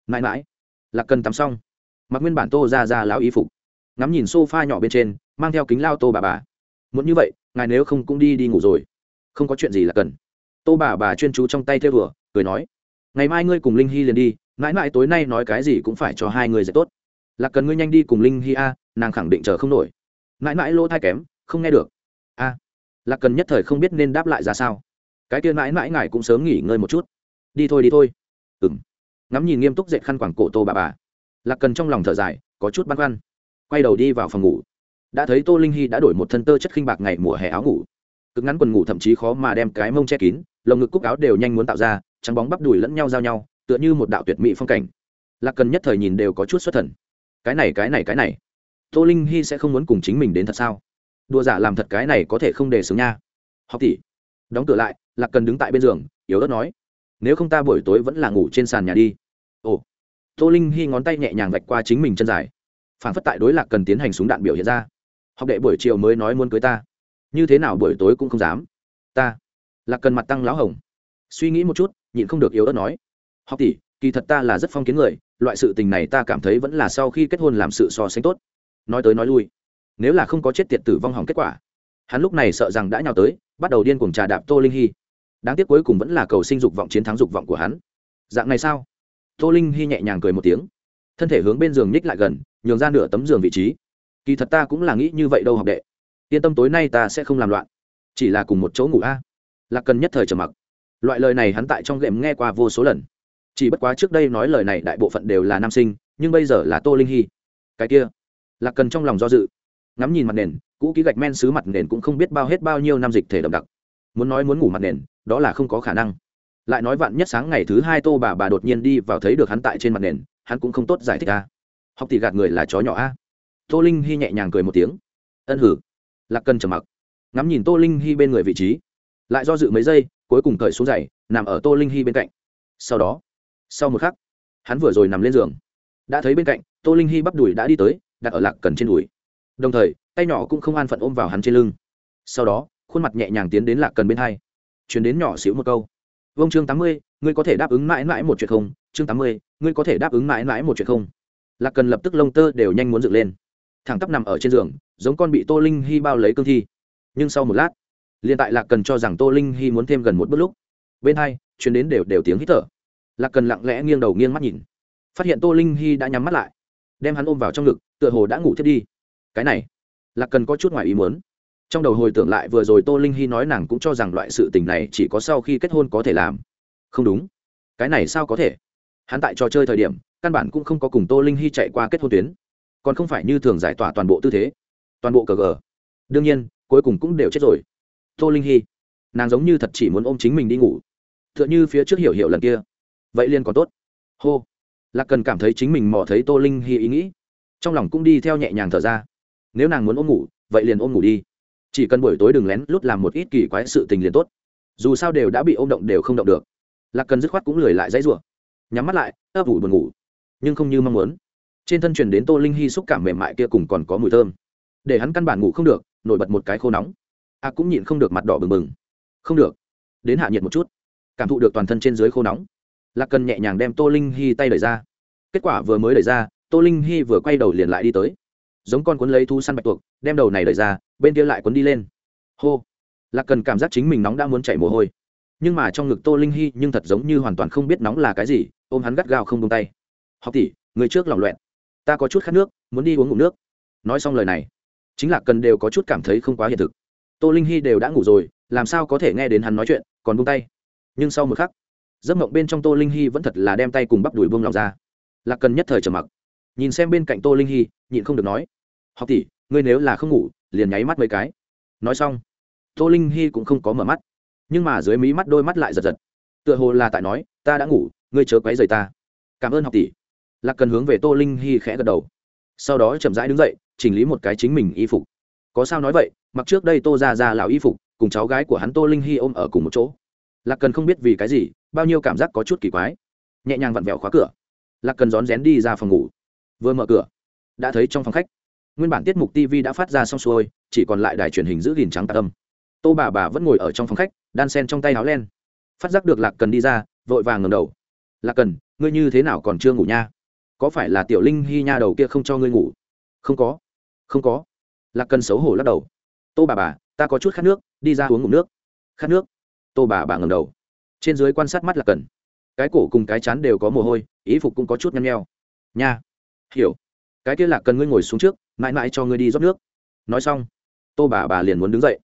mãi mãi, lạc cần tắm xong, mặc nguyên bản tô ra ra lão y phục, ngắm nhìn s o f a nhỏ bên trên, mang theo kính lao tô bà bà. muốn như vậy, ngài nếu không cũng đi đi ngủ rồi. không có chuyện gì là cần tô bà bà chuyên chú trong tay theo vừa cười nói ngày mai ngươi cùng linh hy liền đi mãi mãi tối nay nói cái gì cũng phải cho hai người dạy tốt. Lạc cần ngươi nhanh đi cùng linh hy a nàng khẳng định chờ không nổi. Mãi mãi lỗ thai kém không nghe được. A à, là cần nhất thời không biết nên đáp lại ra sao. Cái kia mãi mãi ngài cũng sớm nghỉ ngơi một chút. Đi thôi đi thôi. Ừ m ngắm nhìn nghiêm túc dệt khăn quảng cổ tô bà bà. Lạc cần trong lòng thở dài có chút băn khoăn. Quay đầu đi vào phòng ngủ. Đã thấy tô linh hy đã đổi một thân tơ chất khinh bạc ngày mùa hè áo ngủ. Cực ngắn quần ngủ thậm chí khó mà đem cái mông che kín lồng ngực cúc áo đều nhanh muốn tạo ra, trắng bóng bắp đùi lẫn nhau giao nhau, tựa như một đạo tuyệt mỹ phong cảnh. Lạc cần nhất thời nhìn đều có chút xuất thần. Cái này cái này cái này. Tô linh hy sẽ không muốn cùng chính mình đến thật sao? Đùa giả làm thật cái này có thể không đề xướng nha. Học tỷ. Đóng cửa lại, lạc cần đứng tại bên giường, yếu ớt nói. Nếu không ta buổi tối vẫn là ngủ trên sàn nhà đi. Ồ. Tô linh hy ngón tay nhẹ nhàng vạch qua chính mình chân dài. Phản phất tại đối lạc cần tiến hành súng đạn biểu hiện ra. Học đệ buổi chiều mới nói muốn cưới ta. Như thế nào buổi tối cũng không dám. Ta lạc cần mặt tăng láo hồng. Suy nghĩ một chút, nhịn không được yếu ớt nói. Học tỷ, kỳ thật ta là rất phong kiến người, loại sự tình này ta cảm thấy vẫn là sau khi kết hôn làm sự so sánh tốt. Nói tới nói lui. Nếu là không có chết tiệt tử vong hỏng kết quả. Hắn lúc này sợ rằng đã nhào tới, bắt đầu điên cuồng trà đạp tô linh hy đáng tiếc cuối cùng vẫn là cầu sinh dục vọng, chiến thắng dục vọng của hắn. Dạng này sao? Tô linh hy nhẹ nhàng cười một tiếng. Thân thể hướng bên giường nhích lại gần, nhường ra nửa tấm giường vị trí. Kỳ thật ta cũng là nghĩ như vậy đâu học đệ. Yên tâm tối nay ta sẽ không làm loạn. Chỉ là cùng một chỗ ngủ a lạc cần nhất thời trầm mặc. Loại lời này hắn tại trong game nghe qua vô số lần. Chỉ bất quá trước đây nói lời này đại bộ phận đều là nam sinh, nhưng bây giờ là tô linh hy. Cái kia, lạc cần trong lòng do dự. Ngắm nhìn mặt nền, cũ kỹ gạch men xứ mặt nền cũng không biết bao hết bao nhiêu năm dịch thể đậm đặc. Muốn nói muốn ngủ mặt nền, đó là không có khả năng. Lại nói vạn nhất sáng ngày thứ hai tô bà bà đột nhiên đi vào thấy được hắn tại trên mặt nền, hắn cũng không tốt giải thích a. Học thì gạt người là chó nhỏ a. Tô linh hy nhẹ nhàng cười một tiếng. Ân hử. Lạc cần trầm mặc. Ngắm nhìn tô linh hy bên người vị trí lại do dự mấy giây, cuối cùng cởi xuống giày, nằm ở tô linh hy bên cạnh. Sau đó, sau một khắc, hắn vừa rồi nằm lên giường. Đã thấy bên cạnh, tô linh hy bắp đùi đã đi tới, đặt ở lạc cần trên đùi. Đồng thời, tay nhỏ cũng không an phận ôm vào hắn trên lưng. Sau đó, khuôn mặt nhẹ nhàng tiến đến lạc cần bên hai. Chuyển đến nhỏ xíu một câu. Vông chương tám mươi, ngươi có thể đáp ứng mãi mãi một chuyện không? Chương tám mươi, ngươi có thể đáp ứng mãi mãi một chuyện không? Lạc cần lập tức lông tơ đều nhanh muốn dựng lên. Thẳng tắp nằm ở trên giường, giống con bị tô linh hy bao lấy cương thi. Nhưng sau một lát liền tại lạc cần cho rằng tô linh hy muốn thêm gần một bước lúc, bên hai chuyến đến đều đều tiếng hít thở. Lạc cần lặng lẽ nghiêng đầu nghiêng mắt nhìn. Phát hiện tô linh hy đã nhắm mắt lại, đem hắn ôm vào trong ngực, tựa hồ đã ngủ thiết đi. Cái này, lạc cần có chút ngoài ý muốn. Trong đầu hồi tưởng lại vừa rồi tô linh hy nói nàng cũng cho rằng loại sự tình này chỉ có sau khi kết hôn có thể làm. Không đúng. Cái này sao có thể? Hắn tại trò chơi thời điểm, căn bản cũng không có cùng tô linh hy chạy qua kết hôn tuyến. Còn không phải như thường giải tỏa toàn bộ tư thế, toàn bộ cờ gờ. Đương nhiên, cuối cùng cũng đều chết rồi tô linh hy. Nàng giống như thật chỉ muốn ôm chính mình đi ngủ. T h ư ợ n h ư phía trước hiểu hiểu lần kia. Vậy liên còn tốt. Hô. Lạc cần cảm thấy chính mình mò thấy tô linh hy ý nghĩ. Trong lòng cũng đi theo nhẹ nhàng thở ra. Nếu nàng muốn ôm ngủ, vậy liền ôm ngủ đi. Chỉ cần buổi tối đừng lén lút làm một ít kỳ quái sự tình liền tốt. Dù sao đều đã bị ôm động đều không động được. Lạc cần dứt khoát cũng lười lại dãy rủa. Nhắm mắt lại, ấp ủ buồn ngủ. Nhưng không như mong muốn. Trên thân truyền đến tô linh hy xúc cảm mềm mại kia cùng còn có mùi thơm. Để hắn căn bản ngủ không được, nổi bật một cái khô nóng a cũng nhịn không được mặt đỏ bừng bừng. Không được. Đến hạ nhiệt một chút. Cảm thụ được toàn thân trên dưới khô nóng. Lạc cần nhẹ nhàng đem tô linh hy tay đẩy ra. Kết quả vừa mới đẩy ra, tô linh hy vừa quay đầu liền lại đi tới. Giống con cuốn lấy thu săn bạch tuộc, đem đầu này đẩy ra, bên kia lại cuốn đi lên. Hô. Lạc cần cảm giác chính mình nóng đã muốn chảy mồ hôi. Nhưng mà trong ngực tô linh hy nhưng thật giống như hoàn toàn không biết nóng là cái gì, ôm hắn gắt gao không tung tay. Học tỷ, người trước lòng loẹn. Ta có chút khát nước, muốn đi uống ngụm nước. Nói xong lời này, chính là cần đều có chút cảm thấy không quá hiện thực tô linh hy đều đã ngủ rồi, làm sao có thể nghe đến hắn nói chuyện, còn buông tay. Nhưng sau một khắc, giấc mộng bên trong tô linh hy vẫn thật là đem tay cùng bắp đùi buông lòng ra. Lạc cần nhất thời trầm mặc. Nhìn xem bên cạnh tô linh hy nhịn không được nói, học tỷ, ngươi nếu là không ngủ, liền nháy mắt mấy cái. Nói xong, tô linh hy cũng không có mở mắt, nhưng mà dưới mí mắt đôi mắt lại giật giật. Tựa hồ là tại nói, ta đã ngủ, ngươi chớ quấy rời ta. Cảm ơn học tỷ. Lạc cần hướng về tô linh hy khẽ gật đầu. Sau đó chậm rãi đứng dậy, chỉnh lý một cái chính mình y phục có sao nói vậy, mặc trước đây tô ra ra lào y phục, cùng cháu gái của hắn tô linh hy ôm ở cùng một chỗ. Lạc cần không biết vì cái gì, bao nhiêu cảm giác có chút kỳ quái. Nhẹ nhàng vặn vẹo khóa cửa. Lạc cần rón rén đi ra phòng ngủ. Vừa mở cửa, đã thấy trong phòng khách, nguyên bản tiết mục tv đã phát ra xong xuôi, chỉ còn lại đài truyền hình giữ gìn trắng tạ tâm tô bà bà vẫn ngồi ở trong phòng khách, đan sen trong tay áo len. Phát giác được lạc cần đi ra, vội vàng ngầm đầu. Lạc cần, ngươi như thế nào còn chưa ngủ nha? Có phải là tiểu linh hy nha đầu kia không cho ngươi ngủ? Không có không có lạc cần xấu hổ lắc đầu. Tô bà bà, ta có chút khát nước, đi ra uống ngụm nước. Khát nước? Tô bà bà ngầm đầu. Trên dưới quan sát mắt lạc cần cái cổ cùng cái chán đều có mồ hôi, ý phục cũng có chút nhăn nheo. Nha, hiểu. Cái kia lạc cần ngươi ngồi xuống trước, mãi mãi cho ngươi đi rót nước. Nói xong, tô bà bà liền muốn đứng dậy.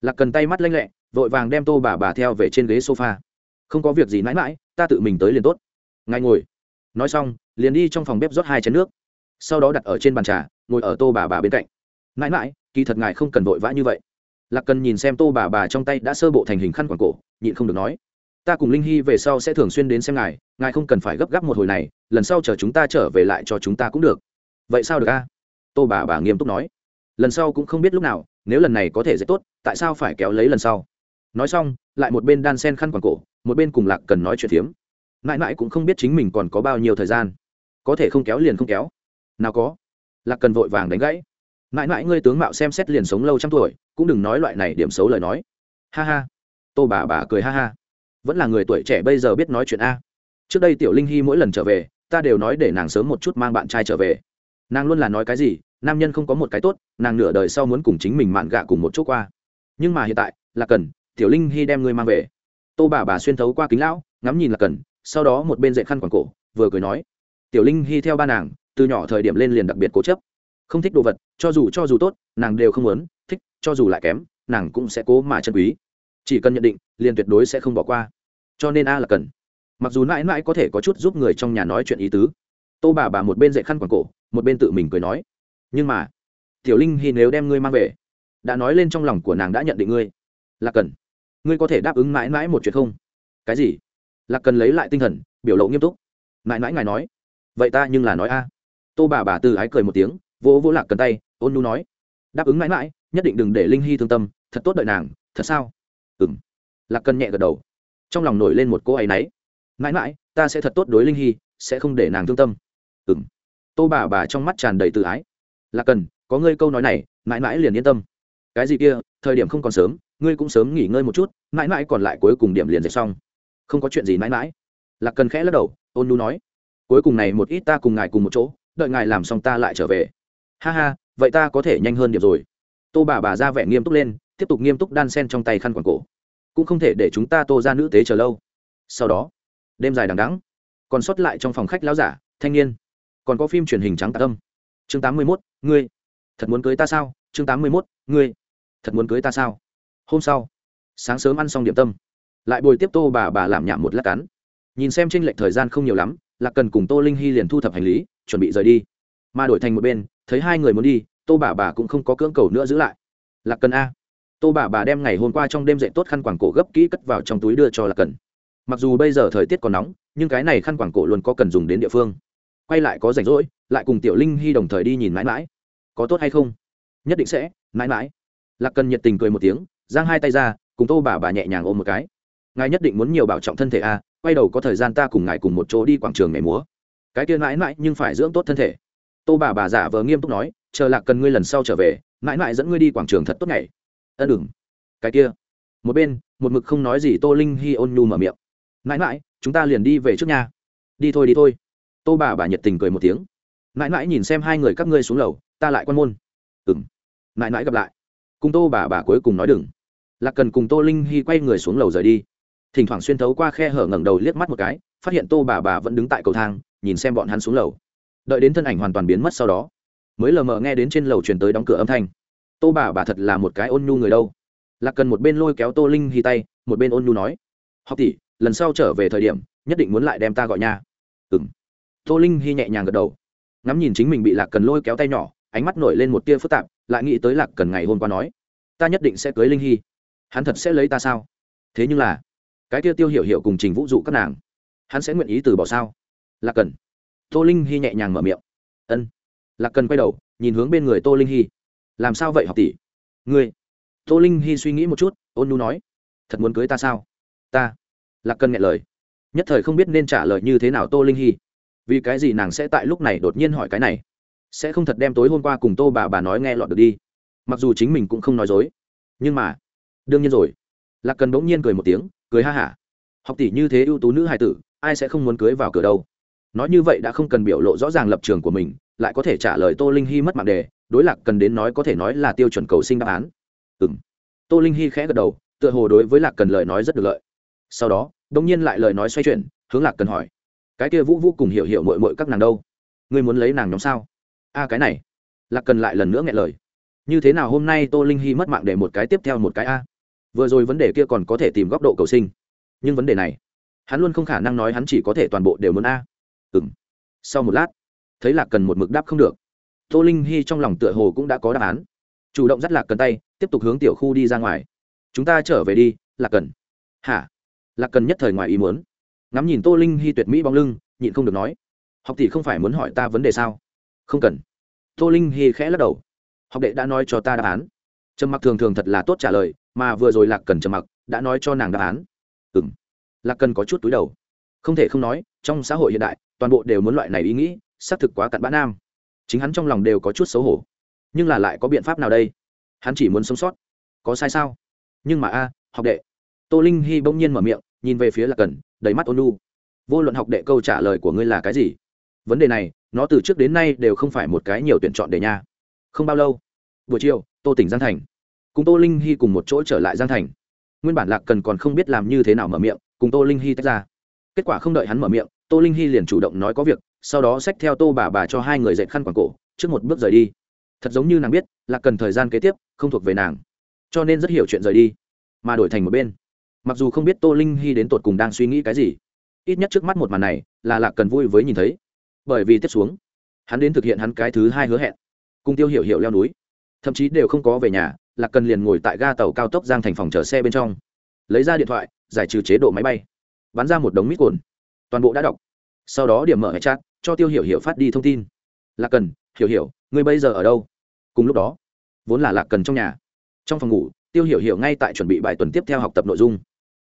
Lạc cần tay mắt lanh lẹ, vội vàng đem tô bà bà theo về trên ghế sofa. Không có việc gì mãi mãi, ta tự mình tới liền tốt. Ngay ngồi. Nói xong, liền đi trong phòng bếp rót hai chén nước. Sau đó đặt ở trên bàn trà, ngồi ở tô bà bà bên cạnh mãi mãi, kỳ thật ngài không cần vội vã như vậy. Lạc cần nhìn xem tô bà bà trong tay đã sơ bộ thành hình khăn quảng cổ, nhịn không được nói, ta cùng linh hy về sau sẽ thường xuyên đến xem ngài ngài không cần phải gấp gáp một hồi này, lần sau chờ chúng ta trở về lại cho chúng ta cũng được. Vậy sao được a? Tô bà bà nghiêm túc nói. Lần sau cũng không biết lúc nào, nếu lần này có thể dễ tốt, tại sao phải kéo lấy lần sau? Nói xong, lại một bên đan sen khăn quảng cổ, một bên cùng lạc cần nói chuyện phiếm. Mãi mãi cũng không biết chính mình còn có bao nhiêu thời gian. Có thể không kéo liền không kéo. Nào có. Lạc cần vội vàng đánh gãy mãi mãi ngươi tướng mạo xem xét liền sống lâu trăm tuổi, cũng đừng nói loại này điểm xấu lời nói. Ha ha. Tô bà bà cười ha ha. Vẫn là người tuổi trẻ bây giờ biết nói chuyện a. Trước đây tiểu linh hy mỗi lần trở về, ta đều nói để nàng sớm một chút mang bạn trai trở về. Nàng luôn là nói cái gì, nam nhân không có một cái tốt, nàng nửa đời sau muốn cùng chính mình mạn gạ cùng một chỗ qua. Nhưng mà hiện tại, là cần, tiểu linh hy đem ngươi mang về. Tô bà bà xuyên thấu qua kính lão, ngắm nhìn là cần, sau đó một bên dạy khăn quảng cổ, vừa cười nói. Tiểu linh hy theo ba nàng, từ nhỏ thời điểm lên liền đặc biệt cố chấp không thích đồ vật, cho dù cho dù tốt, nàng đều không muốn, thích, cho dù lại kém, nàng cũng sẽ cố mà chân quý. Chỉ cần nhận định, liền tuyệt đối sẽ không bỏ qua. Cho nên a là cần. Mặc dù mãi mãi có thể có chút giúp người trong nhà nói chuyện ý tứ. Tô bà bà một bên dạy khăn quảng cổ, một bên tự mình cười nói. Nhưng mà, tiểu linh hy nếu đem ngươi mang về, đã nói lên trong lòng của nàng đã nhận định ngươi. Là cần, ngươi có thể đáp ứng mãi mãi một chuyện không? Cái gì? Là cần lấy lại tinh thần, biểu lộ nghiêm túc. Mãi mãi ngài nói. Vậy ta nhưng là nói a. Tô bà bà từ ái cười một tiếng vỗ vỗ lạc cần tay, ôn nu nói, đáp ứng mãi mãi, nhất định đừng để linh hy thương tâm, thật tốt đợi nàng, thật sao? Ừng lạc cần nhẹ gật đầu. Trong lòng nổi lên một cô ấy náy. Mãi mãi, ta sẽ thật tốt đối linh hy, sẽ không để nàng thương tâm. Ừng tô bà bà trong mắt tràn đầy tự ái. Lạc cần, có ngươi câu nói này, mãi mãi liền yên tâm. Cái gì kia, thời điểm không còn sớm, ngươi cũng sớm nghỉ ngơi một chút, mãi mãi còn lại cuối cùng điểm liền dạy xong. Không có chuyện gì mãi mãi. Lạc cần khẽ lắc đầu, ôn nu nói, cuối cùng này một ít ta cùng ngài cùng một chỗ, đợi ngài làm xong ta lại trở về ha ha, vậy ta có thể nhanh hơn điểm rồi. Tô bà bà ra vẻ nghiêm túc lên, tiếp tục nghiêm túc đan sen trong tay khăn quàng cổ. Cũng không thể để chúng ta tô ra nữ tế chờ lâu. Sau đó, đêm dài đằng đắng còn sót lại trong phòng khách lão giả, thanh niên. Còn có phim truyền hình trắng tạ tâm. Chương tám mươi mốt, ngươi. Thật muốn cưới ta sao? Chương tám mươi mốt, ngươi. Thật muốn cưới ta sao? Hôm sau, sáng sớm ăn xong điểm tâm, lại bồi tiếp tô bà bà làm nhảm một lát cắn. Nhìn xem tranh lệch thời gian không nhiều lắm là cần cùng tô linh hy liền thu thập hành lý, chuẩn bị rời đi. Mà đổi thành một bên thấy hai người muốn đi, tô bà bà cũng không có cưỡng cầu nữa giữ lại. Lạc cần a. Tô bà bà đem ngày hôm qua trong đêm dậy tốt khăn quảng cổ gấp kỹ cất vào trong túi đưa cho lạc cần. Mặc dù bây giờ thời tiết còn nóng, nhưng cái này khăn quảng cổ luôn có cần dùng đến địa phương. Quay lại có rảnh rỗi, lại cùng tiểu linh hy đồng thời đi nhìn mãi mãi. Có tốt hay không? Nhất định sẽ, mãi mãi. Lạc cần nhiệt tình cười một tiếng, giang hai tay ra, cùng tô bà bà nhẹ nhàng ôm một cái. Ngài nhất định muốn nhiều bảo trọng thân thể a, quay đầu có thời gian ta cùng ngài cùng một chỗ đi quảng trường ngày múa. Cái kia mãi mãi nhưng phải dưỡng tốt thân thể tô bà bà giả vờ nghiêm túc nói, chờ lạc cần ngươi lần sau trở về, mãi mãi dẫn ngươi đi quảng trường thật tốt ngày ân đừng cái kia. Một bên, một mực không nói gì tô linh hi ôn nhu mở miệng. Mãi mãi, chúng ta liền đi về trước nhà đi thôi đi thôi. Tô bà bà nhiệt tình cười một tiếng. Mãi mãi nhìn xem hai người các ngươi xuống lầu, ta lại quan môn. Ừng mãi mãi gặp lại. Cùng tô bà bà cuối cùng nói đừng. Lạc cần cùng tô linh hy quay người xuống lầu rời đi. Thỉnh thoảng xuyên thấu qua khe hở ngẩng đầu liếc mắt một cái, phát hiện tô bà bà vẫn đứng tại cầu thang, nhìn xem bọn hắn xuống lầu đợi đến thân ảnh hoàn toàn biến mất sau đó, mới lờ mờ nghe đến trên lầu truyền tới đóng cửa âm thanh. Tô bà bà thật là một cái ôn nhu người đâu. Lạc cần một bên lôi kéo tô linh hy tay, một bên ôn nhu nói, học tỷ, lần sau trở về thời điểm, nhất định muốn lại đem ta gọi nhà. ừng tô linh hy nhẹ nhàng gật đầu, ngắm nhìn chính mình bị lạc cần lôi kéo tay nhỏ, ánh mắt nổi lên một tia phức tạp, lại nghĩ tới lạc cần ngày hôm qua nói, ta nhất định sẽ cưới linh hy, hắn thật sẽ lấy ta sao? Thế nhưng là, cái tia tiêu hiểu hiểu cùng trình vũ dụ các nàng, hắn sẽ nguyện ý từ bỏ sao? Lạc cần tô linh hy nhẹ nhàng mở miệng. Ân. Lạc cần quay đầu, nhìn hướng bên người tô linh hy làm sao vậy, học tỷ? Ngươi. Tô linh hy suy nghĩ một chút, ôn nu nói. Thật muốn cưới ta sao? Ta. Lạc cần nghe lời. Nhất thời không biết nên trả lời như thế nào tô linh hy vì cái gì nàng sẽ tại lúc này đột nhiên hỏi cái này? Sẽ không thật đem tối hôm qua cùng tô bà bà nói nghe lọt được đi? Mặc dù chính mình cũng không nói dối. Nhưng mà, đương nhiên rồi. Lạc cần bỗng nhiên cười một tiếng, cười ha hả. Học tỷ như thế ưu tú nữ hài tử, ai sẽ không muốn cưới vào cửa đâu? Nói như vậy đã không cần biểu lộ rõ ràng lập trường của mình, lại có thể trả lời tô linh hy mất mạng đề, đối lạc cần đến nói có thể nói là tiêu chuẩn cầu sinh đáp án. Ừ m tô linh hy khẽ gật đầu, tựa hồ đối với lạc cần lời nói rất được lợi. Sau đó đ ỗ n g nhiên lại lời nói xoay chuyển, hướng lạc cần hỏi. Cái kia vũ vũ cùng hiểu hiểu mội mội các nàng đâu? Ngươi muốn lấy nàng nhóm sao? A, cái này. Lạc cần lại lần nữa nghe lời. Như thế nào hôm nay tô linh hy mất mạng để một cái tiếp theo một cái a? Vừa rồi vấn đề kia còn có thể tìm góc độ cầu sinh. Nhưng vấn đề này, hắn luôn không khả năng nói hắn chỉ có thể toàn bộ đều muốn a ừ m sau một lát, thấy lạc cần một mực đáp không được, tô linh hy trong lòng tựa hồ cũng đã có đáp án. Chủ động dắt lạc cần tay, tiếp tục hướng tiểu khu đi ra ngoài. Chúng ta trở về đi, lạc cần. Hả? Lạc cần nhất thời ngoài ý muốn. Ngắm nhìn tô linh hy tuyệt mỹ bóng lưng, nhịn không được nói, học tỷ không phải muốn hỏi ta vấn đề sao? Không cần. Tô linh hy khẽ lắc đầu. Học đệ đã nói cho ta đáp án. Trầm mặc thường thường thật là tốt trả lời, mà vừa rồi lạc cần trầm mặc, đã nói cho nàng đáp án. Ừ m lạc cần có chút túi đầu không thể không nói, trong xã hội hiện đại, toàn bộ đều muốn loại này ý nghĩ, xác thực quá cặn bã nam. Chính hắn trong lòng đều có chút xấu hổ. Nhưng là lại có biện pháp nào đây? Hắn chỉ muốn sống sót. Có sai sao? Nhưng mà a, học đệ. Tô linh hy bỗng nhiên mở miệng, nhìn về phía lạc cần đầy mắt ôn lu vô luận học đệ câu trả lời của ngươi là cái gì? Vấn đề này, nó từ trước đến nay đều không phải một cái nhiều tuyển chọn để nha. Không bao lâu. Buổi chiều, tô tỉnh giang thành. Cùng tô linh hy cùng một chỗ trở lại giang thành. Nguyên bản lạc cần còn không biết làm như thế nào mở miệng, cùng tô linh hy tách ra kết quả không đợi hắn mở miệng, tô linh hy liền chủ động nói có việc, sau đó xách theo tô bà bà cho hai người dạy khăn quảng cổ, trước một bước rời đi. Thật giống như nàng biết, là cần thời gian kế tiếp, không thuộc về nàng. Cho nên rất hiểu chuyện rời đi, mà đổi thành một bên. Mặc dù không biết tô linh hy đến tột cùng đang suy nghĩ cái gì, ít nhất trước mắt một màn này, là lạc cần vui với nhìn thấy. Bởi vì tiếp xuống, hắn đến thực hiện hắn cái thứ hai hứa hẹn, cùng tiêu hiểu hiểu leo núi. Thậm chí đều không có về nhà, lạc cần liền ngồi tại ga tàu cao tốc giang thành phòng chờ xe bên trong. Lấy ra điện thoại, giải trừ chế độ máy bay bắn ra một đống mít cồn. Toàn bộ đã đọc. Sau đó điểm mở hệ chat, cho tiêu hiểu hiểu phát đi thông tin. Là cần, hiểu hiểu, ngươi bây giờ ở đâu? Cùng lúc đó, vốn là lạc cần trong nhà. Trong phòng ngủ, tiêu hiểu hiểu ngay tại chuẩn bị bài tuần tiếp theo học tập nội dung.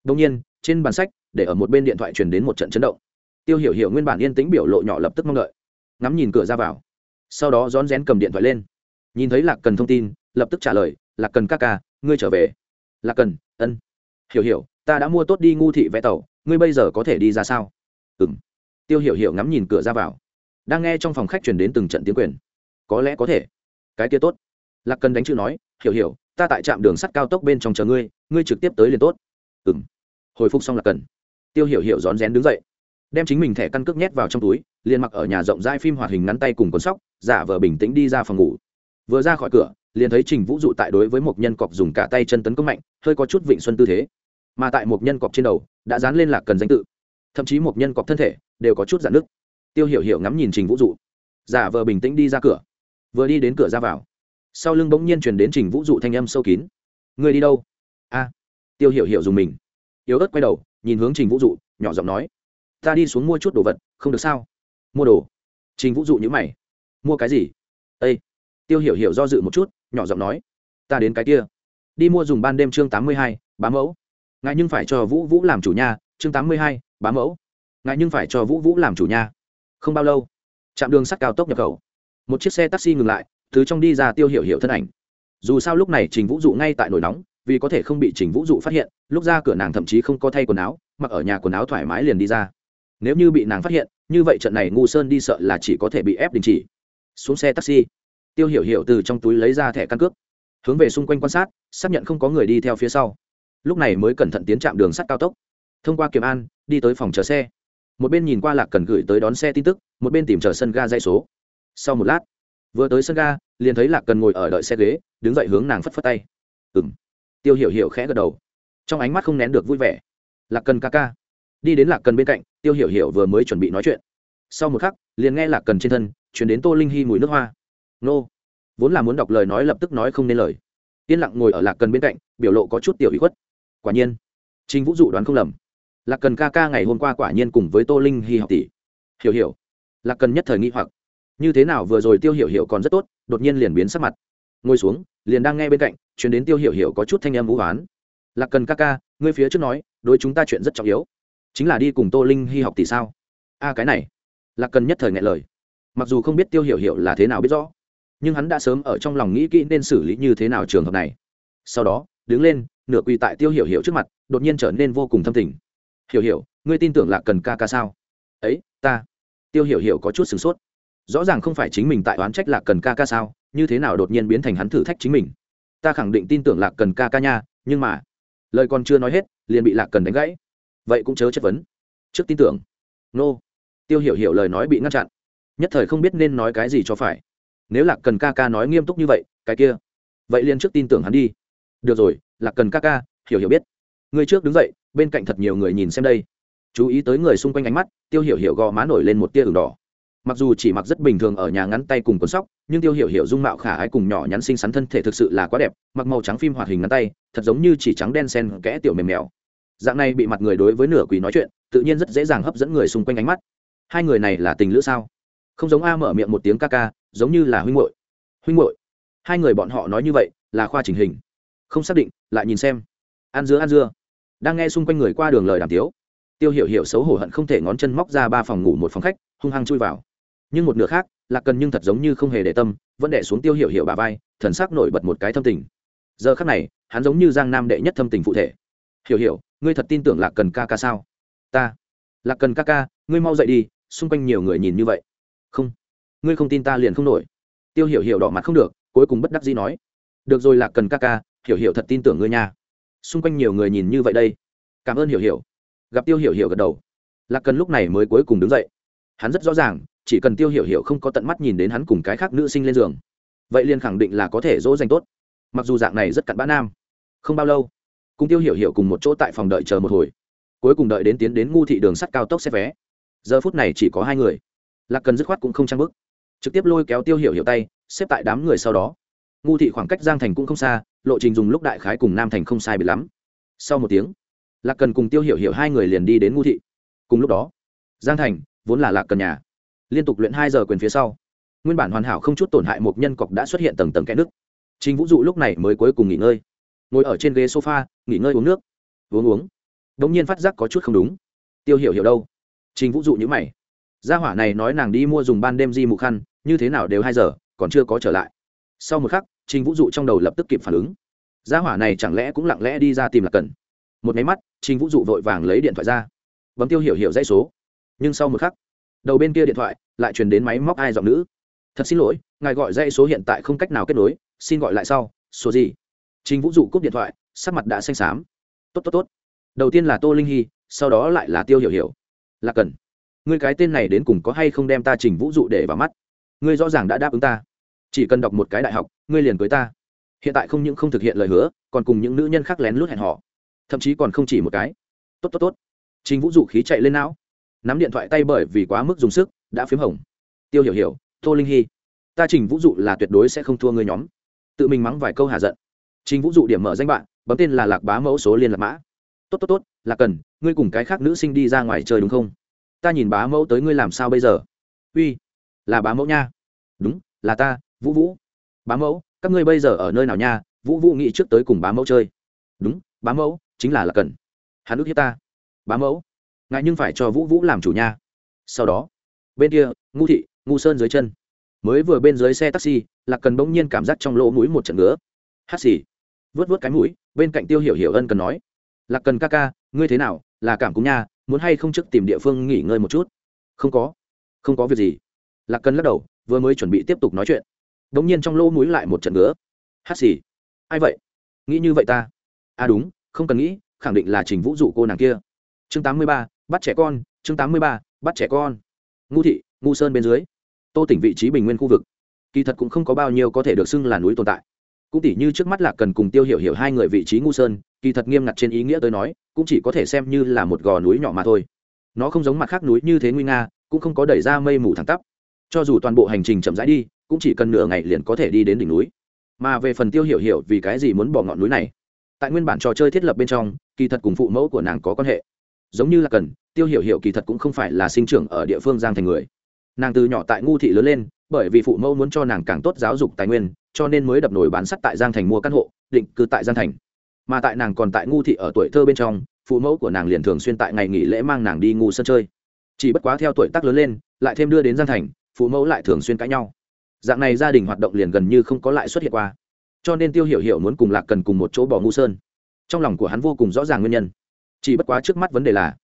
Đông nhiên, trên bàn sách, để ở một bên điện thoại truyền đến một trận chấn động. Tiêu hiểu hiểu nguyên bản yên tĩnh biểu lộ nhỏ lập tức mong đợi. Ngắm nhìn cửa ra vào. Sau đó rón rén cầm điện thoại lên. Nhìn thấy lạc cần thông tin, lập tức trả lời, lạc cần ca ca, ngươi trở về. Lạc cần, ân. Hiểu hiểu, ta đã mua tốt đi ngu thị vé tàu ngươi bây giờ có thể đi ra sao? Ừng tiêu hiểu hiểu ngắm nhìn cửa ra vào. Đang nghe trong phòng khách chuyển đến từng trận tiếng quyền. Có lẽ có thể. Cái kia tốt. Lạc cần đánh chữ nói, hiểu hiểu, ta tại trạm đường sắt cao tốc bên trong chờ ngươi ngươi trực tiếp tới liền tốt. Ừng hồi phục xong lạc cần. Tiêu hiểu hiểu rón rén đứng dậy. Đem chính mình thẻ căn cước nhét vào trong túi, liền mặc ở nhà rộng rãi phim hoạt hình ngắn tay cùng cuốn sóc, giả vờ bình tĩnh đi ra phòng ngủ. Vừa ra khỏi cửa, liền thấy trình vũ dụ tại đối với một nhân cọc dùng cả tay chân tấn công mạnh, hơi có chút vịnh xuân tư thế. Mà tại một nhân cọc trên đầu đã dán lên lạc cần danh tự. Thậm chí một nhân cọc thân thể đều có chút dạn nứt. Tiêu hiểu hiểu ngắm nhìn trình vũ dụ. Giả vờ bình tĩnh đi ra cửa. Vừa đi đến cửa ra vào, sau lưng bỗng nhiên chuyển đến trình vũ dụ thanh âm sâu kín. Người đi đâu? A. Tiêu hiểu hiểu dùng mình. Yếu ớt quay đầu, nhìn hướng trình vũ dụ, nhỏ giọng nói. Ta đi xuống mua chút đồ vật, không được sao? Mua đồ. Trình vũ dụ nhữ mày. Mua cái gì? Â tiêu hiểu hiểu do dự một chút, nhỏ giọng nói. Ta đến cái kia. Đi mua dùng ban đêm chương tám mươi hai bám mẫu ngài nhưng phải cho vũ vũ làm chủ nhà chương tám mươi hai, bá mẫu. Ngài nhưng phải cho vũ vũ làm chủ nhà không bao lâu trạm đường sắt cao tốc nhập khẩu. Một chiếc xe taxi ngừng lại thứ trong đi ra tiêu hiểu hiểu thân ảnh. Dù sao lúc này trình vũ dụ ngay tại nổi nóng, vì có thể không bị trình vũ dụ phát hiện, lúc ra cửa nàng thậm chí không có thay quần áo, mặc ở nhà quần áo thoải mái liền đi ra. Nếu như bị nàng phát hiện, như vậy trận này ngu sơn đi sợ là chỉ có thể bị ép đình chỉ. Xuống xe taxi, tiêu hiểu hiểu từ trong túi lấy ra thẻ căn cước, hướng về xung quanh quan sát, xác nhận không có người đi theo phía sau lúc này mới cẩn thận tiến trạm đường sắt cao tốc. Thông qua kiểm an, đi tới phòng chờ xe. Một bên nhìn qua lạc cần gửi tới đón xe tin tức, một bên tìm chờ sân ga dây số. Sau một lát, vừa tới sân ga, liền thấy lạc cần ngồi ở đợi xe ghế, đứng dậy hướng nàng phất phất tay. Ừ m tiêu hiểu hiểu khẽ gật đầu. Trong ánh mắt không nén được vui vẻ. Lạc cần ca ca. Đi đến lạc cần bên cạnh, tiêu hiểu hiểu vừa mới chuẩn bị nói chuyện. Sau một khắc, liền nghe lạc cần trên thân chuyển đến tô linh hy mùi nước hoa. Nô. Vốn là muốn đọc lời nói lập tức nói không nên lời. Yên lặng ngồi ở lạc cần bên cạnh, biểu lộ có chút tiểu ý khuất quả nhiên, Trình vũ dụ đoán không lầm. Lạc cần ca ca ngày hôm qua quả nhiên cùng với tô linh hy học tỷ. Hiểu hiểu. Lạc cần nhất thời nghĩ hoặc. Như thế nào vừa rồi tiêu hiểu hiểu còn rất tốt, đột nhiên liền biến sắc mặt. Ngồi xuống, liền đang nghe bên cạnh, chuyển đến tiêu hiểu hiểu có chút thanh âm vũ hoán. Lạc cần ca ca, ngươi phía trước nói, đối chúng ta chuyện rất trọng yếu. Chính là đi cùng tô linh hy học tỷ sao? A, cái này. Lạc cần nhất thời ngại lời. Mặc dù không biết tiêu hiểu hiểu là thế nào biết rõ, nhưng hắn đã sớm ở trong lòng nghĩ kỹ nên xử lý như thế nào trường hợp này. Sau đó, đứng lên nửa quỳ tại tiêu hiểu hiểu trước mặt, đột nhiên trở nên vô cùng thâm tình. Hiểu hiểu, ngươi tin tưởng lạc cần ca ca sao? Ấy, ta. Tiêu hiểu hiểu có chút sửng sốt. Rõ ràng không phải chính mình tại oán trách lạc cần ca ca sao, như thế nào đột nhiên biến thành hắn thử thách chính mình? Ta khẳng định tin tưởng lạc cần ca ca nha, nhưng mà lời còn chưa nói hết, liền bị lạc cần đánh gãy. Vậy cũng chớ chất vấn. Trước tin tưởng. Nô. Tiêu hiểu hiểu lời nói bị ngăn chặn. Nhất thời không biết nên nói cái gì cho phải. Nếu lạc cần ca ca nói nghiêm túc như vậy, cái kia, vậy liền trước tin tưởng hắn đi. Được rồi là cần ca ca, hiểu hiểu biết. Người trước đứng dậy, bên cạnh thật nhiều người nhìn xem đây. Chú ý tới người xung quanh ánh mắt, tiêu hiểu hiểu gò má nổi lên một tia ửng đỏ. Mặc dù chỉ mặc rất bình thường ở nhà ngắn tay cùng cuốn sóc, nhưng tiêu hiểu hiểu dung mạo khả ái cùng nhỏ nhắn xinh xắn thân thể thực sự là quá đẹp, mặc màu trắng phim hoạt hình ngắn tay, thật giống như chỉ trắng đen sen kẽ tiểu mềm mèo. Dạng này bị mặt người đối với nửa quỷ nói chuyện, tự nhiên rất dễ dàng hấp dẫn người xung quanh ánh mắt. Hai người này là tình lữ sao? Không giống a mở miệng một tiếng ca ca, giống như là huynh muội. Huynh muội? Hai người bọn họ nói như vậy, là khoa chỉnh hình không xác định, lại nhìn xem. Ăn dưa ăn dưa. Đang nghe xung quanh người qua đường lời đàm tiếu, tiêu hiểu hiểu xấu hổ hận không thể ngón chân móc ra ba phòng ngủ một phòng khách, hung hăng chui vào. Nhưng một nửa khác, lạc cần nhưng thật giống như không hề để tâm, vẫn đẻ xuống tiêu hiểu hiểu bà vai, thần sắc nổi bật một cái thâm tình. Giờ khác này, hắn giống như giang nam đệ nhất thâm tình phụ thể. Hiểu hiểu, ngươi thật tin tưởng lạc cần ca ca sao? Ta. Lạc cần ca ca, ngươi mau dậy đi, xung quanh nhiều người nhìn như vậy. Không. Ngươi không tin ta liền không nổi. Tiêu hiểu hiểu đỏ mặt không được, cuối cùng bất đắc dĩ nói. Được rồi lạc cần ca ca hiểu hiểu thật tin tưởng ngươi nha. Xung quanh nhiều người nhìn như vậy đây. Cảm ơn hiểu hiểu. Gặp tiêu hiểu hiểu gật đầu. Lạc cần lúc này mới cuối cùng đứng dậy. Hắn rất rõ ràng, chỉ cần tiêu hiểu hiểu không có tận mắt nhìn đến hắn cùng cái khác nữ sinh lên giường, vậy liền khẳng định là có thể dỗ dành tốt. Mặc dù dạng này rất cặn bã nam. Không bao lâu, cùng tiêu hiểu hiểu cùng một chỗ tại phòng đợi chờ một hồi. Cuối cùng đợi đến tiến đến ngu thị đường sắt cao tốc xe vé. Giờ phút này chỉ có hai người. Lạc cần dứt khoát cũng không trang bức trực tiếp lôi kéo tiêu hiểu hiểu tay, xếp tại đám người sau đó ngu thị khoảng cách giang thành cũng không xa, lộ trình dùng lúc đại khái cùng nam thành không sai bị lắm. Sau một tiếng, lạc cần cùng tiêu hiểu hiểu hai người liền đi đến ngu thị. Cùng lúc đó, giang thành, vốn là lạc cần nhà, liên tục luyện hai giờ quyền phía sau. Nguyên bản hoàn hảo không chút tổn hại một nhân cọc đã xuất hiện tầng tầng kẽ nước. Trình vũ dụ lúc này mới cuối cùng nghỉ ngơi. Ngồi ở trên ghế sofa, nghỉ ngơi uống nước, uống uống. Đ ỗ n g nhiên phát giác có chút không đúng. Tiêu hiểu hiểu đâu? Trình vũ dụ nhữ mày. Gia hỏa này nói nàng đi mua dùng ban đêm di mục khăn, như thế nào đều hai giờ, còn chưa có trở lại sau một khắc, trình vũ dụ trong đầu lập tức kịp phản ứng. Gia hỏa này chẳng lẽ cũng lặng lẽ đi ra tìm là cần? Một máy mắt, trình vũ dụ vội vàng lấy điện thoại ra. Bấm tiêu hiểu hiểu dãy số. Nhưng sau một khắc, đầu bên kia điện thoại lại truyền đến máy móc ai giọng nữ. Thật xin lỗi, ngài gọi dãy số hiện tại không cách nào kết nối, xin gọi lại sau, số gì? Trình vũ dụ cúp điện thoại, sắc mặt đã xanh xám. Tốt tốt tốt. Đầu tiên là tô linh hy, sau đó lại là tiêu hiểu hiểu. Là cần, ngươi cái tên này đến cùng có hay không đem ta trình vũ dụ để vào mắt? Ngươi rõ ràng đã đáp ứng ta chỉ cần đọc một cái đại học, ngươi liền cưới ta. Hiện tại không những không thực hiện lời hứa, còn cùng những nữ nhân khác lén lút hẹn họ thậm chí còn không chỉ một cái. Tốt tốt tốt. Chính vũ dụ khí chạy lên não. Nắm điện thoại tay bởi vì quá mức dùng sức, đã p h í m tiêu hiểu hiểu, tô linh hy ta trình vũ dụ là tuyệt đối sẽ không thua ngươi nhóm. Tự mình mắng vài câu hà giận. Trình vũ dụ điểm mở danh bạn bấm tên là lạc bá mẫu số liên lạc mã. Tốt tốt tốt là cần, ngươi cùng cái khác nữ sinh đi ra ngoài chơi đúng không? Ta nhìn bá mẫu tới ngươi làm sao bây giờ? Uy, là bá mẫu nha. Đúng, là ta vũ vũ, bá mẫu, các ngươi bây giờ ở nơi nào nha? Vũ vũ nghĩ trước tới cùng bá mẫu chơi. Đúng, bá mẫu, chính là là cần hắn ước hiếp ta. Bá mẫu ngại nhưng phải cho vũ vũ làm chủ nha. Sau đó, bên kia, ngu thị, ngu sơn dưới chân. Mới vừa bên dưới xe taxi, lạc cần bỗng nhiên cảm giác trong lỗ mũi một trận ngứa. Hát xì. Vớt vớt cái mũi, bên cạnh tiêu hiểu hiểu ân cần nói. Lạc cần ca ca, ngươi thế nào? Là cảm cúm nha, muốn hay không trước tìm địa phương nghỉ ngơi một chút? Không có không có việc gì. Lạc cần lắc đầu, vừa mới chuẩn bị tiếp tục nói chuyện đống nhiên trong lỗ mũi lại một trận nữa. hát xì. Ai vậy? Nghĩ như vậy ta. À đúng, không cần nghĩ, khẳng định là trình vũ dụ cô nàng kia. Chương tám mươi ba, bắt trẻ con, chương tám mươi ba, bắt trẻ con. Ngu thị, ngu sơn bên dưới. Tô tỉnh vị trí bình nguyên khu vực. Kỳ thật cũng không có bao nhiêu có thể được xưng là núi tồn tại. Cũng tỉ như trước mắt là cần cùng tiêu hiểu hiểu hai người vị trí ngu sơn, kỳ thật nghiêm ngặt trên ý nghĩa tới nói, cũng chỉ có thể xem như là một gò núi nhỏ mà thôi. Nó không giống mặt khác núi như thế nguy nga, cũng không có đẩy ra mây mù thẳng tắp. Cho dù toàn bộ hành trình chậm rãi đi cũng chỉ cần nửa ngày liền có thể đi đến đỉnh núi. Mà về phần tiêu hiểu hiểu vì cái gì muốn bỏ ngọn núi này? Tại nguyên bản trò chơi thiết lập bên trong, kỳ thật cùng phụ mẫu của nàng có quan hệ. Giống như là cần, tiêu hiểu hiểu kỳ thật cũng không phải là sinh trưởng ở địa phương giang thành người. Nàng từ nhỏ tại ngu thị lớn lên, bởi vì phụ mẫu muốn cho nàng càng tốt giáo dục tài nguyên, cho nên mới đập nổi bán sắt tại giang thành mua căn hộ, định cư tại giang thành. Mà tại nàng còn tại ngu thị ở tuổi thơ bên trong, phụ mẫu của nàng liền thường xuyên tại ngày nghỉ lễ mang nàng đi ngu sân chơi. Chỉ bất quá theo tuổi tác lớn lên, lại thêm đưa đến giang thành, phụ mẫu lại thường xuyên cãi nhau dạng này gia đình hoạt động liền gần như không có lại xuất hiện qua. Cho nên tiêu hiểu hiểu muốn cùng lạc cần cùng một chỗ bỏ ngu sơn. Trong lòng của hắn vô cùng rõ ràng nguyên nhân. Chỉ bất quá trước mắt vấn đề là,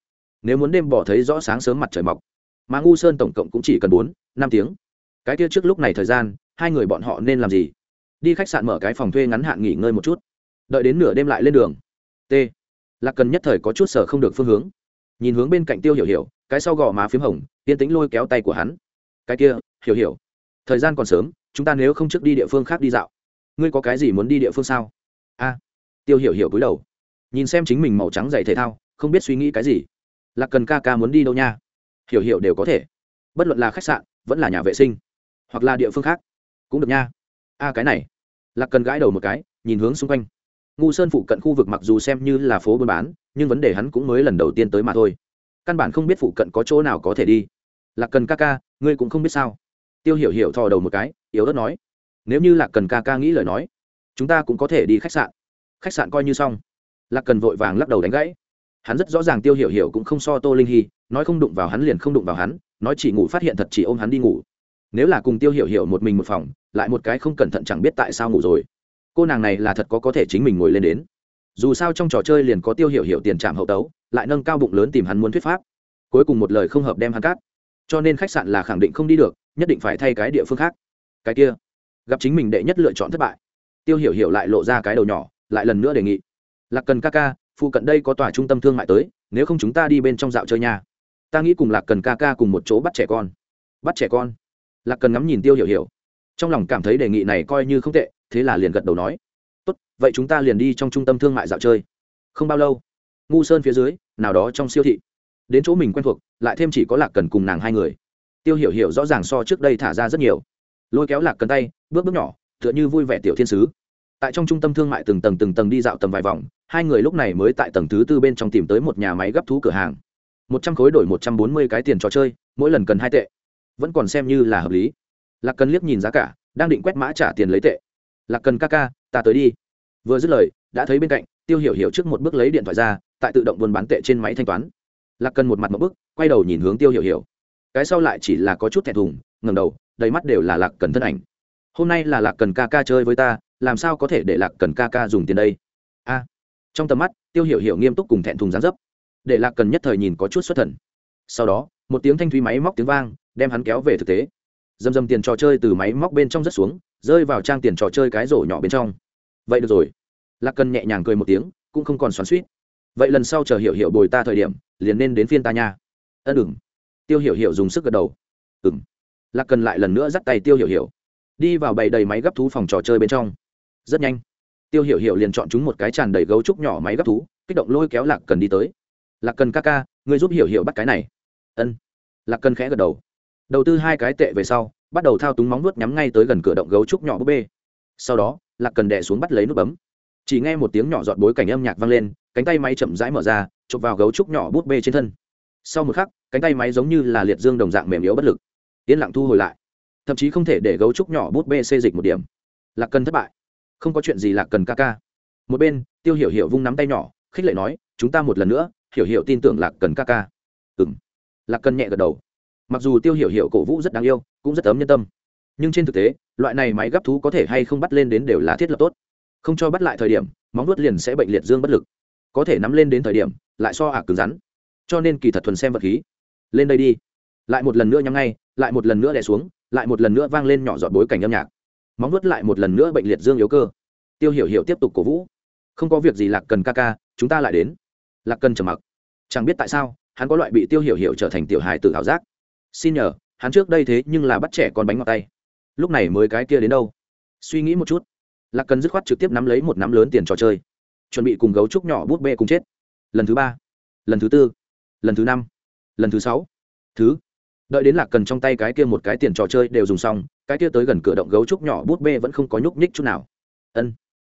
nếu muốn đêm bỏ thấy rõ sáng sớm mặt trời mọc, mà ngu sơn tổng cộng cũng chỉ cần bốn, năm tiếng. Cái kia trước lúc này thời gian, hai người bọn họ nên làm gì? Đi khách sạn mở cái phòng thuê ngắn hạn nghỉ ngơi một chút. Đợi đến nửa đêm lại lên đường. T. Lạc cần nhất thời có chút sở không được phương hướng. Nhìn hướng bên cạnh tiêu hiểu hiểu, cái sau gò má p h í m hồng, yên tĩnh lôi kéo tay của hắn. Cái kia, hiểu hiểu thời gian còn sớm, chúng ta nếu không trước đi địa phương khác đi dạo. Ngươi có cái gì muốn đi địa phương sao? A. Tiêu hiểu hiểu cúi đầu. Nhìn xem chính mình màu trắng dày thể thao, không biết suy nghĩ cái gì. Lạc cần ca ca muốn đi đâu nha? Hiểu hiểu đều có thể. Bất luận là khách sạn, vẫn là nhà vệ sinh, hoặc là địa phương khác, cũng được nha. A, cái này. Lạc cần gãi đầu một cái, nhìn hướng xung quanh. Ngu sơn phụ cận khu vực mặc dù xem như là phố buôn bán, nhưng vấn đề hắn cũng mới lần đầu tiên tới mà thôi. Căn bản không biết phụ cận có chỗ nào có thể đi. Lạc cần ca ca, ngươi cũng không biết sao? Tiêu hiểu hiểu thò đầu một cái, yếu ớt nói, nếu như lạc cần ca ca nghĩ lời nói, chúng ta cũng có thể đi khách sạn. Khách sạn coi như xong, lạc cần vội vàng lắc đầu đánh gãy. Hắn rất rõ ràng tiêu hiểu hiểu cũng không so tô linh hy, nói không đụng vào hắn liền không đụng vào hắn, nói chỉ ngủ phát hiện thật chỉ ôm hắn đi ngủ. Nếu là cùng tiêu hiểu hiểu một mình một phòng, lại một cái không cẩn thận chẳng biết tại sao ngủ rồi. Cô nàng này là thật có có thể chính mình ngồi lên đến. Dù sao trong trò chơi liền có tiêu hiểu hiểu tiền trạm hậu tấu, lại nâng cao bụng lớn tìm hắn muốn thuyết pháp. Cuối cùng một lời không hợp đem hắn cát cho nên khách sạn là khẳng định không đi được nhất định phải thay cái địa phương khác. Cái kia, gặp chính mình đệ nhất lựa chọn thất bại. Tiêu hiểu hiểu lại lộ ra cái đầu nhỏ, lại lần nữa đề nghị. Lạc cần ca ca, phụ cận đây có tòa trung tâm thương mại tới, nếu không chúng ta đi bên trong dạo chơi nha. Ta nghĩ cùng lạc cần ca ca cùng một chỗ bắt trẻ con. Bắt trẻ con? Lạc cần ngắm nhìn tiêu hiểu hiểu. Trong lòng cảm thấy đề nghị này coi như không tệ, thế là liền gật đầu nói. Tốt, vậy chúng ta liền đi trong trung tâm thương mại dạo chơi. Không bao lâu, ngu sơn phía dưới, nào đó trong siêu thị. Đến chỗ mình quen thuộc, lại thêm chỉ có lạc cần cùng nàng hai người tiêu hiểu hiểu rõ ràng so trước đây thả ra rất nhiều. Lôi kéo lạc cần tay, bước bước nhỏ, tựa như vui vẻ tiểu thiên sứ. Tại trong trung tâm thương mại từng tầng từng tầng đi dạo tầm vài vòng, hai người lúc này mới tại tầng thứ tư bên trong tìm tới một nhà máy gấp thú cửa hàng. Một trăm khối đổi một trăm bốn mươi cái tiền trò chơi, mỗi lần cần hai tệ. Vẫn còn xem như là hợp lý. Lạc cần liếc nhìn giá cả, đang định quét mã trả tiền lấy tệ. Lạc cần ca ca, ta tới đi. Vừa dứt lời, đã thấy bên cạnh, tiêu hiểu hiểu trước một bước lấy điện thoại ra, tại tự động buôn bán tệ trên máy thanh toán. Lạc cần một mặt một bước, quay đầu nhìn hướng tiêu hiểu hiểu cái sau lại chỉ là có chút thẹn thùng ngầm đầu, đầy mắt đều là lạc cần thân ảnh. Hôm nay là lạc cần ca ca chơi với ta, làm sao có thể để lạc cần ca ca dùng tiền đây? A. Trong tầm mắt, tiêu hiểu hiểu nghiêm túc cùng thẹn thùng gián dấp. Để lạc cần nhất thời nhìn có chút xuất thần. Sau đó, một tiếng thanh thúy máy móc tiếng vang, đem hắn kéo về thực tế. Dầm dầm tiền trò chơi từ máy móc bên trong rất xuống, rơi vào trang tiền trò chơi cái rổ nhỏ bên trong. Vậy được rồi. Lạc cần nhẹ nhàng cười một tiếng, cũng không còn xoắn suýt vậy lần sau chờ hiểu hiểu bồi ta thời điểm, liền nên đến phiên ta nha. Ân đừng tiêu hiểu hiểu dùng sức gật đầu. Ừng lạc cần lại lần nữa dắt tay tiêu hiểu hiểu. Đi vào bầy đầy máy gấp thú phòng trò chơi bên trong. Rất nhanh, tiêu hiểu hiểu liền chọn chúng một cái tràn đầy gấu trúc nhỏ máy gấp thú, kích động lôi kéo lạc cần đi tới. Lạc cần ca ca người giúp hiểu hiểu bắt cái này. Ân. Lạc cần khẽ gật đầu. Đầu tư hai cái tệ về sau, bắt đầu thao túng móng nuốt nhắm ngay tới gần cửa động gấu trúc nhỏ búp bê. Sau đó, lạc cần đẻ xuống bắt lấy nút bấm. Chỉ nghe một tiếng nhỏ giọt bối cảnh âm nhạc vang lên, cánh tay máy chậm rãi mở ra, chụp vào gấu trúc nhỏ búp bê trên thân sau một khắc, cánh tay máy giống như là liệt dương đồng dạng mềm yếu bất lực. Yên lặng thu hồi lại. Thậm chí không thể để gấu trúc nhỏ bút bê xê dịch một điểm. Lạc cần thất bại. Không có chuyện gì lạc cần ca ca. Một bên, tiêu hiểu hiểu vung nắm tay nhỏ, khích lệ nói, chúng ta một lần nữa, hiểu hiểu tin tưởng lạc cần ca ca. Ừng lạc cần nhẹ gật đầu. Mặc dù tiêu hiểu hiểu cổ vũ rất đáng yêu, cũng rất ấm nhân tâm. Nhưng trên thực tế, loại này máy gấp thú có thể hay không bắt lên đến đều là thiết lập tốt. Không cho bắt lại thời điểm, móng nuốt liền sẽ bệnh liệt dương bất lực. Có thể nắm lên đến thời điểm, lại so ạc cứng rắn cho nên kỳ thật thuần xem vật khí. Lên đây đi. Lại một lần nữa nhắm ngay, lại một lần nữa đè xuống, lại một lần nữa vang lên nhỏ giọt bối cảnh âm nhạc. Móng nuốt lại một lần nữa bệnh liệt dương yếu cơ. Tiêu hiểu hiểu tiếp tục cổ vũ. Không có việc gì, lạc cần ca ca, chúng ta lại đến. Lạc cần trầm mặc. Chẳng biết tại sao, hắn có loại bị tiêu hiểu hiểu trở thành tiểu hài tự ảo giác. Xin nhờ, hắn trước đây thế nhưng là bắt trẻ con bánh ngọt tay. Lúc này mới cái kia đến đâu? Suy nghĩ một chút. Lạc cần dứt khoát trực tiếp nắm lấy một nắm lớn tiền trò chơi. Chuẩn bị cùng gấu trúc nhỏ bút bê cùng chết. Lần thứ ba. Lần thứ tư lần thứ năm, lần thứ sáu, thứ. Đợi đến lạc cần trong tay cái kia một cái tiền trò chơi đều dùng xong, cái kia tới gần cửa động gấu trúc nhỏ bút bê vẫn không có nhúc nhích chút nào. Ân.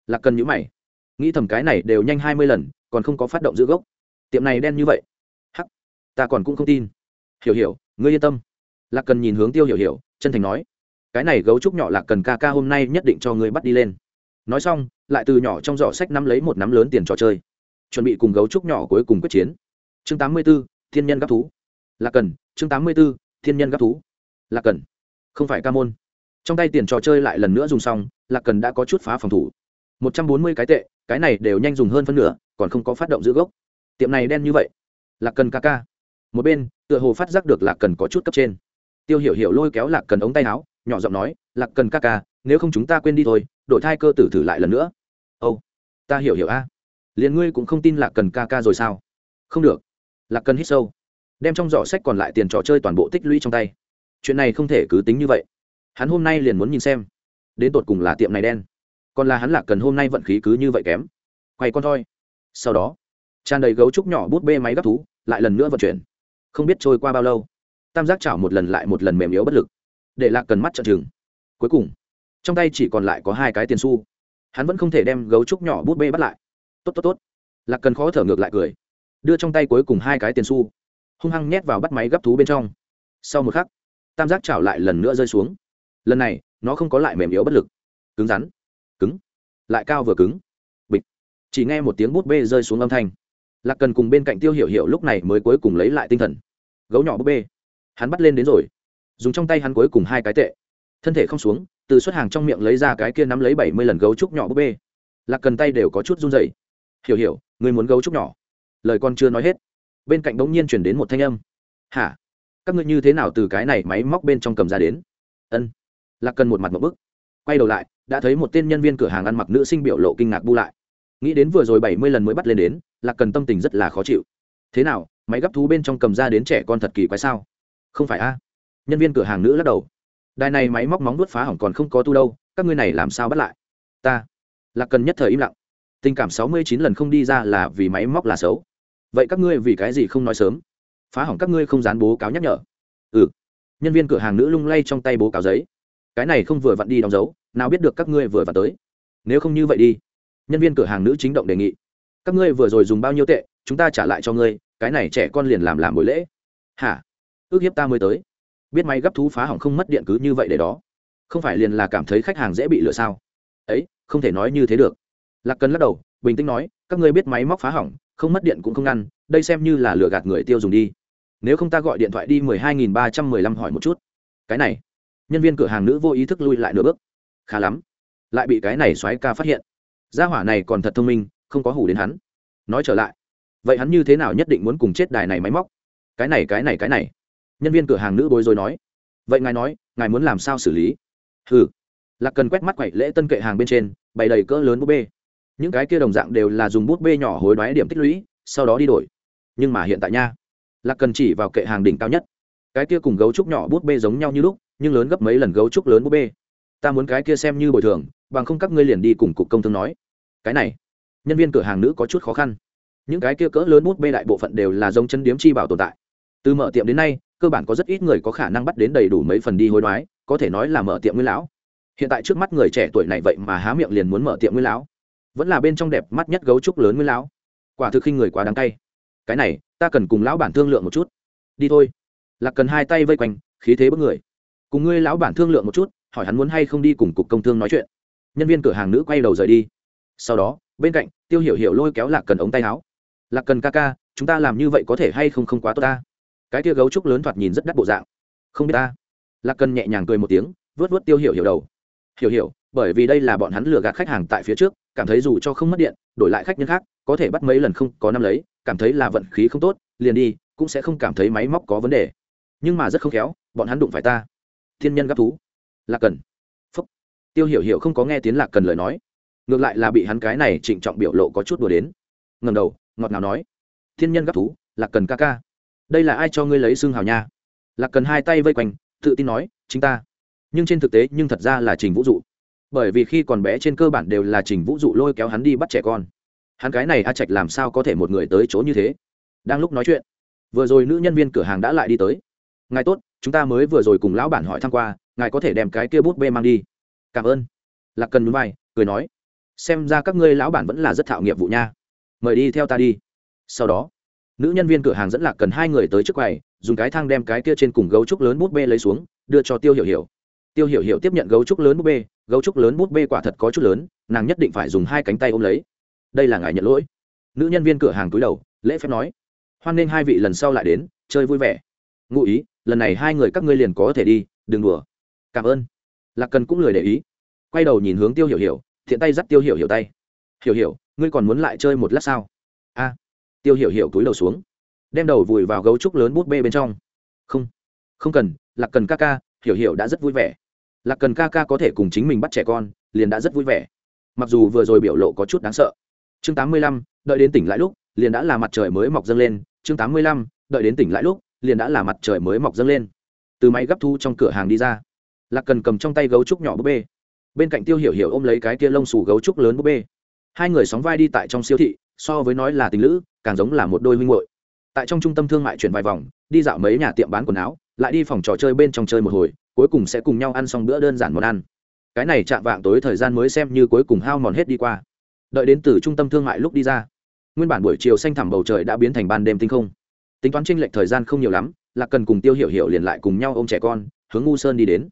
Lạc cần nhữ mày. Nghĩ thầm cái này đều nhanh hai mươi lần, còn không có phát động giữ gốc. Tiệm này đen như vậy. Hắc. Ta còn cũng không tin. Hiểu hiểu, ngươi yên tâm. Lạc cần nhìn hướng tiêu hiểu hiểu, chân thành nói. Cái này gấu trúc nhỏ lạc cần ca ca hôm nay nhất định cho ngươi bắt đi lên. Nói xong, lại từ nhỏ trong giỏ sách nắm lấy một nắm lớn tiền trò chơi. Chuẩn bị cùng gấu trúc nhỏ cuối cùng quyết chiến chương tám mươi b ố thiên nhân gấp thú. Lạc cần, chương tám mươi b ố thiên nhân gấp thú. Lạc cần. Không phải ca môn. Trong tay tiền trò chơi lại lần nữa dùng xong lạc cần đã có chút phá phòng thủ. Một trăm bốn mươi cái tệ, cái này đều nhanh dùng hơn phân nửa, còn không có phát động giữ gốc. Tiệm này đen như vậy. Lạc cần ca ca. Một bên, tựa hồ phát giác được lạc cần có chút cấp trên. Tiêu hiểu hiểu lôi kéo lạc cần ống tay áo, nhỏ giọng nói lạc cần ca ca, nếu không chúng ta quên đi thôi, đổi thai cơ tử thử lại lần nữa. Âu, ta hiểu hiểu a. À. liền ngươi cũng không tin lạc cần ca ca rồi sao? Không được lạc cần hít sâu. Đem trong giỏ sách còn lại tiền trò chơi toàn bộ tích lũy trong tay. Chuyện này không thể cứ tính như vậy. Hắn hôm nay liền muốn nhìn xem. Đến tột cùng là tiệm này đen. Còn là hắn lạc cần hôm nay vận khí cứ như vậy kém. Quay con thôi sau đó, tràn đầy gấu trúc nhỏ bút bê máy gấp thú, lại lần nữa vận chuyển. Không biết trôi qua bao lâu, tam giác chảo một lần lại một lần mềm yếu bất lực, để lạc cần mắt trận chừng cuối cùng, trong tay chỉ còn lại có hai cái tiền xu. Hắn vẫn không thể đem gấu trúc nhỏ bút bê bắt lại. Tốt tốt tốt. Lạc cần khó thở ngược lại cười đưa trong tay cuối cùng hai cái tiền xu, hung hăng nhét vào bắt máy gấp thú bên trong. Sau một khắc, tam giác chảo lại lần nữa rơi xuống. Lần này, nó không có lại mềm yếu bất lực. Cứng rắn. Cứng. Lại cao vừa cứng. Bịch. Chỉ nghe một tiếng bút bê rơi xuống âm thanh. Lạc cần cùng bên cạnh tiêu hiểu hiểu lúc này mới cuối cùng lấy lại tinh thần. Gấu nhỏ bút bê. Hắn bắt lên đến rồi. Dùng trong tay hắn cuối cùng hai cái tệ. Thân thể không xuống, từ xuất hàng trong miệng lấy ra cái kia nắm lấy bảy mươi lần gấu trúc nhỏ bút bê. Lạc cần tay đều có chút run dày hiểu hiểu người muốn gấu trúc nhỏ? Lời con chưa nói hết. Bên cạnh bỗng nhiên chuyển đến một thanh âm. Hả? Các ngươi như thế nào từ cái này máy móc bên trong cầm ra đến? Ân. Lạc cần một mặt một bức. Quay đầu lại, đã thấy một tên nhân viên cửa hàng ăn mặc nữ sinh biểu lộ kinh ngạc bu lại. Nghĩ đến vừa rồi bảy mươi lần mới bắt lên đến, lạc cần tâm tình rất là khó chịu. Thế nào, máy gấp thú bên trong cầm ra đến trẻ con thật kỳ quái sao? Không phải a. Nhân viên cửa hàng nữ lắc đầu. Đài này máy móc móng đuốt phá hỏng còn không có tu đâu, các ngươi này làm sao bắt lại? Ta. Lạc cần nhất thời im lặng. Tình cảm sáu mươi chín lần không đi ra là vì máy móc là xấu vậy các ngươi vì cái gì không nói sớm? Phá hỏng các ngươi không dán bố cáo nhắc nhở. Ừ. Nhân viên cửa hàng nữ lung lay trong tay bố cáo giấy. Cái này không vừa vặn đi đóng dấu, nào biết được các ngươi vừa vặn tới. Nếu không như vậy đi. Nhân viên cửa hàng nữ chính động đề nghị. Các ngươi vừa rồi dùng bao nhiêu tệ, chúng ta trả lại cho ngươi, cái này trẻ con liền làm làm buổi lễ. Hả? Ước hiếp ta mới tới. Biết máy gấp thú phá hỏng không mất điện cứ như vậy để đó. Không phải liền là cảm thấy khách hàng dễ bị lừa sao? Ấy, không thể nói như thế được. Lạc cần lắc đầu, bình tĩnh nói, các ngươi biết máy móc phá hỏng không mất điện cũng không ngăn, đây xem như là lừa gạt người tiêu dùng đi. Nếu không ta gọi điện thoại đi mười hai nghìn ba trăm mười lăm hỏi một chút. Cái này, nhân viên cửa hàng nữ vô ý thức lui lại nửa bước. Khá lắm, lại bị cái này xoáy ca phát hiện. Gia hỏa này còn thật thông minh, không có hủ đến hắn. Nói trở lại, vậy hắn như thế nào nhất định muốn cùng chết đài này máy móc? Cái này cái này cái này. Nhân viên cửa hàng nữ bối rối nói. Vậy ngài nói, ngài muốn làm sao xử lý? Ừ lạc cần quét mắt quậy lễ tân kệ hàng bên trên, bày đầy cỡ lớn búp bê những cái kia đồng dạng đều là dùng bút bê nhỏ hối đoái điểm tích lũy, sau đó đi đổi. Nhưng mà hiện tại nha, lạc cần chỉ vào kệ hàng đỉnh cao nhất. Cái kia cùng gấu trúc nhỏ bút bê giống nhau như lúc, nhưng lớn gấp mấy lần gấu trúc lớn bút bê. Ta muốn cái kia xem như bồi thường, bằng không các ngươi liền đi cùng cục công thương nói. Cái này, nhân viên cửa hàng nữ có chút khó khăn. Những cái kia cỡ lớn bút bê đại bộ phận đều là giống chân điếm chi bảo tồn tại. Từ mở tiệm đến nay, cơ bản có rất ít người có khả năng bắt đến đầy đủ mấy phần đi hối đoái, có thể nói là mở tiệm nguyên lão. Hiện tại trước mắt người trẻ tuổi này vậy mà há miệng liền muốn mở tiệm nguyên lão vẫn là bên trong đẹp mắt nhất gấu trúc lớn nguyên lão. Quả thực khi người quá đáng cay. Cái này, ta cần cùng lão bản thương lượng một chút. Đi thôi. Lạc cần hai tay vây quanh, khí thế bất người. Cùng ngươi lão bản thương lượng một chút, hỏi hắn muốn hay không đi cùng cục công thương nói chuyện. Nhân viên cửa hàng nữ quay đầu rời đi. Sau đó, bên cạnh, tiêu hiểu hiểu lôi kéo lạc cần ống tay áo. Lạc cần ca ca, chúng ta làm như vậy có thể hay không không quá tốt ta? Cái kia gấu trúc lớn thoạt nhìn rất đắt bộ dạng. Không biết ta. Lạc cần nhẹ nhàng cười một tiếng, vớt vớt tiêu hiểu hiểu đầu. Hiểu hiểu, bởi vì đây là bọn hắn lừa gạt khách hàng tại phía trước cảm thấy dù cho không mất điện, đổi lại khách nhân khác, có thể bắt mấy lần không có năm lấy, cảm thấy là vận khí không tốt, liền đi, cũng sẽ không cảm thấy máy móc có vấn đề. Nhưng mà rất không khéo, bọn hắn đụng phải ta. Thiên nhân gấp thú. Lạc cần. Phúc. Tiêu hiểu hiểu không có nghe tiếng lạc cần lời nói. Ngược lại là bị hắn cái này trịnh trọng biểu lộ có chút đùa đến. Ngầm đầu, ngọt ngào nói. Thiên nhân gấp thú, lạc cần ca ca. Đây là ai cho ngươi lấy xương hào nha? Lạc cần hai tay vây quanh, tự tin nói, chính ta. Nhưng trên thực tế nhưng thật ra là trình vũ dụ bởi vì khi còn bé trên cơ bản đều là trình vũ dụ lôi kéo hắn đi bắt trẻ con. Hắn cái này a trạch làm sao có thể một người tới chỗ như thế? Đang lúc nói chuyện, vừa rồi nữ nhân viên cửa hàng đã lại đi tới. Ngài tốt, chúng ta mới vừa rồi cùng lão bản hỏi thăm qua, ngài có thể đem cái kia bút bê mang đi. Cảm ơn. Lạc cần núi vai, cười nói, xem ra các ngươi lão bản vẫn là rất thạo nghiệp vụ nha. Mời đi theo ta đi. Sau đó, nữ nhân viên cửa hàng dẫn lạc cần hai người tới trước quầy, dùng cái thang đem cái kia trên cùng gấu trúc lớn bút bê lấy xuống, đưa cho tiêu hiểu hiểu tiêu hiểu hiểu tiếp nhận gấu trúc lớn búp bê, gấu trúc lớn búp bê quả thật có chút lớn, nàng nhất định phải dùng hai cánh tay ôm lấy. Đây là ngài nhận lỗi. Nữ nhân viên cửa hàng túi đầu, lễ phép nói. Hoan nghênh hai vị lần sau lại đến, chơi vui vẻ. Ngụ ý, lần này hai người các ngươi liền có thể đi, đừng đùa. Cảm ơn. Lạc cần cũng lười để ý. Quay đầu nhìn hướng tiêu hiểu hiểu, thiện tay dắt tiêu hiểu hiểu tay. Hiểu hiểu, ngươi còn muốn lại chơi một lát sao? A. Tiêu hiểu hiểu túi đầu xuống. Đem đầu vùi vào gấu trúc lớn bút bê bên trong. Không không cần, lạc cần ca ca, hiểu hiểu đã rất vui vẻ lạc cần ca ca có thể cùng chính mình bắt trẻ con, liền đã rất vui vẻ. Mặc dù vừa rồi biểu lộ có chút đáng sợ. Chương tám mươi lăm, đợi đến tỉnh lại lúc, liền đã là mặt trời mới mọc dâng lên. Chương tám mươi lăm, đợi đến tỉnh lại lúc, liền đã là mặt trời mới mọc dâng lên. Từ máy gấp thu trong cửa hàng đi ra. Lạc cần cầm trong tay gấu trúc nhỏ búp bê. Bên cạnh tiêu hiểu hiểu ôm lấy cái kia lông xù gấu trúc lớn búp bê. Hai người sóng vai đi tại trong siêu thị, so với nói là tình lữ, càng giống là một đôi huynh hội tại trong trung tâm thương mại chuyển vài vòng, đi dạo mấy nhà tiệm bán quần áo, lại đi phòng trò chơi bên trong chơi một hồi, cuối cùng sẽ cùng nhau ăn xong bữa đơn giản món ăn. Cái này chạm vạng tối thời gian mới xem như cuối cùng hao mòn hết đi qua. Đợi đến từ trung tâm thương mại lúc đi ra, nguyên bản buổi chiều xanh thẳm bầu trời đã biến thành ban đêm tinh không. Tính toán tranh lệch thời gian không nhiều lắm là cần cùng tiêu hiểu hiểu liền lại cùng nhau ô m trẻ con, hướng ngu sơn đi đến.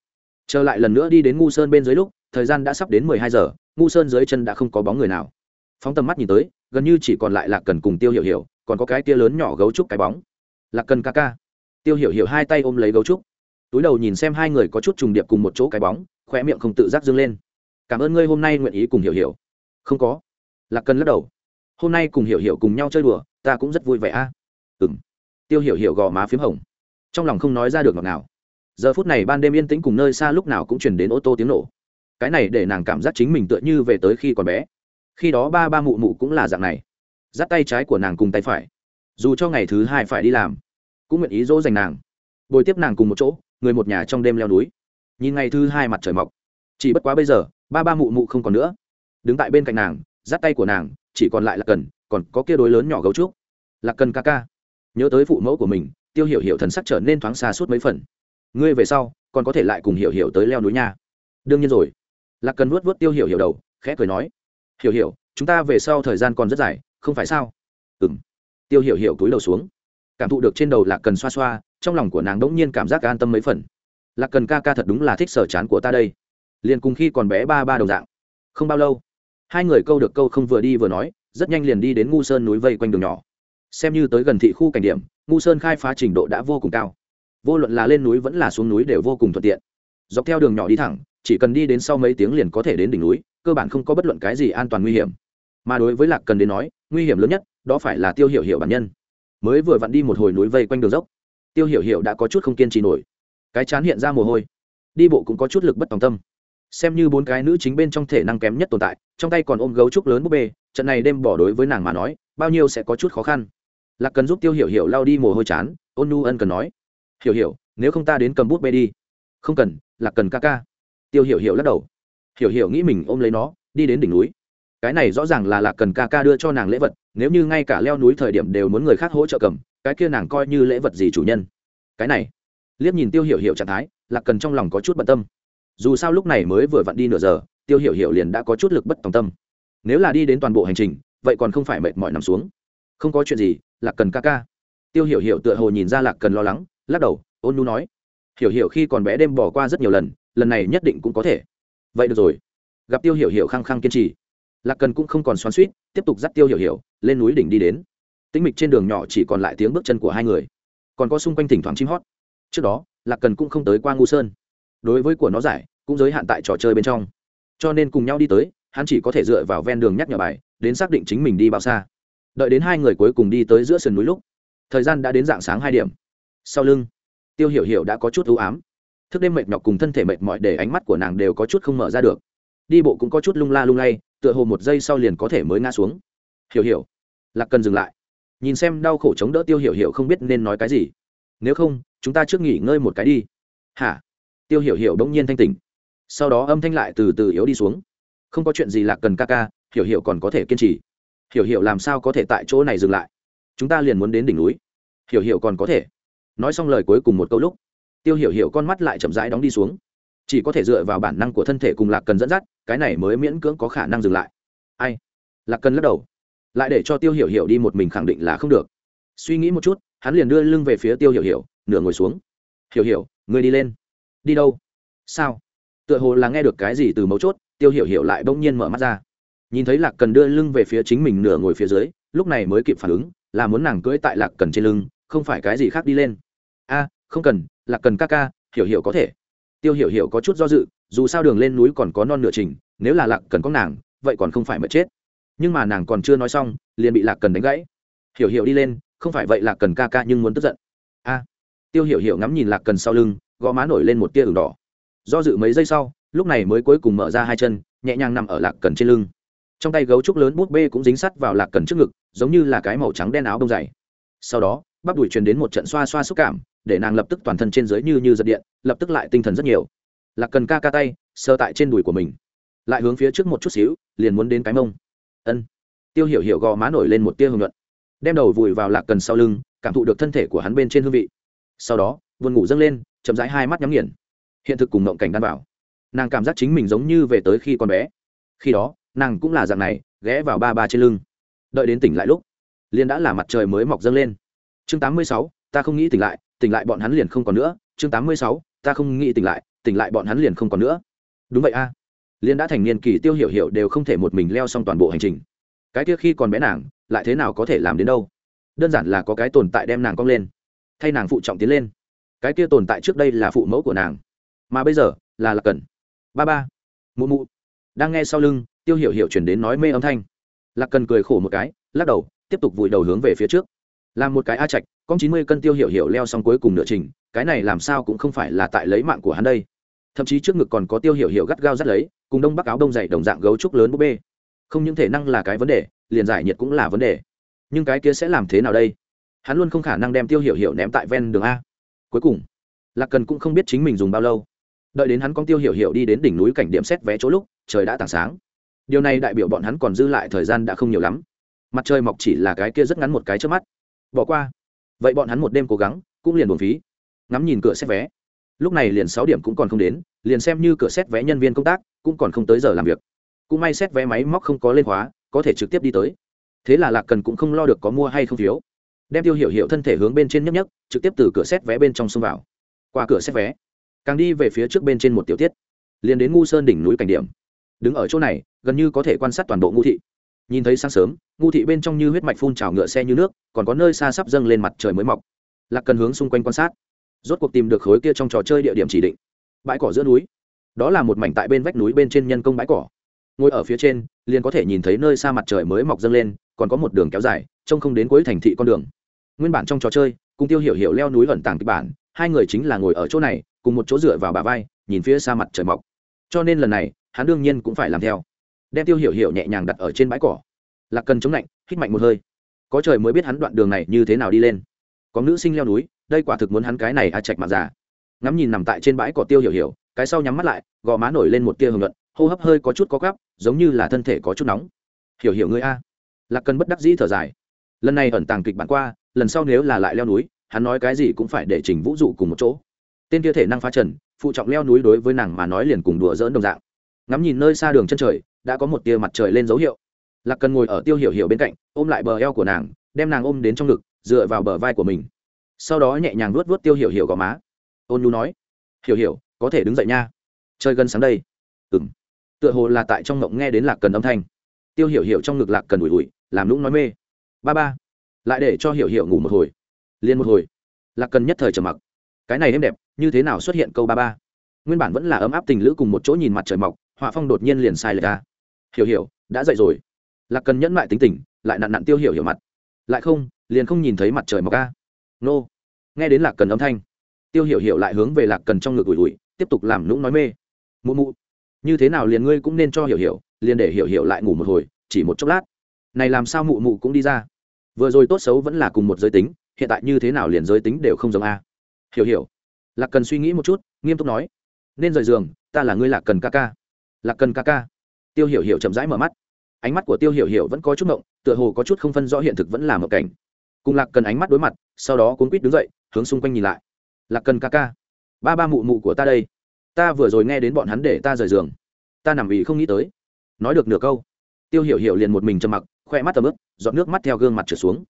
Trở lại lần nữa đi đến ngu sơn bên dưới lúc, thời gian đã sắp đến mười hai giờ, ngu sơn dưới chân đã không có bóng người nào. Phóng tầm mắt nhìn tới, gần như chỉ còn lại lạc cần cùng tiêu hiểu hiểu còn có cái tia lớn nhỏ gấu trúc cái bóng. Lạc cần ca ca. Tiêu hiểu hiểu hai tay ôm lấy gấu trúc. Túi đầu nhìn xem hai người có chút trùng điệp cùng một chỗ cái bóng khoe miệng không tự giác dâng lên. Cảm ơn ngươi hôm nay nguyện ý cùng hiểu hiểu. Không có. Lạc cần lắc đầu. Hôm nay cùng hiểu hiểu cùng nhau chơi đùa, ta cũng rất vui vẻ a. À? ừng tiêu hiểu hiểu gò má p h í m hồng. Trong lòng không nói ra được ngọt nào giờ phút này ban đêm yên tĩnh cùng nơi xa lúc nào cũng chuyển đến ô tô tiếng nổ. Cái này để nàng cảm giác chính mình tựa như về tới khi còn bé. Khi đó ba ba mụ mụ cũng là dạng này dắt tay trái của nàng cùng tay phải. Dù cho ngày thứ hai phải đi làm, cũng nguyện ý dỗ dành nàng. Bồi tiếp nàng cùng một chỗ, người một nhà trong đêm leo núi. Nhìn ngày thứ hai mặt trời mọc. Chỉ bất quá bây giờ, ba ba mụ mụ không còn nữa. Đứng tại bên cạnh nàng, dắt tay của nàng, chỉ còn lại là cần, còn có kia đối lớn nhỏ gấu trúc. Lạc cần ca ca, nhớ tới phụ mẫu của mình, tiêu hiểu hiểu thần sắc trở nên thoáng xa suốt mấy phần. Ngươi về sau, còn có thể lại cùng hiểu hiểu tới leo núi nha. Đương nhiên rồi. Lạc cần vuốt vuốt tiêu hiểu hiểu đầu, khẽ cười nói. Hiểu hiểu, chúng ta về sau thời gian còn rất dài không phải sao? Ừng tiêu hiểu hiểu túi đầu xuống. Cảm thụ được trên đầu lạc cần xoa xoa, trong lòng của nàng đ ỗ n g nhiên cảm giác an tâm mấy phần. Lạc cần ca ca thật đúng là thích sở chán của ta đây. Liền cùng khi còn bé ba ba đồng dạng. Không bao lâu, hai người câu được câu không vừa đi vừa nói, rất nhanh liền đi đến ngu sơn núi vây quanh đường nhỏ. Xem như tới gần thị khu cảnh điểm, ngu sơn khai phá trình độ đã vô cùng cao. Vô luận là lên núi vẫn là xuống núi đều vô cùng thuận tiện. Dọc theo đường nhỏ đi thẳng, chỉ cần đi đến sau mấy tiếng liền có thể đến đỉnh núi, cơ bản không có bất luận cái gì an toàn nguy hiểm. Mà đối với lạc cần đến nói nguy hiểm lớn nhất, đó phải là tiêu hiểu hiểu bản nhân. Mới vừa vặn đi một hồi núi vây quanh đường dốc, tiêu hiểu hiểu đã có chút không kiên trì nổi. Cái chán hiện ra mồ hôi. Đi bộ cũng có chút lực bất tòng tâm. Xem như bốn cái nữ chính bên trong thể năng kém nhất tồn tại, trong tay còn ôm gấu trúc lớn búp bê, trận này đêm bỏ đối với nàng mà nói, bao nhiêu sẽ có chút khó khăn. Lạc cần giúp tiêu hiểu hiểu lao đi mồ hôi chán, ôn nu ân cần nói, hiểu hiểu, nếu không ta đến cầm bút bê đi. Không cần, lạc cần ca ca. Tiêu hiểu hiểu lắc đầu. Hiểu hiểu nghĩ mình ôm lấy nó, đi đến đỉnh núi cái này rõ ràng là lạc cần ca ca đưa cho nàng lễ vật, nếu như ngay cả leo núi thời điểm đều muốn người khác hỗ trợ cầm, cái kia nàng coi như lễ vật gì chủ nhân. Cái này, liếc nhìn tiêu hiểu hiểu trạng thái, lạc cần trong lòng có chút bận tâm. Dù sao lúc này mới vừa vặn đi nửa giờ, tiêu hiểu hiểu liền đã có chút lực bất tòng tâm. Nếu là đi đến toàn bộ hành trình, vậy còn không phải mệt mỏi nằm xuống. Không có chuyện gì, lạc cần ca ca. Tiêu hiểu hiểu tựa hồ nhìn ra lạc cần lo lắng, lắc đầu, ôn nu nói. Hiểu hiểu khi còn bé đêm bỏ qua rất nhiều lần lần này nhất định cũng có thể. Vậy được rồi. Gặp tiêu hiểu hiểu khăng khăng kiên trì lạc cần cũng không còn xoắn suýt tiếp tục dắt tiêu hiểu hiểu, lên núi đỉnh đi đến. Tĩnh mịch trên đường nhỏ chỉ còn lại tiếng bước chân của hai người. Còn có xung quanh thỉnh thoảng chim hót. Trước đó, lạc cần cũng không tới qua ngu sơn. Đối với của nó giải, cũng giới hạn tại trò chơi bên trong. Cho nên cùng nhau đi tới, hắn chỉ có thể dựa vào ven đường nhắc nhở bài, đến xác định chính mình đi bao xa. Đợi đến hai người cuối cùng đi tới giữa sườn núi lúc, thời gian đã đến dạng sáng hai điểm. Sau lưng, tiêu hiểu hiểu đã có chút ưu ám. Thức đêm mệt nhọc cùng thân thể mệt mỏi để ánh mắt của nàng đều có chút không mở ra được. Đi bộ cũng có chút lung la lung lay tựa hồ một giây sau liền có thể mới ngã xuống. Hiểu hiểu. Lạc cần dừng lại. Nhìn xem đau khổ chống đỡ tiêu hiểu hiểu không biết nên nói cái gì. Nếu không, chúng ta trước nghỉ ngơi một cái đi. Hả? Tiêu hiểu hiểu đông nhiên thanh tỉnh. Sau đó âm thanh lại từ từ yếu đi xuống. Không có chuyện gì lạc cần ca ca, hiểu hiểu còn có thể kiên trì. Hiểu hiểu làm sao có thể tại chỗ này dừng lại? Chúng ta liền muốn đến đỉnh núi. Hiểu hiểu còn có thể. Nói xong lời cuối cùng một câu lúc, tiêu hiểu hiểu con mắt lại chậm rãi đóng đi xuống chỉ có thể dựa vào bản năng của thân thể cùng lạc cần dẫn dắt, cái này mới miễn cưỡng có khả năng dừng lại. Ai? Lạc cần lắc đầu. Lại để cho tiêu hiểu hiểu đi một mình khẳng định là không được. Suy nghĩ một chút, hắn liền đưa lưng về phía tiêu hiểu hiểu, nửa ngồi xuống. Hiểu hiểu người đi lên. Đi đâu? Sao? Tựa hồ là nghe được cái gì từ mấu chốt, tiêu hiểu hiểu lại bỗng nhiên mở mắt ra. Nhìn thấy lạc cần đưa lưng về phía chính mình nửa ngồi phía dưới, lúc này mới kịp phản ứng, là muốn nàng cưỡi tại lạc cần trên lưng, không phải cái gì khác đi lên. A, không cần, lạc cần ca ca, hiểu hiểu có thể tiêu hiểu hiểu có chút do dự, dù sao đường lên núi còn có non nửa trình, nếu là lạc cần có nàng, vậy còn không phải mất chết. Nhưng mà nàng còn chưa nói xong, liền bị lạc cần đánh gãy. Hiểu hiểu đi lên, không phải vậy lạc cần ca ca nhưng muốn tức giận. A! Tiêu hiểu hiểu ngắm nhìn lạc cần sau lưng, gõ má nổi lên một tia ửng đỏ. Do dự mấy giây sau, lúc này mới cuối cùng mở ra hai chân, nhẹ nhàng nằm ở lạc cần trên lưng. Trong tay gấu trúc lớn bút bê cũng dính sắt vào lạc cần trước ngực, giống như là cái màu trắng đen áo bông dày. Sau đó, bắp đùi truyền đến một trận xoa xoa xúc cảm để nàng lập tức toàn thân trên dưới như như giật điện, lập tức lại tinh thần rất nhiều. Lạc cần ca ca tay sơ tại trên đùi của mình. Lại hướng phía trước một chút xíu, liền muốn đến cái mông. Ân. Tiêu hiểu hiểu gò má nổi lên một tia hưởng luận đem đầu vùi vào lạc cần sau lưng, cảm thụ được thân thể của hắn bên trên hương vị. Sau đó vườn ngủ dâng lên, chậm rãi hai mắt nhắm nghiền. Hiện thực cùng mộng cảnh đan bảo nàng cảm giác chính mình giống như về tới khi còn bé. Khi đó, nàng cũng là dạng này, ghé vào ba ba trên lưng. Đợi đến tỉnh lại lúc, liền đã là mặt trời mới mọc dâng lên. Chương tám mươi sáu, ta không nghĩ tỉnh lại tỉnh lại bọn hắn liền không còn nữa, chương tám mươi sáu, ta không nghĩ tỉnh lại tỉnh lại bọn hắn liền không còn nữa. Đúng vậy a. À. liên đã thành niên kỳ tiêu hiểu hiểu đều không thể một mình leo xong toàn bộ hành trình. Cái kia khi còn bé nàng, lại thế nào có thể làm đến đâu? Đơn giản là có cái tồn tại đem nàng cong lên, thay nàng phụ trọng tiến lên. Cái kia tồn tại trước đây là phụ mẫu của nàng, mà bây giờ là lạc cần ba ba, mụ mụ. Đang nghe sau lưng, tiêu hiểu hiểu chuyển đến nói mê âm thanh. Lạc cần cười khổ một cái, lắc đầu, tiếp tục vùi đầu hướng về phía trước. Làm một cái a trạch con chín mươi cân tiêu hiểu hiểu leo xong cuối cùng nửa trình, cái này làm sao cũng không phải là tại lấy mạng của hắn đây. Thậm chí trước ngực còn có tiêu hiểu hiểu gắt gao dắt lấy, cùng đông bắc áo đông dày đồng dạng gấu trúc lớn búp bê. Không những thể năng là cái vấn đề, liền giải nhiệt cũng là vấn đề. Nhưng cái kia sẽ làm thế nào đây? Hắn luôn không khả năng đem tiêu hiểu hiểu ném tại ven đường a. Cuối cùng, lạc cần cũng không biết chính mình dùng bao lâu. Đợi đến hắn con tiêu hiểu hiểu đi đến đỉnh núi cảnh điểm xét vé chỗ lúc, trời đã tảng sáng. Điều này đại biểu bọn hắn còn dư lại thời gian đã không nhiều lắm. Mặt trời mọc chỉ là cái kia rất ngắn một cái trước mắt. Bỏ qua vậy bọn hắn một đêm cố gắng, cũng liền buồn phí. Ngắm nhìn cửa xét vé. Lúc này liền sáu điểm cũng còn không đến, liền xem như cửa xét vé nhân viên công tác, cũng còn không tới giờ làm việc. Cũng may xét vé máy móc không có lên khóa, có thể trực tiếp đi tới. Thế là lạc cần cũng không lo được có mua hay không phiếu. Đem tiêu hiểu hiểu thân thể hướng bên trên nhấp nhấp trực tiếp từ cửa xét vé bên trong xông vào. Qua cửa xét vé, càng đi về phía trước bên trên một tiểu tiết. Liền đến ngu sơn đỉnh núi cảnh điểm. Đứng ở chỗ này, gần như có thể quan sát toàn bộ ngu thị nhìn thấy sáng sớm, ngu thị bên trong như huyết mạch phun trào ngựa xe như nước, còn có nơi xa sắp dâng lên mặt trời mới mọc. Lạc cần hướng xung quanh quan sát. Rốt cuộc tìm được khối kia trong trò chơi địa điểm chỉ định. Bãi cỏ giữa núi. Đó là một mảnh tại bên vách núi bên trên nhân công bãi cỏ. Ngồi ở phía trên, liền có thể nhìn thấy nơi xa mặt trời mới mọc dâng lên, còn có một đường kéo dài, trông không đến cuối thành thị con đường. Nguyên bản trong trò chơi, cùng tiêu hiểu hiểu leo núi ẩn tàng kịch bản, hai người chính là ngồi ở chỗ này, cùng một chỗ dựa vào bà vai, nhìn phía xa mặt trời mọc. Cho nên lần này, hắn đương nhiên cũng phải làm theo đem tiêu hiểu hiểu nhẹ nhàng đặt ở trên bãi cỏ. Lạc cần chống lạnh, hít mạnh một hơi. Có trời mới biết hắn đoạn đường này như thế nào đi lên. Có nữ sinh leo núi, đây quả thực muốn hắn cái này a chạch mà già. Ngắm nhìn nằm tại trên bãi cỏ tiêu hiểu hiểu, cái sau nhắm mắt lại, gò má nổi lên một tia hưởng luận hô hấp hơi có chút có gắp giống như là thân thể có chút nóng. Hiểu hiểu ngươi a. Lạc cần bất đắc dĩ thở dài. Lần này ẩn tàng kịch bản qua, lần sau nếu là lại leo núi, hắn nói cái gì cũng phải để trình vũ dụ cùng một chỗ. Tên kia thể năng phá trần, phụ trọng leo núi đối với nàng mà nói liền cùng đùa dỡn đồng dạng. Ngắm nhìn nơi xa đường chân trời đã có một tia mặt trời lên dấu hiệu. Lạc cần ngồi ở tiêu hiểu hiểu bên cạnh, ôm lại bờ eo của nàng, đem nàng ôm đến trong ngực, dựa vào bờ vai của mình. Sau đó nhẹ nhàng vuốt vuốt tiêu hiểu hiểu gò má. Ôn nhu nói, hiểu hiểu, có thể đứng dậy nha. Chơi gần sáng đây. Ừng tựa hồ là tại trong ngộng nghe đến lạc cần âm thanh. Tiêu hiểu hiểu trong ngực lạc cần ủi ủi, làm lũng nói mê. Ba ba, lại để cho hiểu hiểu ngủ một hồi. Liền một hồi, lạc cần nhất thời trầm mặc. Cái này êm đẹp, như thế nào xuất hiện câu ba ba? Nguyên bản vẫn là ấm áp tình lữ cùng một chỗ nhìn mặt trời mọc, họa phong đột nhiên liền sai lệch ra hiểu hiểu, đã dậy rồi. Lạc cần nhẫn mại tính tình, lại nặn nặn tiêu hiểu hiểu mặt. Lại không, liền không nhìn thấy mặt trời mọc ca nô. Nghe đến lạc cần âm thanh, tiêu hiểu hiểu lại hướng về lạc cần trong ngực ủi ủi, tiếp tục làm lũng nói mê. Mụ mụ, như thế nào liền ngươi cũng nên cho hiểu hiểu, liền để hiểu hiểu lại ngủ một hồi, chỉ một chốc lát. Này làm sao mụ mụ cũng đi ra? Vừa rồi tốt xấu vẫn là cùng một giới tính, hiện tại như thế nào liền giới tính đều không giống a. Hiểu hiểu. Lạc cần suy nghĩ một chút, nghiêm túc nói, nên rời giường, ta là ngươi lạc cần ca ca. Lạc cần ca ca tiêu hiểu hiểu chậm rãi mở mắt. Ánh mắt của tiêu hiểu hiểu vẫn có chút mộng, tựa hồ có chút không phân rõ hiện thực vẫn là một cảnh. Cùng lạc cần ánh mắt đối mặt sau đó cuốn quýt đứng dậy hướng xung quanh nhìn lại. Lạc cần ca ca ba ba mụ mụ của ta đây. Ta vừa rồi nghe đến bọn hắn để ta rời giường. Ta nằm vì không nghĩ tới. Nói được nửa câu tiêu hiểu hiểu liền một mình trầm mặc khoe mắt tầm ướp dọn nước mắt theo gương mặt trở xuống.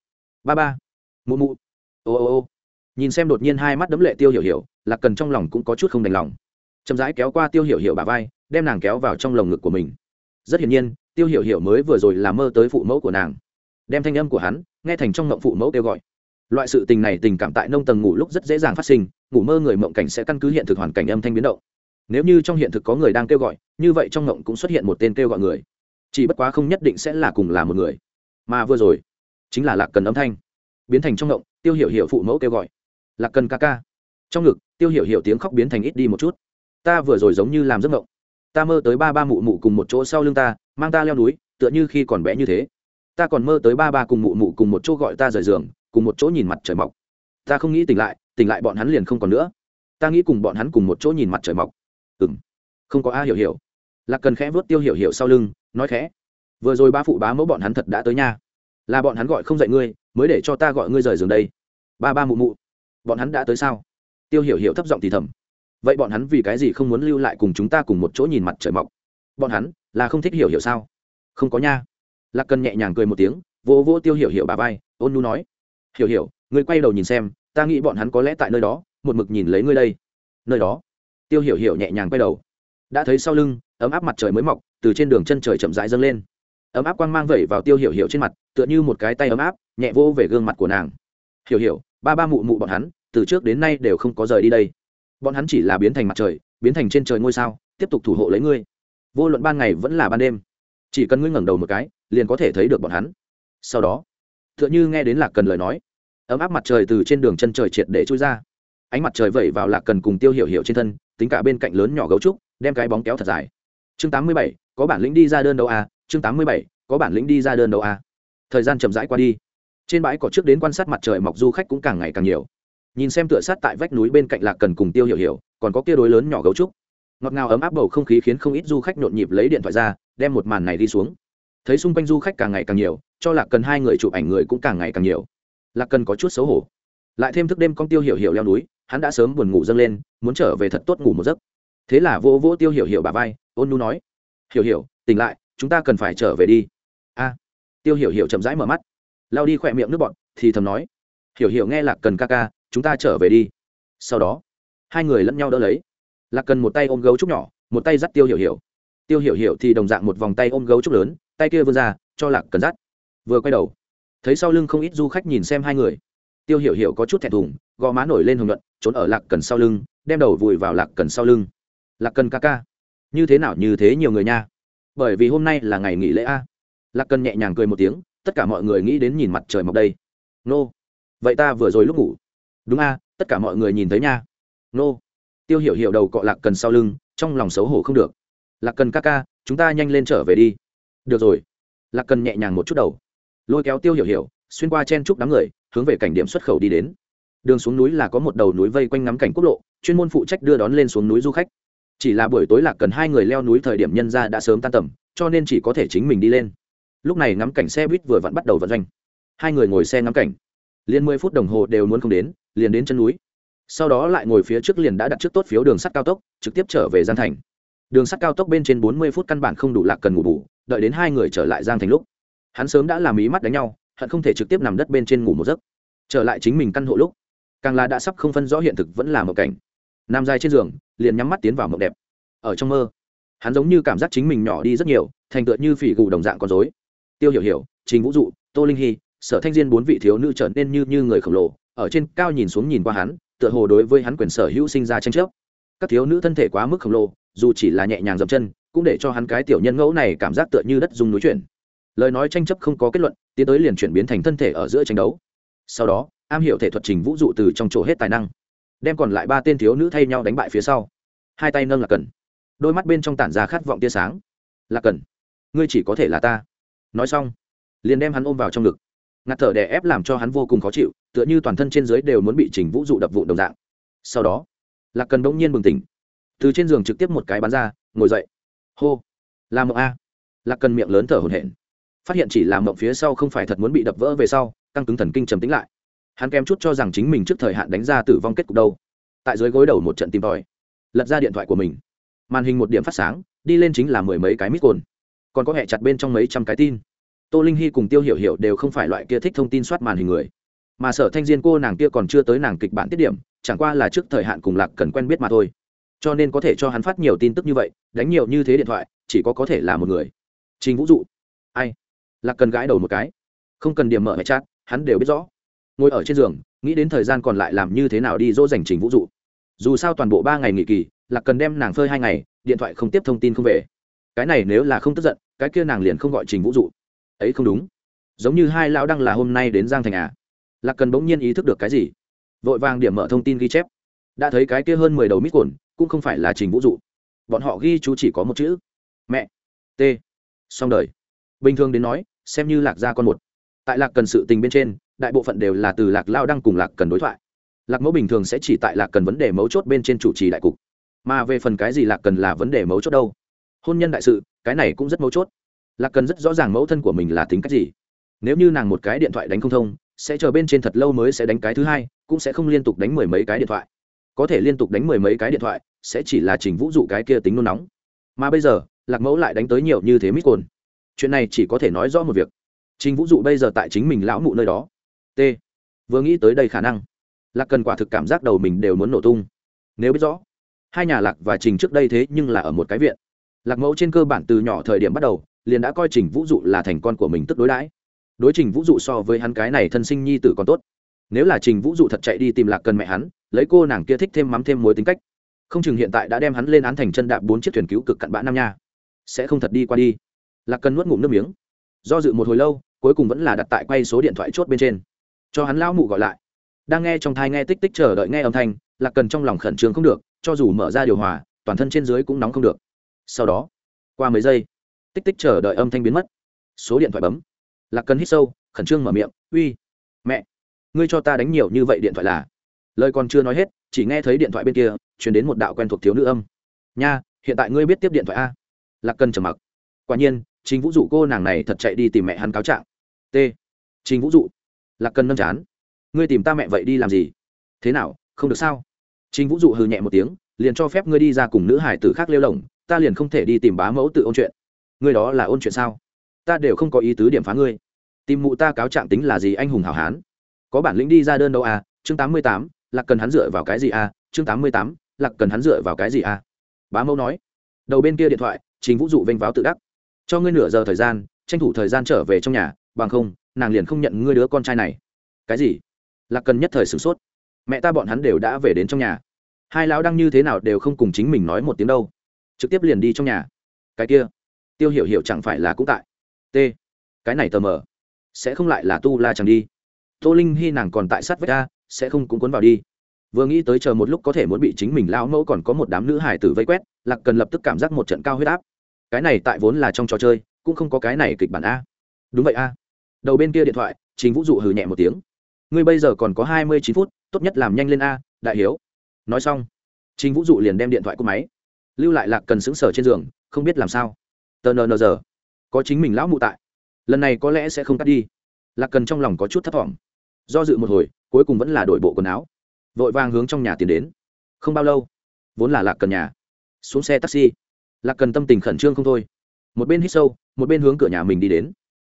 Ba ba mụ mụ. Ô ô ô. Nhìn xem đột nhiên hai mắt đấm lệ tiêu hiểu hiểu lạc cần trong lòng cũng có chút không đành lòng. Chậm rãi kéo qua tiêu hiểu hiểu bà vai đem nàng kéo vào trong lồng ngực của mình rất hiển nhiên, tiêu hiểu hiểu mới vừa rồi là mơ tới phụ mẫu của nàng. Đem thanh âm của hắn nghe thành trong mộng phụ mẫu kêu gọi. Loại sự tình này tình cảm tại nông tầng ngủ lúc rất dễ dàng phát sinh, ngủ mơ người mộng cảnh sẽ căn cứ hiện thực hoàn cảnh âm thanh biến động. Nếu như trong hiện thực có người đang kêu gọi, như vậy trong mộng cũng xuất hiện một tên kêu gọi người. Chỉ bất quá không nhất định sẽ là cùng là một người. Mà vừa rồi, chính là lạc cần âm thanh. Biến thành trong mộng tiêu hiểu hiểu phụ mẫu kêu gọi. Lạc cần ca ca. Trong ngực, tiêu hiểu hiểu tiếng khóc biến thành ít đi một chút. Ta vừa rồi giống như làm giấc mộng ta mơ tới ba ba mụ mụ cùng một chỗ sau lưng ta, mang ta leo núi, tựa như khi còn bé như thế. Ta còn mơ tới ba ba cùng mụ mụ cùng một chỗ gọi ta rời giường, cùng một chỗ nhìn mặt trời mọc. Ta không nghĩ tỉnh lại tỉnh lại bọn hắn liền không còn nữa. Ta nghĩ cùng bọn hắn cùng một chỗ nhìn mặt trời mọc. Ừ m không có a hiểu hiểu. Là cần khẽ vớt tiêu hiểu hiểu sau lưng, nói khẽ, vừa rồi ba phụ bá mẫu bọn hắn thật đã tới nha là bọn hắn gọi không dạy ngươi, mới để cho ta gọi ngươi rời giường đây. Ba ba mụ mụ, bọn hắn đã tới sao? Tiêu hiểu hiểu thấp giọng thì thầm vậy bọn hắn vì cái gì không muốn lưu lại cùng chúng ta cùng một chỗ nhìn mặt trời mọc? Bọn hắn là không thích hiểu hiểu sao? Không có nha. Lạc cần nhẹ nhàng cười một tiếng vỗ vỗ tiêu hiểu hiểu bà vai, ôn nu nói. Hiểu hiểu, ngươi quay đầu nhìn xem, ta nghĩ bọn hắn có lẽ tại nơi đó, một mực nhìn lấy ngươi đây. Nơi đó. Tiêu hiểu hiểu nhẹ nhàng quay đầu. Đã thấy sau lưng, ấm áp mặt trời mới mọc, từ trên đường chân trời chậm rãi dâng lên. Ấm áp quang mang vẩy vào tiêu hiểu hiểu trên mặt, tựa như một cái tay ấm áp, nhẹ vô về gương mặt của nàng. Hiểu hiểu, ba ba mụ mụ bọn hắn, từ trước đến nay đều không có rời đi đây bọn hắn chỉ là biến thành mặt trời, biến thành trên trời ngôi sao, tiếp tục thủ hộ lấy ngươi. Vô luận ban ngày vẫn là ban đêm, chỉ cần ngươi ngẩng đầu một cái, liền có thể thấy được bọn hắn. Sau đó t h ư ợ n h ư nghe đến lạc cần lời nói, ấm áp mặt trời từ trên đường chân trời triệt để trôi ra. Ánh mặt trời vẩy vào lạc cần cùng tiêu hiểu hiểu trên thân, tính cả bên cạnh lớn nhỏ gấu trúc, đem cái bóng kéo thật dài. Chương tám mươi bảy, có bản lĩnh đi ra đơn đâu à chương tám mươi bảy, có bản lĩnh đi ra đơn đâu à thời gian chậm rãi qua đi. Trên bãi cỏ trước đến quan sát mặt trời mọc du khách cũng càng ngày càng nhiều nhìn xem tựa sát tại vách núi bên cạnh lạc cần cùng tiêu hiểu hiểu, còn có kia đối lớn nhỏ gấu trúc. Ngọt ngào ấm áp bầu không khí khiến không ít du khách nhộn nhịp lấy điện thoại ra, đem một màn này đi xuống. Thấy xung quanh du khách càng ngày càng nhiều, cho lạc cần hai người chụp ảnh người cũng càng ngày càng nhiều. Lạc cần có chút xấu hổ. Lại thêm thức đêm con tiêu hiểu hiểu leo núi, hắn đã sớm buồn ngủ dâng lên, muốn trở về thật tốt ngủ một giấc. Thế là vô vô tiêu hiểu hiểu bà vai, ôn nu nói, hiểu hiểu, tỉnh lại, chúng ta cần phải trở về đi. A. Tiêu hiểu hiểu chậm rãi mở mắt lao đi khỏe miệng nước bọn thì thầm nói, hiểu hiểu nghe lạc cần ca ca chúng ta trở về đi. Sau đó hai người lẫn nhau đỡ lấy. Lạc cần một tay ôm gấu trúc nhỏ một tay dắt tiêu hiểu hiểu. Tiêu hiểu hiểu thì đồng dạng một vòng tay ôm gấu trúc lớn tay kia vươn ra cho lạc cần dắt. Vừa quay đầu thấy sau lưng không ít du khách nhìn xem hai người. Tiêu hiểu hiểu có chút thẹn thùng gò má nổi lên hồng luận, trốn ở lạc cần sau lưng đem đầu vùi vào lạc cần sau lưng. Lạc cần ca ca như thế nào như thế nhiều người nha. Bởi vì hôm nay là ngày nghỉ lễ a. Lạc cần nhẹ nhàng cười một tiếng tất cả mọi người nghĩ đến nhìn mặt trời mọc đây. Nô vậy ta vừa rồi lúc ngủ đúng a, tất cả mọi người nhìn thấy nha. Nô. Tiêu hiểu hiểu đầu cọ lạc cần sau lưng, trong lòng xấu hổ không được. Lạc cần ca ca, chúng ta nhanh lên trở về đi. Được rồi. Lạc cần nhẹ nhàng một chút đầu. Lôi kéo tiêu hiểu hiểu, xuyên qua chen trúc đám người, hướng về cảnh điểm xuất khẩu đi đến. Đường xuống núi là có một đầu núi vây quanh ngắm cảnh quốc lộ, chuyên môn phụ trách đưa đón lên xuống núi du khách. Chỉ là buổi tối lạc cần hai người leo núi thời điểm nhân ra đã sớm tan tầm, cho nên chỉ có thể chính mình đi lên. Lúc này ngắm cảnh xe buýt vừa vặn bắt đầu vận doanh. Hai người ngồi xe ngắm cảnh. Liền mười phút đồng hồ đều muốn không đến liền đến chân núi. Sau đó lại ngồi phía trước liền đã đặt trước tốt phiếu đường sắt cao tốc, trực tiếp trở về giang thành. Đường sắt cao tốc bên trên bốn mươi phút căn bản không đủ lạc cần ngủ bù, đợi đến hai người trở lại giang thành lúc, hắn sớm đã làm ý mắt đánh nhau, hận không thể trực tiếp nằm đất bên trên ngủ một giấc. Trở lại chính mình căn hộ lúc, càng là đã sắp không phân rõ hiện thực vẫn là một cảnh. Nằm dài trên giường, liền nhắm mắt tiến vào mộng đẹp. Ở trong mơ, hắn giống như cảm giác chính mình nhỏ đi rất nhiều, thành tựa như phỉ gù đồng dạng con dối tiêu hiểu hiểu, trình vũ dụ, tô linh hy sở thanh diên bốn vị thiếu nữ trở nên như như người khổng lồ, ở trên cao nhìn xuống nhìn qua hắn, tựa hồ đối với hắn quyền sở hữu sinh ra tranh chấp. Các thiếu nữ thân thể quá mức khổng lồ, dù chỉ là nhẹ nhàng dậm chân, cũng để cho hắn cái tiểu nhân ngẫu này cảm giác tựa như đất dung núi chuyển. Lời nói tranh chấp không có kết luận, tiến tới liền chuyển biến thành thân thể ở giữa tranh đấu. Sau đó, am hiểu thể thuật trình vũ dụ từ trong chỗ hết tài năng, đem còn lại ba tên thiếu nữ thay nhau đánh bại phía sau. Hai tay nâng là cần. Đôi mắt bên trong tản ra khát vọng tia sáng. Là cần. Ngươi chỉ có thể là ta. Nói xong, liền đem hắn ôm vào trong ngực ngạt thở đè ép làm cho hắn vô cùng khó chịu, tựa như toàn thân trên dưới đều muốn bị trình vũ dụ đập vụ đồng dạng. Sau đó, lạc cần bỗng nhiên bừng tỉnh. Từ trên giường trực tiếp một cái bắn ra, ngồi dậy. Hô làm mộng a. Lạc cần miệng lớn thở hổn hển. Phát hiện chỉ làm mộng phía sau không phải thật muốn bị đập vỡ về sau, căng cứng thần kinh trầm tính lại. Hắn kém chút cho rằng chính mình trước thời hạn đánh ra tử vong kết cục đâu. Tại dưới gối đầu một trận tìm tòi, lật ra điện thoại của mình. Màn hình một điểm phát sáng, đi lên chính là mười mấy cái mít cồn. Còn có hẹ chặt bên trong mấy trăm cái tin tô linh hy cùng tiêu hiểu hiểu đều không phải loại kia thích thông tin soát màn hình người. Mà sở thanh diên cô nàng kia còn chưa tới nàng kịch bản tiết điểm, chẳng qua là trước thời hạn cùng lạc cần quen biết mà thôi. Cho nên có thể cho hắn phát nhiều tin tức như vậy, đánh nhiều như thế điện thoại, chỉ có có thể là một người. Trình vũ dụ. Ai? Lạc cần gãi đầu một cái. Không cần điểm mở hệ chat, hắn đều biết rõ. Ngồi ở trên giường, nghĩ đến thời gian còn lại làm như thế nào đi dỗ dành trình vũ dụ. Dù sao toàn bộ ba ngày nghỉ kỳ, lạc cần đem nàng phơi hai ngày, điện thoại không tiếp thông tin không về. Cái này nếu là không tức giận, cái kia nàng liền không gọi trình vũ dụ ấy không đúng. Giống như hai lão đăng là hôm nay đến giang thành à? Lạc cần bỗng nhiên ý thức được cái gì. Vội vàng điểm mở thông tin ghi chép. Đã thấy cái kia hơn mười đầu mít cồn cũng không phải là trình vũ dụ. Bọn họ ghi chú chỉ có một chữ. Mẹ. T. Xong đời. Bình thường đến nói, xem như lạc gia con một. Tại lạc cần sự tình bên trên, đại bộ phận đều là từ lạc lao đăng cùng lạc cần đối thoại. Lạc mẫu bình thường sẽ chỉ tại lạc cần vấn đề mấu chốt bên trên chủ trì đại cục. Mà về phần cái gì lạc cần là vấn đề mấu chốt đâu? Hôn nhân đại sự, cái này cũng rất mấu chốt lạc cần rất rõ ràng mẫu thân của mình là tính cách gì. Nếu như nàng một cái điện thoại đánh không thông, sẽ chờ bên trên thật lâu mới sẽ đánh cái thứ hai, cũng sẽ không liên tục đánh mười mấy cái điện thoại. Có thể liên tục đánh mười mấy cái điện thoại, sẽ chỉ là trình vũ dụ cái kia tính nôn nóng. Mà bây giờ, lạc mẫu lại đánh tới nhiều như thế mít cồn. Chuyện này chỉ có thể nói rõ một việc. Trình vũ dụ bây giờ tại chính mình lão mụ nơi đó. T. Vừa nghĩ tới đây khả năng, lạc cần quả thực cảm giác đầu mình đều muốn nổ tung. Nếu biết rõ, hai nhà lạc và trình trước đây thế nhưng là ở một cái viện. Lạc mẫu trên cơ bản từ nhỏ thời điểm bắt đầu liền đã coi trình vũ dụ là thành con của mình tức đối đãi. Đối trình vũ dụ so với hắn cái này thân sinh nhi tử còn tốt. Nếu là trình vũ dụ thật chạy đi tìm lạc cần mẹ hắn, lấy cô nàng kia thích thêm mắm thêm mối tính cách, không chừng hiện tại đã đem hắn lên án thành chân đạp bốn chiếc thuyền cứu cực cặn bã nam nha. Sẽ không thật đi qua đi. Lạc cần nuốt ngụm nước miếng. Do dự một hồi lâu, cuối cùng vẫn là đặt tại quay số điện thoại chốt bên trên. Cho hắn lão mụ gọi lại. Đang nghe trong thai nghe tích tích chờ đợi nghe âm thanh, lạc cần trong lòng khẩn trương không được, cho dù mở ra điều hòa, toàn thân trên dưới cũng nóng không được. Sau đó, qua mấy giây tích tích chờ đợi âm thanh biến mất. Số điện thoại bấm. Lạc cần hít sâu, khẩn trương mở miệng, uy, mẹ, ngươi cho ta đánh nhiều như vậy điện thoại là? Lời còn chưa nói hết, chỉ nghe thấy điện thoại bên kia chuyển đến một đạo quen thuộc thiếu nữ âm. Nha, hiện tại ngươi biết tiếp điện thoại a. Lạc cần trầm mặc. Quả nhiên chính vũ dụ cô nàng này thật chạy đi tìm mẹ hắn cáo trạng. T chính vũ dụ. Lạc cần nâm chán. Ngươi tìm ta mẹ vậy đi làm gì? Thế nào, không được sao? Chính vũ dụ hừ nhẹ một tiếng, liền cho phép ngươi đi ra cùng nữ hải tử khác lêu lồng, ta liền không thể đi tìm bá mẫu tự ôn chuyện ngươi đó là ôn chuyện sao? Ta đều không có ý tứ điểm phá ngươi. Tìm mụ ta cáo trạng tính là gì anh hùng hảo hán? Có bản lĩnh đi ra đơn đâu à? Chương tám mươi tám, lạc cần hắn dựa vào cái gì à? Chương tám mươi tám, lạc cần hắn dựa vào cái gì à? Bá mẫu nói. Đầu bên kia điện thoại chính vũ dụ vênh váo tự đắc. Cho ngươi nửa giờ thời gian, tranh thủ thời gian trở về trong nhà, bằng không, nàng liền không nhận ngươi đứa con trai này. Cái gì? Lạc cần nhất thời sửng sốt. Mẹ ta bọn hắn đều đã về đến trong nhà. Hai lão đang như thế nào đều không cùng chính mình nói một tiếng đâu. Trực tiếp liền đi trong nhà. Cái kia tiêu hiểu hiểu chẳng phải là cũng tại. T. Cái này tờ mờ. Sẽ không lại là tu la chẳng đi. Tô linh hy nàng còn tại sát vách ta sẽ không cũng cuốn vào đi. Vừa nghĩ tới chờ một lúc có thể muốn bị chính mình lao mẫu còn có một đám nữ hải tử vây quét, lạc cần lập tức cảm giác một trận cao huyết áp. Cái này tại vốn là trong trò chơi, cũng không có cái này kịch bản a. Đúng vậy a. Đầu bên kia điện thoại chính vũ dụ hừ nhẹ một tiếng. Ngươi bây giờ còn có hai mươi chín phút, tốt nhất làm nhanh lên a, đại hiếu. Nói xong chính vũ dụ liền đem điện thoại của máy. Lưu lại lạc cần xứng sở trên giường, không biết làm sao tờ nờ nờ giờ. Có chính mình lão mụ tại. Lần này có lẽ sẽ không cắt đi. Lạc cần trong lòng có chút thấp t do dự một hồi, cuối cùng vẫn là đổi bộ quần áo. Vội vàng hướng trong nhà tiến đến. Không bao lâu, vốn là lạc cần nhà. Xuống xe taxi. Lạc cần tâm tình khẩn trương không thôi. Một bên hít sâu, một bên hướng cửa nhà mình đi đến.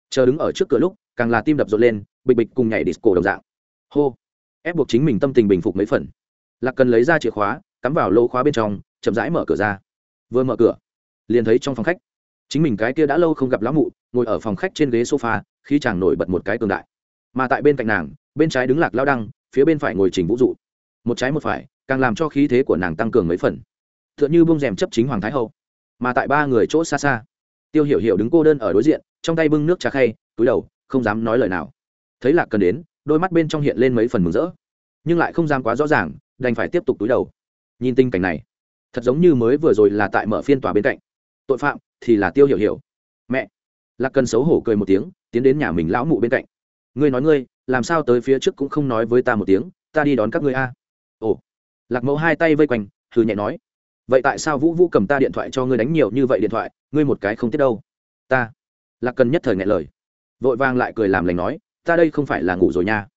Chờ đứng ở trước cửa lúc, càng là tim đập rộn lên, bịch bịch cùng nhảy disco đồng dạng. Hô. Ép buộc chính mình tâm tình bình phục mấy phần. Lạc cần lấy ra chìa khóa, cắm vào lô khóa bên trong, chậm rãi mở cửa ra. Vừa mở cửa, liền thấy trong phòng khách chính mình cái kia đã lâu không gặp lão mụ, ngồi ở phòng khách trên ghế sofa, khi chàng nổi bật một cái cường đại. Mà tại bên cạnh nàng, bên trái đứng lạc lao đăng, phía bên phải ngồi trình vũ dụ. Một trái một phải, càng làm cho khí thế của nàng tăng cường mấy phần. T h ư ợ n h ư bông rèm chấp chính hoàng thái hậu. Mà tại ba người chỗ xa xa, tiêu hiểu hiểu đứng cô đơn ở đối diện, trong tay bưng nước trà khay, túi đầu, không dám nói lời nào. Thấy lạc cần đến, đôi mắt bên trong hiện lên mấy phần mừng rỡ. Nhưng lại không dám quá rõ ràng, đành phải tiếp tục túi đầu. Nhìn tình cảnh này, thật giống như mới vừa rồi là tại mở phiên tòa bên cạnh tội phạm thì là tiêu hiểu hiểu. Mẹ, lạc cần xấu hổ cười một tiếng, tiến đến nhà mình lão mụ bên cạnh. Ngươi nói ngươi, làm sao tới phía trước cũng không nói với ta một tiếng, ta đi đón các ngươi a. Ồ, lạc mẫu hai tay vây quanh, hừ nhẹ nói. Vậy tại sao vũ vũ cầm ta điện thoại cho ngươi đánh nhiều như vậy điện thoại, ngươi một cái không tiết đâu? Ta. Lạc cần nhất thời ngại lời. Vội vàng lại cười làm lành nói, ta đây không phải là ngủ rồi nha.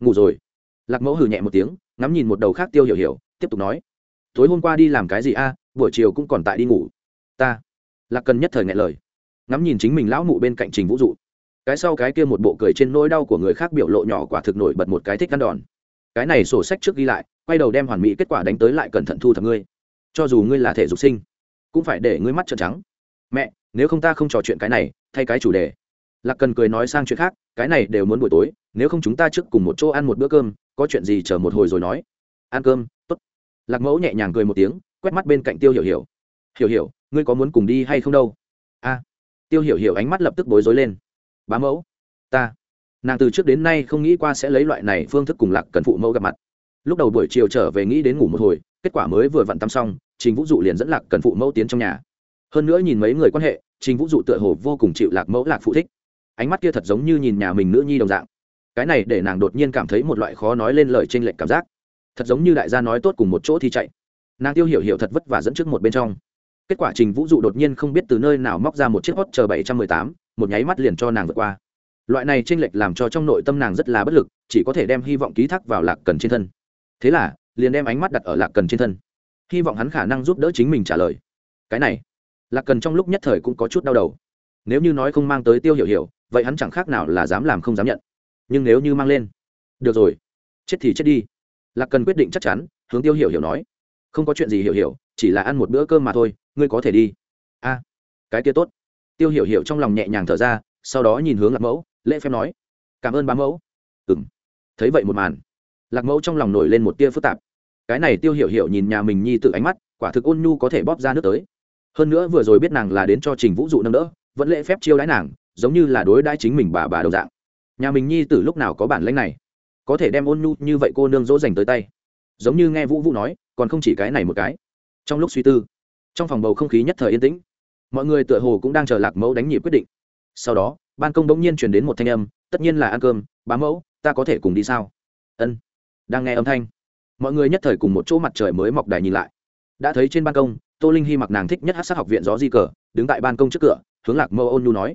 Ngủ rồi. Lạc mẫu hừ nhẹ một tiếng, ngắm nhìn một đầu khác tiêu hiểu hiểu, tiếp tục nói. Tối hôm qua đi làm cái gì a, buổi chiều cũng còn tại đi ngủ. Ta lạc cần nhất thời ngại lời. Ngắm nhìn chính mình lão mụ bên cạnh trình vũ dụ. Cái sau cái kia một bộ cười trên nỗi đau của người khác biểu lộ nhỏ quả thực nổi bật một cái thích ăn đòn. Cái này sổ sách trước ghi lại, quay đầu đem hoàn mỹ kết quả đánh tới lại cẩn thận thu thập ngươi. Cho dù ngươi là thể dục sinh, cũng phải để ngươi mắt trợn trắng. Mẹ, nếu không ta không trò chuyện cái này, thay cái chủ đề. Lạc cần cười nói sang chuyện khác, cái này đều muốn buổi tối, nếu không chúng ta trước cùng một chỗ ăn một bữa cơm, có chuyện gì chờ một hồi rồi nói. Ăn cơm t ố t lạc mẫu nhẹ nhàng cười một tiếng, quét mắt bên cạnh tiêu hiểu hiểu. Hiểu hiểu ngươi có muốn cùng đi hay không đâu? A. Tiêu hiểu hiểu ánh mắt lập tức bối rối lên. Bá mẫu, ta. Nàng từ trước đến nay không nghĩ qua sẽ lấy loại này phương thức cùng lạc cần phụ mẫu gặp mặt. Lúc đầu buổi chiều trở về nghĩ đến ngủ một hồi, kết quả mới vừa vặn tắm xong, trình vũ dụ liền dẫn lạc cần phụ mẫu tiến trong nhà. Hơn nữa nhìn mấy người quan hệ, trình vũ dụ tựa hồ vô cùng chịu lạc mẫu lạc phụ thích. Ánh mắt kia thật giống như nhìn nhà mình nữ nhi đồng dạng. Cái này để nàng đột nhiên cảm thấy một loại khó nói lên lời t r ê n lệch cảm giác. Thật giống như đại gia nói tốt cùng một chỗ thì chạy. Nàng tiêu hiểu hiểu thật vất vả dẫn trước một bên trong kết quả trình vũ dụ đột nhiên không biết từ nơi nào móc ra một chiếc hot chờ bảy trăm mười tám, một nháy mắt liền cho nàng vượt qua. Loại này tranh lệch làm cho trong nội tâm nàng rất là bất lực, chỉ có thể đem hy vọng ký thác vào lạc cần trên thân. Thế là, liền đem ánh mắt đặt ở lạc cần trên thân. Hy vọng hắn khả năng giúp đỡ chính mình trả lời. Cái này, lạc cần trong lúc nhất thời cũng có chút đau đầu. Nếu như nói không mang tới tiêu hiểu hiểu, vậy hắn chẳng khác nào là dám làm không dám nhận. Nhưng nếu như mang lên, được rồi, chết thì chết đi. Lạc cần quyết định chắc chắn, hướng tiêu hiểu hiểu nói. Không có chuyện gì hiểu hiểu chỉ là ăn một bữa cơm mà thôi, ngươi có thể đi. A, cái kia tốt. Tiêu hiểu hiểu trong lòng nhẹ nhàng thở ra, sau đó nhìn hướng lạc mẫu, lễ phép nói, cảm ơn bá mẫu. Ừ m thấy vậy một màn, lạc mẫu trong lòng nổi lên một tia phức tạp. Cái này tiêu hiểu hiểu nhìn nhà mình nhi tự ánh mắt, quả thực ôn nhu có thể bóp ra nước tới. Hơn nữa vừa rồi biết nàng là đến cho trình vũ dụ nâng đỡ, vẫn lễ phép chiêu đãi nàng, giống như là đối đãi chính mình bà bà đầu dạng. Nhà mình nhi tử lúc nào có bản lãnh này, có thể đem ôn nhu như vậy cô nương dỗ dành tới tay. Giống như nghe vũ vũ nói, còn không chỉ cái này một cái trong lúc suy tư, trong phòng bầu không khí nhất thời yên tĩnh. Mọi người tựa hồ cũng đang chờ lạc mẫu đánh nhịp quyết định. Sau đó, ban công bỗng nhiên truyền đến một thanh âm, tất nhiên là ăn cơm, bá mẫu, ta có thể cùng đi sao? Ân. Đang nghe âm thanh, mọi người nhất thời cùng một chỗ mặt trời mới mọc đài nhìn lại. Đã thấy trên ban công, tô linh hy mặc nàng thích nhất hát sát học viện gió di cờ, đứng tại ban công trước cửa, hướng lạc mẫu ôn nhu nói,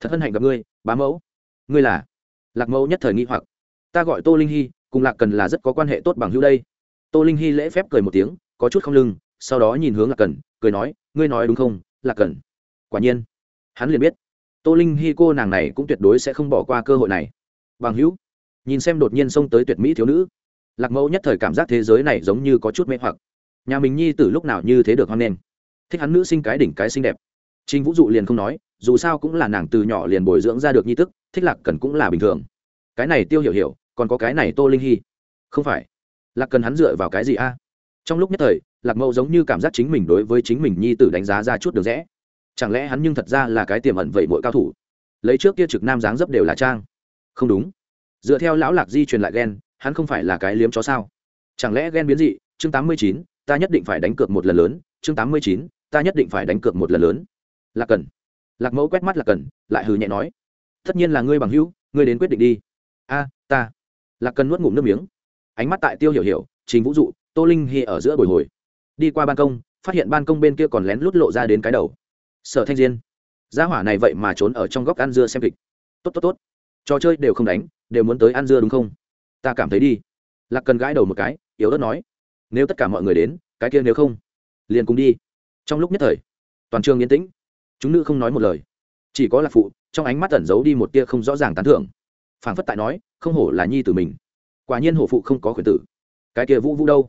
thật hân hạnh gặp ngươi, bá mẫu. Ngươi là? Lạc mẫu nhất thời nghi hoặc, ta gọi tô linh hy, cùng lạc cần là rất có quan hệ tốt bằng hữu đây. Tô linh hy lễ phép cười một tiếng, có chút không lưng sau đó nhìn hướng lạc cần cười nói, ngươi nói đúng không, lạc cần quả nhiên, hắn liền biết, tô linh hy cô nàng này cũng tuyệt đối sẽ không bỏ qua cơ hội này. Bằng hữu, nhìn xem đột nhiên xông tới tuyệt mỹ thiếu nữ, lạc mẫu nhất thời cảm giác thế giới này giống như có chút mê hoặc. Nhà mình nhi từ lúc nào như thế được hoan nghênh. Thích hắn nữ sinh cái đỉnh cái xinh đẹp. Trinh vũ dụ liền không nói, dù sao cũng là nàng từ nhỏ liền bồi dưỡng ra được nhi tức, thích lạc cần cũng là bình thường. Cái này tiêu hiểu hiểu, còn có cái này tô linh hy không phải, lạc cần hắn dựa vào cái gì a? Trong lúc nhất thời, lạc mẫu giống như cảm giác chính mình đối với chính mình nhi tử đánh giá ra chút được rẽ. Chẳng lẽ hắn nhưng thật ra là cái tiềm ẩn vậy mỗi cao thủ? Lấy trước kia trực nam dáng dấp đều là trang. Không đúng. Dựa theo lão lạc di truyền lại ghen hắn không phải là cái liếm chó sao? Chẳng lẽ ghen biến dị? Chương tám mươi chín, ta nhất định phải đánh cược một lần lớn. Chương tám mươi chín, ta nhất định phải đánh cược một lần lớn. Lạc cần lạc mẫu quét mắt lạc cần lại hừ nhẹ nói. Tất nhiên là ngươi bằng hữu, ngươi đến quyết định đi. A, ta. Lạc cần nuốt ngụm nước miếng. Ánh mắt tại tiêu hiểu hiểu, trình vũ dụ tô linh hy ở giữa bồi hồi. Đi qua ban công, phát hiện ban công bên kia còn lén lút lộ ra đến cái đầu. Sở thanh diên. Gia hỏa này vậy mà trốn ở trong góc ăn dưa xem kịch. Tốt tốt tốt. Trò chơi đều không đánh, đều muốn tới ăn dưa đúng không? Ta cảm thấy đi. Lạc cần gãi đầu một cái, yếu ớt nói. Nếu tất cả mọi người đến, cái kia nếu không, liền cùng đi. Trong lúc nhất thời, toàn trường yên tĩnh. Chúng nữ không nói một lời. Chỉ có lạc phụ, trong ánh mắt ẩn giấu đi một tia không rõ ràng tán thưởng. Phảng phất tại nói, không hổ là nhi tử mình. Quả nhiên hổ phụ không có khuyển tử. Cái kia vũ vũ đâu?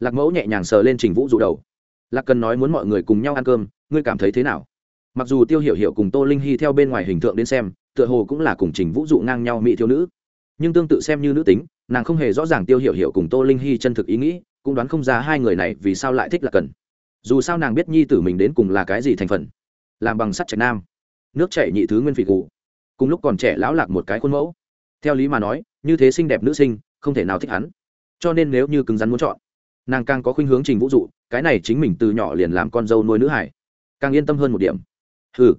Lạc mẫu nhẹ nhàng sờ lên trình vũ dụ đầu. Lạc cần nói muốn mọi người cùng nhau ăn cơm, ngươi cảm thấy thế nào? Mặc dù tiêu hiểu hiểu cùng tô linh hy theo bên ngoài hình tượng đến xem, tựa hồ cũng là cùng trình vũ dụ ngang nhau mỹ thiếu nữ. Nhưng tương tự xem như nữ tính, nàng không hề rõ ràng tiêu hiểu hiểu cùng tô linh hy chân thực ý nghĩ, cũng đoán không ra hai người này vì sao lại thích lạc cần. Dù sao nàng biết nhi tử mình đến cùng là cái gì thành phần. Làm bằng sắt trạch nam, nước chảy nhị thứ nguyên phỉ cụ cùng lúc còn trẻ lão lạc một cái khuôn mẫu. Theo lý mà nói, như thế xinh đẹp nữ sinh, không thể nào thích hắn. Cho nên nếu như cứng rắn muốn chọn nàng càng có khuynh hướng trình vũ dụ, cái này chính mình từ nhỏ liền làm con dâu nuôi nữ hải. Càng yên tâm hơn một điểm. Ừ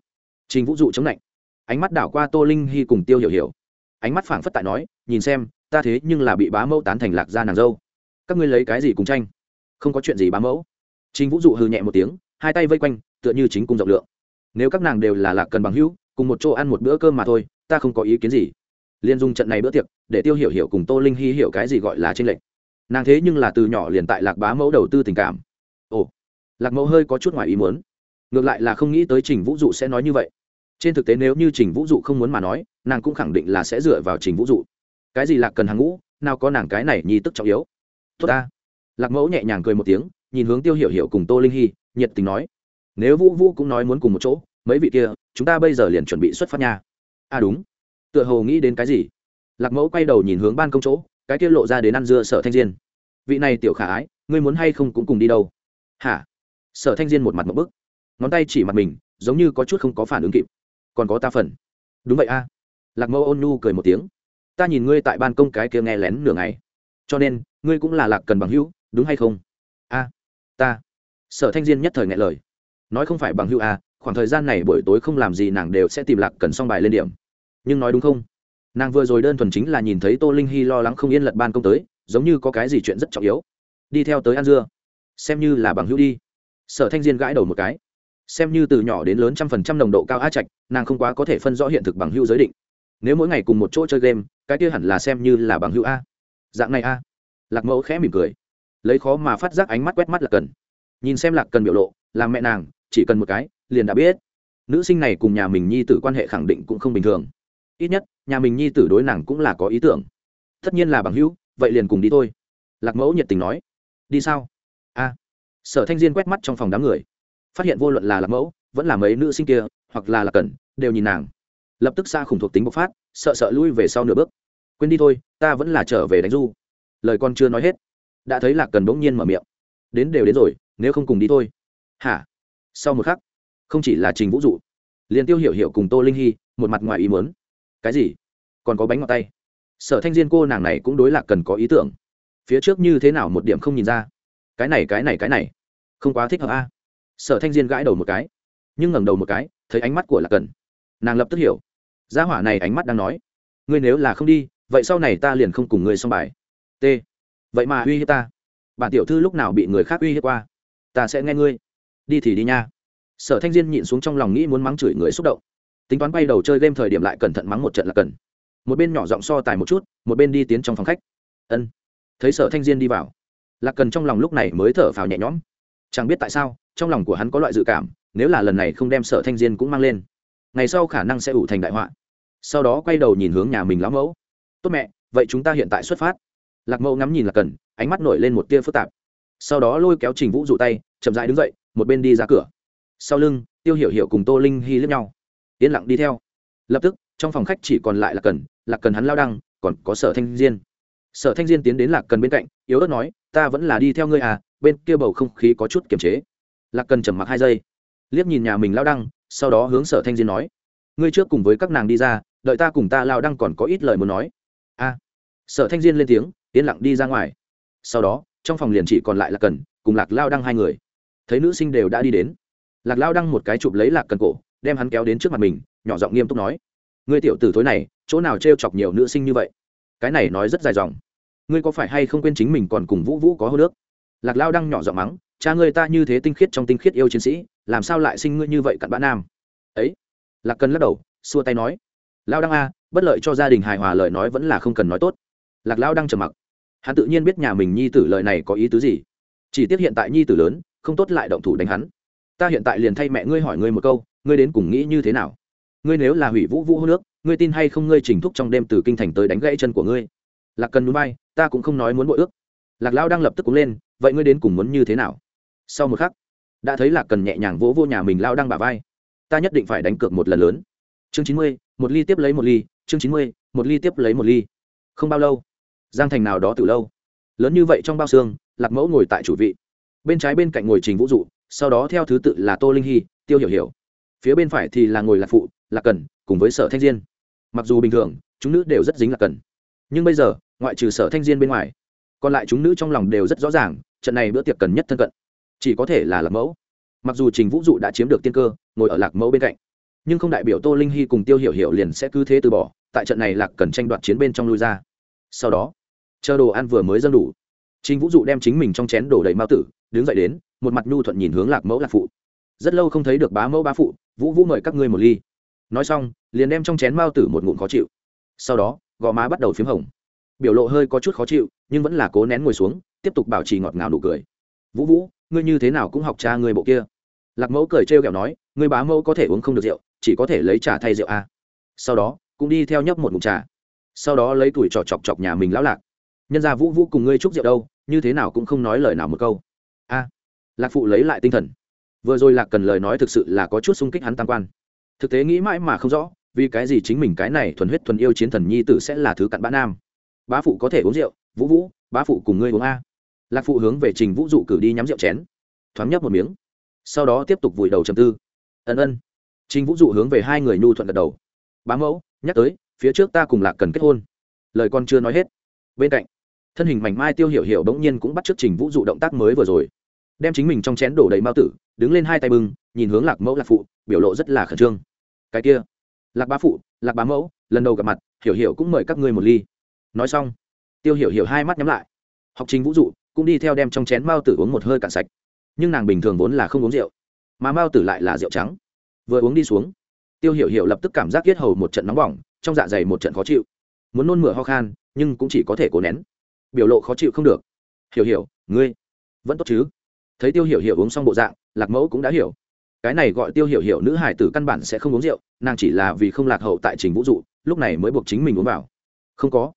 trình vũ dụ chống lạnh. Ánh mắt đảo qua tô linh hy cùng tiêu hiểu hiểu. Ánh mắt phảng phất tại nói, nhìn xem, ta thế nhưng là bị bá mẫu tán thành lạc ra nàng dâu. Các ngươi lấy cái gì cùng tranh? Không có chuyện gì bá mẫu. Trình vũ dụ hừ nhẹ một tiếng, hai tay vây quanh, tựa như chính cung rộng lượng. Nếu các nàng đều là lạc cần bằng hữu, cùng một chỗ ăn một bữa cơm mà thôi, ta không có ý kiến gì. Liên dung trận này bữa tiệc, để tiêu hiểu hiểu cùng tô linh hy hiểu cái gì gọi là tranh lệch nàng thế nhưng là từ nhỏ liền tại lạc bá mẫu đầu tư tình cảm. Ồ, lạc mẫu hơi có chút ngoài ý muốn. Ngược lại là không nghĩ tới trình vũ dụ sẽ nói như vậy. Trên thực tế nếu như trình vũ dụ không muốn mà nói, nàng cũng khẳng định là sẽ dựa vào trình vũ dụ. Cái gì lạc cần hàng ngũ, nào có nàng cái này nhi tức trọng yếu. Tốt ta. Lạc mẫu nhẹ nhàng cười một tiếng, nhìn hướng tiêu hiểu hiểu cùng tô linh hy, nhiệt tình nói. Nếu vũ vũ cũng nói muốn cùng một chỗ, mấy vị kia, chúng ta bây giờ liền chuẩn bị xuất phát nha. À đúng. Tựa hồ nghĩ đến cái gì? Lạc mẫu quay đầu nhìn hướng ban công chỗ cái kia lộ ra đến ăn dưa sở thanh diên. Vị này tiểu khả ái, ngươi muốn hay không cũng cùng đi đâu? Hả? Sở thanh diên một mặt một bức. Ngón tay chỉ mặt mình, giống như có chút không có phản ứng kịp. Còn có ta phần. Đúng vậy a. Lạc mẫu ôn nhu cười một tiếng. Ta nhìn ngươi tại ban công cái kia nghe lén nửa ngày. Cho nên, ngươi cũng là lạc cần bằng hữu, đúng hay không? A. Ta. Sở thanh diên nhất thời ngại lời. Nói không phải bằng hữu a, khoảng thời gian này buổi tối không làm gì nàng đều sẽ tìm lạc cần xong bài lên điểm. Nhưng nói đúng không? Nàng vừa rồi đơn thuần chính là nhìn thấy tô linh hy lo lắng không yên lật ban công tới, giống như có cái gì chuyện rất trọng yếu. Đi theo tới ăn dưa. Xem như là bằng hữu đi. Sở thanh diên gãi đầu một cái. Xem như từ nhỏ đến lớn trăm phần trăm nồng độ cao á trạch, nàng không quá có thể phân rõ hiện thực bằng hữu giới định. Nếu mỗi ngày cùng một chỗ chơi game, cái kia hẳn là xem như là bằng hữu a. Dạng này a. Lạc mẫu khẽ mỉm cười. Lấy khó mà phát giác ánh mắt quét mắt là cần. Nhìn xem lạc cần biểu lộ làm mẹ nàng, chỉ cần một cái, liền đã biết. Nữ sinh này cùng nhà mình nhi tử quan hệ khẳng định cũng không bình thường ít nhất nhà mình nhi tử đối nàng cũng là có ý tưởng. Tất nhiên là bằng hữu vậy liền cùng đi thôi. Lạc mẫu nhiệt tình nói. Đi sao? A. Sở thanh diên quét mắt trong phòng đám người. Phát hiện vô luận là lạc mẫu vẫn là mấy nữ sinh kia hoặc là lạc Cẩn, đều nhìn nàng. Lập tức xa khủng thuộc tính bộc phát sợ sợ lui về sau nửa bước. Quên đi thôi ta vẫn là trở về đánh du. Lời con chưa nói hết đã thấy lạc cần bỗng nhiên mở miệng. Đến đều đến rồi nếu không cùng đi thôi. Hả? Sau một khắc không chỉ là trình vũ dụ liền tiêu hiểu hiểu cùng tô linh hy một mặt ngoài ý muốn cái gì? Còn có bánh ngọt tay. Sở thanh diên cô nàng này cũng đối lạc cần có ý tưởng. Phía trước như thế nào một điểm không nhìn ra. Cái này cái này cái này. Không quá thích hợp a. Sở thanh diên gãi đầu một cái. Nhưng ngẩng đầu một cái, thấy ánh mắt của lạc cần. Nàng lập tức hiểu. Gia hỏa này ánh mắt đang nói. Ngươi nếu là không đi, vậy sau này ta liền không cùng ngươi xong bài. T. Vậy mà uy hiếp ta. Bản tiểu thư lúc nào bị người khác uy hiếp qua? Ta sẽ nghe ngươi. Đi thì đi nha. Sở thanh diên nhịn xuống trong lòng nghĩ muốn mắng chửi người xúc động tính toán bay đầu chơi game thời điểm lại cẩn thận mắng một trận là cần. Một bên nhỏ giọng so tài một chút, một bên đi tiến trong phòng khách. Ân. Thấy sở thanh diên đi vào. Lạc cần trong lòng lúc này mới thở phào nhẹ nhõm. Chẳng biết tại sao, trong lòng của hắn có loại dự cảm, nếu là lần này không đem sở thanh diên cũng mang lên, ngày sau khả năng sẽ ủ thành đại họa. Sau đó quay đầu nhìn hướng nhà mình lão mẫu. Tốt mẹ, vậy chúng ta hiện tại xuất phát. Lạc mẫu ngắm nhìn lạc cần, ánh mắt nổi lên một tia phức tạp. Sau đó lôi kéo trình vũ dụ tay, chậm dại đứng dậy, một bên đi ra cửa. Sau lưng, tiêu hiểu hiểu cùng tô linh hy lướt nhau yên lặng đi theo. Lập tức, trong phòng khách chỉ còn lại là cần, lạc cần hắn lao đăng, còn có sở thanh diên. Sở thanh diên tiến đến lạc cần bên cạnh, yếu ớt nói, ta vẫn là đi theo ngươi à bên kia bầu không khí có chút kiềm chế. Lạc cần trầm mặc hai giây, liếc nhìn nhà mình lao đăng, sau đó hướng sở thanh diên nói, ngươi trước cùng với các nàng đi ra, đợi ta cùng ta lao đăng còn có ít lời muốn nói. A. Sở thanh diên lên tiếng, yên lặng đi ra ngoài. Sau đó, trong phòng liền chỉ còn lại lạc cần, cùng lạc lao đăng hai người. Thấy nữ sinh đều đã đi đến, lạc lao đăng một cái chụp lấy lạc cần cổ đem hắn kéo đến trước mặt mình, nhỏ giọng nghiêm túc nói, ngươi tiểu tử thối này, chỗ nào t r e o chọc nhiều nữ sinh như vậy? Cái này nói rất dài dòng. Ngươi có phải hay không quên chính mình còn cùng vũ vũ có hô nước lạc lao đăng nhỏ giọng mắng, cha ngươi ta như thế tinh khiết trong tinh khiết yêu chiến sĩ, làm sao lại sinh ngươi như vậy cặn bã nam? Ấy? Lạc cần lắc đầu, xua tay nói, lao đăng a, bất lợi cho gia đình hài hòa lời nói vẫn là không cần nói tốt. Lạc lao đăng trầm mặc. Hắn tự nhiên biết nhà mình nhi tử lời này có ý tứ gì. Chỉ tiếc hiện tại nhi tử lớn, không tốt lại động thủ đánh hắn. Ta hiện tại liền thay mẹ ngươi hỏi ngươi một câu ngươi đến cùng nghĩ như thế nào? Ngươi nếu là hủy vũ vũ hô nước ngươi tin hay không ngươi trình thúc trong đêm từ kinh thành tới đánh gãy chân của ngươi? Lạc cần núi bay, ta cũng không nói muốn bội ước. Lạc lao đang lập tức cúng lên, vậy ngươi đến cùng muốn như thế nào? Sau một khắc, đã thấy lạc cần nhẹ nhàng vỗ vô nhà mình lao đang bả vai. Ta nhất định phải đánh cược một lần lớn. Chương chín mươi, một ly tiếp lấy một ly, chương chín mươi, một ly tiếp lấy một ly. Không bao lâu, giang thành nào đó từ lâu. Lớn như vậy trong bao xương, lạc mẫu ngồi tại chủ vị. Bên trái bên cạnh ngồi trình vũ dụ, sau đó theo thứ tự là tô linh hy, tiêu hiểu hiểu phía bên phải thì là ngồi lạc phụ, lạc cần cùng với sở thanh diên. Mặc dù bình thường, chúng nữ đều rất dính lạc cần nhưng bây giờ, ngoại trừ sở thanh diên bên ngoài, còn lại chúng nữ trong lòng đều rất rõ ràng, trận này bữa tiệc cần nhất thân cận. Chỉ có thể là lạc mẫu. Mặc dù trình vũ dụ đã chiếm được tiên cơ, ngồi ở lạc mẫu bên cạnh, nhưng không đại biểu tô linh hy cùng tiêu hiểu hiểu liền sẽ cứ thế từ bỏ, tại trận này lạc cần tranh đoạt chiến bên trong lui ra. Sau đó, chờ đồ ăn vừa mới dâng đủ, trình vũ dụ đem chính mình trong chén đổ đầy mao tử, đứng dậy đến, một mặt nhu thuận nhìn hướng lạc mẫu lạc phụ rất lâu không thấy được bá mẫu bá phụ, vũ vũ mời các ngươi một ly. Nói xong, liền đem trong chén mao tử một ngụm khó chịu. Sau đó, gò má bắt đầu p h í m hồng. Biểu lộ hơi có chút khó chịu, nhưng vẫn là cố nén ngồi xuống, tiếp tục bảo trì ngọt ngào nụ cười. Vũ vũ, ngươi như thế nào cũng học cha người bộ kia. Lạc mẫu cười trêu kẹo nói, ngươi bá mẫu có thể uống không được rượu, chỉ có thể lấy trà thay rượu a. Sau đó, cũng đi theo nhấp một mụn trà. Sau đó lấy tuổi trò chọc chọc nhà mình lão lạc. Nhân ra vũ vũ cùng ngươi chúc rượu đâu, như thế nào cũng không nói lời nào một câu. A. Lạc phụ lấy lại tinh thần vừa rồi lạc cần lời nói thực sự là có chút sung kích hắn tam quan. Thực tế nghĩ mãi mà không rõ, vì cái gì chính mình cái này thuần huyết thuần yêu chiến thần nhi tử sẽ là thứ cặn bã nam. Bá phụ có thể uống rượu, vũ vũ, bá phụ cùng ngươi uống a. Lạc phụ hướng về trình vũ dụ cử đi nhắm rượu chén. Thoáng nhấp một miếng. Sau đó tiếp tục vùi đầu chầm tư. Ân ân. Trình vũ dụ hướng về hai người nhu thuận gật đầu. Bá mẫu, nhắc tới, phía trước ta cùng lạc cần kết hôn. Lời con chưa nói hết. Bên cạnh, thân hình mảnh mai tiêu hiểu hiểu bỗng nhiên cũng bắt trước trình vũ dụ động tác mới vừa rồi đem chính mình trong chén đổ đầy mao tử, đứng lên hai tay bưng, nhìn hướng lạc mẫu lạc phụ, biểu lộ rất là khẩn trương. Cái kia, lạc bá phụ, lạc bá mẫu, lần đầu gặp mặt, hiểu hiểu cũng mời các ngươi một ly. Nói xong, tiêu hiểu hiểu hai mắt nhắm lại. Học trình vũ dụ, cũng đi theo đem trong chén mao tử uống một hơi cạn sạch. Nhưng nàng bình thường vốn là không uống rượu, mà mao tử lại là rượu trắng. Vừa uống đi xuống, tiêu hiểu hiểu lập tức cảm giác yết hầu một trận nóng bỏng, trong dạ dày một trận khó chịu. Muốn nôn mửa ho khan, nhưng cũng chỉ có thể cố nén. Biểu lộ khó chịu không được. Hiểu hiểu, ngươi vẫn tốt chứ? Thấy tiêu hiểu hiểu uống xong bộ dạng, lạc mẫu cũng đã hiểu. Cái này gọi tiêu hiểu hiểu nữ hải tử căn bản sẽ không uống rượu, nàng chỉ là vì không lạc hậu tại trình vũ dụ, lúc này mới buộc chính mình uống vào. Không có.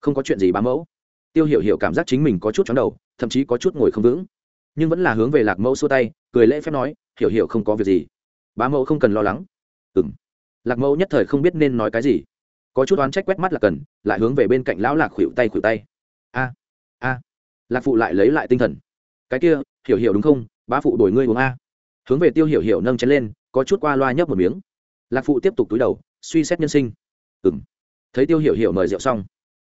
Không có chuyện gì bám mẫu. Tiêu hiểu hiểu cảm giác chính mình có chút chóng đầu, thậm chí có chút ngồi không vững. Nhưng vẫn là hướng về lạc mẫu xua tay, cười lễ phép nói, hiểu hiểu không có việc gì. Bá mẫu không cần lo lắng. Ừ m lạc mẫu nhất thời không biết nên nói cái gì. Có chút oán trách quét mắt là cần, lại hướng về bên cạnh lão lạc khuỵu tay khuỵu tay. A a. Lạc phụ lại lấy lại tinh thần. Cái kia hiểu hiểu đúng không, bá phụ đổi ngươi uống a. Hướng về tiêu hiểu hiểu nâng chén lên, có chút qua loa nhấp một miếng. Lạc phụ tiếp tục túi đầu, suy xét nhân sinh. Ừ m thấy tiêu hiểu hiểu mời rượu xong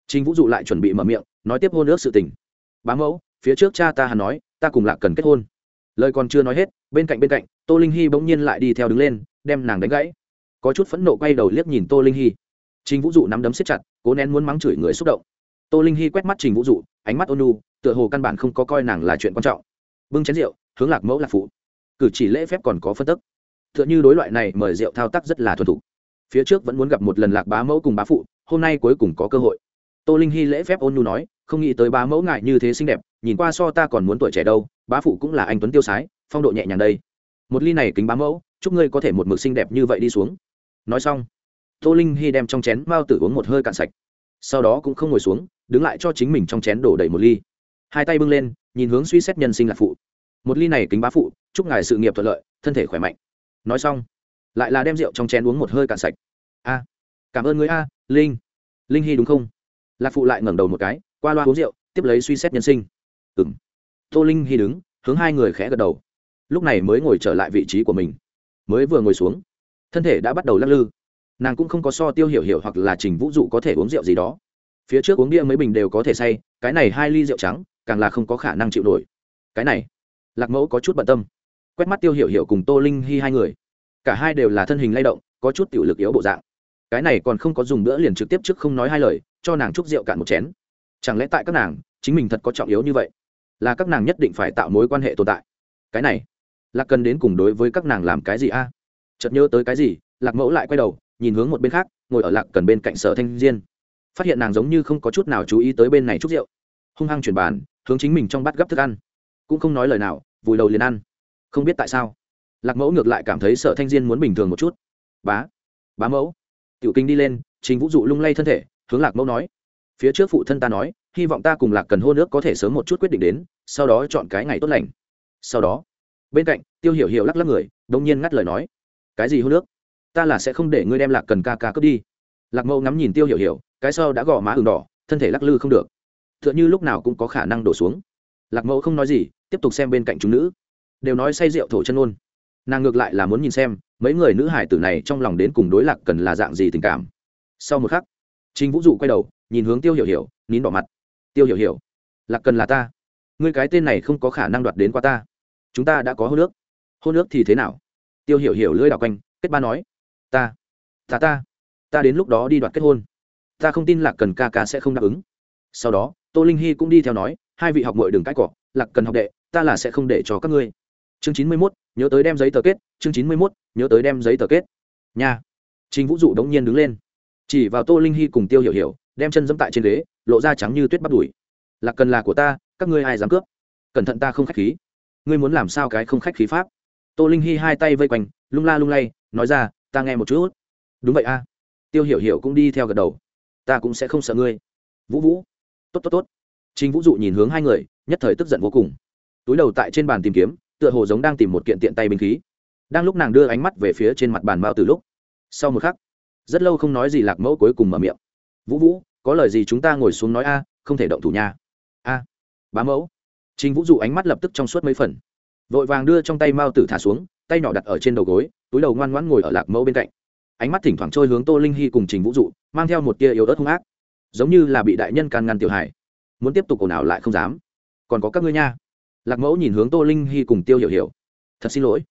trinh vũ dụ lại chuẩn bị mở miệng, nói tiếp hôn ước sự tình. Bá mẫu, phía trước cha ta hắn nói, ta cùng lạc cần kết hôn. Lời còn chưa nói hết, bên cạnh bên cạnh, tô linh hy bỗng nhiên lại đi theo đứng lên, đem nàng đánh gãy. Có chút phẫn nộ quay đầu liếc nhìn tô linh hy trình vũ dụ nắm đấm xếp chặt, cố nén muốn mắng chửi người xúc động. Tô linh hy quét mắt trình vũ dụ, ánh mắt ôn nu tựa hồ căn bản không có coi nàng là chuyện quan trọng bưng chén rượu, hướng lạc mẫu lạc phụ. Cử chỉ lễ phép còn có phân tức. T h ư ợ n h ư đối loại này mời rượu thao tác rất là thuần t h ụ phía trước vẫn muốn gặp một lần lạc bá mẫu cùng bá phụ, hôm nay cuối cùng có cơ hội. Tô linh hy lễ phép ôn nhu nói, không nghĩ tới bá mẫu ngại như thế xinh đẹp, nhìn qua so ta còn muốn tuổi trẻ đâu, bá phụ cũng là anh tuấn tiêu sái, phong độ nhẹ nhàng đây. Một ly này kính bá mẫu, chúc ngươi có thể một mực xinh đẹp như vậy đi xuống. Nói xong, tô linh hy đem trong chén mao tử uống một hơi cạn sạch. Sau đó cũng không ngồi xuống, đứng lại cho chính mình trong chén đổ đầy một ly hai tay bưng lên, nhìn hướng suy xét nhân sinh lạc phụ. Một ly này kính bá phụ, chúc ngài sự nghiệp thuận lợi, thân thể khỏe mạnh. Nói xong, lại là đem rượu trong chén uống một hơi cạn sạch. A, cảm ơn người a, linh. Linh hy đúng không? Lạc phụ lại ngẩng đầu một cái, qua loa uống rượu, tiếp lấy suy xét nhân sinh. Ừ m tô linh hy đứng, hướng hai người khẽ gật đầu. Lúc này mới ngồi trở lại vị trí của mình. Mới vừa ngồi xuống, thân thể đã bắt đầu lắc lư. Nàng cũng không có so tiêu hiểu hiểu hoặc là trình vũ dụ có thể uống rượu gì đó. Phía trước uống bia mấy bình đều có thể say, cái này hai ly rượu trắng càng là không có khả năng chịu nổi. Cái này, lạc mẫu có chút bận tâm. Quét mắt tiêu hiểu hiểu cùng tô linh hy hai người. Cả hai đều là thân hình lay động, có chút tiểu lực yếu bộ dạng. Cái này còn không có dùng bữa liền trực tiếp trước không nói hai lời, cho nàng chúc rượu cạn một chén. Chẳng lẽ tại các nàng, chính mình thật có trọng yếu như vậy? Là các nàng nhất định phải tạo mối quan hệ tồn tại. Cái này, lạc cần đến cùng đối với các nàng làm cái gì a? Chợt nhớ tới cái gì, lạc mẫu lại quay đầu, nhìn hướng một bên khác, ngồi ở lạc cần bên cạnh sở thanh diên. Phát hiện nàng giống như không có chút nào chú ý tới bên này chúc rượu. Hung hăng chuyển bàn hướng chính mình trong bát gấp thức ăn. Cũng không nói lời nào, vùi đầu liền ăn. Không biết tại sao, lạc mẫu ngược lại cảm thấy sở thanh diên muốn bình thường một chút. Bá bá mẫu. Tiểu kinh đi lên chính vũ dụ lung lay thân thể, hướng lạc mẫu nói. Phía trước phụ thân ta nói, hy vọng ta cùng lạc cần hôn nước có thể sớm một chút quyết định đến, sau đó chọn cái ngày tốt lành. Sau đó, bên cạnh, tiêu hiểu hiểu lắc lắc người đông nhiên ngắt lời nói. Cái gì hôn nước? Ta là sẽ không để ngươi đem lạc cần ca ca cướp đi. Lạc mẫu ngắm nhìn tiêu hiểu hiểu, cái sau đã gõ má ừng đỏ, thân thể lắc lư không được tựa như lúc nào cũng có khả năng đổ xuống. Lạc mẫu không nói gì, tiếp tục xem bên cạnh chúng nữ. Đều nói say rượu thổ chân ôn. Nàng ngược lại là muốn nhìn xem, mấy người nữ hải tử này trong lòng đến cùng đối lạc cần là dạng gì tình cảm. Sau một khắc trinh vũ dụ quay đầu, nhìn hướng tiêu hiểu hiểu, nín đỏ mặt. Tiêu hiểu hiểu, lạc cần là ta. Ngươi cái tên này không có khả năng đoạt đến qua ta. Chúng ta đã có hôn nước hôn nước thì thế nào? Tiêu hiểu hiểu lưỡi đảo quanh, kết ba nói. Ta ta ta. Ta đến lúc đó đi đoạt kết hôn. Ta không tin lạc cần ca ca sẽ không đáp ứng. Sau đó tô linh hy cũng đi theo nói, hai vị học mội đừng cãi cọ, lạc cần học đệ, ta là sẽ không để cho các ngươi. Chương chín mươi mốt, nhớ tới đem giấy tờ kết, chương chín mươi mốt, nhớ tới đem giấy tờ kết. Nha. Trình vũ dụ đống nhiên đứng lên. Chỉ vào tô linh hy cùng tiêu hiểu hiểu, đem chân dẫm tại trên ghế, lộ ra trắng như tuyết bắt đùi. Lạc cần là của ta, các ngươi ai dám cướp? Cẩn thận ta không khách khí. Ngươi muốn làm sao cái không khách khí pháp? Tô linh hy hai tay vây quanh, lung la lung lay, nói ra, ta nghe một chút. Đúng vậy a. Tiêu hiểu hiểu cũng đi theo gật đầu. Ta cũng sẽ không sợ ngươi. Vũ vũ tốt tốt tốt. Trình vũ dụ nhìn hướng hai người, nhất thời tức giận vô cùng. Túi đầu tại trên bàn tìm kiếm, tựa hồ giống đang tìm một kiện tiện tay binh khí. Đang lúc nàng đưa ánh mắt về phía trên mặt bàn mao từ lúc, sau một khắc, rất lâu không nói gì lạc mẫu cuối cùng mở miệng. Vũ vũ, có lời gì chúng ta ngồi xuống nói a, không thể động thủ nha. A, bá mẫu. Trình vũ dụ ánh mắt lập tức trong suốt mấy phần. Vội vàng đưa trong tay mao tử thả xuống, tay nhỏ đặt ở trên đầu gối, túi đầu ngoan ngoãn ngồi ở lạc mẫu bên cạnh. Ánh mắt thỉnh thoảng trôi hướng tô linh hy cùng trình vũ dụ, mang theo một tia yếu ớt hung ác giống như là bị đại nhân can ngăn tiểu hải muốn tiếp tục ồn ào lại không dám. Còn có các ngươi nha. Lạc mẫu nhìn hướng tô linh hy cùng tiêu hiểu hiểu. Thật xin lỗi.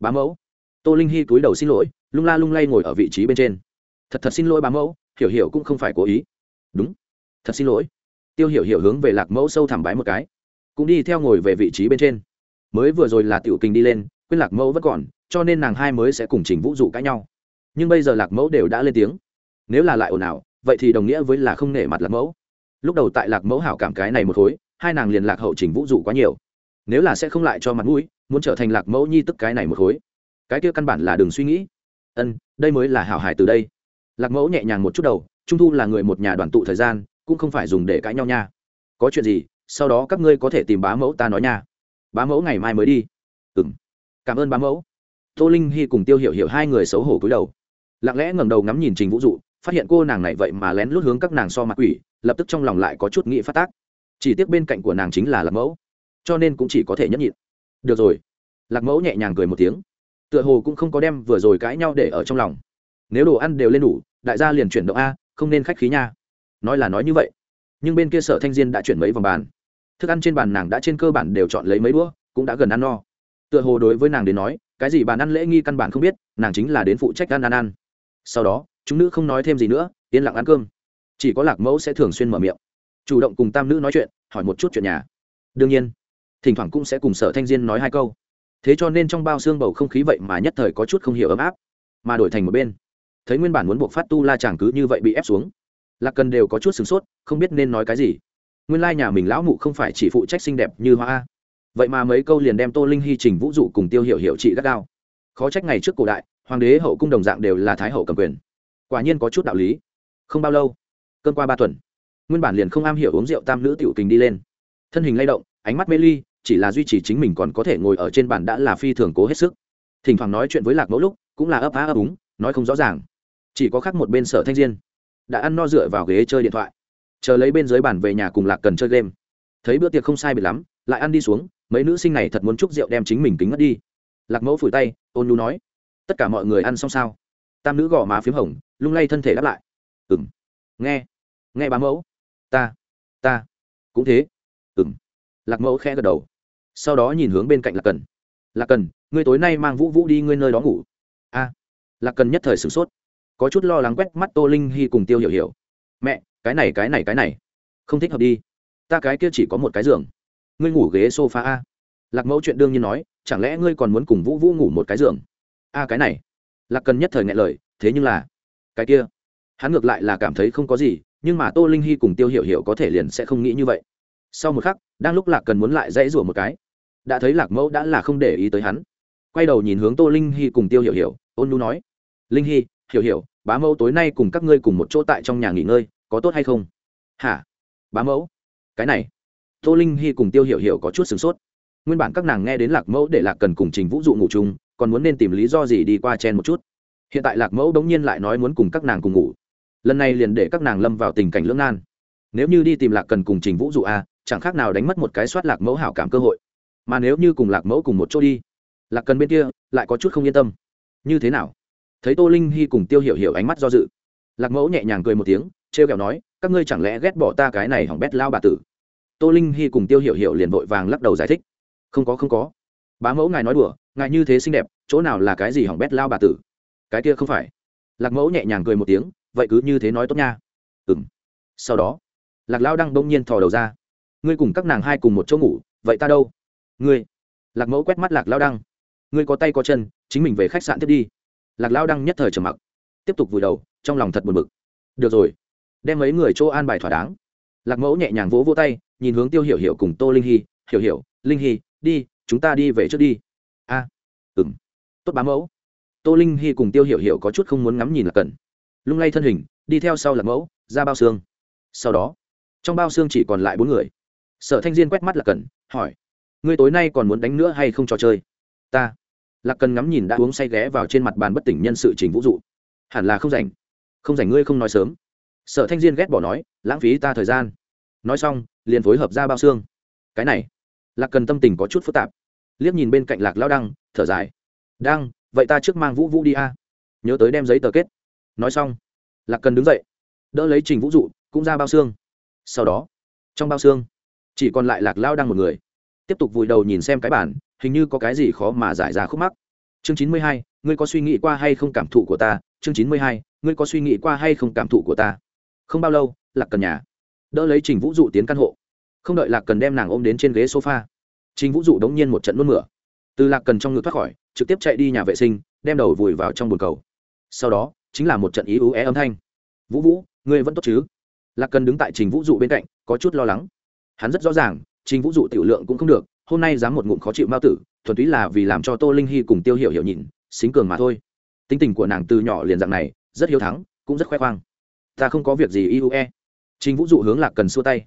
Bá mẫu. Tô linh hy cúi đầu xin lỗi, lung la lung lay ngồi ở vị trí bên trên. Thật thật xin lỗi bá mẫu, hiểu hiểu cũng không phải cố ý. Đúng. Thật xin lỗi. Tiêu hiểu hiểu hướng về lạc mẫu sâu thẳm bái một cái. Cũng đi theo ngồi về vị trí bên trên. Mới vừa rồi là tiểu kinh đi lên, quên lạc mẫu vẫn còn, cho nên nàng hai mới sẽ cùng trình vũ dụ cãi nhau. Nhưng bây giờ lạc mẫu đều đã lên tiếng. Nếu là lại ồn ào vậy thì đồng nghĩa với là không nể mặt lạc mẫu. Lúc đầu tại lạc mẫu hảo cảm cái này một khối, hai nàng liền lạc hậu trình vũ dụ quá nhiều. Nếu là sẽ không lại cho mặt mũi, muốn trở thành lạc mẫu nhi tức cái này một khối. Cái kia căn bản là đừng suy nghĩ. Ân, đây mới là hảo hài từ đây. Lạc mẫu nhẹ nhàng một chút đầu, trung thu là người một nhà đoàn tụ thời gian, cũng không phải dùng để cãi nhau nha. Có chuyện gì, sau đó các ngươi có thể tìm bá mẫu ta nói nha. Bá mẫu ngày mai mới đi. Ừ m cảm ơn bá mẫu. Tô linh hy cùng tiêu hiểu hiểu hai người xấu hổ cúi đầu. Lặng lẽ ngẩng đầu ngắm nhìn trình vũ dụ phát hiện cô nàng này vậy mà lén lút hướng các nàng so mặt quỷ, lập tức trong lòng lại có chút nghĩ phát tác. Chỉ tiếc bên cạnh của nàng chính là lạc mẫu, cho nên cũng chỉ có thể nhẫn nhịn. Được rồi. Lạc mẫu nhẹ nhàng cười một tiếng. Tựa hồ cũng không có đem vừa rồi cãi nhau để ở trong lòng. Nếu đồ ăn đều lên đủ, đại gia liền chuyển động a, không nên khách khí nha. Nói là nói như vậy. Nhưng bên kia sở thanh diên đã chuyển mấy vòng bàn. Thức ăn trên bàn nàng đã trên cơ bản đều chọn lấy mấy đũa, cũng đã gần ăn no. Tựa hồ đối với nàng đến nói, cái gì bàn ăn lễ nghi căn bản không biết, nàng chính là đến phụ trách ăn ăn ăn. Sau đó chúng nữ không nói thêm gì nữa, yên lặng ăn cơm. Chỉ có lạc mẫu sẽ thường xuyên mở miệng, chủ động cùng tam nữ nói chuyện, hỏi một chút chuyện nhà. Đương nhiên, thỉnh thoảng cũng sẽ cùng sở thanh diên nói hai câu. Thế cho nên trong bao xương bầu không khí vậy mà nhất thời có chút không hiểu ấm áp, mà đổi thành một bên, thấy nguyên bản muốn buộc phát tu la chàng cứ như vậy bị ép xuống, lạc cần đều có chút sửng sốt, không biết nên nói cái gì. Nguyên lai nhà mình lão mụ không phải chỉ phụ trách xinh đẹp như hoa vậy mà mấy câu liền đem tô linh hy trình vũ dụ cùng tiêu hiệu hiểu trị gắt gao. Khó trách ngày trước cổ đại, hoàng đế hậu cung đồng dạng đều là thái hậu cầm quyền quả nhiên có chút đạo lý. Không bao lâu cơn qua ba tuần, nguyên bản liền không am hiểu uống rượu tam nữ tiểu tình đi lên. Thân hình lay động, ánh mắt mê ly, chỉ là duy trì chính mình còn có thể ngồi ở trên bàn đã là phi thường cố hết sức. Thỉnh thoảng nói chuyện với lạc mẫu lúc, cũng là ấp á ấp úng, nói không rõ ràng. Chỉ có khác một bên sở thanh diên, đã ăn no dựa vào ghế chơi điện thoại. Chờ lấy bên dưới bàn về nhà cùng lạc cần chơi game. Thấy bữa tiệc không sai biệt lắm, lại ăn đi xuống, mấy nữ sinh này thật muốn chúc rượu đem chính mình kính mất đi. Lạc mẫu phủi tay, ôn nhu nói, tất cả mọi người ăn xong sao? Tam nữ gò má p h í m hồng, lung lay thân thể đáp lại. Ừng nghe. Nghe bá mẫu. Ta. Ta. Cũng thế. Ừng lạc mẫu khẽ gật đầu. Sau đó nhìn hướng bên cạnh lạc cần. Lạc cần, ngươi tối nay mang vũ vũ đi ngươi nơi đó ngủ. A. Lạc cần nhất thời sửng sốt. Có chút lo lắng quét mắt tô linh hy cùng tiêu hiểu hiểu. Mẹ, cái này cái này cái này. Không thích hợp đi. Ta cái kia chỉ có một cái giường. Ngươi ngủ ghế s o f a a. Lạc mẫu chuyện đương nhiên nói, chẳng lẽ ngươi còn muốn cùng vũ vũ ngủ một cái giường? A, cái này lạc cần nhất thời ngại lời, thế nhưng là, cái kia, hắn ngược lại là cảm thấy không có gì, nhưng mà tô linh hy cùng tiêu hiểu hiểu có thể liền sẽ không nghĩ như vậy. Sau một khắc, đang lúc lạc cần muốn lại dãy rủa một cái, đã thấy lạc mẫu đã là không để ý tới hắn. Quay đầu nhìn hướng tô linh hy cùng tiêu hiểu hiểu, ôn nu nói, linh hy, hiểu hiểu, bá mẫu tối nay cùng các ngươi cùng một chỗ tại trong nhà nghỉ ngơi, có tốt hay không? Hả? Bá mẫu? Cái này? Tô linh hy cùng tiêu hiểu hiểu có chút sửng sốt. Nguyên bản các nàng nghe đến lạc mẫu để lạc cần cùng trình vũ dụ ngủ chung còn muốn nên tìm lý do gì đi qua chen một chút. Hiện tại lạc mẫu đống nhiên lại nói muốn cùng các nàng cùng ngủ. Lần này liền để các nàng lâm vào tình cảnh lưỡng nan. Nếu như đi tìm lạc cần cùng trình vũ dụ a, chẳng khác nào đánh mất một cái soát lạc mẫu hảo cảm cơ hội. Mà nếu như cùng lạc mẫu cùng một chỗ đi, lạc cần bên kia lại có chút không yên tâm. Như thế nào? Thấy tô linh hy cùng tiêu hiểu hiểu ánh mắt do dự. Lạc mẫu nhẹ nhàng cười một tiếng t r e o kẹo nói, các ngươi chẳng lẽ ghét bỏ ta cái này hỏng bét lao bà tử? Tô linh hy cùng tiêu hiểu hiểu liền vội vàng lắc đầu giải thích. Không có không có bá mẫu ngài nói đùa, ngài như thế xinh đẹp, chỗ nào là cái gì hỏng bét lao bà tử? Cái kia không phải. Lạc mẫu nhẹ nhàng cười một tiếng, vậy cứ như thế nói tốt nha. Ừ m sau đó, lạc lao đang đông nhiên thò đầu ra. Ngươi cùng các nàng hai cùng một chỗ ngủ, vậy ta đâu? Ngươi. Lạc mẫu quét mắt lạc lao đăng ngươi có tay có chân, chính mình về khách sạn tiếp đi. Lạc lao đăng nhất thời trầm mặc. Tiếp tục vùi đầu, trong lòng thật buồn bực. Được rồi. Đem mấy người chỗ an bài thỏa đáng. Lạc mẫu nhẹ nhàng vỗ vỗ tay, nhìn hướng tiêu hiểu hiểu cùng tô linh hy. Hiểu hiểu, linh hy, đi chúng ta đi về trước đi. A à, ừng tốt bá mẫu. Tô linh hy cùng tiêu hiểu hiểu có chút không muốn ngắm nhìn là cần lung lay thân hình đi theo sau lạc mẫu ra bao xương. Sau đó trong bao xương chỉ còn lại bốn người. Sở thanh diên quét mắt là cần hỏi ngươi tối nay còn muốn đánh nữa hay không trò chơi? Ta. Lạc cần ngắm nhìn đã uống say ghé vào trên mặt bàn bất tỉnh nhân sự trình vũ dụ hẳn là không rảnh. Không rảnh ngươi không nói sớm. Sở thanh diên ghét bỏ nói lãng phí ta thời gian. Nói xong liền phối hợp ra bao xương. Cái này lạc cần tâm tình có chút phức tạp liếc nhìn bên cạnh lạc lao đăng, thở dài. Đăng, vậy ta trước mang vũ vũ đi a. Nhớ tới đem giấy tờ kết. Nói xong, lạc cần đứng dậy, đỡ lấy trình vũ dụ, cũng ra bao xương. Sau đó, trong bao xương, chỉ còn lại lạc lao đăng một người. Tiếp tục vùi đầu nhìn xem cái bản hình như có cái gì khó mà giải ra khúc mắc. Chương chín mươi hai, ngươi có suy nghĩ qua hay không cảm thụ của ta? Chương chín mươi hai, ngươi có suy nghĩ qua hay không cảm thụ của ta? Không bao lâu, lạc cần nhà, đỡ lấy trình vũ dụ tiến căn hộ. Không đợi lạc cần đem nàng ôm đến trên ghế sofa trình vũ dụ đống nhiên một trận nuốt mửa. Từ lạc cần trong ngực thoát khỏi, trực tiếp chạy đi nhà vệ sinh, đem đầu vùi vào trong bồn cầu. Sau đó, chính là một trận ý ú é âm thanh. Vũ vũ, ngươi vẫn tốt chứ? Lạc cần đứng tại trình vũ dụ bên cạnh, có chút lo lắng. Hắn rất rõ ràng, trình vũ dụ tiểu lượng cũng không được, hôm nay dám một ngụm khó chịu mao tử, thuần túy là vì làm cho tô linh Hi cùng tiêu hiểu hiểu nhìn, xính cường mà thôi. Tính tình của nàng từ nhỏ liền dạng này, rất hiếu thắng, cũng rất khoe khoang. Ta không có việc gì ý iue trình vũ dụ hướng lạc cần xua tay.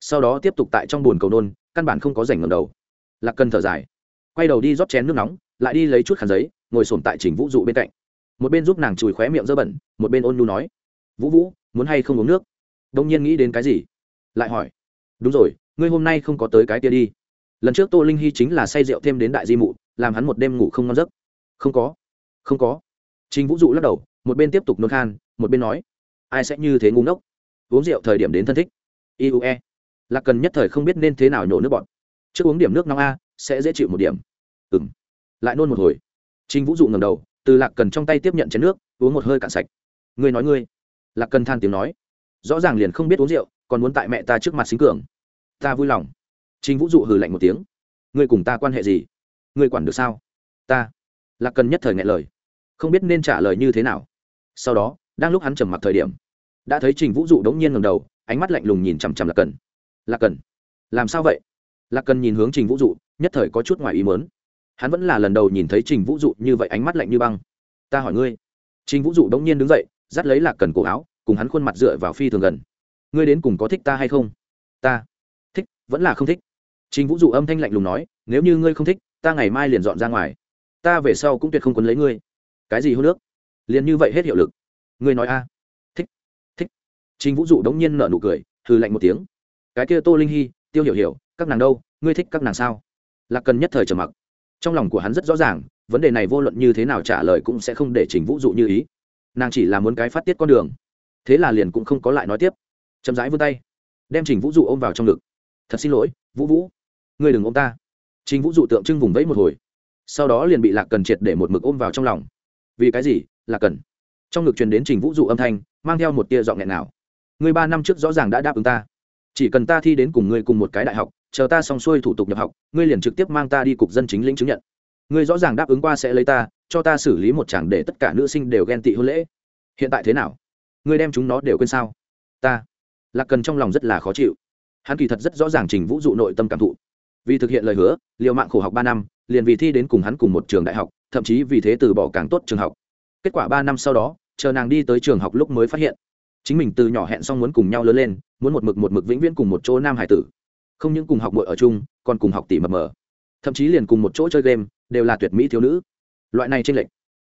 Sau đó tiếp tục tại trong bồn cầu nôn, căn bản không có rảnh ngẩng đầu lạc cần thở dài, quay đầu đi rót chén nước nóng, lại đi lấy chút khăn giấy, ngồi sổm tại trình vũ dụ bên cạnh. Một bên giúp nàng chùi khóe miệng dơ bẩn, một bên ôn nhu nói, vũ vũ, muốn hay không uống nước? Đông nhiên nghĩ đến cái gì, lại hỏi, đúng rồi, ngươi hôm nay không có tới cái kia đi. Lần trước tô linh hy chính là say rượu thêm đến đại di mụ, làm hắn một đêm ngủ không ngon giấc. Không có không có. Trình vũ dụ lắc đầu, một bên tiếp tục nôn khan, một bên nói, ai sẽ như thế ngu ngốc? Uống rượu thời điểm đến thân thích. Iue là cần nhất thời không biết nên thế nào nhổ nước bọn trước uống điểm nước nóng a, sẽ dễ chịu một điểm. Ừng lại nôn một hồi. Trình vũ dụ ngầm đầu, từ lạc cần trong tay tiếp nhận chén nước, uống một hơi cạn sạch. Ngươi nói ngươi. Lạc cần than tiếng nói. Rõ ràng liền không biết uống rượu, còn muốn tại mẹ ta trước mặt xính cường. Ta vui lòng. Trình vũ dụ hừ lạnh một tiếng. Ngươi cùng ta quan hệ gì? Ngươi quản được sao? Ta. Lạc cần nhất thời ngại lời. Không biết nên trả lời như thế nào. Sau đó, đang lúc hắn trầm mặc thời điểm, đã thấy trình vũ dụ đống nhiên ngầm đầu, ánh mắt lạnh lùng nhìn chằm chằm lạc cần. Lạc cần, làm sao vậy? Lạc cần nhìn hướng trình vũ dụ, nhất thời có chút ngoài ý mớn hắn vẫn là lần đầu nhìn thấy trình vũ dụ như vậy, ánh mắt lạnh như băng. Ta hỏi ngươi. Trình vũ dụ đống nhiên đứng dậy, dắt lấy lạc cần cổ áo, cùng hắn khuôn mặt dựa vào phi thường gần. Ngươi đến cùng có thích ta hay không? Ta. Thích, vẫn là không thích. Trình vũ dụ âm thanh lạnh lùng nói, nếu như ngươi không thích, ta ngày mai liền dọn ra ngoài. Ta về sau cũng tuyệt không quấn lấy ngươi. Cái gì hô nước? Liền như vậy hết hiệu lực. Ngươi nói a. Thích thích. Trình vũ dụ đống nhiên nở nụ cười, hừ lạnh một tiếng. Cái kia tô linh hy, tiêu hiểu hiểu các nàng đâu, ngươi thích các nàng sao? Lạc cần nhất thời trầm mặc. Trong lòng của hắn rất rõ ràng, vấn đề này vô luận như thế nào trả lời cũng sẽ không để trình vũ dụ như ý. Nàng chỉ là muốn cái phát tiết con đường. Thế là liền cũng không có lại nói tiếp. Chậm rãi vươn tay, đem trình vũ dụ ôm vào trong ngực. Thật xin lỗi, vũ vũ. Ngươi đừng ôm ta. Trình vũ dụ tượng trưng vùng vẫy một hồi. Sau đó liền bị lạc cần triệt để một mực ôm vào trong lòng. Vì cái gì là cần? Trong ngực truyền đến trình vũ dụ âm thanh, mang theo một tia giọng nghẹn nào ngươi ba năm trước rõ ràng đã đáp ứng ta. Chỉ cần ta thi đến cùng ngươi cùng một cái đại học chờ ta xong xuôi thủ tục nhập học, ngươi liền trực tiếp mang ta đi cục dân chính lĩnh chứng nhận. Ngươi rõ ràng đáp ứng qua sẽ lấy ta, cho ta xử lý một chàng để tất cả nữ sinh đều ghen tị hôn lễ. Hiện tại thế nào? Ngươi đem chúng nó đều quên sao? Ta, lạc cần trong lòng rất là khó chịu. Hắn kỳ thật rất rõ ràng trình vũ dụ nội tâm cảm thụ. Vì thực hiện lời hứa, liều mạng khổ học ba năm, liền vì thi đến cùng hắn cùng một trường đại học, thậm chí vì thế từ bỏ càng tốt trường học. Kết quả ba năm sau đó, chờ nàng đi tới trường học lúc mới phát hiện, chính mình từ nhỏ hẹn xong muốn cùng nhau lớn lên, muốn một mực một mực vĩnh viễn cùng một chỗ nam hải tử không những cùng học muội ở chung, còn cùng học tỷ mập mờ. Thậm chí liền cùng một chỗ chơi game, đều là tuyệt mỹ thiếu nữ. Loại này trên lệnh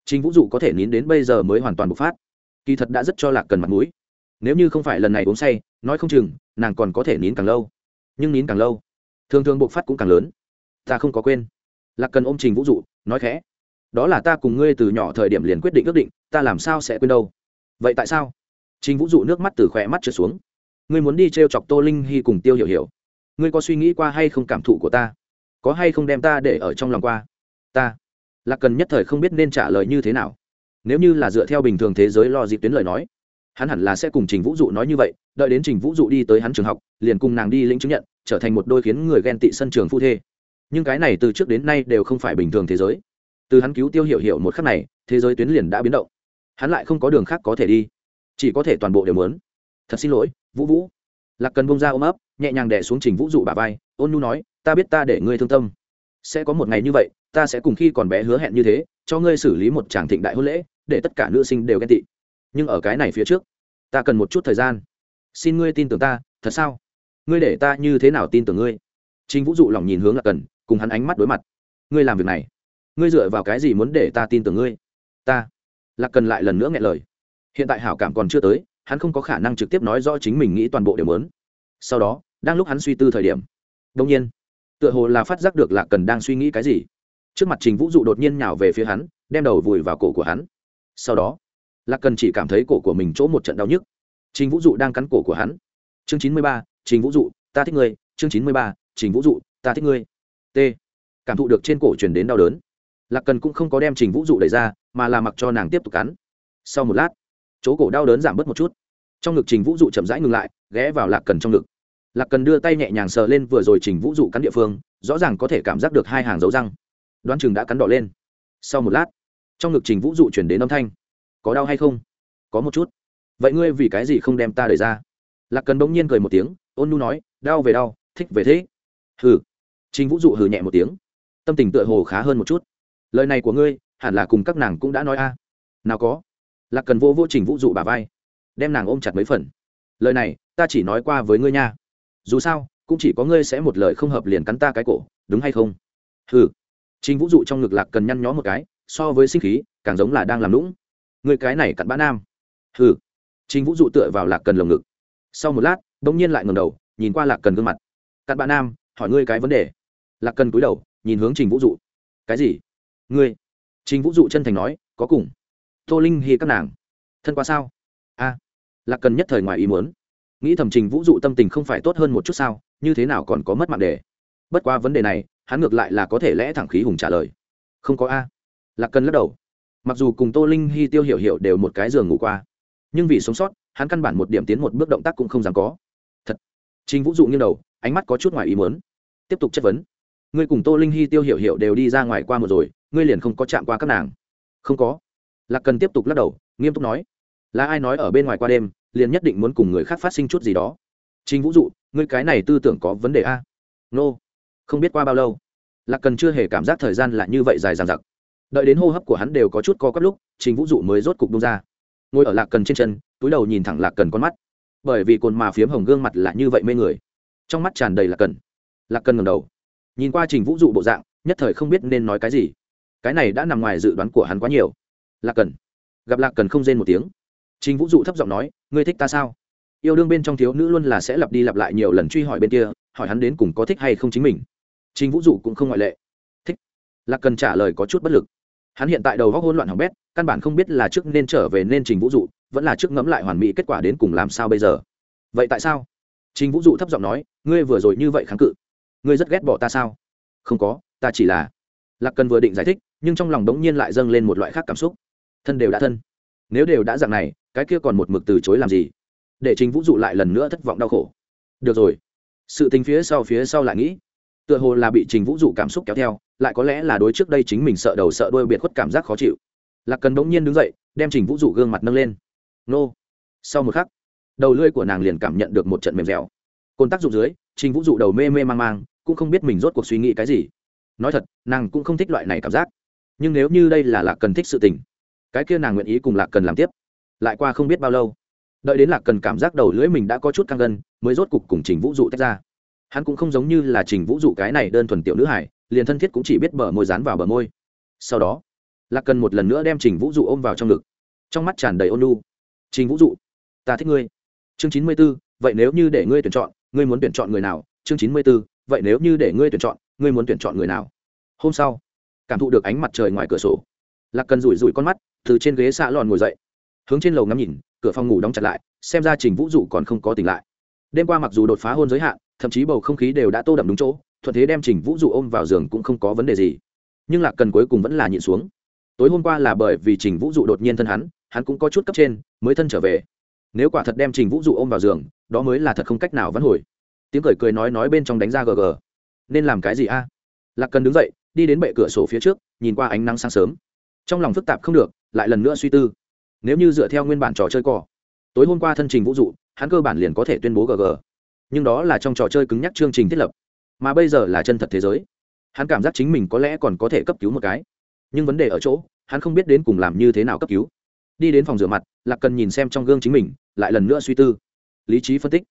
chính vũ dụ có thể nín đến bây giờ mới hoàn toàn bộc phát. Kỳ thật đã rất cho lạc cần mặt mũi. Nếu như không phải lần này uống say, nói không chừng, nàng còn có thể nín càng lâu. Nhưng nín càng lâu, thường thường bộc phát cũng càng lớn. Ta không có quên. Lạc cần ôm trình vũ dụ, nói khẽ, đó là ta cùng ngươi từ nhỏ thời điểm liền quyết định ước định, ta làm sao sẽ quên đâu? Vậy tại sao? Trình vũ dụ nước mắt từ khỏe mắt trượt xuống. Ngươi muốn đi t r e o chọc tô linh hy cùng tiêu hiểu hiểu ngươi có suy nghĩ qua hay không cảm thụ của ta? Có hay không đem ta để ở trong lòng qua? Ta là cần nhất thời không biết nên trả lời như thế nào. Nếu như là dựa theo bình thường thế giới lo dịp tuyến lời nói, hắn hẳn là sẽ cùng trình vũ dụ nói như vậy, đợi đến trình vũ dụ đi tới hắn trường học, liền cùng nàng đi lĩnh chứng nhận, trở thành một đôi khiến người ghen tị sân trường phu thê. Nhưng cái này từ trước đến nay đều không phải bình thường thế giới. Từ hắn cứu tiêu hiểu hiểu một khắc này, thế giới tuyến liền đã biến động. Hắn lại không có đường khác có thể đi, chỉ có thể toàn bộ đều muốn. Thật xin lỗi, vũ vũ lạc cần bông ra ôm ấp, nhẹ nhàng đẻ xuống trình vũ dụ bà vai, ôn nhu nói, ta biết ta để ngươi thương tâm. Sẽ có một ngày như vậy, ta sẽ cùng khi còn bé hứa hẹn như thế, cho ngươi xử lý một tràng thịnh đại hôn lễ, để tất cả nữ sinh đều ghen tị. Nhưng ở cái này phía trước, ta cần một chút thời gian. Xin ngươi tin tưởng ta, thật sao? Ngươi để ta như thế nào tin tưởng ngươi? Chính vũ dụ lòng nhìn hướng lạc cần, cùng hắn ánh mắt đối mặt. Ngươi làm việc này, ngươi dựa vào cái gì muốn để ta tin tưởng ngươi? Ta. Lạc cần lại lần nữa nghe lời. Hiện tại hảo cảm còn chưa tới hắn không có khả năng trực tiếp nói rõ chính mình nghĩ toàn bộ điểm muốn. Sau đó, đang lúc hắn suy tư thời điểm đông nhiên, tựa hồ là phát giác được lạc cần đang suy nghĩ cái gì. Trước mặt trình vũ dụ đột nhiên nhào về phía hắn, đem đầu vùi vào cổ của hắn. Sau đó, lạc cần chỉ cảm thấy cổ của mình chỗ một trận đau nhức. Trình vũ dụ đang cắn cổ của hắn. Chương chín mươi ba, trình vũ dụ, ta thích ngươi. Chương chín mươi ba, trình vũ dụ, ta thích ngươi. T. Cảm thụ được trên cổ truyền đến đau đớn. Lạc cần cũng không có đem trình vũ dụ đẩy ra, mà là mặc cho nàng tiếp tục cắn. Sau một lát chỗ cổ đau đớn giảm bớt một chút. Trong ngực trình vũ dụ chậm rãi ngừng lại, ghé vào lạc cần trong ngực. Lạc cần đưa tay nhẹ nhàng sờ lên vừa rồi trình vũ dụ cắn địa phương, rõ ràng có thể cảm giác được hai hàng dấu răng. Đoán chừng đã cắn đỏ lên. Sau một lát, trong ngực trình vũ dụ chuyển đến âm thanh. Có đau hay không? Có một chút. Vậy ngươi vì cái gì không đem ta đẩy ra? Lạc cần bỗng nhiên cười một tiếng, ôn nu nói, đau về đau, thích về thế hừ. Trình vũ dụ hừ nhẹ một tiếng. Tâm tình tựa hồ khá hơn một chút. Lời này của ngươi, hẳn là cùng các nàng cũng đã nói a. Nào có lạc cần vô vô trình vũ dụ bà vai, đem nàng ôm chặt mấy phần. Lời này, ta chỉ nói qua với ngươi nha. Dù sao, cũng chỉ có ngươi sẽ một lời không hợp liền cắn ta cái cổ, đúng hay không? Hừ. Trình vũ dụ trong ngực lạc cần nhăn nhó một cái, so với sinh khí, càng giống là đang làm lũng người cái này cặn bã nam. Hừ. Trình vũ dụ tựa vào lạc cần lồng ngực. Sau một lát đ ỗ n g nhiên lại ngầm đầu, nhìn qua lạc cần gương mặt. Cặn bã nam, hỏi ngươi cái vấn đề. Lạc cần cúi đầu, nhìn hướng trình vũ dụ. Cái gì? Ngươi. Trình vũ dụ chân thành nói, có cùng tô linh hy các nàng. Thân qua sao? A lạc cần nhất thời ngoài ý muốn. Nghĩ thầm trình vũ dụ tâm tình không phải tốt hơn một chút sao như thế nào còn có mất mạng đề bất qua vấn đề này hắn ngược lại là có thể lẽ thẳng khí hùng trả lời. Không có a. Lạc cần lắc đầu. Mặc dù cùng tô linh hy tiêu hiểu hiểu đều một cái giường ngủ qua nhưng vì sống sót hắn căn bản một điểm tiến một bước động tác cũng không dám có. Thật. Trình vũ dụ nghiêng đầu ánh mắt có chút ngoài ý muốn, tiếp tục chất vấn. Ngươi cùng tô linh hy tiêu hiểu hiểu đều đi ra ngoài qua một rồi ngươi liền không có chạm qua các nàng. Không có lạc cần tiếp tục lắc đầu, nghiêm túc nói, là ai nói ở bên ngoài qua đêm, liền nhất định muốn cùng người khác phát sinh chút gì đó? Trình vũ dụ, ngươi cái này tư tưởng có vấn đề a? Nô, không biết qua bao lâu. Lạc cần chưa hề cảm giác thời gian là như vậy dài dằng dặc. Đợi đến hô hấp của hắn đều có chút co quắp lúc, trình vũ dụ mới rốt cục đông ra. Ngồi ở lạc cần trên chân, túi đầu nhìn thẳng lạc cần con mắt. Bởi vì cồn mà phiếm hồng gương mặt là như vậy mê người. Trong mắt tràn đầy lạc cần. Lạc cần ngầm đầu, nhìn qua trình vũ dụ bộ dạng, nhất thời không biết nên nói cái gì. Cái này đã nằm ngoài dự đoán của hắn quá nhiều lạc cần. Gặp lạc cần không rên một tiếng. Trình vũ dụ thấp giọng nói, ngươi thích ta sao? Yêu đương bên trong thiếu nữ luôn là sẽ lặp đi lặp lại nhiều lần truy hỏi bên kia, hỏi hắn đến cùng có thích hay không chính mình. Trình vũ dụ cũng không ngoại lệ. Thích. Lạc cần trả lời có chút bất lực. Hắn hiện tại đầu góc hỗn loạn hỏng bét, căn bản không biết là trước nên trở về nên trình vũ dụ, vẫn là trước ngẫm lại hoàn mỹ kết quả đến cùng làm sao bây giờ. Vậy tại sao? Trình vũ dụ thấp giọng nói, ngươi vừa rồi như vậy kháng cự, ngươi rất ghét bỏ ta sao? Không có, ta chỉ là lạc cần vừa định giải thích, nhưng trong lòng đống nhiên lại dâng lên một loại khác cảm xúc thân đều đã thân. Nếu đều đã dạng này, cái kia còn một mực từ chối làm gì? Để trình vũ dụ lại lần nữa thất vọng đau khổ. Được rồi. Sự tình phía sau phía sau lại nghĩ. Tựa hồ là bị trình vũ dụ cảm xúc kéo theo, lại có lẽ là đối trước đây chính mình sợ đầu sợ đôi biệt khuất cảm giác khó chịu. Lạc cần bỗng nhiên đứng dậy, đem trình vũ dụ gương mặt nâng lên. Nô. Sau một khắc, đầu lưỡi của nàng liền cảm nhận được một trận mềm dẻo. Côn tác dụng dưới, trình vũ dụ đầu mê mê mang mang, cũng không biết mình rốt cuộc suy nghĩ cái gì. Nói thật, nàng cũng không thích loại này cảm giác. Nhưng nếu như đây là lạc cần thích sự tình cái kia nàng nguyện ý cùng lạc cần làm tiếp. Lại qua không biết bao lâu, đợi đến lạc cần cảm giác đầu lưỡi mình đã có chút căng gân, mới rốt cục cùng trình vũ dụ tách ra. Hắn cũng không giống như là trình vũ dụ cái này đơn thuần tiểu nữ hải liền thân thiết cũng chỉ biết bờ môi dán vào bờ môi. Sau đó, lạc cần một lần nữa đem trình vũ dụ ôm vào trong ngực. Trong mắt tràn đầy ôn lu trình vũ dụ, ta thích ngươi. Chương chín mươi b ố vậy nếu như để ngươi tuyển chọn, ngươi muốn tuyển chọn người nào? Chương chín mươi b ố vậy nếu như để ngươi tuyển chọn, ngươi muốn tuyển chọn người nào? Hôm sau, cảm thụ được ánh mặt trời ngoài cửa sổ, lạc cần rủi rủi con mắt từ trên ghế xạ lòn ngồi dậy. Hướng trên lầu ngắm nhìn, cửa phòng ngủ đóng chặt lại, xem ra trình vũ dụ còn không có tỉnh lại. Đêm qua mặc dù đột phá hôn giới hạn, thậm chí bầu không khí đều đã tô đậm đúng chỗ, thuận thế đem trình vũ dụ ôm vào giường cũng không có vấn đề gì. Nhưng lạc cần cuối cùng vẫn là nhịn xuống. Tối hôm qua là bởi vì trình vũ dụ đột nhiên thân hắn hắn cũng có chút cấp trên, mới thân trở về. Nếu quả thật đem trình vũ dụ ôm vào giường, đó mới là thật không cách nào vẫn hồi. Tiếng cười cười nói nói bên trong đánh ra gg nên làm cái gì a? Lạc cần đứng dậy, đi đến bệ cửa sổ phía trước, nhìn qua ánh nắng sáng sớm. Trong lòng phức tạp không được lại lần nữa suy tư. Nếu như dựa theo nguyên bản trò chơi cỏ tối hôm qua thân trình vũ dụ hắn cơ bản liền có thể tuyên bố gg nhưng đó là trong trò chơi cứng nhắc chương trình thiết lập. Mà bây giờ là chân thật thế giới. Hắn cảm giác chính mình có lẽ còn có thể cấp cứu một cái. Nhưng vấn đề ở chỗ, hắn không biết đến cùng làm như thế nào cấp cứu. Đi đến phòng rửa mặt, lạc cần nhìn xem trong gương chính mình, lại lần nữa suy tư. Lý trí phân tích.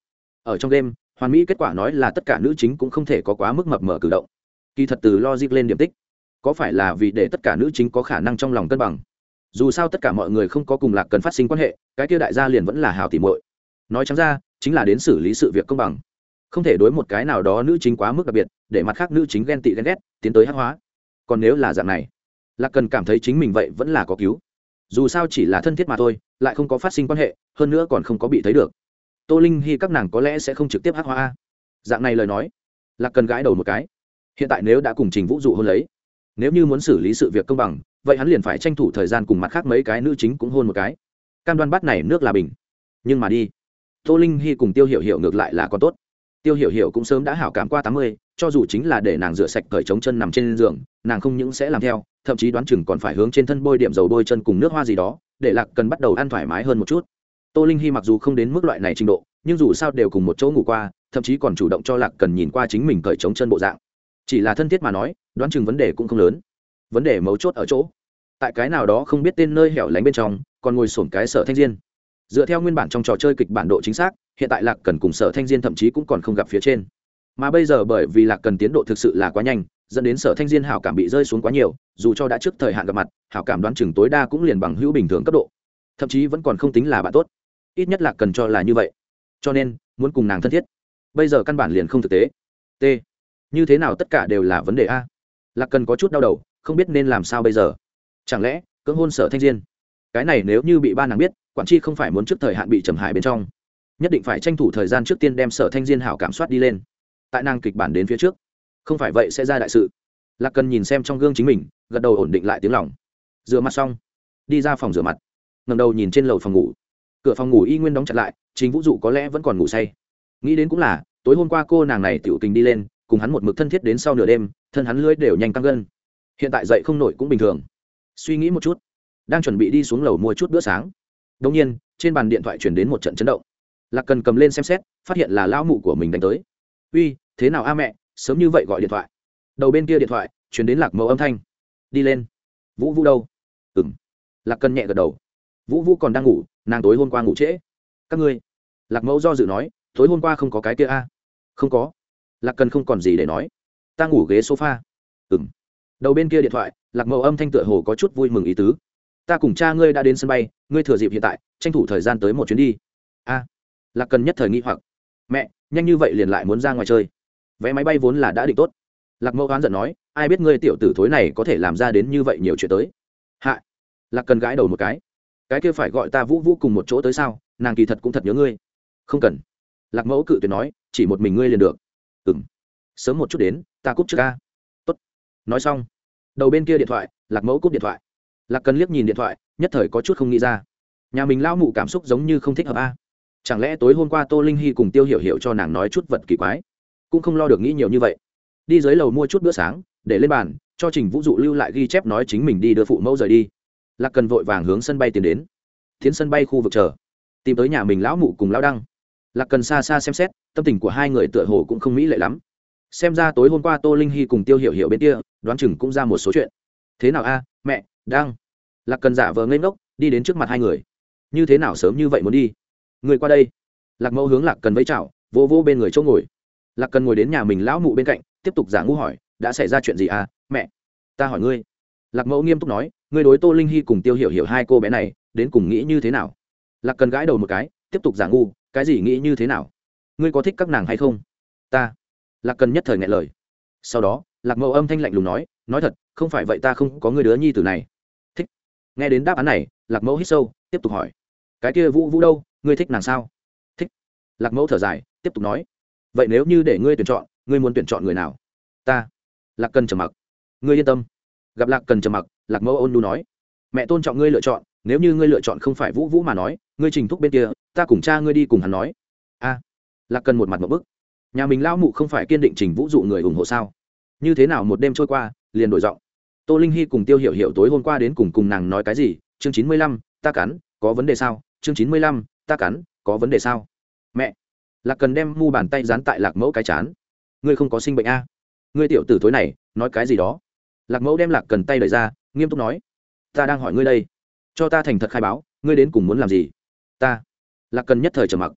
Ở trong game hoàn mỹ kết quả nói là tất cả nữ chính cũng không thể có quá mức mập mở cử động. Kỳ thật từ logic lên điểm tích, có phải là vì để tất cả nữ chính có khả năng trong lòng cân bằng? Dù sao tất cả mọi người không có cùng lạc cần phát sinh quan hệ, cái kia đại gia liền vẫn là hào tìm muội. Nói chẳng ra, chính là đến xử lý sự việc công bằng. Không thể đối một cái nào đó nữ chính quá mức đặc biệt, để mặt khác nữ chính ghen tị ghen ghét, tiến tới hắc hóa. Còn nếu là dạng này, lạc cần cảm thấy chính mình vậy vẫn là có cứu. Dù sao chỉ là thân thiết mà thôi, lại không có phát sinh quan hệ, hơn nữa còn không có bị thấy được. Tô linh hy các nàng có lẽ sẽ không trực tiếp hắc hóa dạng này lời nói, lạc cần gãi đầu một cái. Hiện tại nếu đã cùng trình vũ dụ hôn lấy, nếu như muốn xử lý sự việc công bằng vậy hắn liền phải tranh thủ thời gian cùng mặt khác mấy cái nữ chính cũng hôn một cái. Cam đoan bắt này nước là bình. Nhưng mà đi. Tô linh hy cùng tiêu hiểu hiểu ngược lại là còn tốt. Tiêu hiểu hiểu cũng sớm đã hảo cảm qua tám mươi, cho dù chính là để nàng rửa sạch cởi trống chân nằm trên giường, nàng không những sẽ làm theo, thậm chí đoán chừng còn phải hướng trên thân bôi điểm dầu bôi chân cùng nước hoa gì đó, để lạc cần bắt đầu ăn thoải mái hơn một chút. Tô linh hy mặc dù không đến mức loại này trình độ, nhưng dù sao đều cùng một chỗ ngủ qua, thậm chí còn chủ động cho lạc cần nhìn qua chính mình cởi trống chân bộ dạng. Chỉ là thân thiết mà nói, đoán chừng vấn đề cũng không lớn. Vấn đề mấu chốt ở chỗ tại cái nào đó không biết tên nơi hẻo lánh bên trong, còn ngồi sổn cái sở thanh diên. Dựa theo nguyên bản trong trò chơi kịch bản độ chính xác, hiện tại lạc cần cùng sở thanh diên thậm chí cũng còn không gặp phía trên. Mà bây giờ bởi vì lạc cần tiến độ thực sự là quá nhanh, dẫn đến sở thanh diên hảo cảm bị rơi xuống quá nhiều, dù cho đã trước thời hạn gặp mặt, hảo cảm đoán chừng tối đa cũng liền bằng hữu bình thường cấp độ. Thậm chí vẫn còn không tính là bạn tốt. Ít nhất lạc cần cho là như vậy. Cho nên, muốn cùng nàng thân thiết. Bây giờ căn bản liền không thực tế. T. Như thế nào tất cả đều là vấn đề a. Lạc cần có chút đau đầu, không biết nên làm sao bây giờ chẳng lẽ, cưỡng hôn sở thanh diên? Cái này nếu như bị ba nàng biết, quản tri không phải muốn trước thời hạn bị trầm hại bên trong. Nhất định phải tranh thủ thời gian trước tiên đem sở thanh diên hảo cảm soát đi lên. Tại nàng kịch bản đến phía trước, không phải vậy sẽ ra đại sự. Lạc cần nhìn xem trong gương chính mình, gật đầu ổn định lại tiếng lòng. Rửa mặt xong, đi ra phòng rửa mặt. Ngầm đầu nhìn trên lầu phòng ngủ. Cửa phòng ngủ y nguyên đóng chặt lại chính vũ dụ có lẽ vẫn còn ngủ say. Nghĩ đến cũng là, tối hôm qua cô nàng này tiểu tình đi lên, cùng hắn một mực thân thiết đến sau nửa đêm, thân hắn lưỡi đều nhanh căng gân. Hiện tại dậy không nổi cũng bình thường suy nghĩ một chút, đang chuẩn bị đi xuống lầu mua chút bữa sáng. Đông nhiên, trên bàn điện thoại chuyển đến một trận chấn động. Lạc cần cầm lên xem xét, phát hiện là lão mụ của mình đánh tới. Uy, thế nào a mẹ, sớm như vậy gọi điện thoại. Đầu bên kia điện thoại chuyển đến lạc mẫu âm thanh. Đi lên. Vũ vũ đâu? Ừng lạc cần nhẹ gật đầu. Vũ vũ còn đang ngủ, nàng tối hôm qua ngủ trễ. Các ngươi. Lạc mẫu do dự nói, tối hôm qua không có cái kia a? Không có. Lạc cần không còn gì để nói. Ta ngủ ghế sofa. Ừng đầu bên kia điện thoại lạc mẫu âm thanh tựa hồ có chút vui mừng ý tứ. Ta cùng cha ngươi đã đến sân bay, ngươi thừa dịp hiện tại, tranh thủ thời gian tới một chuyến đi. A, lạc cần nhất thời nghĩ hoặc. Mẹ, nhanh như vậy liền lại muốn ra ngoài chơi? Vé máy bay vốn là đã định tốt. Lạc mẫu oán giận nói, ai biết ngươi tiểu tử thối này có thể làm ra đến như vậy nhiều chuyện tới? Hạ. Lạc cần gãi đầu một cái. Cái kia phải gọi ta vũ vũ cùng một chỗ tới sao? Nàng kỳ thật cũng thật nhớ ngươi. Không cần. Lạc mẫu cự tuyệt nói, chỉ một mình ngươi liền được. Ừ m sớm một chút đến, ta cúp trước ca. Tốt. Nói xong đầu bên kia điện thoại, lạc mẫu cúp điện thoại. Lạc cần liếc nhìn điện thoại, nhất thời có chút không nghĩ ra. Nhà mình lao mụ cảm xúc giống như không thích hợp a. Chẳng lẽ tối hôm qua tô linh hy cùng tiêu hiểu hiểu cho nàng nói chút vật kỳ quái? Cũng không lo được nghĩ nhiều như vậy. Đi dưới lầu mua chút bữa sáng, để lên bàn, cho trình vũ dụ lưu lại ghi chép nói chính mình đi đưa phụ mẫu rời đi. Lạc cần vội vàng hướng sân bay tiến đến. Tiến sân bay khu vực chờ. Tìm tới nhà mình lão mụ cùng lão đăng. Lạc cần xa xa xem xét, tâm tình của hai người tựa hồ cũng không mỹ lệ lắm xem ra tối hôm qua tô linh hy cùng tiêu hiểu hiểu bên kia, đoán chừng cũng ra một số chuyện. Thế nào a? Mẹ, đang. Lạc cần giả vờ ngây ngốc, đi đến trước mặt hai người. Như thế nào sớm như vậy muốn đi? Người qua đây. Lạc mẫu hướng lạc cần vẫy chào, vô vô bên người chỗ ngồi. Lạc cần ngồi đến nhà mình lão mụ bên cạnh, tiếp tục giả ngu hỏi, đã xảy ra chuyện gì à? Mẹ, ta hỏi ngươi. Lạc mẫu nghiêm túc nói, ngươi đối tô linh hy cùng tiêu hiểu hiểu hai cô bé này, đến cùng nghĩ như thế nào? Lạc cần gãi đầu một cái, tiếp tục giả ngu, cái gì nghĩ như thế nào? Ngươi có thích các nàng hay không? Ta lạc cần nhất thời ngại lời. Sau đó, lạc mẫu âm thanh lạnh lùng nói nói thật, không phải vậy ta không có người đứa nhi tử này. Thích. Nghe đến đáp án này, lạc mẫu hít sâu, tiếp tục hỏi, cái kia vũ vũ đâu? Ngươi thích nàng sao? Thích. Lạc mẫu thở dài, tiếp tục nói, vậy nếu như để ngươi tuyển chọn, ngươi muốn tuyển chọn người nào? Ta. Lạc cần trầm mặc, ngươi yên tâm. Gặp lạc cần trầm mặc, lạc mẫu ôn nu nói, mẹ tôn trọng ngươi lựa chọn, nếu như ngươi lựa chọn không phải vũ vũ mà nói, ngươi trình thúc bên kia, ta cùng cha ngươi đi cùng hắn nói. A. Lạc cần một mặt một bức nhà mình lao mụ không phải kiên định trình vũ dụ người ủng hộ sao? Như thế nào một đêm trôi qua, liền đổi giọng. Tô linh hy cùng tiêu hiểu hiểu tối hôm qua đến cùng cùng nàng nói cái gì? Chương chín mươi lăm, ta cắn, có vấn đề sao? Chương chín mươi lăm, ta cắn, có vấn đề sao? Mẹ! Lạc cần đem mu bàn tay dán tại lạc mẫu cái chán. Ngươi không có sinh bệnh a ngươi tiểu tử tối này, nói cái gì đó? Lạc mẫu đem lạc cần tay đẩy ra, nghiêm túc nói. Ta đang hỏi ngươi đây. Cho ta thành thật khai báo, ngươi đến cùng muốn làm gì? Ta! Lạc cần nhất thời trầm mặc.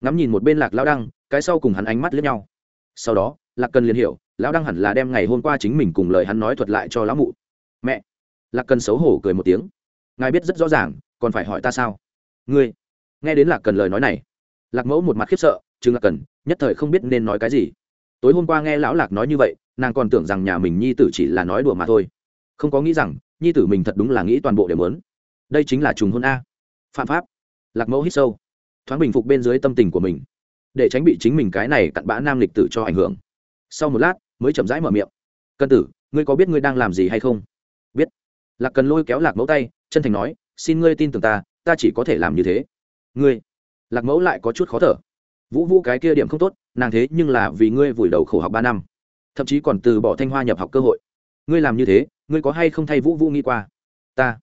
Ngắm nhìn một bên lạc lao đăng cái sau cùng hắn ánh mắt lướt nhau. Sau đó, lạc cần liền hiểu, lão đang hẳn là đem ngày hôm qua chính mình cùng lời hắn nói thuật lại cho lão mụ. Mẹ. Lạc cần xấu hổ cười một tiếng. Ngài biết rất rõ ràng, còn phải hỏi ta sao? Ngươi. Nghe đến lạc cần lời nói này, lạc mẫu một mặt khiếp sợ chừng lạc cần, nhất thời không biết nên nói cái gì. Tối hôm qua nghe lão lạc nói như vậy, nàng còn tưởng rằng nhà mình nhi tử chỉ là nói đùa mà thôi. Không có nghĩ rằng, nhi tử mình thật đúng là nghĩ toàn bộ đều lớn đây chính là trùng hôn a. Phạm pháp. Lạc mẫu hít sâu. Thoáng bình phục bên dưới tâm tình của mình để tránh bị chính mình cái này cặn bã nam lịch tử cho ảnh hưởng. Sau một lát, mới chậm rãi mở miệng. Cân tử, ngươi có biết ngươi đang làm gì hay không? Biết. Lạc cần lôi kéo lạc mẫu tay, chân thành nói, xin ngươi tin tưởng ta ta chỉ có thể làm như thế. Ngươi? Lạc mẫu lại có chút khó thở. Vũ vũ cái kia điểm không tốt, nàng thế nhưng là vì ngươi vùi đầu khổ học ba năm, thậm chí còn từ bỏ thanh hoa nhập học cơ hội. Ngươi làm như thế, ngươi có hay không thay vũ vũ nghĩ qua? Ta.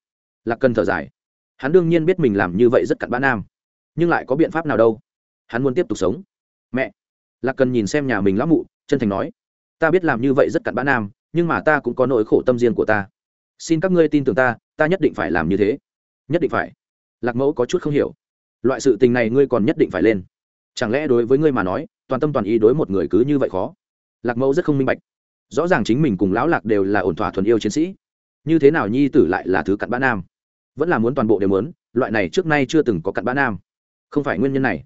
Lạc cần thở dài. Hắn đương nhiên biết mình làm như vậy rất cặn bã nam, nhưng lại có biện pháp nào đâu hắn muốn tiếp tục sống. Mẹ, lạc cần nhìn xem nhà mình lão mụ, chân thành nói, ta biết làm như vậy rất cặn bã nam, nhưng mà ta cũng có nỗi khổ tâm riêng của ta. Xin các ngươi tin tưởng ta ta nhất định phải làm như thế. Nhất định phải. Lạc mẫu có chút không hiểu. Loại sự tình này ngươi còn nhất định phải lên. Chẳng lẽ đối với ngươi mà nói, toàn tâm toàn ý đối một người cứ như vậy khó? Lạc mẫu rất không minh bạch. Rõ ràng chính mình cùng lão lạc đều là ổn thỏa thuần yêu chiến sĩ. Như thế nào nhi tử lại là thứ cặn bã nam? Vẫn là muốn toàn bộ đều muốn, loại này trước nay chưa từng có cặn bã nam. Không phải nguyên nhân này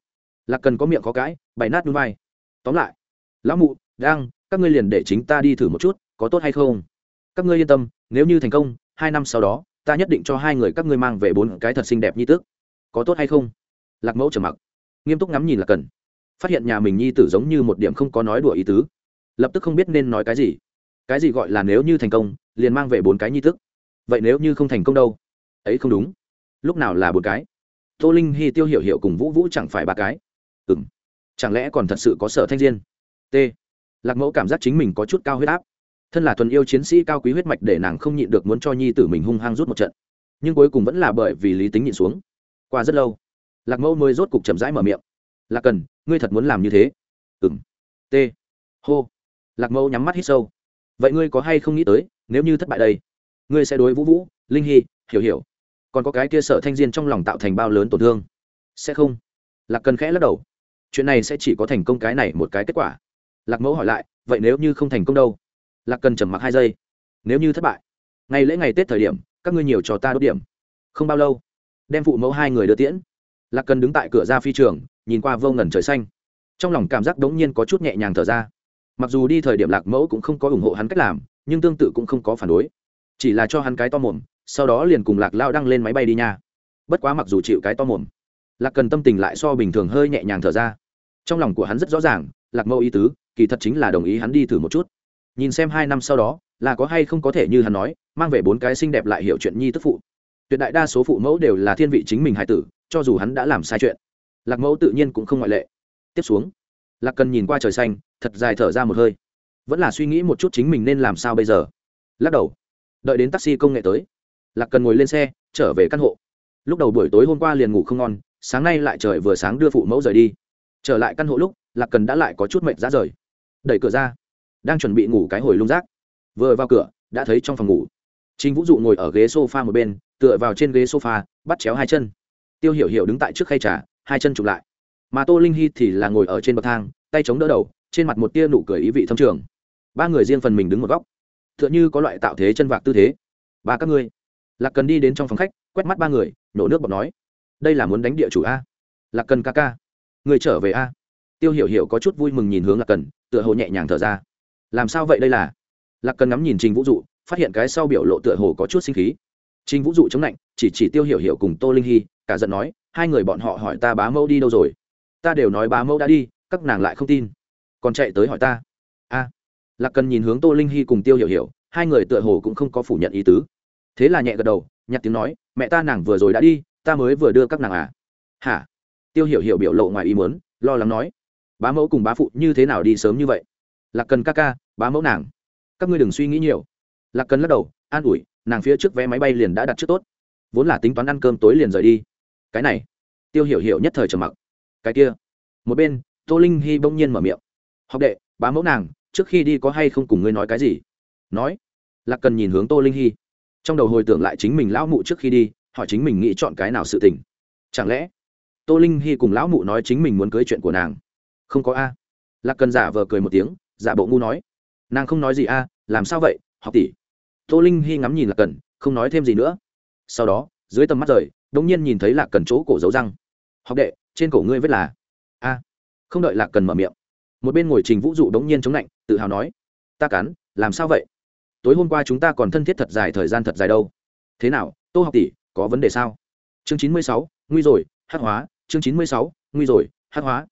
lạc cần có miệng có cãi, bày nát núi vai. Tóm lại, lão mụ đang các ngươi liền để chính ta đi thử một chút, có tốt hay không? Các ngươi yên tâm, nếu như thành công, hai năm sau đó, ta nhất định cho hai người các ngươi mang về bốn cái thật xinh đẹp như tước. Có tốt hay không? Lạc mẫu trầm mặc, nghiêm túc ngắm nhìn là cần. Phát hiện nhà mình nhi tử giống như một điểm không có nói đùa ý tứ. Lập tức không biết nên nói cái gì. Cái gì gọi là nếu như thành công, liền mang về bốn cái nhi tức vậy nếu như không thành công đâu? Ấy không đúng. Lúc nào là bốn cái? Tô linh hy tiêu hiểu hiểu cùng vũ vũ chẳng phải ba cái ừng chẳng lẽ còn thật sự có sở thanh diên? T. Lạc mẫu cảm giác chính mình có chút cao huyết áp. Thân là thuần yêu chiến sĩ cao quý huyết mạch để nàng không nhịn được muốn cho nhi tử mình hung hăng rút một trận. Nhưng cuối cùng vẫn là bởi vì lý tính nhịn xuống. Qua rất lâu, lạc mẫu mới rốt cục chậm rãi mở miệng. Lạc cần, ngươi thật muốn làm như thế? Ừng t. Hô. Lạc mẫu nhắm mắt hít sâu. Vậy ngươi có hay không nghĩ tới, nếu như thất bại đây, ngươi sẽ đối vũ vũ, linh hy, hiểu hiểu, còn có cái kia sợ thanh diên trong lòng tạo thành bao lớn tổn thương, sẽ không? Lạc cần khẽ lắc đầu chuyện này sẽ chỉ có thành công cái này một cái kết quả. Lạc mẫu hỏi lại, vậy nếu như không thành công đâu? Lạc cần trầm mặc hai giây. Nếu như thất bại, ngày lễ ngày tết thời điểm, các ngươi nhiều cho ta đốt điểm. Không bao lâu, đem phụ mẫu hai người đưa tiễn. Lạc cần đứng tại cửa ra phi trường, nhìn qua vô ngần trời xanh. Trong lòng cảm giác đống nhiên có chút nhẹ nhàng thở ra. Mặc dù đi thời điểm lạc mẫu cũng không có ủng hộ hắn cách làm, nhưng tương tự cũng không có phản đối. Chỉ là cho hắn cái to mồm, sau đó liền cùng lạc lao đăng lên máy bay đi nha. Bất quá mặc dù chịu cái to mồm lạc cần tâm tình lại so bình thường hơi nhẹ nhàng thở ra. Trong lòng của hắn rất rõ ràng, lạc mẫu ý tứ, kỳ thật chính là đồng ý hắn đi thử một chút. Nhìn xem hai năm sau đó, là có hay không có thể như hắn nói, mang về bốn cái xinh đẹp lại hiểu chuyện nhi tức phụ. Tuyệt đại đa số phụ mẫu đều là thiên vị chính mình hài tử, cho dù hắn đã làm sai chuyện. Lạc mẫu tự nhiên cũng không ngoại lệ. Tiếp xuống, lạc cần nhìn qua trời xanh, thật dài thở ra một hơi. Vẫn là suy nghĩ một chút chính mình nên làm sao bây giờ. Lắc đầu, đợi đến taxi công nghệ tới, lạc cần ngồi lên xe, trở về căn hộ. Lúc đầu buổi tối hôm qua liền ngủ không ngon sáng nay lại trời vừa sáng đưa phụ mẫu rời đi. Trở lại căn hộ lúc lạc cần đã lại có chút mệnh ra rời. Đẩy cửa ra đang chuẩn bị ngủ cái hồi lung rác. Vừa vào cửa đã thấy trong phòng ngủ chính vũ dụ ngồi ở ghế sofa một bên tựa vào trên ghế sofa, bắt chéo hai chân. Tiêu hiểu hiểu đứng tại trước khay trà hai chân chụp lại. Mà tô linh hy thì là ngồi ở trên bậc thang tay chống đỡ đầu trên mặt một tia nụ cười ý vị thâm trường. Ba người riêng phần mình đứng một góc. T h ư ợ n h ư có loại tạo thế chân vạc tư thế. Ba các ngươi. Lạc cần đi đến trong phòng khách quét mắt ba người nổ nước bọc nói đây là muốn đánh địa chủ a? Lạc cần ca ca. Người trở về a? Tiêu hiểu hiểu có chút vui mừng nhìn hướng lạc cần, tựa hồ nhẹ nhàng thở ra. Làm sao vậy đây là? Lạc cần ngắm nhìn trình vũ dụ, phát hiện cái sau biểu lộ tựa hồ có chút sinh khí. Trình vũ dụ chống lạnh, chỉ chỉ tiêu hiểu hiểu cùng tô linh hy, cả giận nói, hai người bọn họ hỏi ta bá mẫu đi đâu rồi? Ta đều nói bá mẫu đã đi, các nàng lại không tin. Còn chạy tới hỏi ta. A. Lạc cần nhìn hướng tô linh hy cùng tiêu hiểu hiểu, hai người tựa hồ cũng không có phủ nhận ý tứ. Thế là nhẹ gật đầu, nhặt tiếng nói, mẹ ta nàng vừa rồi đã đi ta mới vừa đưa các nàng à? Hả? Tiêu hiểu hiểu biểu lộ ngoài ý muốn, lo lắng nói. Bá mẫu cùng bá phụ như thế nào đi sớm như vậy? Lạc cần ca ca, bá mẫu nàng. Các ngươi đừng suy nghĩ nhiều. Lạc cần lắc đầu, an ủi, nàng phía trước vé máy bay liền đã đặt trước tốt. Vốn là tính toán ăn cơm tối liền rời đi. Cái này, tiêu hiểu hiểu nhất thời trầm mặc. Cái kia, một bên, tô linh hy bỗng nhiên mở miệng. Học đệ, bá mẫu nàng, trước khi đi có hay không cùng ngươi nói cái gì? Nói. Lạc cần nhìn hướng tô linh hy trong đầu hồi tưởng lại chính mình lão mụ trước khi đi hỏi chính mình nghĩ chọn cái nào sự tình. Chẳng lẽ, tô linh hy cùng lão mụ nói chính mình muốn cưới chuyện của nàng? Không có a. Lạc cần giả vờ cười một tiếng, giả bộ ngu nói. Nàng không nói gì a, làm sao vậy, học tỷ? Tô linh hy ngắm nhìn lạc cần, không nói thêm gì nữa. Sau đó, dưới tầm mắt rời đ ỗ n g nhiên nhìn thấy lạc cần chỗ cổ dấu răng. Học đệ, trên cổ ngươi vết là? A. Không đợi lạc cần mở miệng, một bên ngồi trình vũ dụ đống nhiên chống lạnh, tự hào nói. Ta cắn, làm sao vậy? Tối hôm qua chúng ta còn thân thiết thật dài thời gian thật dài đâu. Thế nào, tô học tỷ có vấn đề sao? Chương chín mươi sáu, nguy rồi hát hóa. Chương chín mươi sáu, nguy rồi hát hóa.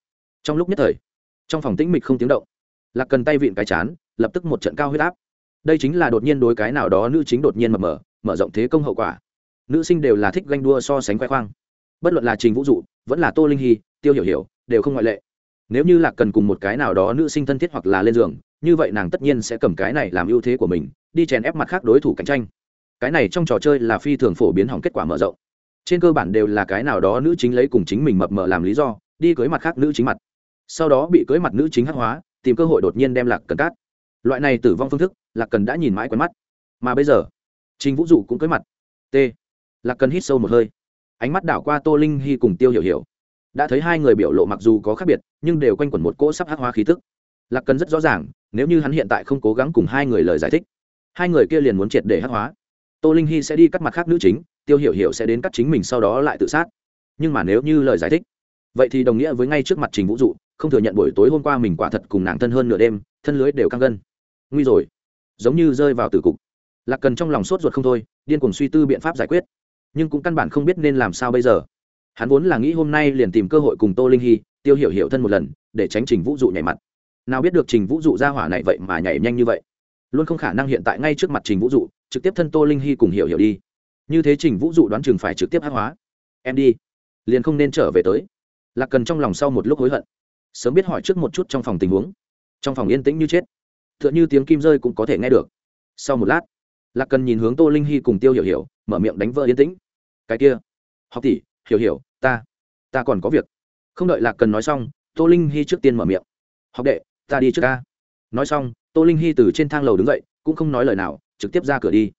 Trong lúc nhất thời, trong phòng tĩnh mịch không tiếng động, lạc cần tay vịn cái chán, lập tức một trận cao huyết áp. Đây chính là đột nhiên đối cái nào đó nữ chính đột nhiên mập mở mở rộng thế công hậu quả. Nữ sinh đều là thích ganh đua so sánh khoe khoang. Bất luận là trình vũ dụ, vẫn là tô linh hy, tiêu hiểu hiểu, đều không ngoại lệ. Nếu như lạc cần cùng một cái nào đó nữ sinh thân thiết hoặc là lên giường, như vậy nàng tất nhiên sẽ cầm cái này làm ưu thế của mình, đi chèn ép mặt khác đối thủ cạnh tranh cái này trong trò chơi là phi thường phổ biến hỏng kết quả mở rộng. Trên cơ bản đều là cái nào đó nữ chính lấy cùng chính mình mập mờ làm lý do, đi cưới mặt khác nữ chính mặt. Sau đó bị cưới mặt nữ chính hắc hóa, tìm cơ hội đột nhiên đem lạc cần cát. Loại này tử vong phương thức, lạc cần đã nhìn mãi quen mắt. Mà bây giờ, trình vũ dụ cũng cưới mặt. T. Lạc cần hít sâu một hơi. Ánh mắt đảo qua tô linh hy cùng tiêu hiểu hiểu. Đã thấy hai người biểu lộ mặc dù có khác biệt, nhưng đều quanh quẩn một cỗ sắp hắc hóa khí tức. Lạc cần rất rõ ràng, nếu như hắn hiện tại không cố gắng cùng hai người lời giải thích, hai người kia liền muốn triệt để hắc hóa tô linh hy sẽ đi cắt mặt khác nữ chính, tiêu hiểu hiểu sẽ đến cắt chính mình sau đó lại tự sát. Nhưng mà nếu như lời giải thích, vậy thì đồng nghĩa với ngay trước mặt trình vũ dụ, không thừa nhận buổi tối hôm qua mình quả thật cùng nàng thân hơn nửa đêm, thân lưới đều căng gân. Nguy rồi. Giống như rơi vào tử cục. Lạc cần trong lòng sốt ruột không thôi, điên cuồng suy tư biện pháp giải quyết. Nhưng cũng căn bản không biết nên làm sao bây giờ. Hắn vốn là nghĩ hôm nay liền tìm cơ hội cùng tô linh hy tiêu hiểu hiểu thân một lần, để tránh trình vũ dụ nhảy mặt. Nào biết được trình vũ dụ ra hỏa này vậy mà nhảy nhanh như vậy luôn không khả năng hiện tại ngay trước mặt trình vũ dụ, trực tiếp thân tô linh hy cùng hiểu hiểu đi. Như thế trình vũ dụ đoán chừng phải trực tiếp hát hóa. Em đi. Liền không nên trở về tới. Lạc cần trong lòng sau một lúc hối hận. Sớm biết hỏi trước một chút trong phòng tình huống. Trong phòng yên tĩnh như chết. T h ư ợ n h ư tiếng kim rơi cũng có thể nghe được. Sau một lát, lạc cần nhìn hướng tô linh hy cùng tiêu hiểu hiểu, mở miệng đánh vỡ yên tĩnh. Cái kia, học tỷ, hiểu hiểu, ta ta còn có việc. Không đợi lạc cần nói xong, tô linh hy trước tiên mở miệng. Học đệ, ta đi trước ca. Nói xong tô linh hy từ trên thang lầu đứng dậy, cũng không nói lời nào, trực tiếp ra cửa đi.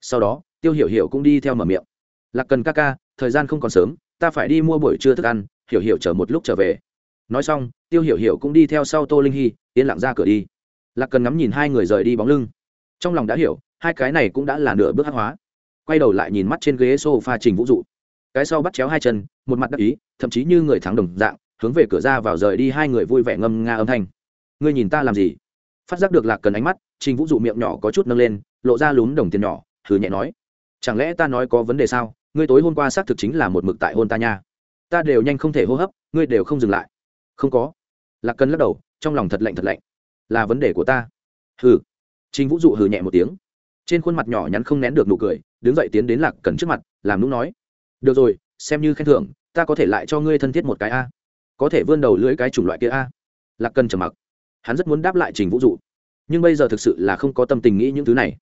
Sau đó, tiêu hiểu hiểu cũng đi theo mở miệng. Lạc cần ca ca, thời gian không còn sớm, ta phải đi mua buổi trưa thức ăn, hiểu hiểu chờ một lúc trở về. Nói xong, tiêu hiểu hiểu cũng đi theo sau tô linh hy, yên lặng ra cửa đi. Lạc cần ngắm nhìn hai người rời đi bóng lưng. Trong lòng đã hiểu, hai cái này cũng đã là nửa bước hát hóa. Quay đầu lại nhìn mắt trên ghế s o f a trình vũ dụ cái sau bắt chéo hai chân, một mặt đắc ý, thậm chí như người thắng đồng dạng, hướng về cửa ra vào rời đi hai người vui vẻ ngâm nga âm thanh. Ngươi nhìn ta làm gì? Phát giác được lạc cần ánh mắt, trình vũ dụ miệng nhỏ có chút nâng lên, lộ ra lún đồng tiền nhỏ thử nhẹ nói, chẳng lẽ ta nói có vấn đề sao? Ngươi tối hôm qua xác thực chính là một mực tại hôn ta nha. Ta đều nhanh không thể hô hấp, ngươi đều không dừng lại. Không có. Lạc cần lắc đầu, trong lòng thật lạnh thật lạnh. Là vấn đề của ta. Hừ. Trình vũ dụ hừ nhẹ một tiếng. Trên khuôn mặt nhỏ nhắn không nén được nụ cười, đứng dậy tiến đến lạc cần trước mặt, làm nũng nói, được rồi, xem như khen thưởng, ta có thể lại cho ngươi thân thiết một cái a. Có thể vươn đầu lưỡi cái chủng loại kia a. Lạc cần trầm mặc hắn rất muốn đáp lại trình vũ dụ. Nhưng bây giờ thực sự là không có tâm tình nghĩ những thứ này.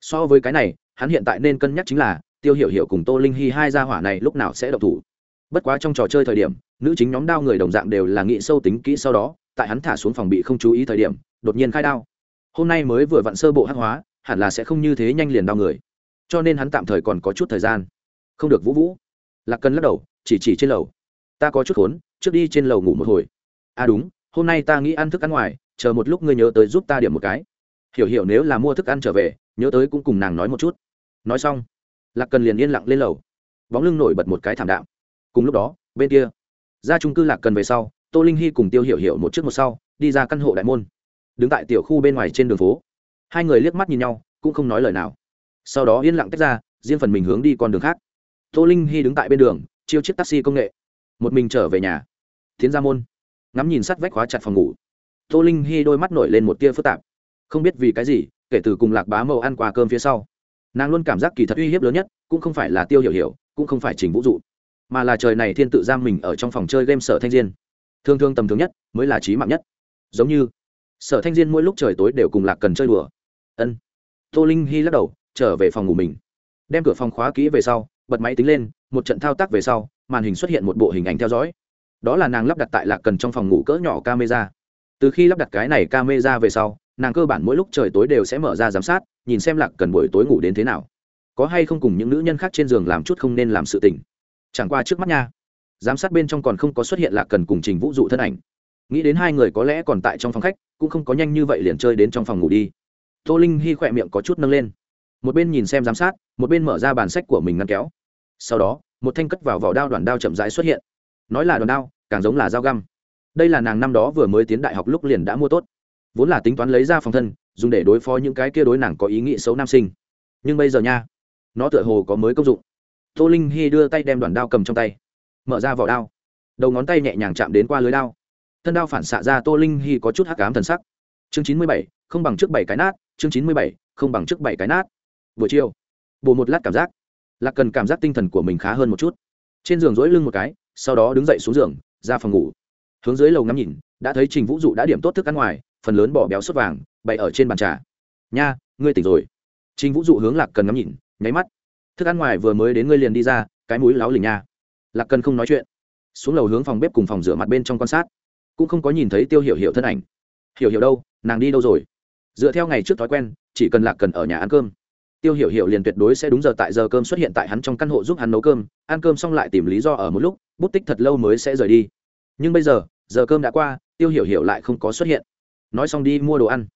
So với cái này, hắn hiện tại nên cân nhắc chính là, tiêu hiểu hiểu cùng tô linh hy hai gia hỏa này lúc nào sẽ độc thủ. Bất quá trong trò chơi thời điểm, nữ chính nhóm đao người đồng dạng đều là nghị sâu tính kỹ sau đó, tại hắn thả xuống phòng bị không chú ý thời điểm, đột nhiên khai đao. Hôm nay mới vừa vặn sơ bộ hắc hóa, hẳn là sẽ không như thế nhanh liền đao người. Cho nên hắn tạm thời còn có chút thời gian. Không được, vũ vũ. Lạc cần lắc đầu, chỉ chỉ trên lầu. Ta có chút khốn, trước đi trên lầu ngủ một hồi. À đúng, hôm nay ta nghĩ ăn thức ăn ngoài chờ một lúc ngươi nhớ tới giúp ta điểm một cái. Hiểu hiểu nếu là mua thức ăn trở về, nhớ tới cũng cùng nàng nói một chút. Nói xong, lạc cần liền yên lặng lên lầu. Bóng lưng nổi bật một cái thảm đạm. Cùng lúc đó, bên kia, ra trung cư lạc cần về sau, tô linh hy cùng tiêu hiểu hiểu một trước một sau, đi ra căn hộ đại môn. Đứng tại tiểu khu bên ngoài trên đường phố. Hai người liếc mắt nhìn nhau, cũng không nói lời nào. Sau đó yên lặng tách ra, riêng phần mình hướng đi con đường khác. Tô linh hy đứng tại bên đường, chiêu chiếc taxi công nghệ. Một mình trở về nhà. Tiến ra môn. Ngắm nhìn sắt vách khóa chặt phòng ngủ tô linh hy đôi mắt nổi lên một tia phức tạp. Không biết vì cái gì, kể từ cùng lạc bá mẫu ăn qua cơm phía sau, nàng luôn cảm giác kỳ thật uy hiếp lớn nhất cũng không phải là tiêu hiểu hiểu, cũng không phải trình vũ dụ, mà là trời này thiên tự giam mình ở trong phòng chơi game sở thanh diên. Thương thương tầm thường nhất mới là trí mạng nhất. Giống như sở thanh diên mỗi lúc trời tối đều cùng lạc cần chơi đùa. Ân. Tô linh hy lắc đầu, trở về phòng ngủ mình. Đem cửa phòng khóa kỹ về sau, bật máy tính lên, một trận thao tác về sau, màn hình xuất hiện một bộ hình ảnh theo dõi. Đó là nàng lắp đặt tại lạc cần trong phòng ngủ cỡ nhỏ camera từ khi lắp đặt cái này camera về sau, nàng cơ bản mỗi lúc trời tối đều sẽ mở ra giám sát, nhìn xem lạc cần buổi tối ngủ đến thế nào. Có hay không cùng những nữ nhân khác trên giường làm chút không nên làm sự tình. Chẳng qua trước mắt nha, giám sát bên trong còn không có xuất hiện lạc cần cùng trình vũ dụ thân ảnh. Nghĩ đến hai người có lẽ còn tại trong phòng khách, cũng không có nhanh như vậy liền chơi đến trong phòng ngủ đi. Tô linh hy khỏe miệng có chút nâng lên. Một bên nhìn xem giám sát, một bên mở ra bàn sách của mình ngăn kéo. Sau đó, một thanh cất vào vỏ đao đoàn đao chậm rãi xuất hiện. Nói là đoàn đao, càng giống là dao găm đây là nàng năm đó vừa mới tiến đại học lúc liền đã mua tốt. Vốn là tính toán lấy ra phòng thân, dùng để đối phó những cái kia đối nàng có ý nghĩ xấu nam sinh. Nhưng bây giờ nha, nó tựa hồ có mới công dụng. Tô linh hy đưa tay đem đoàn đao cầm trong tay, mở ra vỏ đao. Đầu ngón tay nhẹ nhàng chạm đến qua lưới đao. Thân đao phản xạ ra tô linh hy có chút hắc ám thần sắc. Chương chín mươi bảy, không bằng trước bảy cái nát, chương chín mươi bảy, không bằng trước bảy cái nát. Buổi chiều bù một lát cảm giác. Lạc cần cảm giác tinh thần của mình khá hơn một chút. Trên giường dỗi lưng một cái, sau đó đứng dậy xuống giường, ra phòng ngủ hướng dưới lầu ngắm nhìn, đã thấy trình vũ dụ đã điểm tốt thức ăn ngoài, phần lớn bỏ béo xuất vàng, bày ở trên bàn trà. Nha, ngươi tỉnh rồi. Trình vũ dụ hướng lạc cần ngắm nhìn, nháy mắt. Thức ăn ngoài vừa mới đến ngươi liền đi ra, cái mũi láo lình nha. Lạc cần không nói chuyện. Xuống lầu hướng phòng bếp cùng phòng rửa mặt bên trong quan sát. Cũng không có nhìn thấy tiêu hiểu hiểu thân ảnh. Hiểu hiểu đâu, nàng đi đâu rồi? Dựa theo ngày trước thói quen, chỉ cần lạc cần ở nhà ăn cơm. Tiêu hiểu hiểu liền tuyệt đối sẽ đúng giờ tại giờ cơm xuất hiện tại hắn trong căn hộ giúp hắn nấu cơm. Ăn cơm xong lại tìm lý do ở một lúc, bút tích thật lâu mới sẽ rời đi nhưng bây giờ giờ cơm đã qua, tiêu hiểu hiểu lại không có xuất hiện. Nói xong đi mua đồ ăn.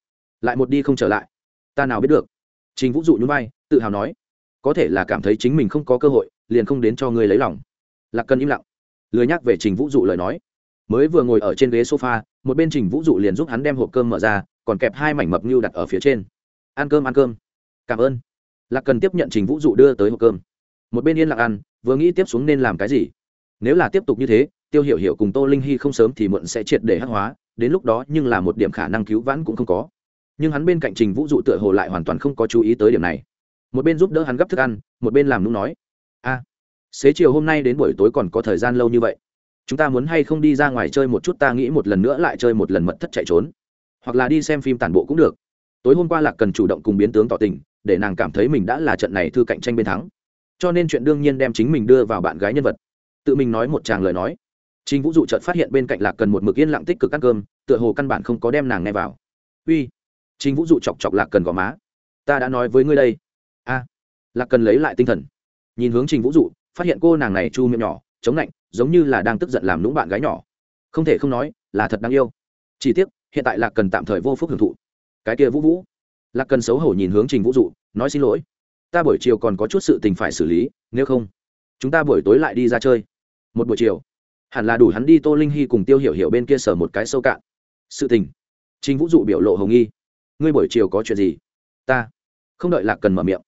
Lại một đi không trở lại. Ta nào biết được. Trình vũ dụ nhún vai, tự hào nói. Có thể là cảm thấy chính mình không có cơ hội, liền không đến cho người lấy lòng. Lạc cần im lặng. Lười nhắc về trình vũ dụ lời nói. Mới vừa ngồi ở trên ghế sofa, một bên trình vũ dụ liền giúp hắn đem hộp cơm mở ra, còn kẹp hai mảnh mập ngưu đặt ở phía trên. Ăn cơm ăn cơm. Cảm ơn. Lạc cần tiếp nhận trình vũ dụ đưa tới hộp cơm. Một bên yên lặng ăn, vừa nghĩ tiếp xuống nên làm cái gì? Nếu là tiếp tục như thế tiêu hiểu hiểu cùng tô linh hy không sớm thì muộn sẽ triệt để hắc hóa, đến lúc đó nhưng là một điểm khả năng cứu vãn cũng không có. Nhưng hắn bên cạnh trình vũ dụ tựa hồ lại hoàn toàn không có chú ý tới điểm này. Một bên giúp đỡ hắn gấp thức ăn, một bên làm nung nói, a, xế chiều hôm nay đến buổi tối còn có thời gian lâu như vậy. Chúng ta muốn hay không đi ra ngoài chơi một chút, ta nghĩ một lần nữa lại chơi một lần mật thất chạy trốn. Hoặc là đi xem phim tản bộ cũng được. Tối hôm qua lạc cần chủ động cùng biến tướng tỏ tình, để nàng cảm thấy mình đã là trận này thư cạnh tranh bên thắng. Cho nên chuyện đương nhiên đem chính mình đưa vào bạn gái nhân vật. Tự mình nói một tràng lời nói trình vũ dụ chợt phát hiện bên cạnh lạc cần một mực yên lặng tích cực ăn cơm, tựa hồ căn bản không có đem nàng nghe vào. Uy. Trình vũ dụ chọc chọc lạc cần gò má. Ta đã nói với ngươi đây. A. Lạc cần lấy lại tinh thần. Nhìn hướng trình vũ dụ, phát hiện cô nàng này chu miệng nhỏ, chống lạnh, giống như là đang tức giận làm nũng bạn gái nhỏ. Không thể không nói, là thật đáng yêu. Chỉ tiếc, hiện tại lạc cần tạm thời vô phúc hưởng thụ. Cái kia vũ vũ. Lạc cần xấu hổ nhìn hướng trình vũ dụ, nói xin lỗi. Ta buổi chiều còn có chút sự tình phải xử lý, nếu không, chúng ta buổi tối lại đi ra chơi. Một buổi chiều hẳn là đủ hắn đi tô linh hy cùng tiêu hiểu hiểu bên kia sở một cái sâu cạn. Sự tình. Trình vũ dụ biểu lộ hồng nghi. Ngươi buổi chiều có chuyện gì? Ta. Không đợi lạc cần mở miệng.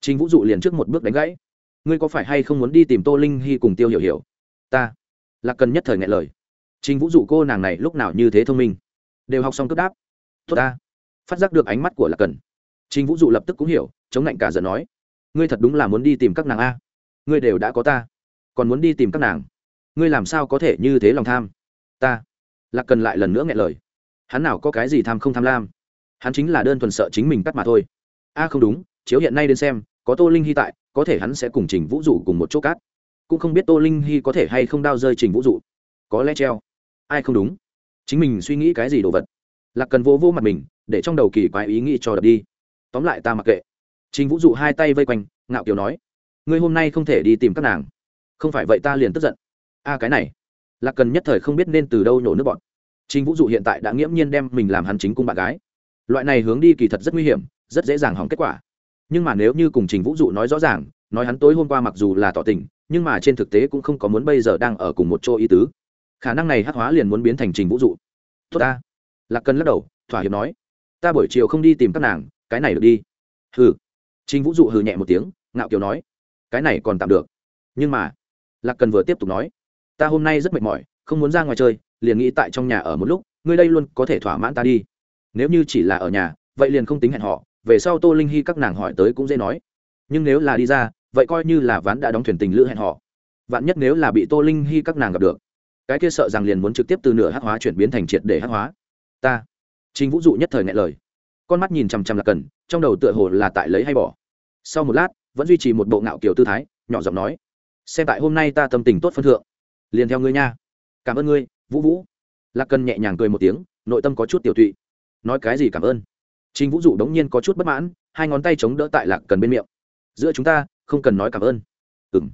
Trình vũ dụ liền trước một bước đánh gãy. Ngươi có phải hay không muốn đi tìm tô linh hy cùng tiêu hiểu hiểu? Ta. Lạc cần nhất thời ngại lời. Trình vũ dụ cô nàng này lúc nào như thế thông minh? Đều học xong cấp đáp. Tốt ta. Phát giác được ánh mắt của lạc cần. Trình vũ dụ lập tức cũng hiểu, chống lạnh cả giận nói. Ngươi thật đúng là muốn đi tìm các nàng a. Ngươi đều đã có ta. Còn muốn đi tìm các nàng ngươi làm sao có thể như thế lòng tham? Ta, lạc cần lại lần nữa nghe lời. Hắn nào có cái gì tham không tham lam? Hắn chính là đơn thuần sợ chính mình cắt mà thôi. A, không đúng, chiếu hiện nay đến xem, có tô linh hy tại, có thể hắn sẽ cùng trình vũ dụ cùng một chỗ cát. Cũng không biết tô linh hy có thể hay không đao rơi trình vũ dụ. Có lẽ treo. Ai không đúng? Chính mình suy nghĩ cái gì đồ vật? Lạc cần vô vô mặt mình, để trong đầu kỳ quái ý nghĩ cho đập đi. Tóm lại ta mặc kệ. Trình vũ dụ hai tay vây quanh, ngạo kiều nói, ngươi hôm nay không thể đi tìm các nàng. Không phải vậy ta liền tức giận a cái này. Lạc cần nhất thời không biết nên từ đâu nhổ nước bọn trình vũ dụ hiện tại đã nghiễm nhiên đem mình làm hắn chính cung bạn gái. Loại này hướng đi kỳ thật rất nguy hiểm, rất dễ dàng hỏng kết quả. Nhưng mà nếu như cùng trình vũ dụ nói rõ ràng, nói hắn tối hôm qua mặc dù là tỏ tình, nhưng mà trên thực tế cũng không có muốn bây giờ đang ở cùng một chỗ ý tứ. Khả năng này hắc hóa liền muốn biến thành trình vũ dụ. Tốt ta. Lạc cần lắc đầu, thỏa hiệp nói. Ta buổi chiều không đi tìm các nàng, cái này được đi. Hừ. Trình vũ dụ hừ nhẹ một tiếng, ngạo kiều nói. Cái này còn tạm được. Nhưng mà, lạc cần vừa tiếp tục nói ta hôm nay rất mệt mỏi, không muốn ra ngoài chơi, liền nghĩ tại trong nhà ở một lúc, ngươi đây luôn có thể thỏa mãn ta đi. Nếu như chỉ là ở nhà, vậy liền không tính hẹn họ về sau tô linh hy các nàng hỏi tới cũng dễ nói. Nhưng nếu là đi ra, vậy coi như là ván đã đóng thuyền tình lữ hẹn họ vạn nhất nếu là bị tô linh hy các nàng gặp được, cái kia sợ rằng liền muốn trực tiếp từ nửa hắc hóa chuyển biến thành triệt để hắc hóa. Ta chính vũ dụ nhất thời ngại lời. Con mắt nhìn chằm chằm là cần, trong đầu tựa hồ là tại lấy hay bỏ. Sau một lát, vẫn duy trì một bộ ngạo kiểu tư thái, nhỏ giọng nói, xem tại hôm nay ta tâm tình tốt phân thượng liền theo ngươi nha. Cảm ơn ngươi, vũ vũ. Lạc cần nhẹ nhàng cười một tiếng, nội tâm có chút tiểu tụy. Nói cái gì cảm ơn? Chính vũ dụ đống nhiên có chút bất mãn, hai ngón tay chống đỡ tại lạc cần bên miệng. Giữa chúng ta, không cần nói cảm ơn. Ừng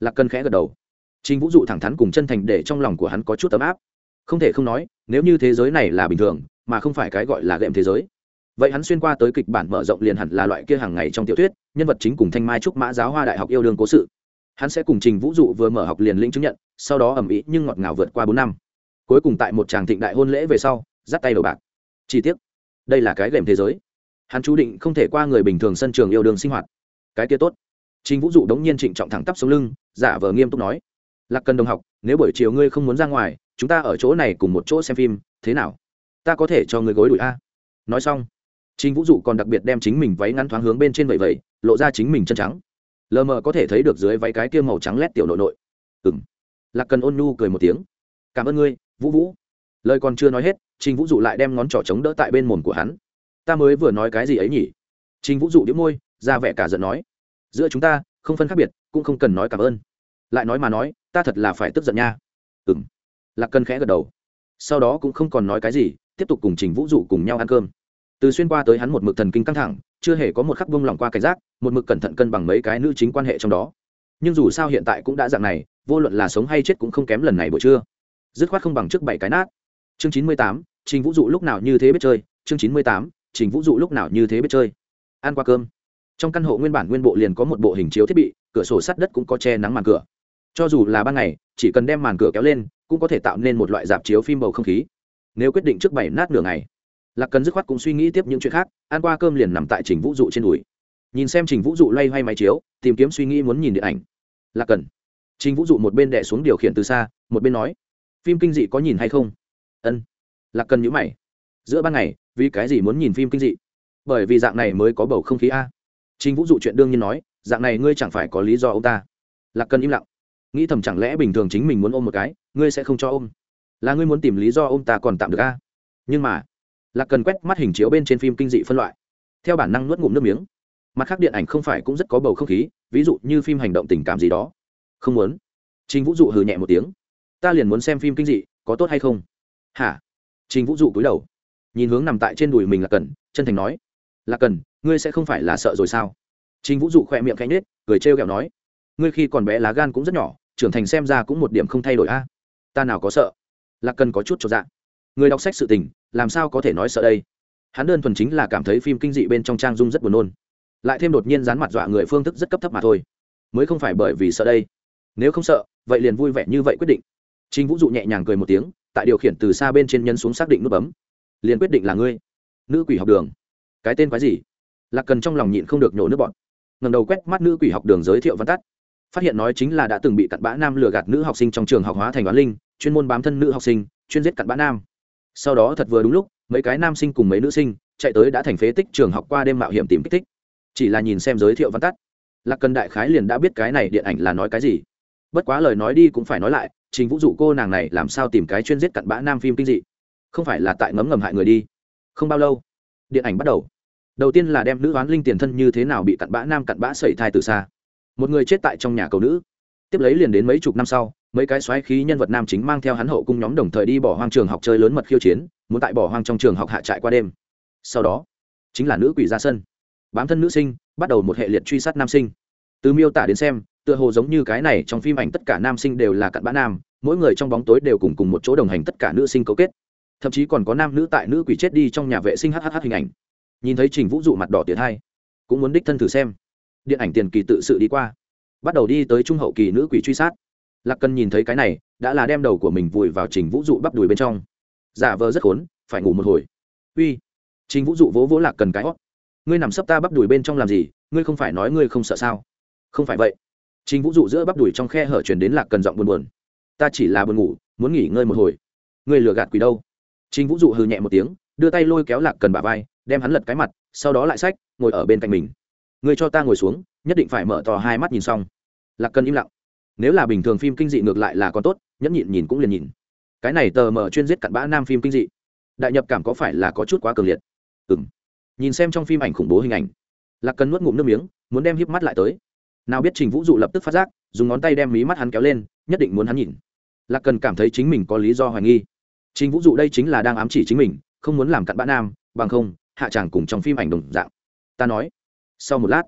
lạc cần khẽ gật đầu. Chính vũ dụ thẳng thắn cùng chân thành để trong lòng của hắn có chút ấm áp. Không thể không nói, nếu như thế giới này là bình thường, mà không phải cái gọi là gệm thế giới. Vậy hắn xuyên qua tới kịch bản mở rộng liền hẳn là loại kia hàng ngày trong tiểu thuyết, nhân vật chính cùng thanh mai trúc mã giáo hoa đại học yêu đương cố sự hắn sẽ cùng trình vũ dụ vừa mở học liền lĩnh chứng nhận, sau đó ẩm ý nhưng ngọt ngào vượt qua bốn năm. Cuối cùng tại một tràng thịnh đại hôn lễ về sau, dắt tay đầu bạc. Chi tiết đây là cái gệm thế giới. Hắn chú định không thể qua người bình thường sân trường yêu đương sinh hoạt. Cái kia tốt. Trình vũ dụ đống nhiên trịnh trọng thẳng tắp sống lưng, giả vờ nghiêm túc nói, lạc cần đồng học, nếu buổi chiều ngươi không muốn ra ngoài, chúng ta ở chỗ này cùng một chỗ xem phim, thế nào? Ta có thể cho người gối đuổi a. Nói xong, trình vũ dụ còn đặc biệt đem chính mình váy ngắn thoáng hướng bên trên vậy vậy lộ ra chính mình chân trắng lờ mờ có thể thấy được dưới váy cái kia màu trắng lét tiểu nội nội. Ừ m lạc cần ôn nhu cười một tiếng. Cảm ơn ngươi, vũ vũ. Lời còn chưa nói hết, trình vũ dụ lại đem ngón trỏ trống đỡ tại bên mồm của hắn. Ta mới vừa nói cái gì ấy nhỉ? Trình vũ dụ đĩu môi, ra vẻ cả giận nói. Giữa chúng ta, không phân khác biệt, cũng không cần nói cảm ơn. Lại nói mà nói, ta thật là phải tức giận nha. Ừ m lạc cần khẽ gật đầu. Sau đó cũng không còn nói cái gì, tiếp tục cùng trình vũ dụ cùng nhau ăn cơm. Từ xuyên qua tới hắn một mực thần kinh căng thẳng chưa hề có một khắc buông lỏng qua cảnh giác, một mực cẩn thận cân bằng mấy cái nữ chính quan hệ trong đó. Nhưng dù sao hiện tại cũng đã dạng này, vô luận là sống hay chết cũng không kém lần này buổi trưa. Dứt khoát không bằng trước bảy cái nát. Chương chín mươi tám, trình vũ dụ lúc nào như thế biết chơi. Chương chín mươi tám, trình vũ dụ lúc nào như thế biết chơi. Ăn qua cơm. Trong căn hộ nguyên bản nguyên bộ liền có một bộ hình chiếu thiết bị, cửa sổ sắt đất cũng có che nắng màn cửa. Cho dù là ban ngày, chỉ cần đem màn cửa kéo lên, cũng có thể tạo nên một loại dạp chiếu phim bầu không khí. Nếu quyết định trước bảy nát nửa ngày lạc cần dứt khoát cũng suy nghĩ tiếp những chuyện khác, ăn qua cơm liền nằm tại trình vũ dụ trên đùi. Nhìn xem trình vũ dụ loay hoay máy chiếu, tìm kiếm suy nghĩ muốn nhìn điện ảnh. Lạc cần. Trình vũ dụ một bên đẻ xuống điều khiển từ xa, một bên nói, phim kinh dị có nhìn hay không? Ân. Lạc cần nhữ mày. Giữa ban ngày, vì cái gì muốn nhìn phim kinh dị? Bởi vì dạng này mới có bầu không khí a. Trình vũ dụ chuyện đương nhiên nói, dạng này ngươi chẳng phải có lý do ông ta. Lạc cần im lặng. Nghĩ thầm chẳng lẽ bình thường chính mình muốn ôm một cái, ngươi sẽ không cho ôm? Là ngươi muốn tìm lý do ôm ta còn tạm được a? Nhưng mà lạc cần quét mắt hình chiếu bên trên phim kinh dị phân loại. Theo bản năng nuốt ngụm nước miếng. Mặt khác điện ảnh không phải cũng rất có bầu không khí, ví dụ như phim hành động tình cảm gì đó. Không muốn. Trình vũ dụ hừ nhẹ một tiếng. Ta liền muốn xem phim kinh dị, có tốt hay không? Hả? Trình vũ dụ cúi đầu. Nhìn hướng nằm tại trên đùi mình là cần, chân thành nói. Là cần, ngươi sẽ không phải là sợ rồi sao? Trình vũ dụ khỏe miệng khẽ nết cười trêu ghẹo nói. Ngươi khi còn bé lá gan cũng rất nhỏ, trưởng thành xem ra cũng một điểm không thay đổi a. Ta nào có sợ? Lạc cần có chút cho dạng người đọc sách sự tình làm sao có thể nói sợ đây hắn đơn thuần chính là cảm thấy phim kinh dị bên trong trang dung rất buồn nôn lại thêm đột nhiên dán mặt dọa người phương thức rất cấp thấp mà thôi mới không phải bởi vì sợ đây nếu không sợ vậy liền vui vẻ như vậy quyết định Trình Vũ dụ nhẹ nhàng cười một tiếng, tại điều khiển từ xa bên trên nhân xuống xác định nút bấm. Liền quyết định là ngươi. Nữ quỷ học đường. Cái tên quái gì? Lạc Cần trong lòng nhịn không được nhổ nước bọt. Ngẩng đầu quét mắt nữ quỷ học đường giới thiệu văn tắt. Phát hiện nói chính là đã từng bị cặn bã nam lừa gạt nữ học sinh trong trường học hóa thành đoán linh, chuyên môn bám thân nữ học sinh, chuyên giết cặn bã nam. Sau đó thật vừa đúng lúc, mấy cái nam sinh cùng mấy nữ sinh chạy tới đã thành phế tích trường học qua đêm mạo hiểm tìm kích thích. Chỉ là nhìn xem giới thiệu văn tắt, Lạc Cần đại khái liền đã biết cái này điện ảnh là nói cái gì. Bất quá lời nói đi cũng phải nói lại, trình vũ dụ cô nàng này làm sao tìm cái chuyên giết cặn bã nam phim kinh dị? Không phải là tại ngấm ngầm hại người đi. Không bao lâu điện ảnh bắt đầu. Đầu tiên là đem nữ oán linh tiền thân như thế nào bị cặn bã nam cặn bã sẩy thai từ xa. Một người chết tại trong nhà cầu nữ. Tiếp lấy liền đến mấy chục năm sau mấy cái xoáy khí nhân vật nam chính mang theo hắn hậu cung nhóm đồng thời đi bỏ hoang trường học chơi lớn mật khiêu chiến, muốn tại bỏ hoang trong trường học hạ trại qua đêm. Sau đó, chính là nữ quỷ ra sân. Bám thân nữ sinh, bắt đầu một hệ liệt truy sát nam sinh. Từ miêu tả đến xem, tựa hồ giống như cái này trong phim ảnh tất cả nam sinh đều là cặn bã nam, mỗi người trong bóng tối đều cùng cùng một chỗ đồng hành tất cả nữ sinh cấu kết. Thậm chí còn có nam nữ tại nữ quỷ chết đi trong nhà vệ sinh hhh hình ảnh. Nhìn thấy trình vũ dụ mặt đỏ tiệt hai, cũng muốn đích thân thử xem. Điện ảnh tiền kỳ tự sự đi qua, bắt đầu đi tới trung hậu kỳ nữ quỷ truy sát lạc cần nhìn thấy cái này đã là đem đầu của mình vùi vào trình vũ dụ bắp đùi bên trong giả vờ rất khốn phải ngủ một hồi uy trình vũ dụ vỗ vỗ lạc cần cái hót ngươi nằm sấp ta bắp đùi bên trong làm gì ngươi không phải nói ngươi không sợ sao không phải vậy Trình Vũ dụ giữa bắp đùi trong khe hở truyền đến Lạc Cần giọng buồn buồn. "Ta chỉ là buồn ngủ, muốn nghỉ ngơi một hồi." Ngươi lừa gạt quỷ đâu? Trình Vũ dụ hừ nhẹ một tiếng, đưa tay lôi kéo Lạc Cần bả vai, đem hắn lật cái mặt, sau đó lại sách, ngồi ở bên cạnh mình. "Ngươi cho ta ngồi xuống, nhất định phải mở to hai mắt nhìn xong." Lạc Cần im lặng. Nếu là bình thường phim kinh dị ngược lại là còn tốt, nhẫn nhịn nhìn cũng liền nhìn. Cái này tờ mở chuyên giết cặn bã nam phim kinh dị. Đại nhập cảm có phải là có chút quá cường liệt? Ừm. Nhìn xem trong phim ảnh khủng bố hình ảnh, Lạc Cần nuốt ngụm nước miếng, muốn đem híp mắt lại tới nào biết trình vũ dụ lập tức phát giác dùng ngón tay đem mí mắt hắn kéo lên nhất định muốn hắn nhìn lạc cần cảm thấy chính mình có lý do hoài nghi trình vũ dụ đây chính là đang ám chỉ chính mình không muốn làm cặn bã nam bằng không hạ chàng cùng trong phim ảnh đồng dạng ta nói sau một lát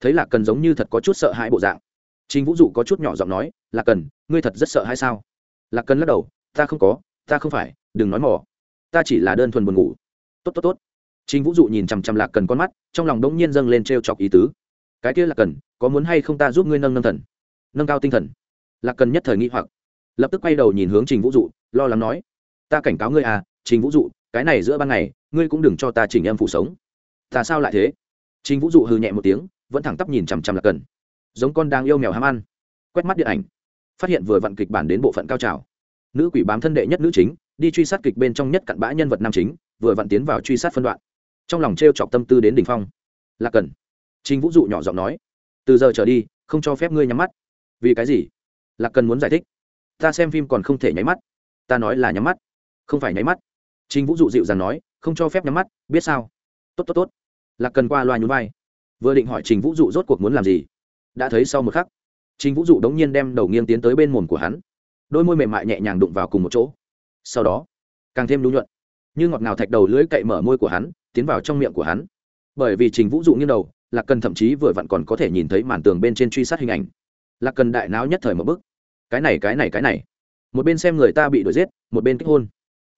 thấy lạc cần giống như thật có chút sợ hãi bộ dạng trình vũ dụ có chút nhỏ giọng nói, lạc cần, ngươi thật rất sợ hay sao? Lạc cần lắc đầu, ta không có, ta không phải, đừng nói mỏ ta chỉ là đơn thuần buồn ngủ. Tốt tốt tốt. Trình vũ dụ nhìn chằm chằm lạc cần con mắt, trong lòng đống nhiên dâng lên t chọc ý tứ. Cái kia Lạc cần, có muốn hay không ta giúp ngươi nâng nâng thần? Nâng cao tinh thần. Lạc cần nhất thời nghi hoặc, lập tức quay đầu nhìn hướng trình vũ dụ, lo lắng nói, ta cảnh cáo ngươi à trình vũ dụ, cái này giữa ban ngày, ngươi cũng đừng cho ta chỉnh em phụ sống. Ta sao lại thế? Trình vũ dụ hừ nhẹ một tiếng, vẫn thẳng tắp nhìn chằm chằm lạc cần giống con đang yêu mèo ham ăn quét mắt điện ảnh phát hiện vừa vặn kịch bản đến bộ phận cao trào nữ quỷ bám thân đệ nhất nữ chính đi truy sát kịch bên trong nhất cặn bã nhân vật nam chính vừa vặn tiến vào truy sát phân đoạn trong lòng t r e o chọc tâm tư đến đ ỉ n h phong lạc cần Trình Vũ dụ nhỏ giọng nói, từ giờ trở đi, không cho phép ngươi nhắm mắt. Vì cái gì? Lạc Cần muốn giải thích. Ta xem phim còn không thể nháy mắt. Ta nói là nhắm mắt, không phải nháy mắt. Trình Vũ dụ dịu dàng nói, không cho phép nhắm mắt, biết sao? Tốt tốt tốt. Lạc Cần qua loa nhún vai. Vừa định hỏi Trình Vũ dụ rốt cuộc muốn làm gì, đã thấy sau một khắc, Trình Vũ dụ đống nhiên đem đầu nghiêng tiến tới bên mồm của hắn, đôi môi mềm mại nhẹ nhàng đụng vào cùng một chỗ. Sau đó, càng thêm lưu nhuận, như ngọt ngào thạch đầu lưỡi cậy mở môi của hắn, tiến vào trong miệng của hắn. Bởi vì Trình Vũ dụ nghiêng đầu, lạc cần thậm chí vừa vặn còn có thể nhìn thấy màn tường bên trên truy sát hình ảnh. Lạc cần đại náo nhất thời một bức. Cái này cái này cái này. Một bên xem người ta bị đuổi giết một bên kết hôn.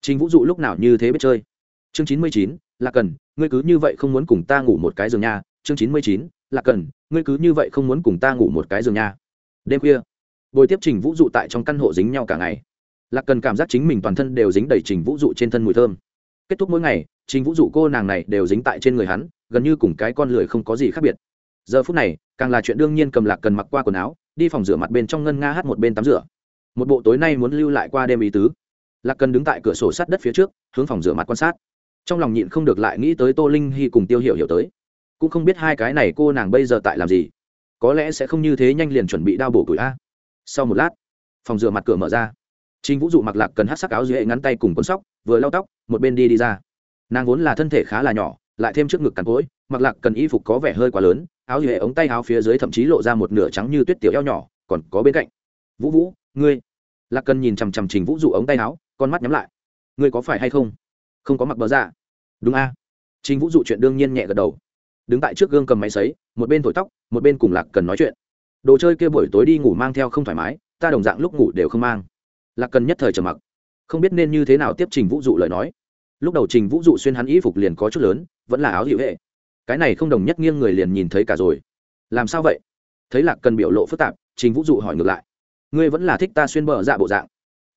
Trình vũ dụ lúc nào như thế biết chơi. Chương chín mươi chín lạc cần ngươi cứ như vậy không muốn cùng ta ngủ một cái giường nha. Chương chín mươi chín lạc cần ngươi cứ như vậy không muốn cùng ta ngủ một cái giường nha. Đêm khuya, bồi tiếp trình vũ dụ tại trong căn hộ dính nhau cả ngày. Lạc cần cảm giác chính mình toàn thân đều dính đầy trình vũ dụ trên thân mùi thơm. Kết thúc mỗi ngày, trình vũ dụ cô nàng này đều dính tại trên người hắn, gần như cùng cái con lười không có gì khác biệt. Giờ phút này, càng là chuyện đương nhiên cầm lạc cần mặc qua quần áo, đi phòng rửa mặt bên trong ngân nga hát một bên tắm rửa. Một bộ tối nay muốn lưu lại qua đêm ý tứ. Lạc cần đứng tại cửa sổ sát đất phía trước, hướng phòng rửa mặt quan sát. Trong lòng nhịn không được lại nghĩ tới tô linh hy cùng tiêu hiểu hiểu tới cũng không biết hai cái này cô nàng bây giờ tại làm gì. Có lẽ sẽ không như thế nhanh liền chuẩn bị đao bổ củi a. Sau một lát phòng rửa mặt cửa mở ra. Trình Vũ dụ mặc lạc cần hát sắc áo dưới ngắn tay cùng cuốn sóc, vừa lau tóc, một bên đi đi ra. Nàng vốn là thân thể khá là nhỏ, lại thêm trước ngực cằn cỗi mặc lạc cần y phục có vẻ hơi quá lớn áo hệ ống tay áo phía dưới thậm chí lộ ra một nửa trắng như tuyết tiểu eo nhỏ còn có bên cạnh. Vũ vũ ngươi? Lạc cần nhìn chằm chằm trình vũ dụ ống tay áo con mắt nhắm lại. Ngươi có phải hay không? Không có mặc bờ ra đúng a. Trình vũ dụ chuyện đương nhiên nhẹ gật đầu đứng tại trước gương cầm máy sấy, một bên thổi tóc, một bên cùng lạc cần nói chuyện. Đồ chơi kia buổi tối đi ngủ mang theo không thoải mái, ta đồng dạng lúc ngủ đều không mang. Lạc cần nhất thời trầm mặc. Không biết nên như thế nào tiếp trình vũ dụ lời nói. Lúc đầu trình vũ dụ xuyên hắn y phục liền có chút lớn, vẫn là áo hiệu hệ. Cái này không đồng nhất nghiêng người liền nhìn thấy cả rồi. Làm sao vậy? Thấy lạc cần biểu lộ phức tạp, trình vũ dụ hỏi ngược lại. Ngươi vẫn là thích ta xuyên bờ dạ bộ dạng?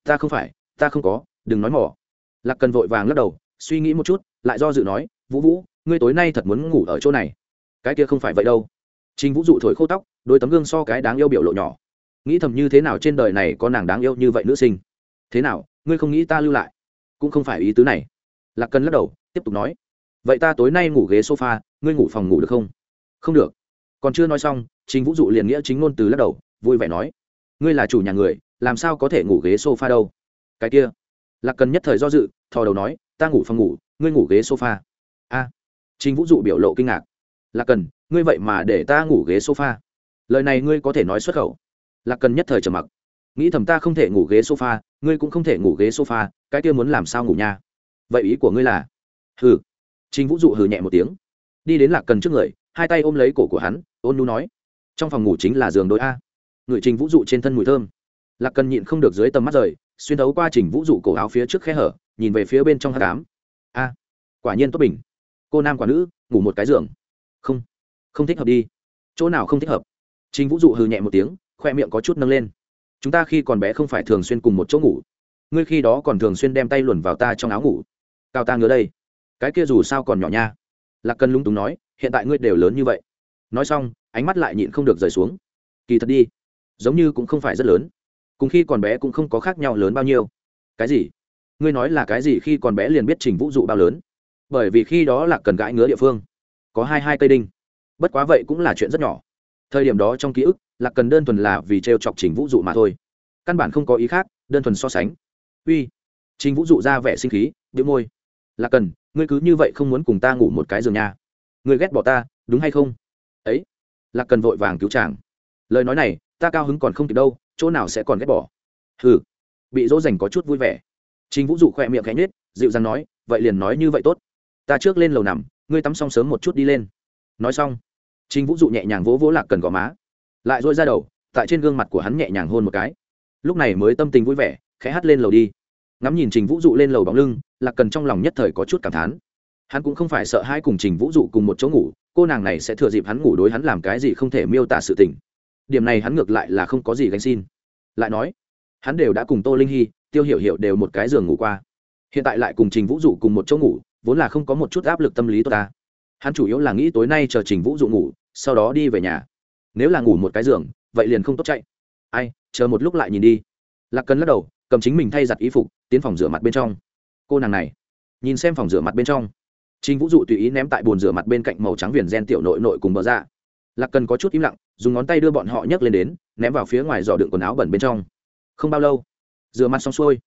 Ta không phải, ta không có, đừng nói mỏ. Lạc cần vội vàng lắc đầu, suy nghĩ một chút, lại do dự nói, vũ vũ ngươi tối nay thật muốn ngủ ở chỗ này. Cái kia không phải vậy đâu. Trình vũ dụ thổi khô tóc, đôi tấm gương so cái đáng yêu biểu lộ nhỏ. Nghĩ thầm như thế nào trên đời này có nàng đáng yêu như vậy nữ sinh. Thế nào, ngươi không nghĩ ta lưu lại? Cũng không phải ý tứ này. Lạc cần lắc đầu, tiếp tục nói. Vậy ta tối nay ngủ ghế sofa, ngươi ngủ phòng ngủ được không? Không được. Còn chưa nói xong chính vũ dụ liền nghĩa chính ngôn từ lắc đầu, vui vẻ nói. Ngươi là chủ nhà người, làm sao có thể ngủ ghế sofa đâu? Cái kia. Lạc cần nhất thời do dự, thò đầu nói, ta ngủ phòng ngủ, ngươi ngủ ghế sofa. Trình chính vũ dụ biểu lộ kinh ngạc. Lạc cần ngươi vậy mà để ta ngủ ghế sofa. Lời này ngươi có thể nói xuất khẩu. Lạc cần nhất thời trầm mặc. Nghĩ thầm ta không thể ngủ ghế sofa ngươi cũng không thể ngủ ghế sofa cái kia muốn làm sao ngủ nha? Vậy ý của ngươi là? Hừ. Trình vũ dụ hừ nhẹ một tiếng. Đi đến lạc cần trước người hai tay ôm lấy cổ của hắn ôn nu nói trong phòng ngủ chính là giường đôi a. Người trình vũ dụ trên thân mùi thơm. Lạc cần nhịn không được dưới tầm mắt rời xuyên thấu qua trình vũ dụ cổ áo phía trước khe hở nhìn về phía bên trong hắc ám, a quả nhiên tốt bình cô nam quả nữ, ngủ một cái giường. Không không thích hợp đi. Chỗ nào không thích hợp? Trình vũ dụ hừ nhẹ một tiếng, khoe miệng có chút nâng lên. Chúng ta khi còn bé không phải thường xuyên cùng một chỗ ngủ. Ngươi khi đó còn thường xuyên đem tay luồn vào ta trong áo ngủ. Cao ta ngứa đây. Cái kia dù sao còn nhỏ nha. Lạc cần lung túng nói, hiện tại ngươi đều lớn như vậy. Nói xong, ánh mắt lại nhịn không được rời xuống. Kỳ thật đi, giống như cũng không phải rất lớn. Cùng khi còn bé cũng không có khác nhau lớn bao nhiêu. Cái gì? Ngươi nói là cái gì khi còn bé liền biết trình vũ dụ bao lớn? Bởi vì khi đó là cần gãi ngứa địa phương. Có hai hai cây đinh. Bất quá vậy cũng là chuyện rất nhỏ. Thời điểm đó trong ký ức là cần đơn thuần là vì t r e o chọc trình vũ dụ mà thôi. Căn bản không có ý khác, đơn thuần so sánh. Uy, trình vũ dụ ra vẻ sinh khí biếu môi. Là cần, ngươi cứ như vậy không muốn cùng ta ngủ một cái giường nha ngươi ghét bỏ ta, đúng hay không? Ấy, lạc cần vội vàng cứu chàng. Lời nói này, ta cao hứng còn không kịp đâu, chỗ nào sẽ còn ghét bỏ? Hừ, bị dỗ dành có chút vui vẻ. Chính vũ dụ khỏe miệng khẽ nhết dịu dàng nói, vậy liền nói như vậy tốt ta trước lên lầu nằm, ngươi tắm xong sớm một chút đi lên. Nói xong chính vũ dụ nhẹ nhàng vỗ vỗ lạc cần gò má, lại dội ra đầu, tại trên gương mặt của hắn nhẹ nhàng hôn một cái. Lúc này mới tâm tình vui vẻ, khẽ hát lên lầu đi. Ngắm nhìn trình vũ dụ lên lầu bóng lưng, lạc cần trong lòng nhất thời có chút cảm thán. Hắn cũng không phải sợ hai cùng trình vũ dụ cùng một chỗ ngủ, cô nàng này sẽ thừa dịp hắn ngủ đối hắn làm cái gì không thể miêu tả sự tình. Điểm này hắn ngược lại là không có gì gánh xin. Lại nói, hắn đều đã cùng tô linh hy, tiêu hiểu hiểu đều một cái giường ngủ qua. Hiện tại lại cùng trình vũ dụ cùng một chỗ ngủ vốn là không có một chút áp lực tâm lý tốt ta. Hắn chủ yếu là nghĩ tối nay chờ trình vũ dụ ngủ sau đó đi về nhà. Nếu là ngủ một cái giường vậy liền không tốt chạy. Ai chờ một lúc lại nhìn đi. Lạc cần lắc đầu cầm chính mình thay giặt y phục tiến phòng rửa mặt bên trong. Cô nàng này nhìn xem phòng rửa mặt bên trong. Trình Vũ dụ tùy ý ném tại bồn rửa mặt bên cạnh màu trắng viền gen tiểu nội nội cùng bờ ra. Lạc Cần có chút im lặng, dùng ngón tay đưa bọn họ nhấc lên đến, ném vào phía ngoài giỏ đựng quần áo bẩn bên trong. Không bao lâu, rửa mặt xong xuôi,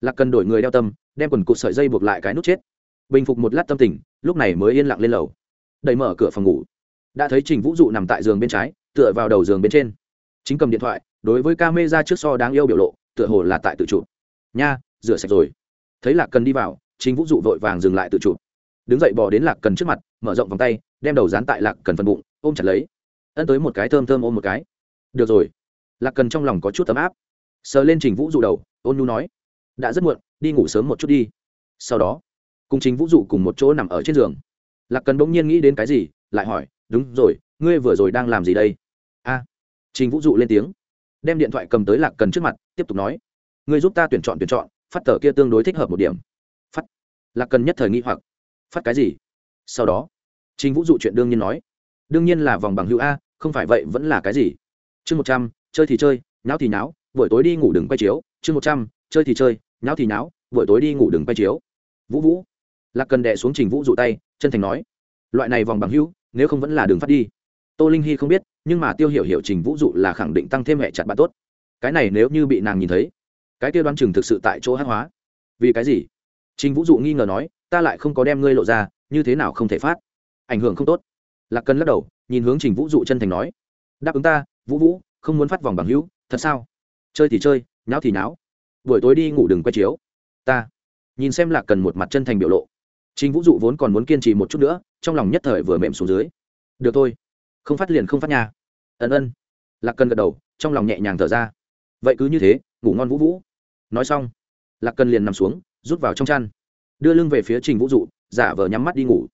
Lạc Cần đổi người đeo tâm, đem quần cụt sợi dây buộc lại cái nút chết. Bình phục một lát tâm tình, lúc này mới yên lặng lên lầu. Đẩy mở cửa phòng ngủ, đã thấy Trình Vũ dụ nằm tại giường bên trái, tựa vào đầu giường bên trên. Chính cầm điện thoại, đối với ca mê ra trước so đáng yêu biểu lộ, tựa hồ là tại tự chụp. Nha, rửa sạch rồi. Thấy Lạc Cần đi vào, chính Vũ dụ vội vàng dừng lại tự chụp đứng dậy bò đến lạc cần trước mặt mở rộng vòng tay đem đầu dán tại lạc cần phần bụng ôm chặt lấy ân tới một cái thơm thơm ôm một cái được rồi lạc cần trong lòng có chút tấm áp sờ lên trình vũ dụ đầu ôn nhu nói đã rất muộn đi ngủ sớm một chút đi sau đó cùng trình vũ dụ cùng một chỗ nằm ở trên giường. Lạc cần bỗng nhiên nghĩ đến cái gì, lại hỏi, đúng rồi, ngươi vừa rồi đang làm gì đây? A. Trình vũ dụ lên tiếng, đem điện thoại cầm tới lạc cần trước mặt, tiếp tục nói, ngươi giúp ta tuyển chọn tuyển chọn, phát tờ kia tương đối thích hợp một điểm. Phát. Lạc cần nhất thời nghĩ hoặc, phát cái gì? Sau đó trình vũ dụ chuyện đương nhiên nói, đương nhiên là vòng bằng hữu a, không phải vậy vẫn là cái gì? Chương một trăm, chơi thì chơi, nháo thì nháo, buổi tối đi ngủ đừng quay chiếu. Chương một trăm, chơi thì chơi, nháo thì nháo, buổi tối đi ngủ đừng quay chiếu. Vũ vũ lạc cần đệ xuống trình vũ dụ tay, chân thành nói, loại này vòng bằng hữu, nếu không vẫn là đường phát đi. Tô linh hy không biết, nhưng mà tiêu hiểu hiểu trình vũ dụ là khẳng định tăng thêm hệ chặt bạn tốt. Cái này nếu như bị nàng nhìn thấy, cái Tiêu đoán chừng thực sự tại chỗ hát hóa. Vì cái gì? Trình vũ dụ nghi ngờ nói, ta lại không có đem ngươi lộ ra, như thế nào không thể phát? Ảnh hưởng không tốt. Lạc cần lắc đầu, nhìn hướng trình vũ dụ chân thành nói, đáp ứng ta, vũ vũ, không muốn phát vòng bằng hữu, thật sao? Chơi thì chơi, nháo thì nháo. Buổi tối đi ngủ đừng quay chiếu. Ta. Nhìn xem lạc cần một mặt chân thành biểu lộ chính vũ dụ vốn còn muốn kiên trì một chút nữa, trong lòng nhất thời vừa mềm xuống dưới. Được thôi, không phát liền không phát nhà ân ân. Lạc cần gật đầu, trong lòng nhẹ nhàng thở ra. Vậy cứ như thế, ngủ ngon vũ vũ. Nói xong, lạc cần liền nằm xuống, rút vào trong chăn. Đưa lưng về phía trình vũ dụ, giả vờ nhắm mắt đi ngủ.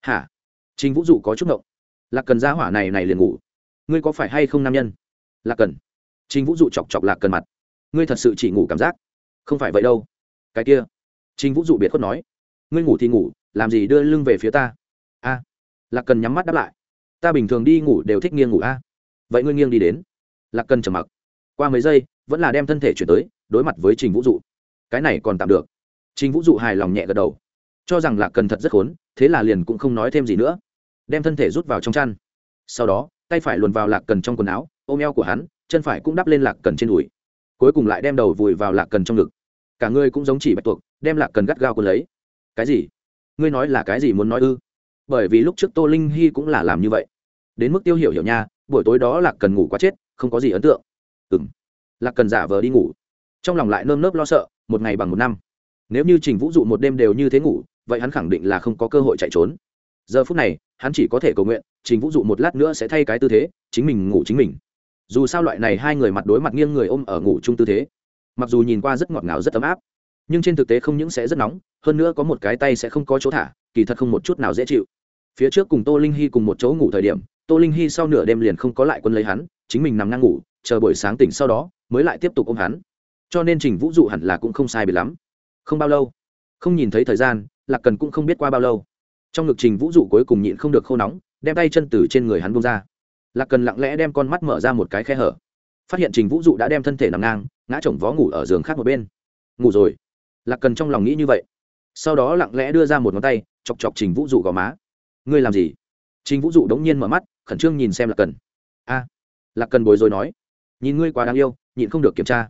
Hả? Trình vũ dụ có chút ngộng. Lạc cần ra hỏa này này liền ngủ. Ngươi có phải hay không nam nhân? Lạc cần. Trình vũ dụ chọc chọc lạc cần mặt. Ngươi thật sự chỉ ngủ cảm giác. Không phải vậy đâu. Cái kia. Trình vũ dụ biệt khuất nói ngươi ngủ thì ngủ, làm gì đưa lưng về phía ta? A, lạc cần nhắm mắt đáp lại. Ta bình thường đi ngủ đều thích nghiêng ngủ a. Vậy ngươi nghiêng đi đến. Lạc cần trầm mặc. Qua mấy giây, vẫn là đem thân thể chuyển tới, đối mặt với trình vũ dụ. Cái này còn tạm được. Trình vũ dụ hài lòng nhẹ gật đầu. Cho rằng lạc cần thật rất khốn, thế là liền cũng không nói thêm gì nữa. Đem thân thể rút vào trong chăn. Sau đó, tay phải luồn vào lạc cần trong quần áo, ôm eo của hắn, chân phải cũng đắp lên lạc cần trên đùi. Cuối cùng lại đem đầu vùi vào lạc cần trong ngực. Cả ngươi cũng giống chỉ bạch tuộc, đem lạc cần gắt gao quần lấy cái gì? Ngươi nói là cái gì muốn nói ư? Bởi vì lúc trước tô linh hy cũng là làm như vậy. Đến mức tiêu hiểu hiểu nha, buổi tối đó lạc cần ngủ quá chết, không có gì ấn tượng. Ừ m lạc cần giả vờ đi ngủ. Trong lòng lại nơm nớp lo sợ, một ngày bằng một năm. Nếu như trình vũ dụ một đêm đều như thế ngủ, vậy hắn khẳng định là không có cơ hội chạy trốn. Giờ phút này, hắn chỉ có thể cầu nguyện, trình vũ dụ một lát nữa sẽ thay cái tư thế, chính mình ngủ chính mình. Dù sao loại này hai người mặt đối mặt nghiêng người ôm ở ngủ chung tư thế. Mặc dù nhìn qua rất ngọt ngào, rất ấm áp nhưng trên thực tế không những sẽ rất nóng, hơn nữa có một cái tay sẽ không có chỗ thả, kỳ thật không một chút nào dễ chịu. Phía trước cùng tô linh hy cùng một chỗ ngủ thời điểm, tô linh hy sau nửa đêm liền không có lại quân lấy hắn, chính mình nằm ngang ngủ, chờ buổi sáng tỉnh sau đó, mới lại tiếp tục ôm hắn. Cho nên trình vũ dụ hẳn là cũng không sai bị lắm. Không bao lâu, không nhìn thấy thời gian, lạc cần cũng không biết qua bao lâu. Trong ngực trình vũ dụ cuối cùng nhịn không được khô nóng, đem tay chân từ trên người hắn bông ra. Lạc cần lặng lẽ đem con mắt mở ra một cái khe hở. Phát hiện trình vũ dụ đã đem thân thể nằm ngang, ngã chồng vó ngủ ở giường khác một bên. Ngủ rồi lạc cần trong lòng nghĩ như vậy. Sau đó lặng lẽ đưa ra một ngón tay, chọc chọc trình vũ dụ gò má. Ngươi làm gì? Trình vũ dụ đống nhiên mở mắt, khẩn trương nhìn xem lạc cần. A, lạc cần bối rối nói, nhìn ngươi quá đáng yêu, nhịn không được kiểm tra.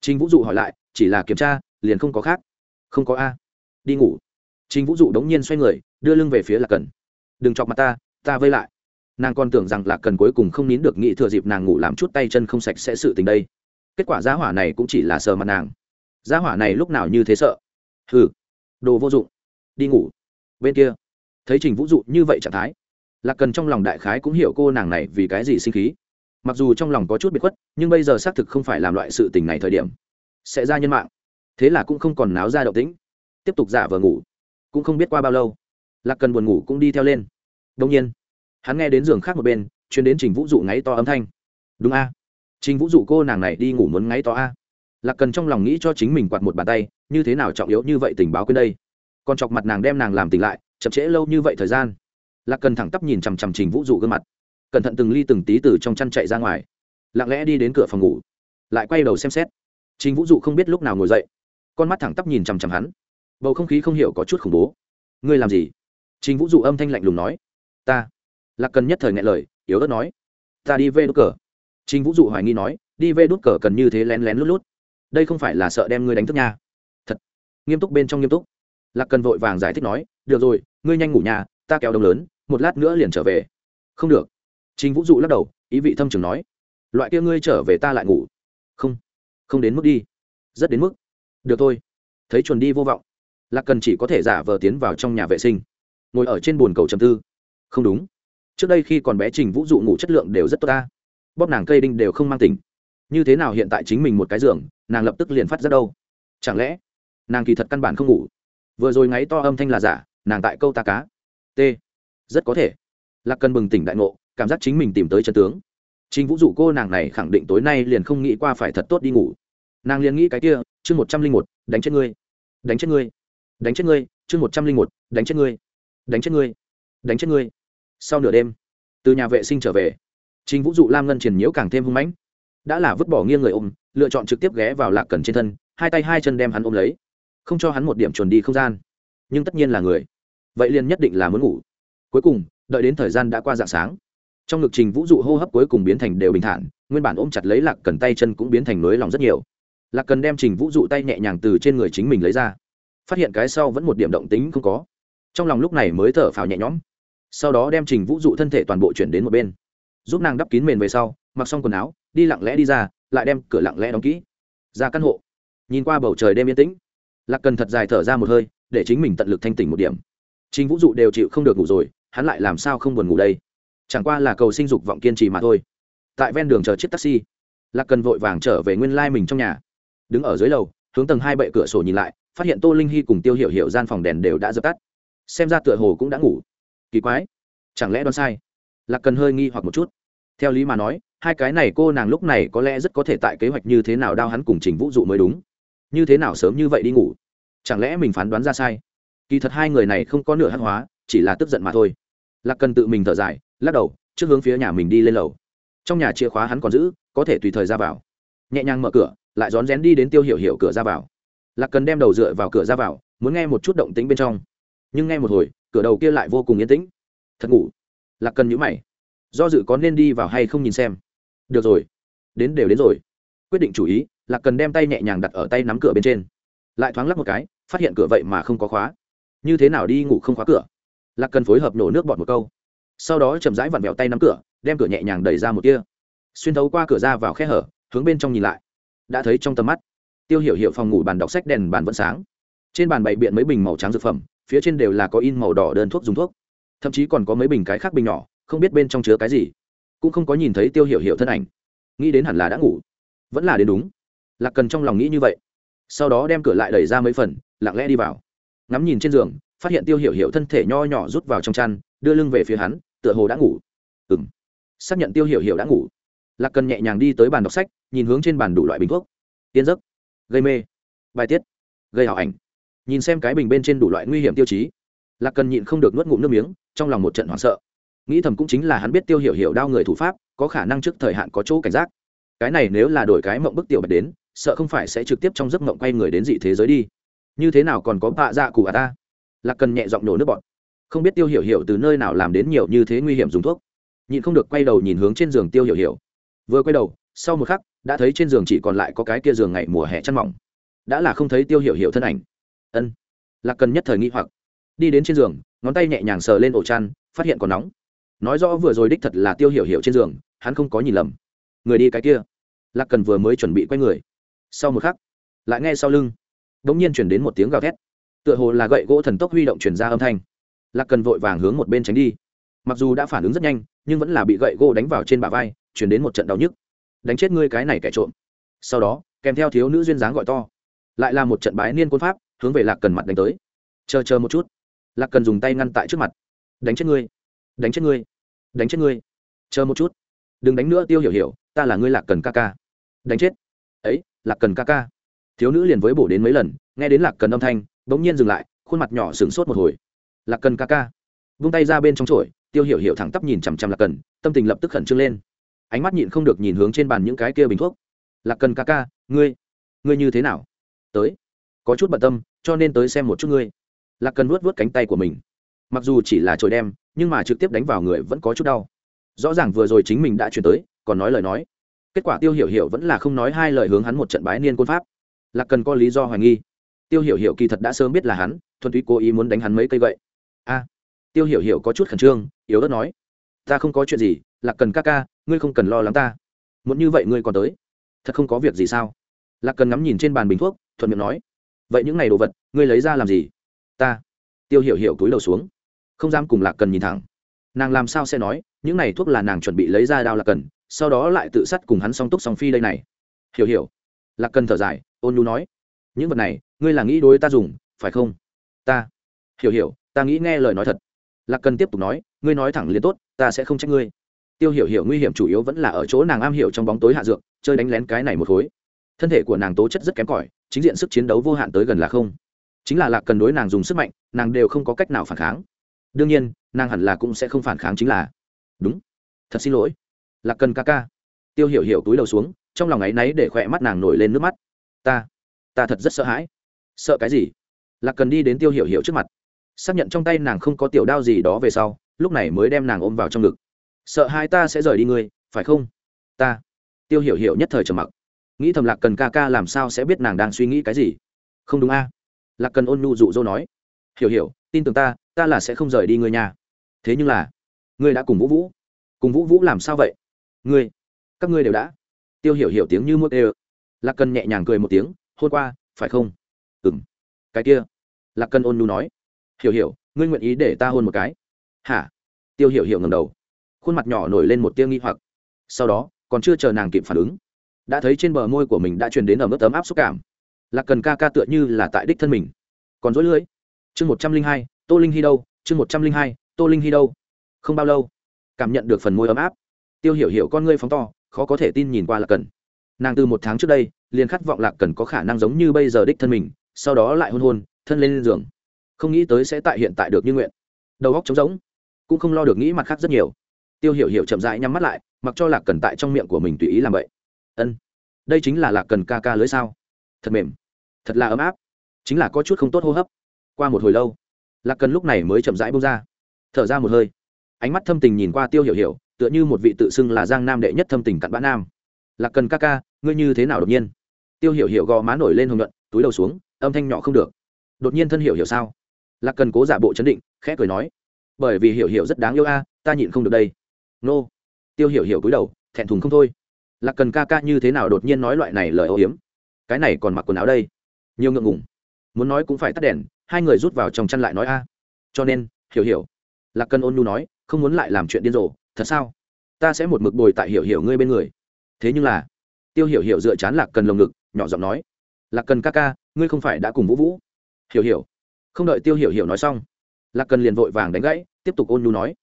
Trình vũ dụ hỏi lại, chỉ là kiểm tra, liền không có khác? Không có a. Đi ngủ. Trình vũ dụ đống nhiên xoay người, đưa lưng về phía lạc cần. Đừng chọc mặt ta ta vây lại. Nàng còn tưởng rằng lạc cần cuối cùng không nín được nghĩ thừa dịp nàng ngủ làm chút tay chân không sạch sẽ sự tình đây. Kết quả giá hỏa này cũng chỉ là sờ mặt nàng gia hỏa này lúc nào như thế sợ? Hừ, đồ vô dụng. Đi ngủ. Bên kia. Thấy trình vũ dụ như vậy trạng thái, lạc cần trong lòng đại khái cũng hiểu cô nàng này vì cái gì sinh khí. Mặc dù trong lòng có chút bị khuất, nhưng bây giờ xác thực không phải làm loại sự tình này thời điểm. Sẽ ra nhân mạng. Thế là cũng không còn náo ra động tĩnh. Tiếp tục giả vờ ngủ. Cũng không biết qua bao lâu, lạc cần buồn ngủ cũng đi theo lên. Đông nhiên, hắn nghe đến giường khác một bên chuyến đến trình vũ dụ ngáy to âm thanh. Đúng a. Trình vũ dụ cô nàng này đi ngủ muốn ngáy to a lạc cần trong lòng nghĩ cho chính mình quạt một bàn tay, như thế nào trọng yếu như vậy tình báo quên đây. Còn chọc mặt nàng đem nàng làm tỉnh lại, chậm trễ lâu như vậy thời gian. Lạc cần thẳng tắp nhìn chằm chằm trình vũ dụ gương mặt. Cẩn thận từng ly từng tí từ trong chăn chạy ra ngoài. Lặng lẽ đi đến cửa phòng ngủ. Lại quay đầu xem xét. Trình vũ dụ không biết lúc nào ngồi dậy. Con mắt thẳng tắp nhìn chằm chằm hắn. Bầu không khí không hiểu có chút khủng bố. Ngươi làm gì? Trình vũ dụ âm thanh lạnh lùng nói. Ta. Lạc cần nhất thời ngại lời, yếu ớt nói. Ta đi về đốt cờ. Trình vũ dụ hoài nghi nói. Đi về đốt cờ cần như thế lén lén lút lút đây không phải là sợ đem ngươi đánh thức nha. Thật. Nghiêm túc bên trong nghiêm túc. Lạc cần vội vàng giải thích nói, được rồi, ngươi nhanh ngủ nhà, ta kéo đông lớn, một lát nữa liền trở về. Không được. Trình vũ dụ lắc đầu, ý vị thâm trường nói, loại kia ngươi trở về ta lại ngủ. Không không đến mức đi. Rất đến mức. Được thôi. Thấy chuồn đi vô vọng, lạc cần chỉ có thể giả vờ tiến vào trong nhà vệ sinh, ngồi ở trên bồn cầu trầm tư. Không đúng. Trước đây khi còn bé trình vũ dụ ngủ chất lượng đều rất tốt ta. Bóp nàng cây đinh đều không mang tình. Như thế nào hiện tại chính mình một cái giường nàng lập tức liền phát ra đâu. Chẳng lẽ, nàng kỳ thật căn bản không ngủ? Vừa rồi ngáy to âm thanh là giả, nàng tại câu ta cá. T. Rất có thể. Lạc cần bừng tỉnh đại ngộ, cảm giác chính mình tìm tới chân tướng. Chính vũ dụ cô nàng này khẳng định tối nay liền không nghĩ qua phải thật tốt đi ngủ. Nàng liền nghĩ cái kia, chương một trăm linh một, đánh chết ngươi. Đánh chết ngươi. Đánh chết ngươi, chương một trăm linh một, đánh chết ngươi. Đánh chết ngươi. Đánh chết ngươi. Sau nửa đêm, từ nhà vệ sinh trở về chính vũ dụ lam ngân triển nhiễu càng thêm hung mãnh đã là vứt bỏ nghiêng người ôm, lựa chọn trực tiếp ghé vào lạc cần trên thân, hai tay hai chân đem hắn ôm lấy. Không cho hắn một điểm chuẩn đi không gian. Nhưng tất nhiên là người. Vậy liền nhất định là muốn ngủ. Cuối cùng, đợi đến thời gian đã qua dạng sáng. Trong ngực trình vũ dụ hô hấp cuối cùng biến thành đều bình thản, nguyên bản ôm chặt lấy lạc cần tay chân cũng biến thành nới lòng rất nhiều. Lạc cần đem trình vũ dụ tay nhẹ nhàng từ trên người chính mình lấy ra. Phát hiện cái sau vẫn một điểm động tính không có. Trong lòng lúc này mới thở phào nhẹ nhõm. Sau đó đem trình vũ dụ thân thể toàn bộ chuyển đến một bên. Giúp nàng đắp kín mền về sau, mặc xong quần áo đi lặng lẽ đi ra, lại đem cửa lặng lẽ đóng kỹ. Ra căn hộ. Nhìn qua bầu trời đêm yên tĩnh, lạc cần thật dài thở ra một hơi, để chính mình tận lực thanh tỉnh một điểm. Chính vũ dụ đều chịu không được ngủ rồi, hắn lại làm sao không buồn ngủ đây? Chẳng qua là cầu sinh dục vọng kiên trì mà thôi. Tại ven đường chờ chiếc taxi, lạc cần vội vàng trở về nguyên lai mình trong nhà. Đứng ở dưới lầu, hướng tầng hai bệ cửa sổ nhìn lại, phát hiện tô linh hy cùng tiêu hiểu hiểu gian phòng đèn đều đã dập tắt. Xem ra tựa hồ cũng đã ngủ. Kỳ quái. Chẳng lẽ đoán sai? Lạc cần hơi nghi hoặc một chút. Theo lý mà nói hai cái này cô nàng lúc này có lẽ rất có thể tại kế hoạch như thế nào đao hắn cùng trình vũ dụ mới đúng. Như thế nào sớm như vậy đi ngủ? Chẳng lẽ mình phán đoán ra sai? Kỳ thật hai người này không có nửa hắc hóa, chỉ là tức giận mà thôi. Lạc cần tự mình thở dài, lắc đầu, trước hướng phía nhà mình đi lên lầu. Trong nhà chìa khóa hắn còn giữ, có thể tùy thời ra vào. Nhẹ nhàng mở cửa, lại rón rén đi đến tiêu hiểu hiểu cửa ra vào. Lạc cần đem đầu dựa vào cửa ra vào, muốn nghe một chút động tính bên trong. Nhưng nghe một hồi, cửa đầu kia lại vô cùng yên tĩnh. Thật ngủ. Lạc cần nhữ mày. Do dự có nên đi vào hay không nhìn xem được rồi. Đến đều đến rồi. Quyết định chủ ý, lạc cần đem tay nhẹ nhàng đặt ở tay nắm cửa bên trên. Lại thoáng lắc một cái, phát hiện cửa vậy mà không có khóa. Như thế nào đi ngủ không khóa cửa? Lạc cần phối hợp nổ nước bọt một câu. Sau đó chậm rãi vặn vẹo tay nắm cửa, đem cửa nhẹ nhàng đẩy ra một kia. Xuyên thấu qua cửa ra vào khe hở, hướng bên trong nhìn lại. Đã thấy trong tầm mắt, tiêu hiểu hiệu phòng ngủ bàn đọc sách đèn bàn vẫn sáng. Trên bàn bày biện mấy bình màu trắng dược phẩm, phía trên đều là có in màu đỏ đơn thuốc dùng thuốc. Thậm chí còn có mấy bình cái khác bình nhỏ, không biết bên trong chứa cái gì cũng không có nhìn thấy tiêu hiểu hiểu thân ảnh. Nghĩ đến hẳn là đã ngủ. Vẫn là đến đúng. Lạc cần trong lòng nghĩ như vậy. Sau đó đem cửa lại đẩy ra mấy phần, lặng lẽ đi vào. Ngắm nhìn trên giường, phát hiện tiêu hiểu hiểu thân thể nho nhỏ rút vào trong chăn, đưa lưng về phía hắn, tựa hồ đã ngủ. Ừng xác nhận tiêu hiểu hiểu đã ngủ. Lạc cần nhẹ nhàng đi tới bàn đọc sách, nhìn hướng trên bàn đủ loại bình thuốc. Tiên giấc. Gây mê. Bài tiết. Gây hảo ảnh. Nhìn xem cái bình bên trên đủ loại nguy hiểm tiêu chí. Lạc cần nhịn không được nuốt ngụm nước miếng, trong lòng một trận hoảng sợ nghĩ thầm cũng chính là hắn biết tiêu hiểu hiểu đau người thủ pháp, có khả năng trước thời hạn có chỗ cảnh giác. Cái này nếu là đổi cái mộng bức tiểu bạch đến, sợ không phải sẽ trực tiếp trong giấc mộng quay người đến dị thế giới đi. Như thế nào còn có bạ dạ cụ à ta? Lạc cần nhẹ giọng nổ nước bọt. Không biết tiêu hiểu hiểu từ nơi nào làm đến nhiều như thế nguy hiểm dùng thuốc. Nhịn không được quay đầu nhìn hướng trên giường tiêu hiểu hiểu. Vừa quay đầu, sau một khắc, đã thấy trên giường chỉ còn lại có cái kia giường ngày mùa hè chăn mỏng. Đã là không thấy tiêu hiểu hiểu thân ảnh. Ân. Lạc cần nhất thời nghĩ hoặc. Đi đến trên giường, ngón tay nhẹ nhàng sờ lên ổ chăn, phát hiện còn nóng nói rõ vừa rồi đích thật là tiêu hiểu hiểu trên giường, hắn không có nhìn lầm. Người đi cái kia. Lạc cần vừa mới chuẩn bị quay người. Sau một khắc, lại nghe sau lưng. Đ ỗ n g nhiên chuyển đến một tiếng gào thét. Tựa hồ là gậy gỗ thần tốc huy động chuyển ra âm thanh. Lạc cần vội vàng hướng một bên tránh đi. Mặc dù đã phản ứng rất nhanh, nhưng vẫn là bị gậy gỗ đánh vào trên bả vai, chuyển đến một trận đau nhức. Đánh chết ngươi cái này kẻ trộm. Sau đó, kèm theo thiếu nữ duyên dáng gọi to. Lại là một trận bái niên quân pháp, hướng về lạc cần mặt đánh tới. Chờ chờ một chút. Lạc cần dùng tay ngăn tại trước mặt. Đánh chết ngươi đánh chết ngươi đánh chết ngươi. Chờ một chút đừng đánh nữa tiêu hiểu hiểu ta là ngươi lạc cần ca ca. Đánh chết. Ấy lạc cần ca ca. Thiếu nữ liền với bổ đến mấy lần nghe đến lạc cần âm thanh bỗng nhiên dừng lại khuôn mặt nhỏ sửng sốt một hồi. Lạc cần ca ca. Vung tay ra bên trong trổi, tiêu hiểu hiểu thẳng tắp nhìn chằm chằm lạc cần tâm tình lập tức khẩn trương lên. Ánh mắt nhịn không được nhìn hướng trên bàn những cái kia bình thuốc. Lạc cần ca ca ngươi ngươi như thế nào? Tới. Có chút bận tâm cho nên tới xem một chút ngươi. Lạc cần vuốt vuốt cánh tay của mình mặc dù chỉ là trồi đem, nhưng mà trực tiếp đánh vào người vẫn có chút đau. Rõ ràng vừa rồi chính mình đã chuyển tới, còn nói lời nói. Kết quả tiêu hiểu hiểu vẫn là không nói hai lời hướng hắn một trận bái niên côn pháp. Lạc cần có lý do hoài nghi. Tiêu hiểu hiểu kỳ thật đã sớm biết là hắn, thuần túy cố ý muốn đánh hắn mấy cây gậy. A. Tiêu hiểu hiểu có chút khẩn trương, yếu ớt nói. Ta không có chuyện gì, lạc cần ca ca, ngươi không cần lo lắng ta. Muốn như vậy ngươi còn tới. Thật không có việc gì sao? Lạc cần ngắm nhìn trên bàn bình thuốc, thuận miệng nói. Vậy những ngày đồ vật, ngươi lấy ra làm gì? Ta. Tiêu hiểu hiểu túi đầu xuống không dám cùng lạc cần nhìn thẳng. Nàng làm sao sẽ nói, những này thuốc là nàng chuẩn bị lấy ra đao lạc cần, sau đó lại tự sát cùng hắn song túc song phi đây này. Hiểu hiểu. Lạc cần thở dài, ôn nhu nói, những vật này, ngươi là nghĩ đối ta dùng, phải không? Ta. Hiểu hiểu, ta nghĩ nghe lời nói thật. Lạc cần tiếp tục nói, ngươi nói thẳng liền tốt, ta sẽ không trách ngươi. Tiêu hiểu hiểu nguy hiểm chủ yếu vẫn là ở chỗ nàng am hiểu trong bóng tối hạ dược, chơi đánh lén cái này một khối. Thân thể của nàng tố chất rất kém cỏi, chính diện sức chiến đấu vô hạn tới gần là không. Chính là lạc cần đối nàng dùng sức mạnh, nàng đều không có cách nào phản kháng đương nhiên nàng hẳn là cũng sẽ không phản kháng chính là đúng thật xin lỗi lạc cần ca ca tiêu hiểu hiểu túi đầu xuống trong lòng áy náy để khỏe mắt nàng nổi lên nước mắt ta ta thật rất sợ hãi sợ cái gì lạc cần đi đến tiêu hiểu hiểu trước mặt xác nhận trong tay nàng không có tiểu đao gì đó về sau lúc này mới đem nàng ôm vào trong ngực sợ hai ta sẽ rời đi ngươi phải không ta tiêu hiểu hiểu nhất thời trầm mặc nghĩ thầm lạc cần ca ca làm sao sẽ biết nàng đang suy nghĩ cái gì không đúng a à? lạc cần ôn nhu dụ dỗ nói hiểu hiểu tin tưởng ta ta là sẽ không rời đi ngươi nhà thế nhưng là, ngươi đã cùng vũ vũ. Cùng vũ vũ làm sao vậy? Ngươi, các ngươi đều đã. Tiêu hiểu hiểu tiếng như mức ê lạc cần nhẹ nhàng cười một tiếng, hôn qua, phải không? Ừ m cái kia. Lạc cần ôn nhu nói. Hiểu hiểu, ngươi nguyện ý để ta hôn một cái? Hả? Tiêu hiểu hiểu ngầm đầu. Khuôn mặt nhỏ nổi lên một tia nghi hoặc. Sau đó, còn chưa chờ nàng kịp phản ứng, đã thấy trên bờ môi của mình đã truyền đến ở mức tấm áp xúc cảm. Lạc cần ca ca tựa như là tại đích thân mình. Còn dối lưới chương một trăm linh hai tô linh hy đâu? Chương một trăm linh hai, tô linh hy đâu? Không bao lâu, cảm nhận được phần môi ấm áp. Tiêu hiểu hiểu con ngươi phóng to, khó có thể tin nhìn qua lạc cần. Nàng từ một tháng trước đây, liền khát vọng lạc cần có khả năng giống như bây giờ đích thân mình, sau đó lại hôn hôn, thân lên giường. Không nghĩ tới sẽ tại hiện tại được như nguyện. Đầu góc trống rỗng, cũng không lo được nghĩ mặt khác rất nhiều. Tiêu hiểu hiểu chậm rãi nhắm mắt lại, mặc cho lạc cần tại trong miệng của mình tùy ý làm vậy. Ân, đây chính là lạc cần ca ca lưới sao? Thật mềm, thật là ấm áp, chính là có chút không tốt hô hấp. Qua một hồi lâu lạc cần lúc này mới chậm rãi bông ra. Thở ra một hơi. Ánh mắt thâm tình nhìn qua tiêu hiểu hiểu, tựa như một vị tự xưng là giang nam đệ nhất thâm tình cặn bã nam. Lạc cần ca ca, ngươi như thế nào đột nhiên? Tiêu hiểu hiểu gò má nổi lên hồng nhuận, túi đầu xuống, âm thanh nhỏ không được. Đột nhiên thân hiểu hiểu sao? Lạc cần cố giả bộ chấn định, khẽ cười nói. Bởi vì hiểu hiểu rất đáng yêu a, ta nhịn không được đây. Nô. Tiêu hiểu hiểu cúi đầu, thẹn thùng không thôi. Lạc cần ca ca như thế nào đột nhiên nói loại này lời ô hiếm? Cái này còn mặc quần áo đây. Nhiều ngượng ngùng. Muốn nói cũng phải tắt đèn hai người rút vào trong chăn lại nói a. Cho nên, hiểu hiểu, lạc cần ôn nhu nói, không muốn lại làm chuyện điên rồ, thật sao? Ta sẽ một mực bồi tại hiểu hiểu ngươi bên người. Thế nhưng là, tiêu hiểu hiểu dựa chán lạc cần lồng ngực, nhỏ giọng nói, lạc cần ca ca, ngươi không phải đã cùng vũ vũ? Hiểu hiểu, không đợi tiêu hiểu hiểu nói xong, lạc cần liền vội vàng đánh gãy, tiếp tục ôn nhu nói,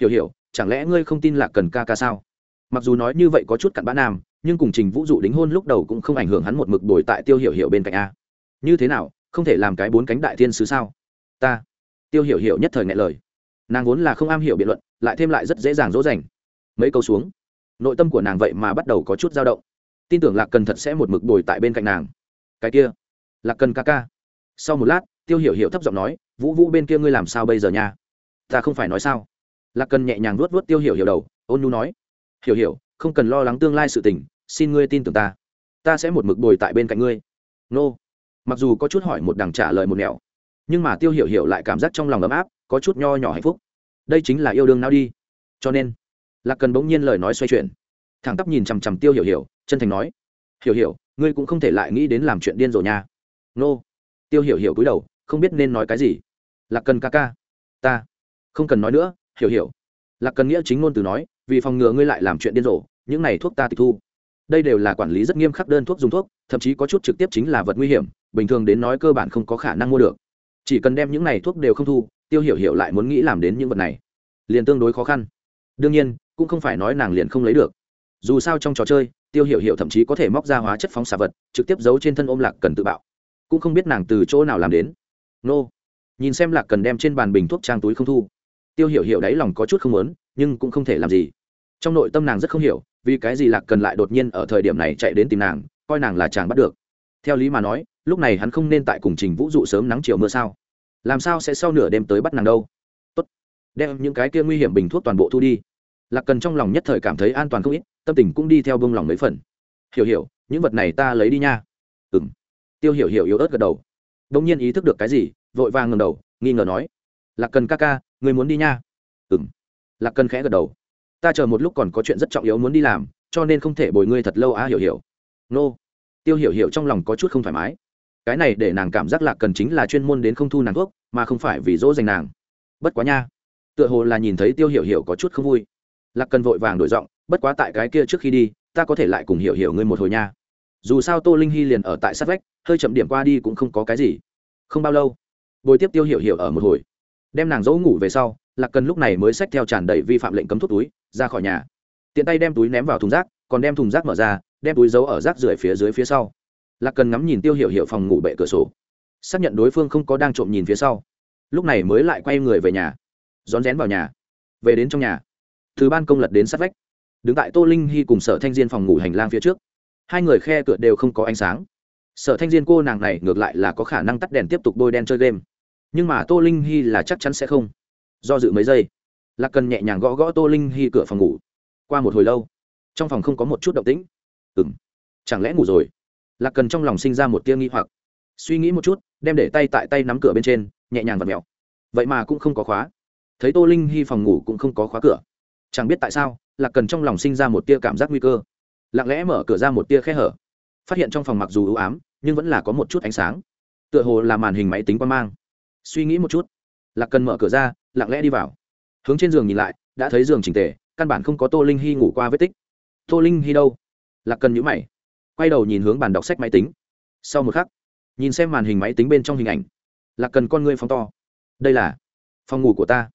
hiểu hiểu, chẳng lẽ ngươi không tin lạc cần ca ca sao? Mặc dù nói như vậy có chút cặn bã nam, nhưng cùng trình vũ dụ đính hôn lúc đầu cũng không ảnh hưởng hắn một mực bồi tại tiêu hiểu hiểu bên cạnh a. Như thế nào không thể làm cái bốn cánh đại thiên sứ sao? Ta, tiêu hiểu hiểu nhất thời ngại lời. Nàng vốn là không am hiểu biện luận, lại thêm lại rất dễ dàng dỗ dành. Mấy câu xuống, nội tâm của nàng vậy mà bắt đầu có chút dao động. Tin tưởng lạc cần thật sẽ một mực bồi tại bên cạnh nàng. Cái kia, lạc cần ca ca. Sau một lát, tiêu hiểu hiểu thấp giọng nói, vũ vũ bên kia ngươi làm sao bây giờ nha? Ta không phải nói sao? Lạc cần nhẹ nhàng vuốt vuốt tiêu hiểu hiểu đầu, ôn nhu nói, hiểu hiểu, không cần lo lắng tương lai sự tình, xin ngươi tin tưởng ta. Ta sẽ một mực bồi tại bên cạnh ngươi. Nô mặc dù có chút hỏi một đằng trả lời một nẻo, nhưng mà tiêu hiểu hiểu lại cảm giác trong lòng ấm áp, có chút nho nhỏ hạnh phúc. Đây chính là yêu đương nào đi. Cho nên, lạc cần bỗng nhiên lời nói xoay chuyển. Thẳng tắp nhìn chằm chằm tiêu hiểu hiểu, chân thành nói, hiểu hiểu, ngươi cũng không thể lại nghĩ đến làm chuyện điên rồ nha. Nô. Tiêu hiểu hiểu cúi đầu, không biết nên nói cái gì. Lạc cần ca ca, ta không cần nói nữa, hiểu hiểu. Lạc cần nghĩa chính ngôn từ nói, vì phòng ngừa ngươi lại làm chuyện điên rồ, những này thuốc ta tịch thu. Đây đều là quản lý rất nghiêm khắc đơn thuốc dùng thuốc, thậm chí có chút trực tiếp chính là vật nguy hiểm bình thường đến nói cơ bản không có khả năng mua được. Chỉ cần đem những này thuốc đều không thu, tiêu hiểu hiểu lại muốn nghĩ làm đến những vật này. Liền tương đối khó khăn. Đương nhiên, cũng không phải nói nàng liền không lấy được. Dù sao trong trò chơi, tiêu hiểu hiểu thậm chí có thể móc ra hóa chất phóng xạ vật, trực tiếp giấu trên thân ôm lạc cần tự bạo. Cũng không biết nàng từ chỗ nào làm đến. Nô. Nhìn xem lạc cần đem trên bàn bình thuốc trang túi không thu. Tiêu hiểu hiểu đáy lòng có chút không muốn, nhưng cũng không thể làm gì. Trong nội tâm nàng rất không hiểu, vì cái gì lạc cần lại đột nhiên ở thời điểm này chạy đến tìm nàng, coi nàng là chàng bắt được. Theo lý mà nói lúc này hắn không nên tại cùng trình vũ dụ sớm nắng chiều mưa sao? Làm sao sẽ sau nửa đêm tới bắt nàng đâu? Tốt, đem những cái kia nguy hiểm bình thuốc toàn bộ thu đi. Lạc cần trong lòng nhất thời cảm thấy an toàn không ít, tâm tình cũng đi theo bông lòng mấy phần. Hiểu hiểu, những vật này ta lấy đi nha. Ừ m tiêu hiểu hiểu yếu ớt gật đầu. Đ ỗ n g nhiên ý thức được cái gì, vội vàng ngầm đầu, nghi ngờ nói, lạc cần ca ca, người muốn đi nha. Ừ m lạc cần khẽ gật đầu. Ta chờ một lúc còn có chuyện rất trọng yếu muốn đi làm, cho nên không thể bồi ngươi thật lâu á, hiểu hiểu. Nô. Tiêu hiểu hiểu trong lòng có chút không thoải mái cái này để nàng cảm giác lạc cần chính là chuyên môn đến không thu nàng thuốc, mà không phải vì dỗ dành nàng. Bất quá nha, tựa hồ là nhìn thấy tiêu hiểu hiểu có chút không vui. Lạc cần vội vàng đổi giọng, bất quá tại cái kia trước khi đi, ta có thể lại cùng hiểu hiểu ngươi một hồi nha. Dù sao tô linh hy liền ở tại sát vách, hơi chậm điểm qua đi cũng không có cái gì. Không bao lâu, bồi tiếp tiêu hiểu hiểu ở một hồi. Đem nàng dỗ ngủ về sau, lạc cần lúc này mới xách theo tràn đầy vi phạm lệnh cấm thuốc túi, ra khỏi nhà. Tiện tay đem túi ném vào thùng rác, còn đem thùng rác mở ra, đem túi giấu ở rác rưởi phía dưới phía sau lạc cần ngắm nhìn tiêu hiểu hiểu phòng ngủ bệ cửa sổ. Xác nhận đối phương không có đang trộm nhìn phía sau. Lúc này mới lại quay người về nhà. Rón rén vào nhà. Về đến trong nhà. Từ ban công lật đến sát vách. Đứng tại tô linh hy cùng sở thanh diên phòng ngủ hành lang phía trước. Hai người khe cửa đều không có ánh sáng. Sở thanh diên cô nàng này ngược lại là có khả năng tắt đèn tiếp tục bôi đen chơi game. Nhưng mà tô linh hy là chắc chắn sẽ không. Do dự mấy giây, lạc cần nhẹ nhàng gõ gõ tô linh hy cửa phòng ngủ. Qua một hồi lâu, trong phòng không có một chút động tĩnh. Ừ m chẳng lẽ ngủ rồi? Lạc cần trong lòng sinh ra một tia nghi hoặc suy nghĩ một chút đem để tay tại tay nắm cửa bên trên nhẹ nhàng và mẹo vậy mà cũng không có khóa thấy tô linh hy phòng ngủ cũng không có khóa cửa chẳng biết tại sao Lạc cần trong lòng sinh ra một tia cảm giác nguy cơ lặng lẽ mở cửa ra một tia khe hở phát hiện trong phòng mặc dù ưu ám nhưng vẫn là có một chút ánh sáng tựa hồ là màn hình máy tính quan mang suy nghĩ một chút lạc cần mở cửa ra lặng lẽ đi vào hướng trên giường nhìn lại đã thấy giường trình tề căn bản không có tô linh hy ngủ qua vết tích tô linh hy đâu lạc cần nhữ mày quay đầu nhìn hướng bàn đọc sách máy tính. Sau một khắc, nhìn xem màn hình máy tính bên trong hình ảnh. Lạc cần con ngươi phóng to. Đây là phòng ngủ của ta.